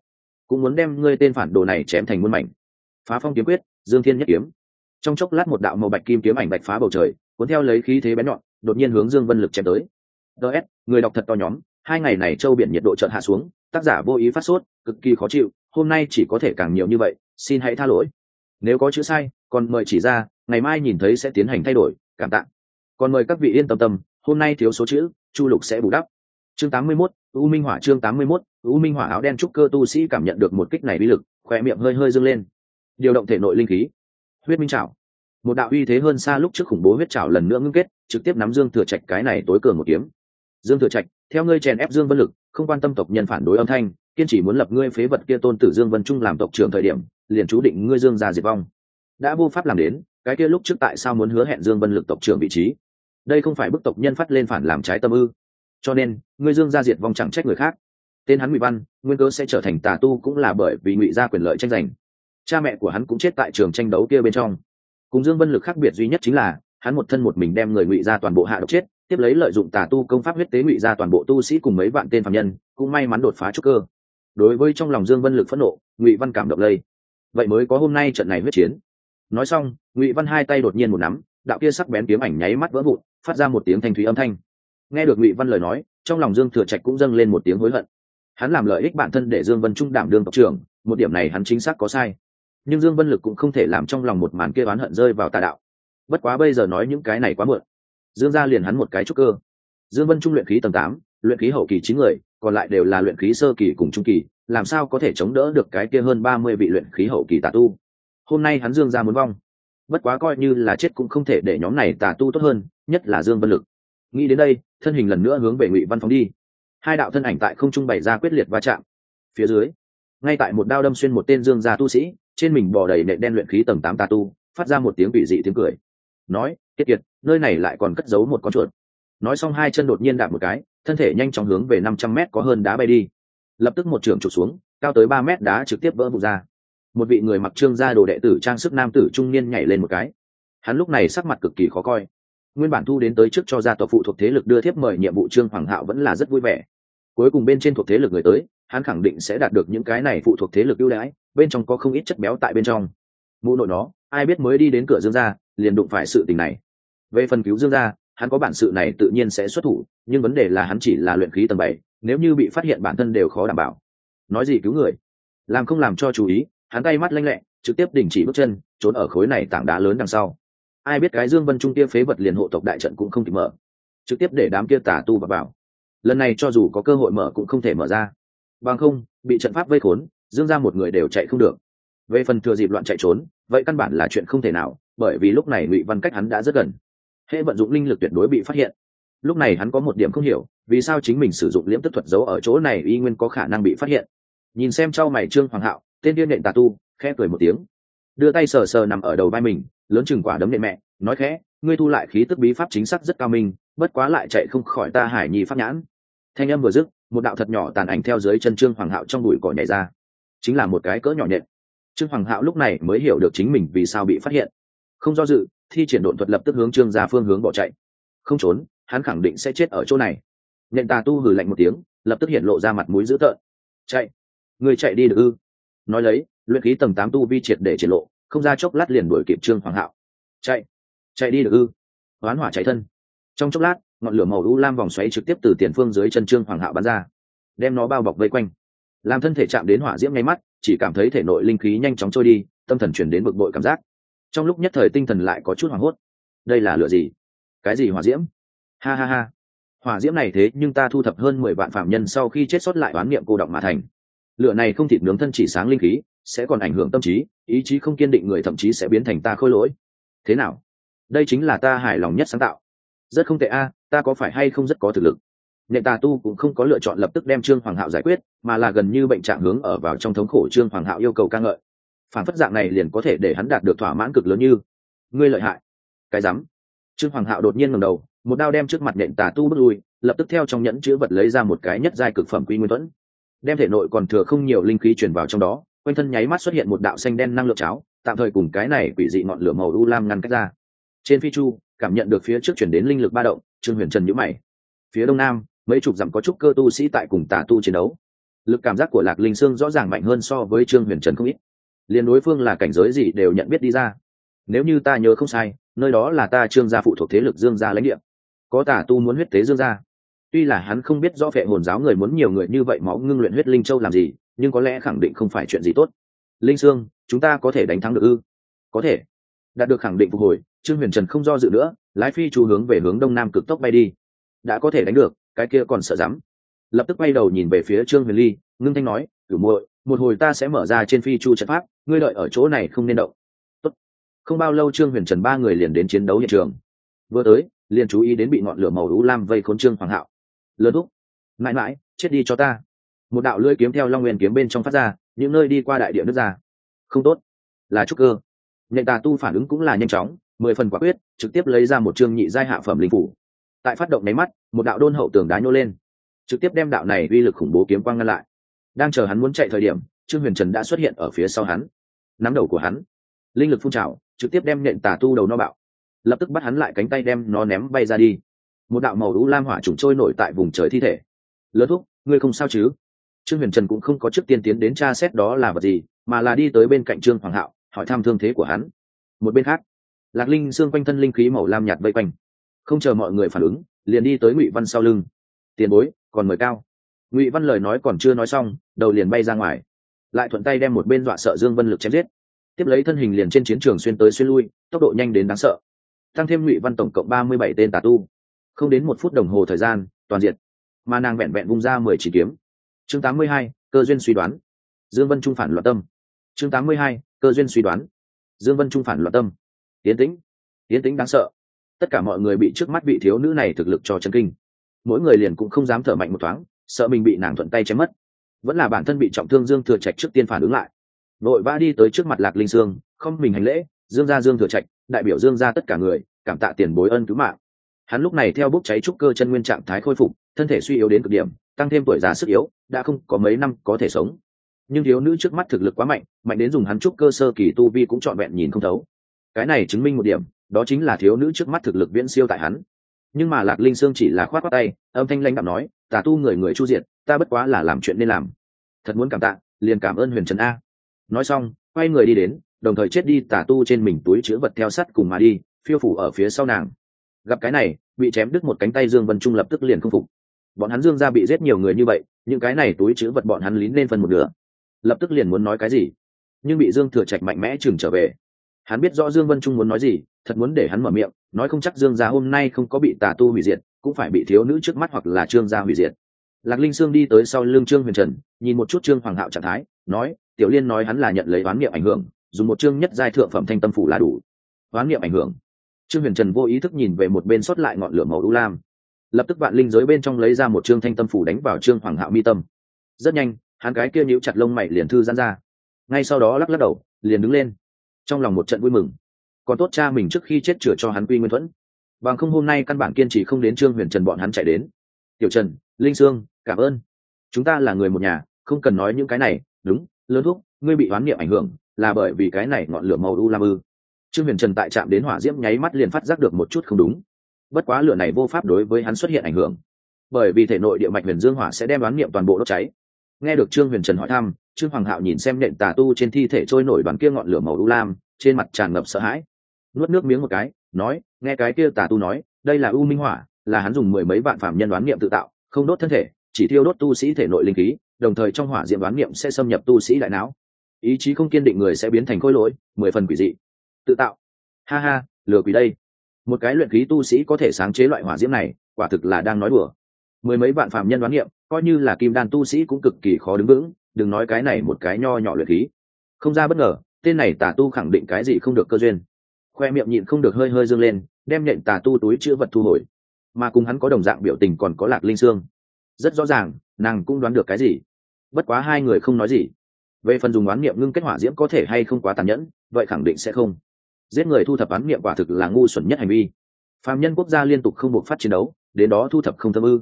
[SPEAKER 1] cũng muốn đem ngươi tên phản đồ này chém thành muôn mảnh. Phá phong kiếm quyết, dương thiên nhất kiếm. Trong chốc lát một đạo màu bạch kim kiếm ảnh bạch phá bầu trời cuốn theo lấy khí thế bén nhọn đột nhiên hướng dương vân lực chém tới. Ts người đọc thật to nhóm hai ngày này châu biển nhiệt độ chợt hạ xuống tác giả vô ý phát sốt cực kỳ khó chịu hôm nay chỉ có thể càng nhiều như vậy xin hãy tha lỗi. Nếu có chữ sai còn mời chỉ ra ngày mai nhìn thấy sẽ tiến hành thay đổi cảm tạ. Còn mời các vị yên tâm tâm hôm nay thiếu số chữ chu lục sẽ bù đắp. Chương 81, u minh hỏa chương 81, u minh hỏa áo đen trúc cơ tu sĩ cảm nhận được một kích này uy lực khỏe miệng hơi hơi dâng lên. Điều động thể nội linh khí. Huyết minh trảo một đạo uy thế hơn xa lúc trước khủng bố huyết trảo lần nữa ngưng kết, trực tiếp nắm dương thừa trạch cái này tối cường một kiếm. Dương thừa trạch, theo ngươi chèn ép dương vân lực, không quan tâm tộc nhân phản đối âm thanh, kiên chỉ muốn lập ngươi phế vật kia tôn tử dương vân trung làm tộc trưởng thời điểm, liền chú định ngươi dương gia diệt vong. Đã vô pháp làm đến, cái kia lúc trước tại sao muốn hứa hẹn dương vân lực tộc trưởng vị trí? Đây không phải bức tộc nhân phát lên phản làm trái tâm ư? Cho nên, ngươi dương gia diệt vong chẳng trách người khác. Tên hắn ngụy văn, nguyên cớ sẽ trở thành tà tu cũng là bởi vì ngụy gia quyền lợi tranh giành. Cha mẹ của hắn cũng chết tại trường tranh đấu kia bên trong cùng dương vân lực khác biệt duy nhất chính là, hắn một thân một mình đem người ngụy ra toàn bộ hạ độc chết, tiếp lấy lợi dụng tà tu công pháp huyết tế ngụy ra toàn bộ tu sĩ cùng mấy vạn tên phạm nhân, cũng may mắn đột phá trúc cơ. Đối với trong lòng dương vân lực phẫn nộ, ngụy văn cảm động lây. Vậy mới có hôm nay trận này huyết chiến. Nói xong, ngụy văn hai tay đột nhiên một nắm, đạo kia sắc bén kiếm ảnh nháy mắt vỡ vụn, phát ra một tiếng thanh thúy âm thanh. Nghe được ngụy văn lời nói, trong lòng dương thừa trạch cũng dâng lên một tiếng hối hận. Hắn làm lợi ích bản thân để dương vân trung đảm đương tộc trưởng, một điểm này hắn chính xác có sai nhưng dương vân lực cũng không thể làm trong lòng một màn kia oán hận rơi vào tà đạo. Bất quá bây giờ nói những cái này quá muộn. Dương gia liền hắn một cái trúc cơ. Dương vân trung luyện khí tầng tám, luyện khí hậu kỳ chín người, còn lại đều là luyện khí sơ kỳ cùng trung kỳ, làm sao có thể chống đỡ được cái kia hơn ba mươi vị luyện khí hậu kỳ tà tu? Hôm nay hắn dương gia muốn vong. Bất quá coi như là chết cũng không thể để nhóm này tà tu tốt hơn, nhất là dương vân lực. Nghĩ đến đây, thân hình lần nữa hướng về ngụy văn phóng đi. Hai đạo thân ảnh tại không trung bày ra quyết liệt va chạm. Phía dưới ngay tại một đao đâm xuyên một tên dương gia tu sĩ, trên mình bò đầy nệ đen luyện khí tầng tám tà tu, phát ra một tiếng vị dị tiếng cười. Nói, tiết kiệt, nơi này lại còn cất giấu một con chuột. Nói xong hai chân đột nhiên đạp một cái, thân thể nhanh chóng hướng về năm trăm mét có hơn đá bay đi. Lập tức một trường trục xuống, cao tới ba mét đá trực tiếp vỡ vụt ra. Một vị người mặc trương gia đồ đệ tử trang sức nam tử trung niên nhảy lên một cái. Hắn lúc này sắc mặt cực kỳ khó coi. Nguyên bản thu đến tới trước cho gia tộc phụ thuộc thế lực đưa thiếp mời nhiệm vụ trương hoàng hạo vẫn là rất vui vẻ. Cuối cùng bên trên thuộc thế lực người tới hắn khẳng định sẽ đạt được những cái này phụ thuộc thế lực ưu đãi, bên trong có không ít chất béo tại bên trong. Mụ nội nó, ai biết mới đi đến cửa dương gia, liền đụng phải sự tình này. Về phần cứu dương gia, hắn có bản sự này tự nhiên sẽ xuất thủ, nhưng vấn đề là hắn chỉ là luyện khí tầng bảy, nếu như bị phát hiện bản thân đều khó đảm bảo. Nói gì cứu người? Làm không làm cho chú ý, hắn tay mắt lanh lẹ, trực tiếp đình chỉ bước chân, trốn ở khối này tảng đá lớn đằng sau. Ai biết cái dương vân trung kia phế vật liền hộ tộc đại trận cũng không kịp mở. Trực tiếp để đám kia tả tu và vào. Lần này cho dù có cơ hội mở cũng không thể mở ra bằng không, bị trận pháp vây khốn, dương ra một người đều chạy không được. Về phần thừa dịp loạn chạy trốn, vậy căn bản là chuyện không thể nào, bởi vì lúc này ngụy văn cách hắn đã rất gần. Hễ vận dụng linh lực tuyệt đối bị phát hiện. Lúc này hắn có một điểm không hiểu, vì sao chính mình sử dụng liễm tức thuật giấu ở chỗ này y nguyên có khả năng bị phát hiện. Nhìn xem trao mày trương hoàng hạo, tên điên nện tà tu, khẽ cười một tiếng. Đưa tay sờ sờ nằm ở đầu vai mình, lớn chừng quả đấm nện mẹ, nói khẽ, ngươi thu lại khí tức bí pháp chính xác rất cao minh, bất quá lại chạy không khỏi ta hải nhi pháp nhãn thanh âm vừa dứt, một đạo thật nhỏ tàn ảnh theo dưới chân trương hoàng hạo trong bụi cỏ nhảy ra. Chính là một cái cỡ nhỏ nhện. Trương hoàng hạo lúc này mới hiểu được chính mình vì sao bị phát hiện. Không do dự, thi triển độn thuật lập tức hướng trương ra phương hướng bỏ chạy. Không trốn, hắn khẳng định sẽ chết ở chỗ này. Nhện tà tu hử lạnh một tiếng, lập tức hiện lộ ra mặt mũi dữ tợn. Chạy. Người chạy đi được ư? Nói lấy, luyện khí tầng tám tu vi triệt để triệt lộ, không ra chốc lát liền đuổi kịp trương hoàng hạo. Chạy. Chạy đi được ư? Oán hỏa chạy thân. Trong chốc lát ngọn lửa màu u lam vòng xoáy trực tiếp từ tiền phương dưới chân trương hoàng hạo bắn ra, đem nó bao bọc vây quanh. Làm thân thể chạm đến hỏa diễm ngay mắt, chỉ cảm thấy thể nội linh khí nhanh chóng trôi đi, tâm thần chuyển đến bực bội cảm giác. Trong lúc nhất thời tinh thần lại có chút hoảng hốt. Đây là lửa gì? Cái gì hỏa diễm? Ha ha ha. Hỏa diễm này thế nhưng ta thu thập hơn mười vạn phạm nhân sau khi chết sót lại oán niệm cô động mà thành. Lửa này không thịt nướng thân chỉ sáng linh khí, sẽ còn ảnh hưởng tâm trí, ý chí không kiên định người thậm chí sẽ biến thành ta khôi lỗi. Thế nào? Đây chính là ta hài lòng nhất sáng tạo. Rất không tệ a ta có phải hay không rất có thực lực? Nệ tà tu cũng không có lựa chọn lập tức đem trương hoàng hạo giải quyết, mà là gần như bệnh trạng hướng ở vào trong thống khổ trương hoàng hạo yêu cầu ca ngợi. Phản phất dạng này liền có thể để hắn đạt được thỏa mãn cực lớn như, ngươi lợi hại. Cái rắm. Trương hoàng hạo đột nhiên ngầm đầu, một đao đem trước mặt nện tà tu bước lui, lập tức theo trong nhẫn chữ vật lấy ra một cái nhất giai cực phẩm quy nguyên thuẫn đem thể nội còn thừa không nhiều linh khí truyền vào trong đó, quanh thân nháy mắt xuất hiện một đạo xanh đen năng lượng cháo, tạm thời cùng cái này quỷ dị ngọn lửa màu u lam ngăn cách ra. Trên phi chu, cảm nhận được phía trước chuyển đến linh lực ba động trương huyền trần nhữ mày. Phía đông nam, mấy chục dặm có chút cơ tu sĩ tại cùng tà tu chiến đấu. Lực cảm giác của lạc linh sương rõ ràng mạnh hơn so với trương huyền trần không ít. Liền đối phương là cảnh giới gì đều nhận biết đi ra. Nếu như ta nhớ không sai, nơi đó là ta trương gia phụ thuộc thế lực dương gia lãnh địa. Có tà tu muốn huyết tế dương gia. Tuy là hắn không biết rõ phệ hồn giáo người muốn nhiều người như vậy máu ngưng luyện huyết linh châu làm gì, nhưng có lẽ khẳng định không phải chuyện gì tốt. Linh sương, chúng ta có thể đánh thắng được ư? Có thể đạt được khẳng định phục hồi, trương huyền trần không do dự nữa, lái phi chú hướng về hướng đông nam cực tốc bay đi. Đã có thể đánh được, cái kia còn sợ rắm. Lập tức bay đầu nhìn về phía trương huyền ly, ngưng thanh nói cử muội, một hồi ta sẽ mở ra trên phi chu trận pháp, ngươi đợi ở chỗ này không nên động. Tốt. không bao lâu trương huyền trần ba người liền đến chiến đấu hiện trường. Vừa tới, liền chú ý đến bị ngọn lửa màu lũ lam vây khốn trương hoàng hạo. Lớn úc mãi mãi, chết đi cho ta. Một đạo lưỡi kiếm theo long nguyên kiếm bên trong phát ra, những nơi đi qua đại địa nước ra. Không tốt, là trúc cơ nhện tà tu phản ứng cũng là nhanh chóng, mười phần quả quyết, trực tiếp lấy ra một chương nhị giai hạ phẩm linh phủ. Tại phát động máy mắt, một đạo đôn hậu tường đá nhô lên, trực tiếp đem đạo này uy lực khủng bố kiếm quang ngăn lại. Đang chờ hắn muốn chạy thời điểm, trương huyền trần đã xuất hiện ở phía sau hắn. Nắm đầu của hắn, linh lực phun trào, trực tiếp đem nhện tà tu đầu no bạo. Lập tức bắt hắn lại cánh tay đem nó ném bay ra đi. Một đạo màu đũ lam hỏa trùng trôi nổi tại vùng trời thi thể. Lớn thúc, ngươi không sao chứ? Trương huyền trần cũng không có trước tiên tiến đến tra xét đó là vật gì, mà là đi tới bên cạnh trương hoàng hạo hỏi thăm thương thế của hắn. Một bên khác, lạc linh xương quanh thân linh khí màu lam nhạt vây quanh. Không chờ mọi người phản ứng, liền đi tới ngụy văn sau lưng. Tiền bối, còn mời cao. Ngụy văn lời nói còn chưa nói xong, đầu liền bay ra ngoài. Lại thuận tay đem một bên dọa sợ dương vân lực chém giết. Tiếp lấy thân hình liền trên chiến trường xuyên tới xuyên lui, tốc độ nhanh đến đáng sợ. Tăng thêm ngụy văn tổng cộng ba mươi bảy tên tà tu. Không đến một phút đồng hồ thời gian, toàn diện mà nàng vẹn vẹn vung ra mười chỉ kiếm. Chương tám mươi hai, cơ duyên suy đoán. Dương vân trung phản loạn tâm. Chương tám mươi hai cơ duyên suy đoán. Dương vân trung phản loạn tâm. Tiến tĩnh tiến tĩnh đáng sợ. Tất cả mọi người bị trước mắt vị thiếu nữ này thực lực cho chân kinh. Mỗi người liền cũng không dám thở mạnh một thoáng, sợ mình bị nàng thuận tay chém mất. Vẫn là bản thân bị trọng thương dương thừa trạch trước tiên phản ứng lại. Vội vã đi tới trước mặt lạc linh sương, không mình hành lễ, dương gia, dương thừa trạch, đại biểu dương gia tất cả người, cảm tạ tiền bối ân cứu mạng. Hắn lúc này theo bốc cháy trúc cơ chân nguyên trạng thái khôi phục, thân thể suy yếu đến cực điểm, tăng thêm tuổi già sức yếu, đã không có mấy năm có thể sống nhưng thiếu nữ trước mắt thực lực quá mạnh mạnh đến dùng hắn trúc cơ sơ kỳ tu vi cũng trọn vẹn nhìn không thấu. Cái này chứng minh một điểm, đó chính là thiếu nữ trước mắt thực lực viễn siêu tại hắn. Nhưng mà lạc linh sương chỉ là khoát khoát tay, âm thanh lãnh đạm nói, tà tu người người chu diện ta bất quá là làm chuyện nên làm. Thật muốn cảm tạ, liền cảm ơn huyền trần a. Nói xong, quay người đi đến, đồng thời chết đi tà tu trên mình túi chứa vật theo sắt cùng mà đi, phiêu phủ ở phía sau nàng. Gặp cái này, bị chém đứt một cánh tay dương vân trung lập tức liền không phục. Bọn hắn dương ra bị giết nhiều người như vậy, những cái này túi chứa vật bọn hắn lín lên phần một nửa lập tức liền muốn nói cái gì. Nhưng bị dương thừa trạch mạnh mẽ chừng trở về. Hắn biết rõ dương vân trung muốn nói gì, thật muốn để hắn mở miệng, nói không chắc dương gia hôm nay không có bị tà tu hủy diệt, cũng phải bị thiếu nữ trước mắt hoặc là trương gia hủy diệt. Lạc linh sương đi tới sau lưng trương huyền trần, nhìn một chút trương hoàng hạo trạng thái, nói, tiểu liên nói hắn là nhận lấy oán niệm ảnh hưởng, dùng một chương nhất giai thượng phẩm thanh tâm phủ là đủ. Oán niệm ảnh hưởng. Trương huyền trần vô ý thức nhìn về một bên sót lại ngọn lửa màu u lam. Lập tức vạn linh giới bên trong lấy ra một chương thanh tâm phủ đánh vào trương hoàng hạo mi tâm. Rất nhanh hắn cái kia nhíu chặt lông mày liền thư giãn ra. Ngay sau đó lắc lắc đầu, liền đứng lên. Trong lòng một trận vui mừng. Còn tốt cha mình trước khi chết chữa cho hắn quy nguyên thuẫn. Bằng không hôm nay căn bản kiên trì không đến trương huyền trần bọn hắn chạy đến. Tiểu trần, linh sương, cảm ơn. Chúng ta là người một nhà, không cần nói những cái này. Đúng, lớn thuốc ngươi bị hoán niệm ảnh hưởng, là bởi vì cái này ngọn lửa màu u lam ư. Trương huyền trần tại trạm đến hỏa diễm nháy mắt liền phát giác được một chút không đúng. Bất quá lửa này vô pháp đối với hắn xuất hiện ảnh hưởng. Bởi vì thể nội địa mạch huyền dương hỏa sẽ đem đoán niệm toàn bộ đốt cháy nghe được trương huyền trần hỏi thăm, trương hoàng hạo nhìn xem nện tà tu trên thi thể trôi nổi đoàn kia ngọn lửa màu u lam, trên mặt tràn ngập sợ hãi. Nuốt nước miếng một cái, nói, nghe cái kia tà tu nói, đây là u minh hỏa, là hắn dùng mười mấy vạn phạm nhân đoán niệm tự tạo, không đốt thân thể, chỉ thiêu đốt tu sĩ thể nội linh khí, đồng thời trong hỏa diệm đoán niệm sẽ xâm nhập tu sĩ đại não. Ý chí không kiên định người sẽ biến thành khối lỗi, mười phần quỷ dị. Tự tạo. Ha ha, lừa quỷ đây. Một cái luyện khí tu sĩ có thể sáng chế loại hỏa diễm này, quả thực là đang nói đùa. Mười mấy vạn phạm nhân đoán niệm coi như là kim đan tu sĩ cũng cực kỳ khó đứng vững, đừng nói cái này một cái nho nhỏ luyện khí. Không ra bất ngờ, tên này tà tu khẳng định cái gì không được cơ duyên. Khoe miệng nhịn không được hơi hơi dương lên, đem nhện tà tu túi chữ vật thu hồi. Mà cùng hắn có đồng dạng biểu tình còn có lạc linh sương. Rất rõ ràng, nàng cũng đoán được cái gì. Bất quá hai người không nói gì. Về phần dùng oán niệm ngưng kết hỏa diễm có thể hay không quá tàn nhẫn, vậy khẳng định sẽ không. Giết người thu thập oán niệm quả thực là ngu xuẩn nhất hành vi. Phạm nhân quốc gia liên tục không buộc phát chiến đấu, đến đó thu thập không thâm ư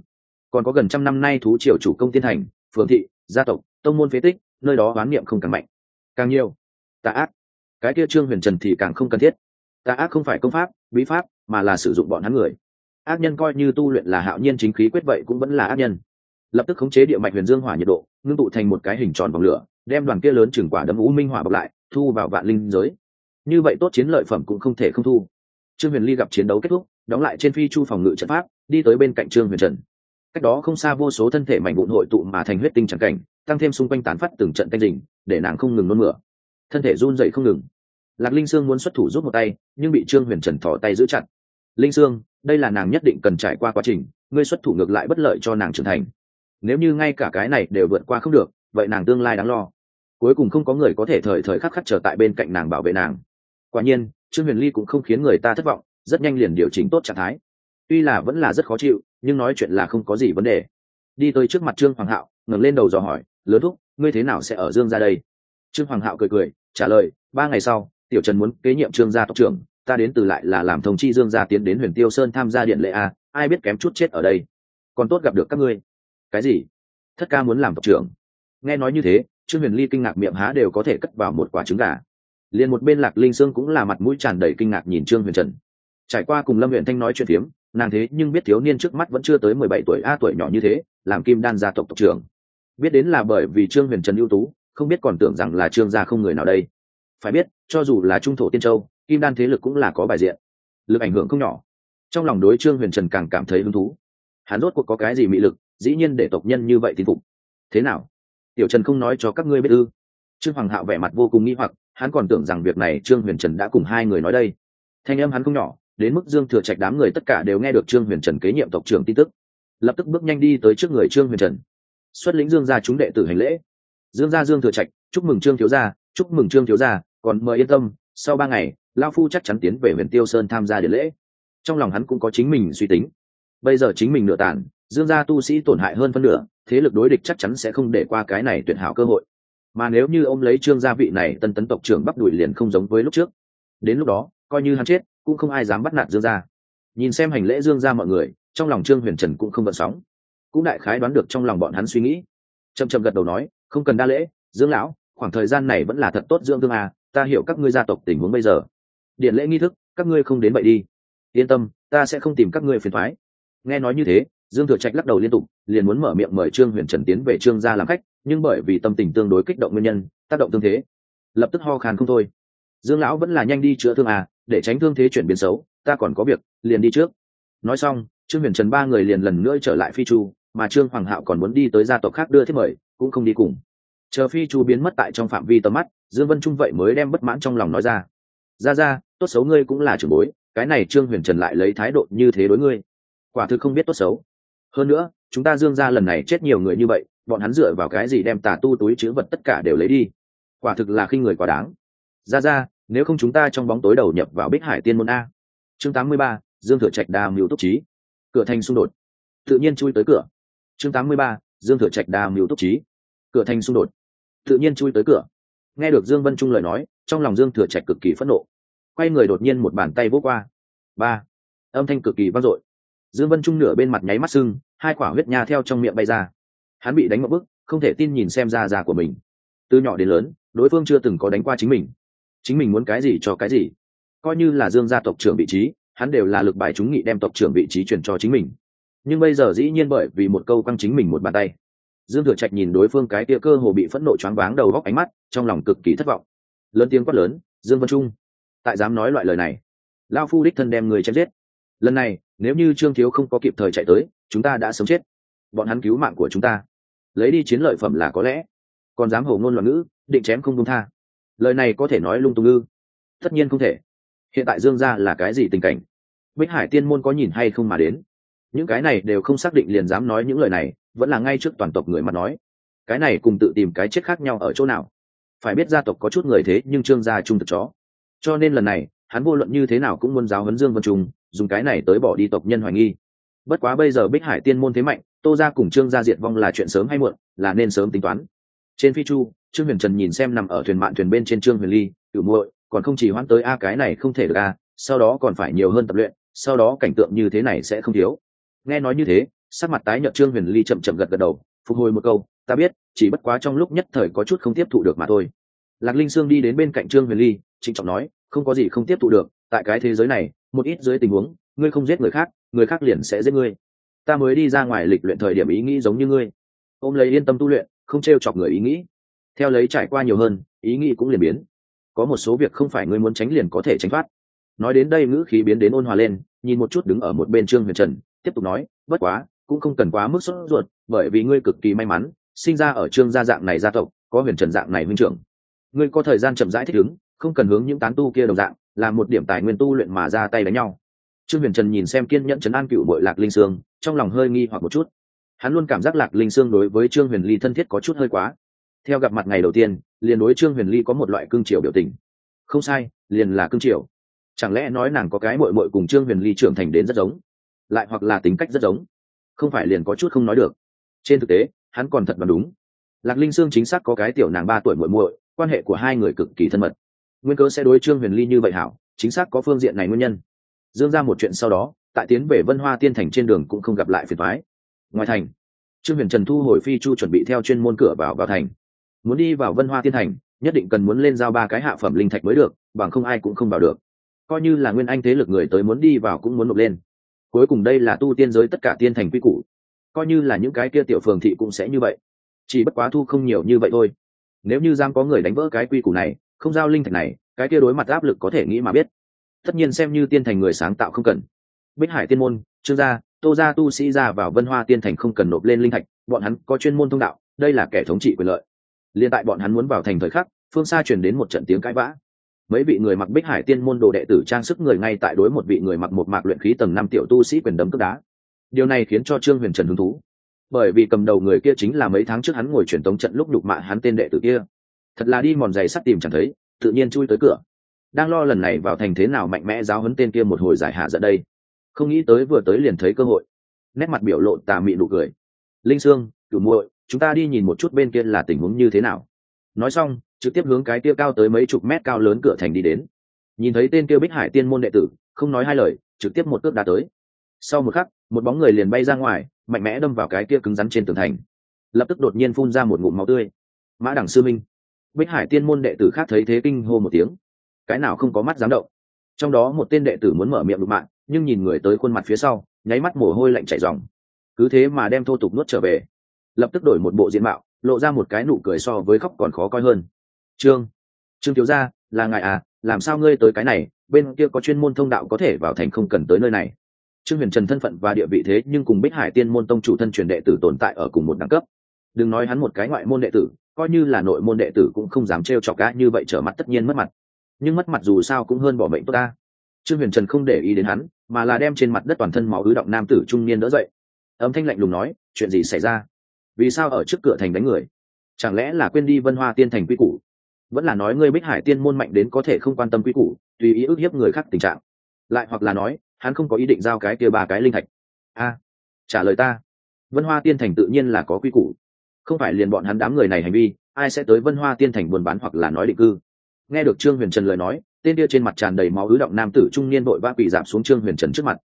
[SPEAKER 1] còn có gần trăm năm nay thú triều chủ công tiên thành, phường thị, gia tộc, tông môn phế tích, nơi đó oán niệm không càng mạnh. Càng nhiều, tà ác, cái kia trương huyền trần thì càng không cần thiết. Tà ác không phải công pháp, bí pháp, mà là sử dụng bọn hắn người. Ác nhân coi như tu luyện là hạo nhiên chính khí quyết vậy cũng vẫn là ác nhân. Lập tức khống chế địa mạch huyền dương hỏa nhiệt độ, ngưng tụ thành một cái hình tròn vòng lửa, đem đoàn kia lớn chừng quả đấm u minh hỏa bọc lại, thu vào vạn linh giới. Như vậy tốt chiến lợi phẩm cũng không thể không thu. Trương huyền ly gặp chiến đấu kết thúc, đóng lại trên phi chu phòng ngự trận pháp, đi tới bên cạnh trương huyền trần cách đó không xa vô số thân thể mảnh vụn hội tụ mà thành huyết tinh chẳng cảnh, tăng thêm xung quanh tán phát từng trận tanh đình để nàng không ngừng nôn mửa. Thân thể run dậy không ngừng. Lạc linh sương muốn xuất thủ rút một tay, nhưng bị trương huyền trần thỏ tay giữ chặt. Linh sương, đây là nàng nhất định cần trải qua quá trình, ngươi xuất thủ ngược lại bất lợi cho nàng trưởng thành. Nếu như ngay cả cái này đều vượt qua không được, vậy nàng tương lai đáng lo. Cuối cùng không có người có thể thời thời khắc khắc trở tại bên cạnh nàng bảo vệ nàng. Quả nhiên, trương huyền ly cũng không khiến người ta thất vọng, rất nhanh liền điều chỉnh tốt trạng thái tuy là vẫn là rất khó chịu, nhưng nói chuyện là không có gì vấn đề. Đi tới trước mặt trương hoàng hạo, ngẩng lên đầu dò hỏi, lớn thúc, ngươi thế nào sẽ ở dương ra đây? Trương hoàng hạo cười cười, trả lời, ba ngày sau, tiểu trần muốn kế nhiệm trương gia tộc trưởng, ta đến từ lại là làm thông chi dương gia tiến đến huyền tiêu sơn tham gia điện lệ a, ai biết kém chút chết ở đây. Còn tốt gặp được các ngươi. Cái gì? Thất ca muốn làm tộc trưởng? Nghe nói như thế, trương huyền ly kinh ngạc miệng há đều có thể cất vào một quả trứng gà. Liền một bên lạc linh sương cũng là mặt mũi tràn đầy kinh ngạc nhìn trương huyền trần. Trải qua cùng lâm huyện thanh nói chuyện phiếm nàng thế nhưng biết thiếu niên trước mắt vẫn chưa tới mười bảy tuổi, a tuổi nhỏ như thế, làm kim đan gia tộc tộc trưởng. Biết đến là bởi vì trương huyền trần ưu tú, không biết còn tưởng rằng là trương gia không người nào đây. Phải biết, cho dù là trung thổ tiên châu, kim đan thế lực cũng là có bài diện. Lực ảnh hưởng không nhỏ. Trong lòng đối trương huyền trần càng cảm thấy hứng thú. Hắn rốt cuộc có cái gì mị lực, dĩ nhiên để tộc nhân như vậy tin phục. Thế nào? Tiểu trần không nói cho các ngươi biết ư? Trương hoàng hạo vẻ mặt vô cùng nghi hoặc, hắn còn tưởng rằng việc này trương huyền trần đã cùng hai người nói đây. Thanh âm hắn không nhỏ đến mức dương thừa trạch đám người tất cả đều nghe được trương huyền trần kế nhiệm tộc trưởng tin tức. Lập tức bước nhanh đi tới trước người trương huyền trần. Xuất lĩnh dương gia chúng đệ tử hành lễ. Dương gia dương thừa trạch, chúc mừng trương thiếu gia, chúc mừng trương thiếu gia, còn mời yên tâm, sau ba ngày lao phu chắc chắn tiến về huyện tiêu sơn tham gia điện lễ. Trong lòng hắn cũng có chính mình suy tính. Bây giờ chính mình nửa tàn, dương gia tu sĩ tổn hại hơn phân nửa, thế lực đối địch chắc chắn sẽ không để qua cái này tuyệt hảo cơ hội. Mà nếu như ông lấy trương gia vị này tân tấn tộc trưởng bắt đuổi liền không giống với lúc trước. Đến lúc đó, coi như hắn chết cũng không ai dám bắt nạt dương gia. Nhìn xem hành lễ dương gia mọi người, trong lòng trương huyền trần cũng không vận sóng. Cũng đại khái đoán được trong lòng bọn hắn suy nghĩ. Chầm chầm gật đầu nói, không cần đa lễ, dương lão, khoảng thời gian này vẫn là thật tốt, dương thương à ta hiểu các ngươi gia tộc tình huống bây giờ. Điện lễ nghi thức, các ngươi không đến vậy đi. Yên tâm, ta sẽ không tìm các ngươi phiền thoái nghe nói như thế, dương thừa trạch lắc đầu liên tục, liền muốn mở miệng mời trương huyền trần tiến về trương gia làm khách, nhưng bởi vì tâm tình tương đối kích động nguyên nhân, tác động tương thế, lập tức ho khàn không thôi. Dương lão vẫn là nhanh đi chữa thương à để tránh thương thế chuyển biến xấu, ta còn có việc, liền đi trước. Nói xong, trương huyền trần ba người liền lần nữa trở lại phi chu, mà trương hoàng hạo còn muốn đi tới gia tộc khác đưa thiết mời, cũng không đi cùng. Chờ phi chu biến mất tại trong phạm vi tầm mắt, dương vân trung vậy mới đem bất mãn trong lòng nói ra. Ra ra tốt xấu ngươi cũng là trưởng bối, cái này trương huyền trần lại lấy thái độ như thế đối ngươi. Quả thực không biết tốt xấu. Hơn nữa, chúng ta dương ra lần này chết nhiều người như vậy, bọn hắn dựa vào cái gì đem tà tu túi chữ vật tất cả đều lấy đi? Quả thực là khi người quá đáng. Ra ra nếu không chúng ta trong bóng tối đầu nhập vào bích hải tiên môn a. Chương 83, dương thừa trạch đa mưu túc trí. Cửa thành xung đột. Tự nhiên chui tới cửa. Chương 83, dương thừa trạch đa mưu túc trí. Cửa thành xung đột. Tự nhiên chui tới cửa. Nghe được dương vân trung lời nói trong lòng dương thừa trạch cực kỳ phẫn nộ. Quay người đột nhiên một bàn tay vỗ qua. Ba âm thanh cực kỳ vang dội. Dương vân trung nửa bên mặt nháy mắt sưng hai quả huyết nha theo trong miệng bay ra. Hắn bị đánh một bức không thể tin nhìn xem ra già của mình. Từ nhỏ đến lớn đối phương chưa từng có đánh qua chính mình chính mình muốn cái gì cho cái gì. Coi như là dương gia tộc trưởng vị trí, hắn đều là lực bài chúng nghị đem tộc trưởng vị trí chuyển cho chính mình. Nhưng bây giờ dĩ nhiên bởi vì một câu căng chính mình một bàn tay. Dương thừa trạch nhìn đối phương cái tia cơ hồ bị phẫn nộ choáng váng đầu góc ánh mắt, trong lòng cực kỳ thất vọng. Lớn tiếng quát lớn, dương vân trung, tại dám nói loại lời này lao phu đích thân đem người chém giết. Lần này, nếu như trương thiếu không có kịp thời chạy tới, chúng ta đã sống chết. Bọn hắn cứu mạng của chúng ta. Lấy đi chiến lợi phẩm là có lẽ, còn dám hầu ngôn loạn ngữ, định chém không công tha lời này có thể nói lung tung ư? Tất nhiên không thể. Hiện tại dương gia là cái gì tình cảnh? Bích hải tiên môn có nhìn hay không mà đến? Những cái này đều không xác định liền dám nói những lời này, vẫn là ngay trước toàn tộc người mà nói. Cái này cùng tự tìm cái chết khác nhau ở chỗ nào? Phải biết gia tộc có chút người thế nhưng trương gia trung thực chó. Cho nên lần này, hắn vô luận như thế nào cũng muốn giáo huấn dương vân trung, dùng cái này tới bỏ đi tộc nhân hoài nghi. Bất quá bây giờ bích hải tiên môn thế mạnh, tô gia cùng trương gia diệt vong là chuyện sớm hay muộn, là nên sớm tính toán trên phi chu, trương huyền trần nhìn xem nằm ở thuyền mạn thuyền bên trên trương huyền ly cựu muội, còn không chỉ hoãn tới a, cái này không thể được a, sau đó còn phải nhiều hơn tập luyện, sau đó cảnh tượng như thế này sẽ không thiếu. Nghe nói như thế, sắc mặt tái nhợt trương huyền ly chậm chậm gật gật đầu, phục hồi một câu, ta biết, chỉ bất quá trong lúc nhất thời có chút không tiếp thụ được mà thôi. Lạc linh sương đi đến bên cạnh trương huyền ly, trịnh trọng nói, không có gì không tiếp thụ được, tại cái thế giới này, một ít dưới tình huống, ngươi không giết người khác người khác liền sẽ giết ngươi. Ta mới đi ra ngoài lịch luyện thời điểm ý nghĩ giống như ngươi. Ôm lấy yên tâm tu luyện không t r e o chọc người ý nghĩ. Theo lấy trải qua nhiều hơn, ý nghĩ cũng liền biến. Có một số việc không phải ngươi muốn tránh liền có thể tránh thoát. Nói đến đây ngữ khí biến đến ôn hòa lên, nhìn một chút đứng ở một bên trương huyền trần, tiếp tục nói, bất quá, cũng không cần quá mức sốt ruột, bởi vì ngươi cực kỳ may mắn, sinh ra ở trương gia dạng này gia tộc, có huyền trần dạng này huynh trưởng. Ngươi có thời gian chậm rãi thích ứng, không cần hướng những tán tu kia đồng dạng, là một điểm tài nguyên tu luyện mà ra tay đánh nhau. Trương huyền trần nhìn xem kiên nhẫn trấn an cựu bội lạc linh sương, trong lòng hơi nghi hoặc một chút hắn luôn cảm giác lạc linh sương đối với trương huyền ly thân thiết có chút hơi quá. Theo gặp mặt ngày đầu tiên, liền đối trương huyền ly có một loại cương triều biểu tình. Không sai, liền là cương triều. Chẳng lẽ nói nàng có cái mội mội cùng trương huyền ly trưởng thành đến rất giống? Lại hoặc là tính cách rất giống? Không phải liền có chút không nói được. Trên thực tế, hắn còn thật và đúng. Lạc linh sương chính xác có cái tiểu nàng ba tuổi muội muội, quan hệ của hai người cực kỳ thân mật. Nguyên cớ sẽ đối trương huyền ly như vậy hảo, chính xác có phương diện này nguyên nhân. Dương ra một chuyện sau đó, tại tiến về vân hoa tiên thành trên đường cũng không gặp lại phiền thoái ngoài thành. Trương huyền trần thu hồi phi chu chuẩn bị theo chuyên môn cửa vào vào thành. Muốn đi vào vân hoa tiên thành, nhất định cần muốn lên giao ba cái hạ phẩm linh thạch mới được, bằng không ai cũng không vào được. Coi như là nguyên anh thế lực người tới muốn đi vào cũng muốn nộp lên. Cuối cùng đây là tu tiên giới tất cả tiên thành quy củ. Coi như là những cái kia tiểu phường thị cũng sẽ như vậy. Chỉ bất quá thu không nhiều như vậy thôi. Nếu như giang có người đánh vỡ cái quy củ này, không giao linh thạch này, cái kia đối mặt áp lực có thể nghĩ mà biết. Tất nhiên xem như tiên thành người sáng tạo không cần. Bích hải tiên môn, trương gia tô gia tu sĩ ra vào vân hoa tiên thành không cần nộp lên linh thạch, bọn hắn có chuyên môn thông đạo, đây là kẻ thống trị quyền lợi. Liên tại bọn hắn muốn vào thành thời khắc, phương xa truyền đến một trận tiếng cãi vã. Mấy vị người mặc bích hải tiên môn đồ đệ tử trang sức người ngay tại đối một vị người mặc một mạc luyện khí tầng năm tiểu tu sĩ quyền đấm cướp đá. Điều này khiến cho trương huyền trần hứng thú. Bởi vì cầm đầu người kia chính là mấy tháng trước hắn ngồi truyền tống trận lúc đục mạ hắn tên đệ tử kia. Thật là đi mòn giày sắt tìm chẳng thấy, tự nhiên chui tới cửa. Đang lo lần này vào thành thế nào mạnh mẽ giáo hấn tên kia một hồi giải hạ dẫn đây không nghĩ tới vừa tới liền thấy cơ hội. Nét mặt biểu lộ tà mị nụ cười. Linh sương, cửu muội, chúng ta đi nhìn một chút bên kia là tình huống như thế nào. Nói xong, trực tiếp hướng cái kia cao tới mấy chục mét cao lớn cửa thành đi đến. Nhìn thấy tên kia bích hải tiên môn đệ tử, không nói hai lời, trực tiếp một cước đá tới. Sau một khắc, một bóng người liền bay ra ngoài, mạnh mẽ đâm vào cái kia cứng rắn trên tường thành. Lập tức đột nhiên phun ra một ngụm máu tươi. Mã đẳng sư minh. Bích hải tiên môn đệ tử khác thấy thế kinh hô một tiếng. Cái nào không có mắt dám động trong đó một tên đệ tử muốn mở miệng đụng mạng, nhưng nhìn người tới khuôn mặt phía sau, nháy mắt mồ hôi lạnh chảy dòng cứ thế mà đem thô tục nuốt trở về. Lập tức đổi một bộ diện mạo, lộ ra một cái nụ cười so với khóc còn khó coi hơn. Trương trương thiếu gia, là ngài à làm sao ngươi tới cái này, bên kia có chuyên môn thông đạo có thể vào thành không cần tới nơi này. Trương huyền trần thân phận và địa vị thế nhưng cùng bích hải tiên môn tông chủ thân truyền đệ tử tồn tại ở cùng một đẳng cấp. Đừng nói hắn một cái ngoại môn đệ tử, coi như là nội môn đệ tử cũng không dám trêu chọc cá như vậy trở mặt tất nhiên mất mặt nhưng mất mặt dù sao cũng hơn bỏ mệnh tốt ta. Trương huyền trần không để ý đến hắn, mà là đem trên mặt đất toàn thân máu ứ động nam tử trung niên đỡ dậy. Âm thanh lạnh lùng nói, chuyện gì xảy ra? Vì sao ở trước cửa thành đánh người? Chẳng lẽ là quên đi vân hoa tiên thành quy củ? Vẫn là nói ngươi bích hải tiên môn mạnh đến có thể không quan tâm quy củ, tùy ý ức hiếp người khác tình trạng. Lại hoặc là nói, hắn không có ý định giao cái kia ba cái linh thạch. A, trả lời ta. Vân hoa tiên thành tự nhiên là có quy củ. Không phải liền bọn hắn đám người này hành vi, ai sẽ tới vân hoa tiên thành buôn bán hoặc là nói định cư? Nghe được trương huyền trần lời nói tên kia trên mặt tràn đầy máu ứ động nam tử trung niên vội vã quỳ giảm xuống trương huyền trần trước mặt.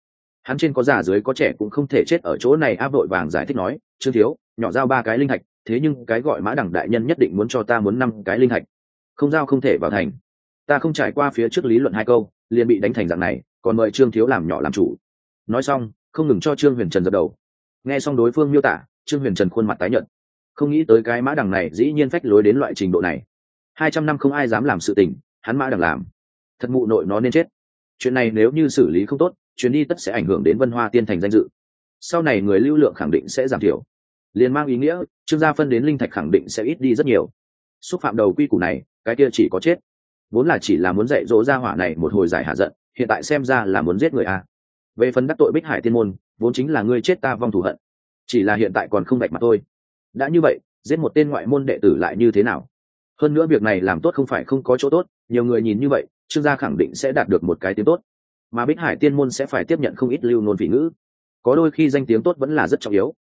[SPEAKER 1] Hắn trên có già dưới có trẻ cũng không thể chết ở chỗ này áp vội vàng giải thích nói trương thiếu nhỏ giao ba cái linh hạch, thế nhưng cái gọi mã đẳng đại nhân nhất định muốn cho ta muốn năm cái linh hạch. không giao không thể vào thành. Ta không trải qua phía trước lý luận hai câu liền bị đánh thành dạng này còn mời trương thiếu làm nhỏ làm chủ. Nói xong không ngừng cho trương huyền trần dập đầu. Nghe xong đối phương miêu tả trương huyền trần khuôn mặt tái nhợt. Không nghĩ tới cái mã đằng này dĩ nhiên phách lối đến loại trình độ này hai trăm năm không ai dám làm sự tình, hắn mã đằng làm. Thật mụ nội nó nên chết. Chuyện này nếu như xử lý không tốt, chuyến đi tất sẽ ảnh hưởng đến vân hoa tiên thành danh dự. Sau này người lưu lượng khẳng định sẽ giảm thiểu. Liền mang ý nghĩa, trương gia phân đến linh thạch khẳng định sẽ ít đi rất nhiều. Xúc phạm đầu quy củ này, cái kia chỉ có chết. Vốn là chỉ là muốn dạy dỗ gia hỏa này một hồi giải hạ giận, hiện tại xem ra là muốn giết người a. Về phần đắc tội bích hải tiên môn, vốn chính là ngươi chết ta vong thù hận. Chỉ là hiện tại còn không đạch mặt thôi đã như vậy, giết một tên ngoại môn đệ tử lại như thế nào? Hơn nữa việc này làm tốt không phải không có chỗ tốt, nhiều người nhìn như vậy, trương gia khẳng định sẽ đạt được một cái tiếng tốt. Mà bích hải tiên môn sẽ phải tiếp nhận không ít lưu nôn vị ngữ. Có đôi khi danh tiếng tốt vẫn là rất trọng yếu.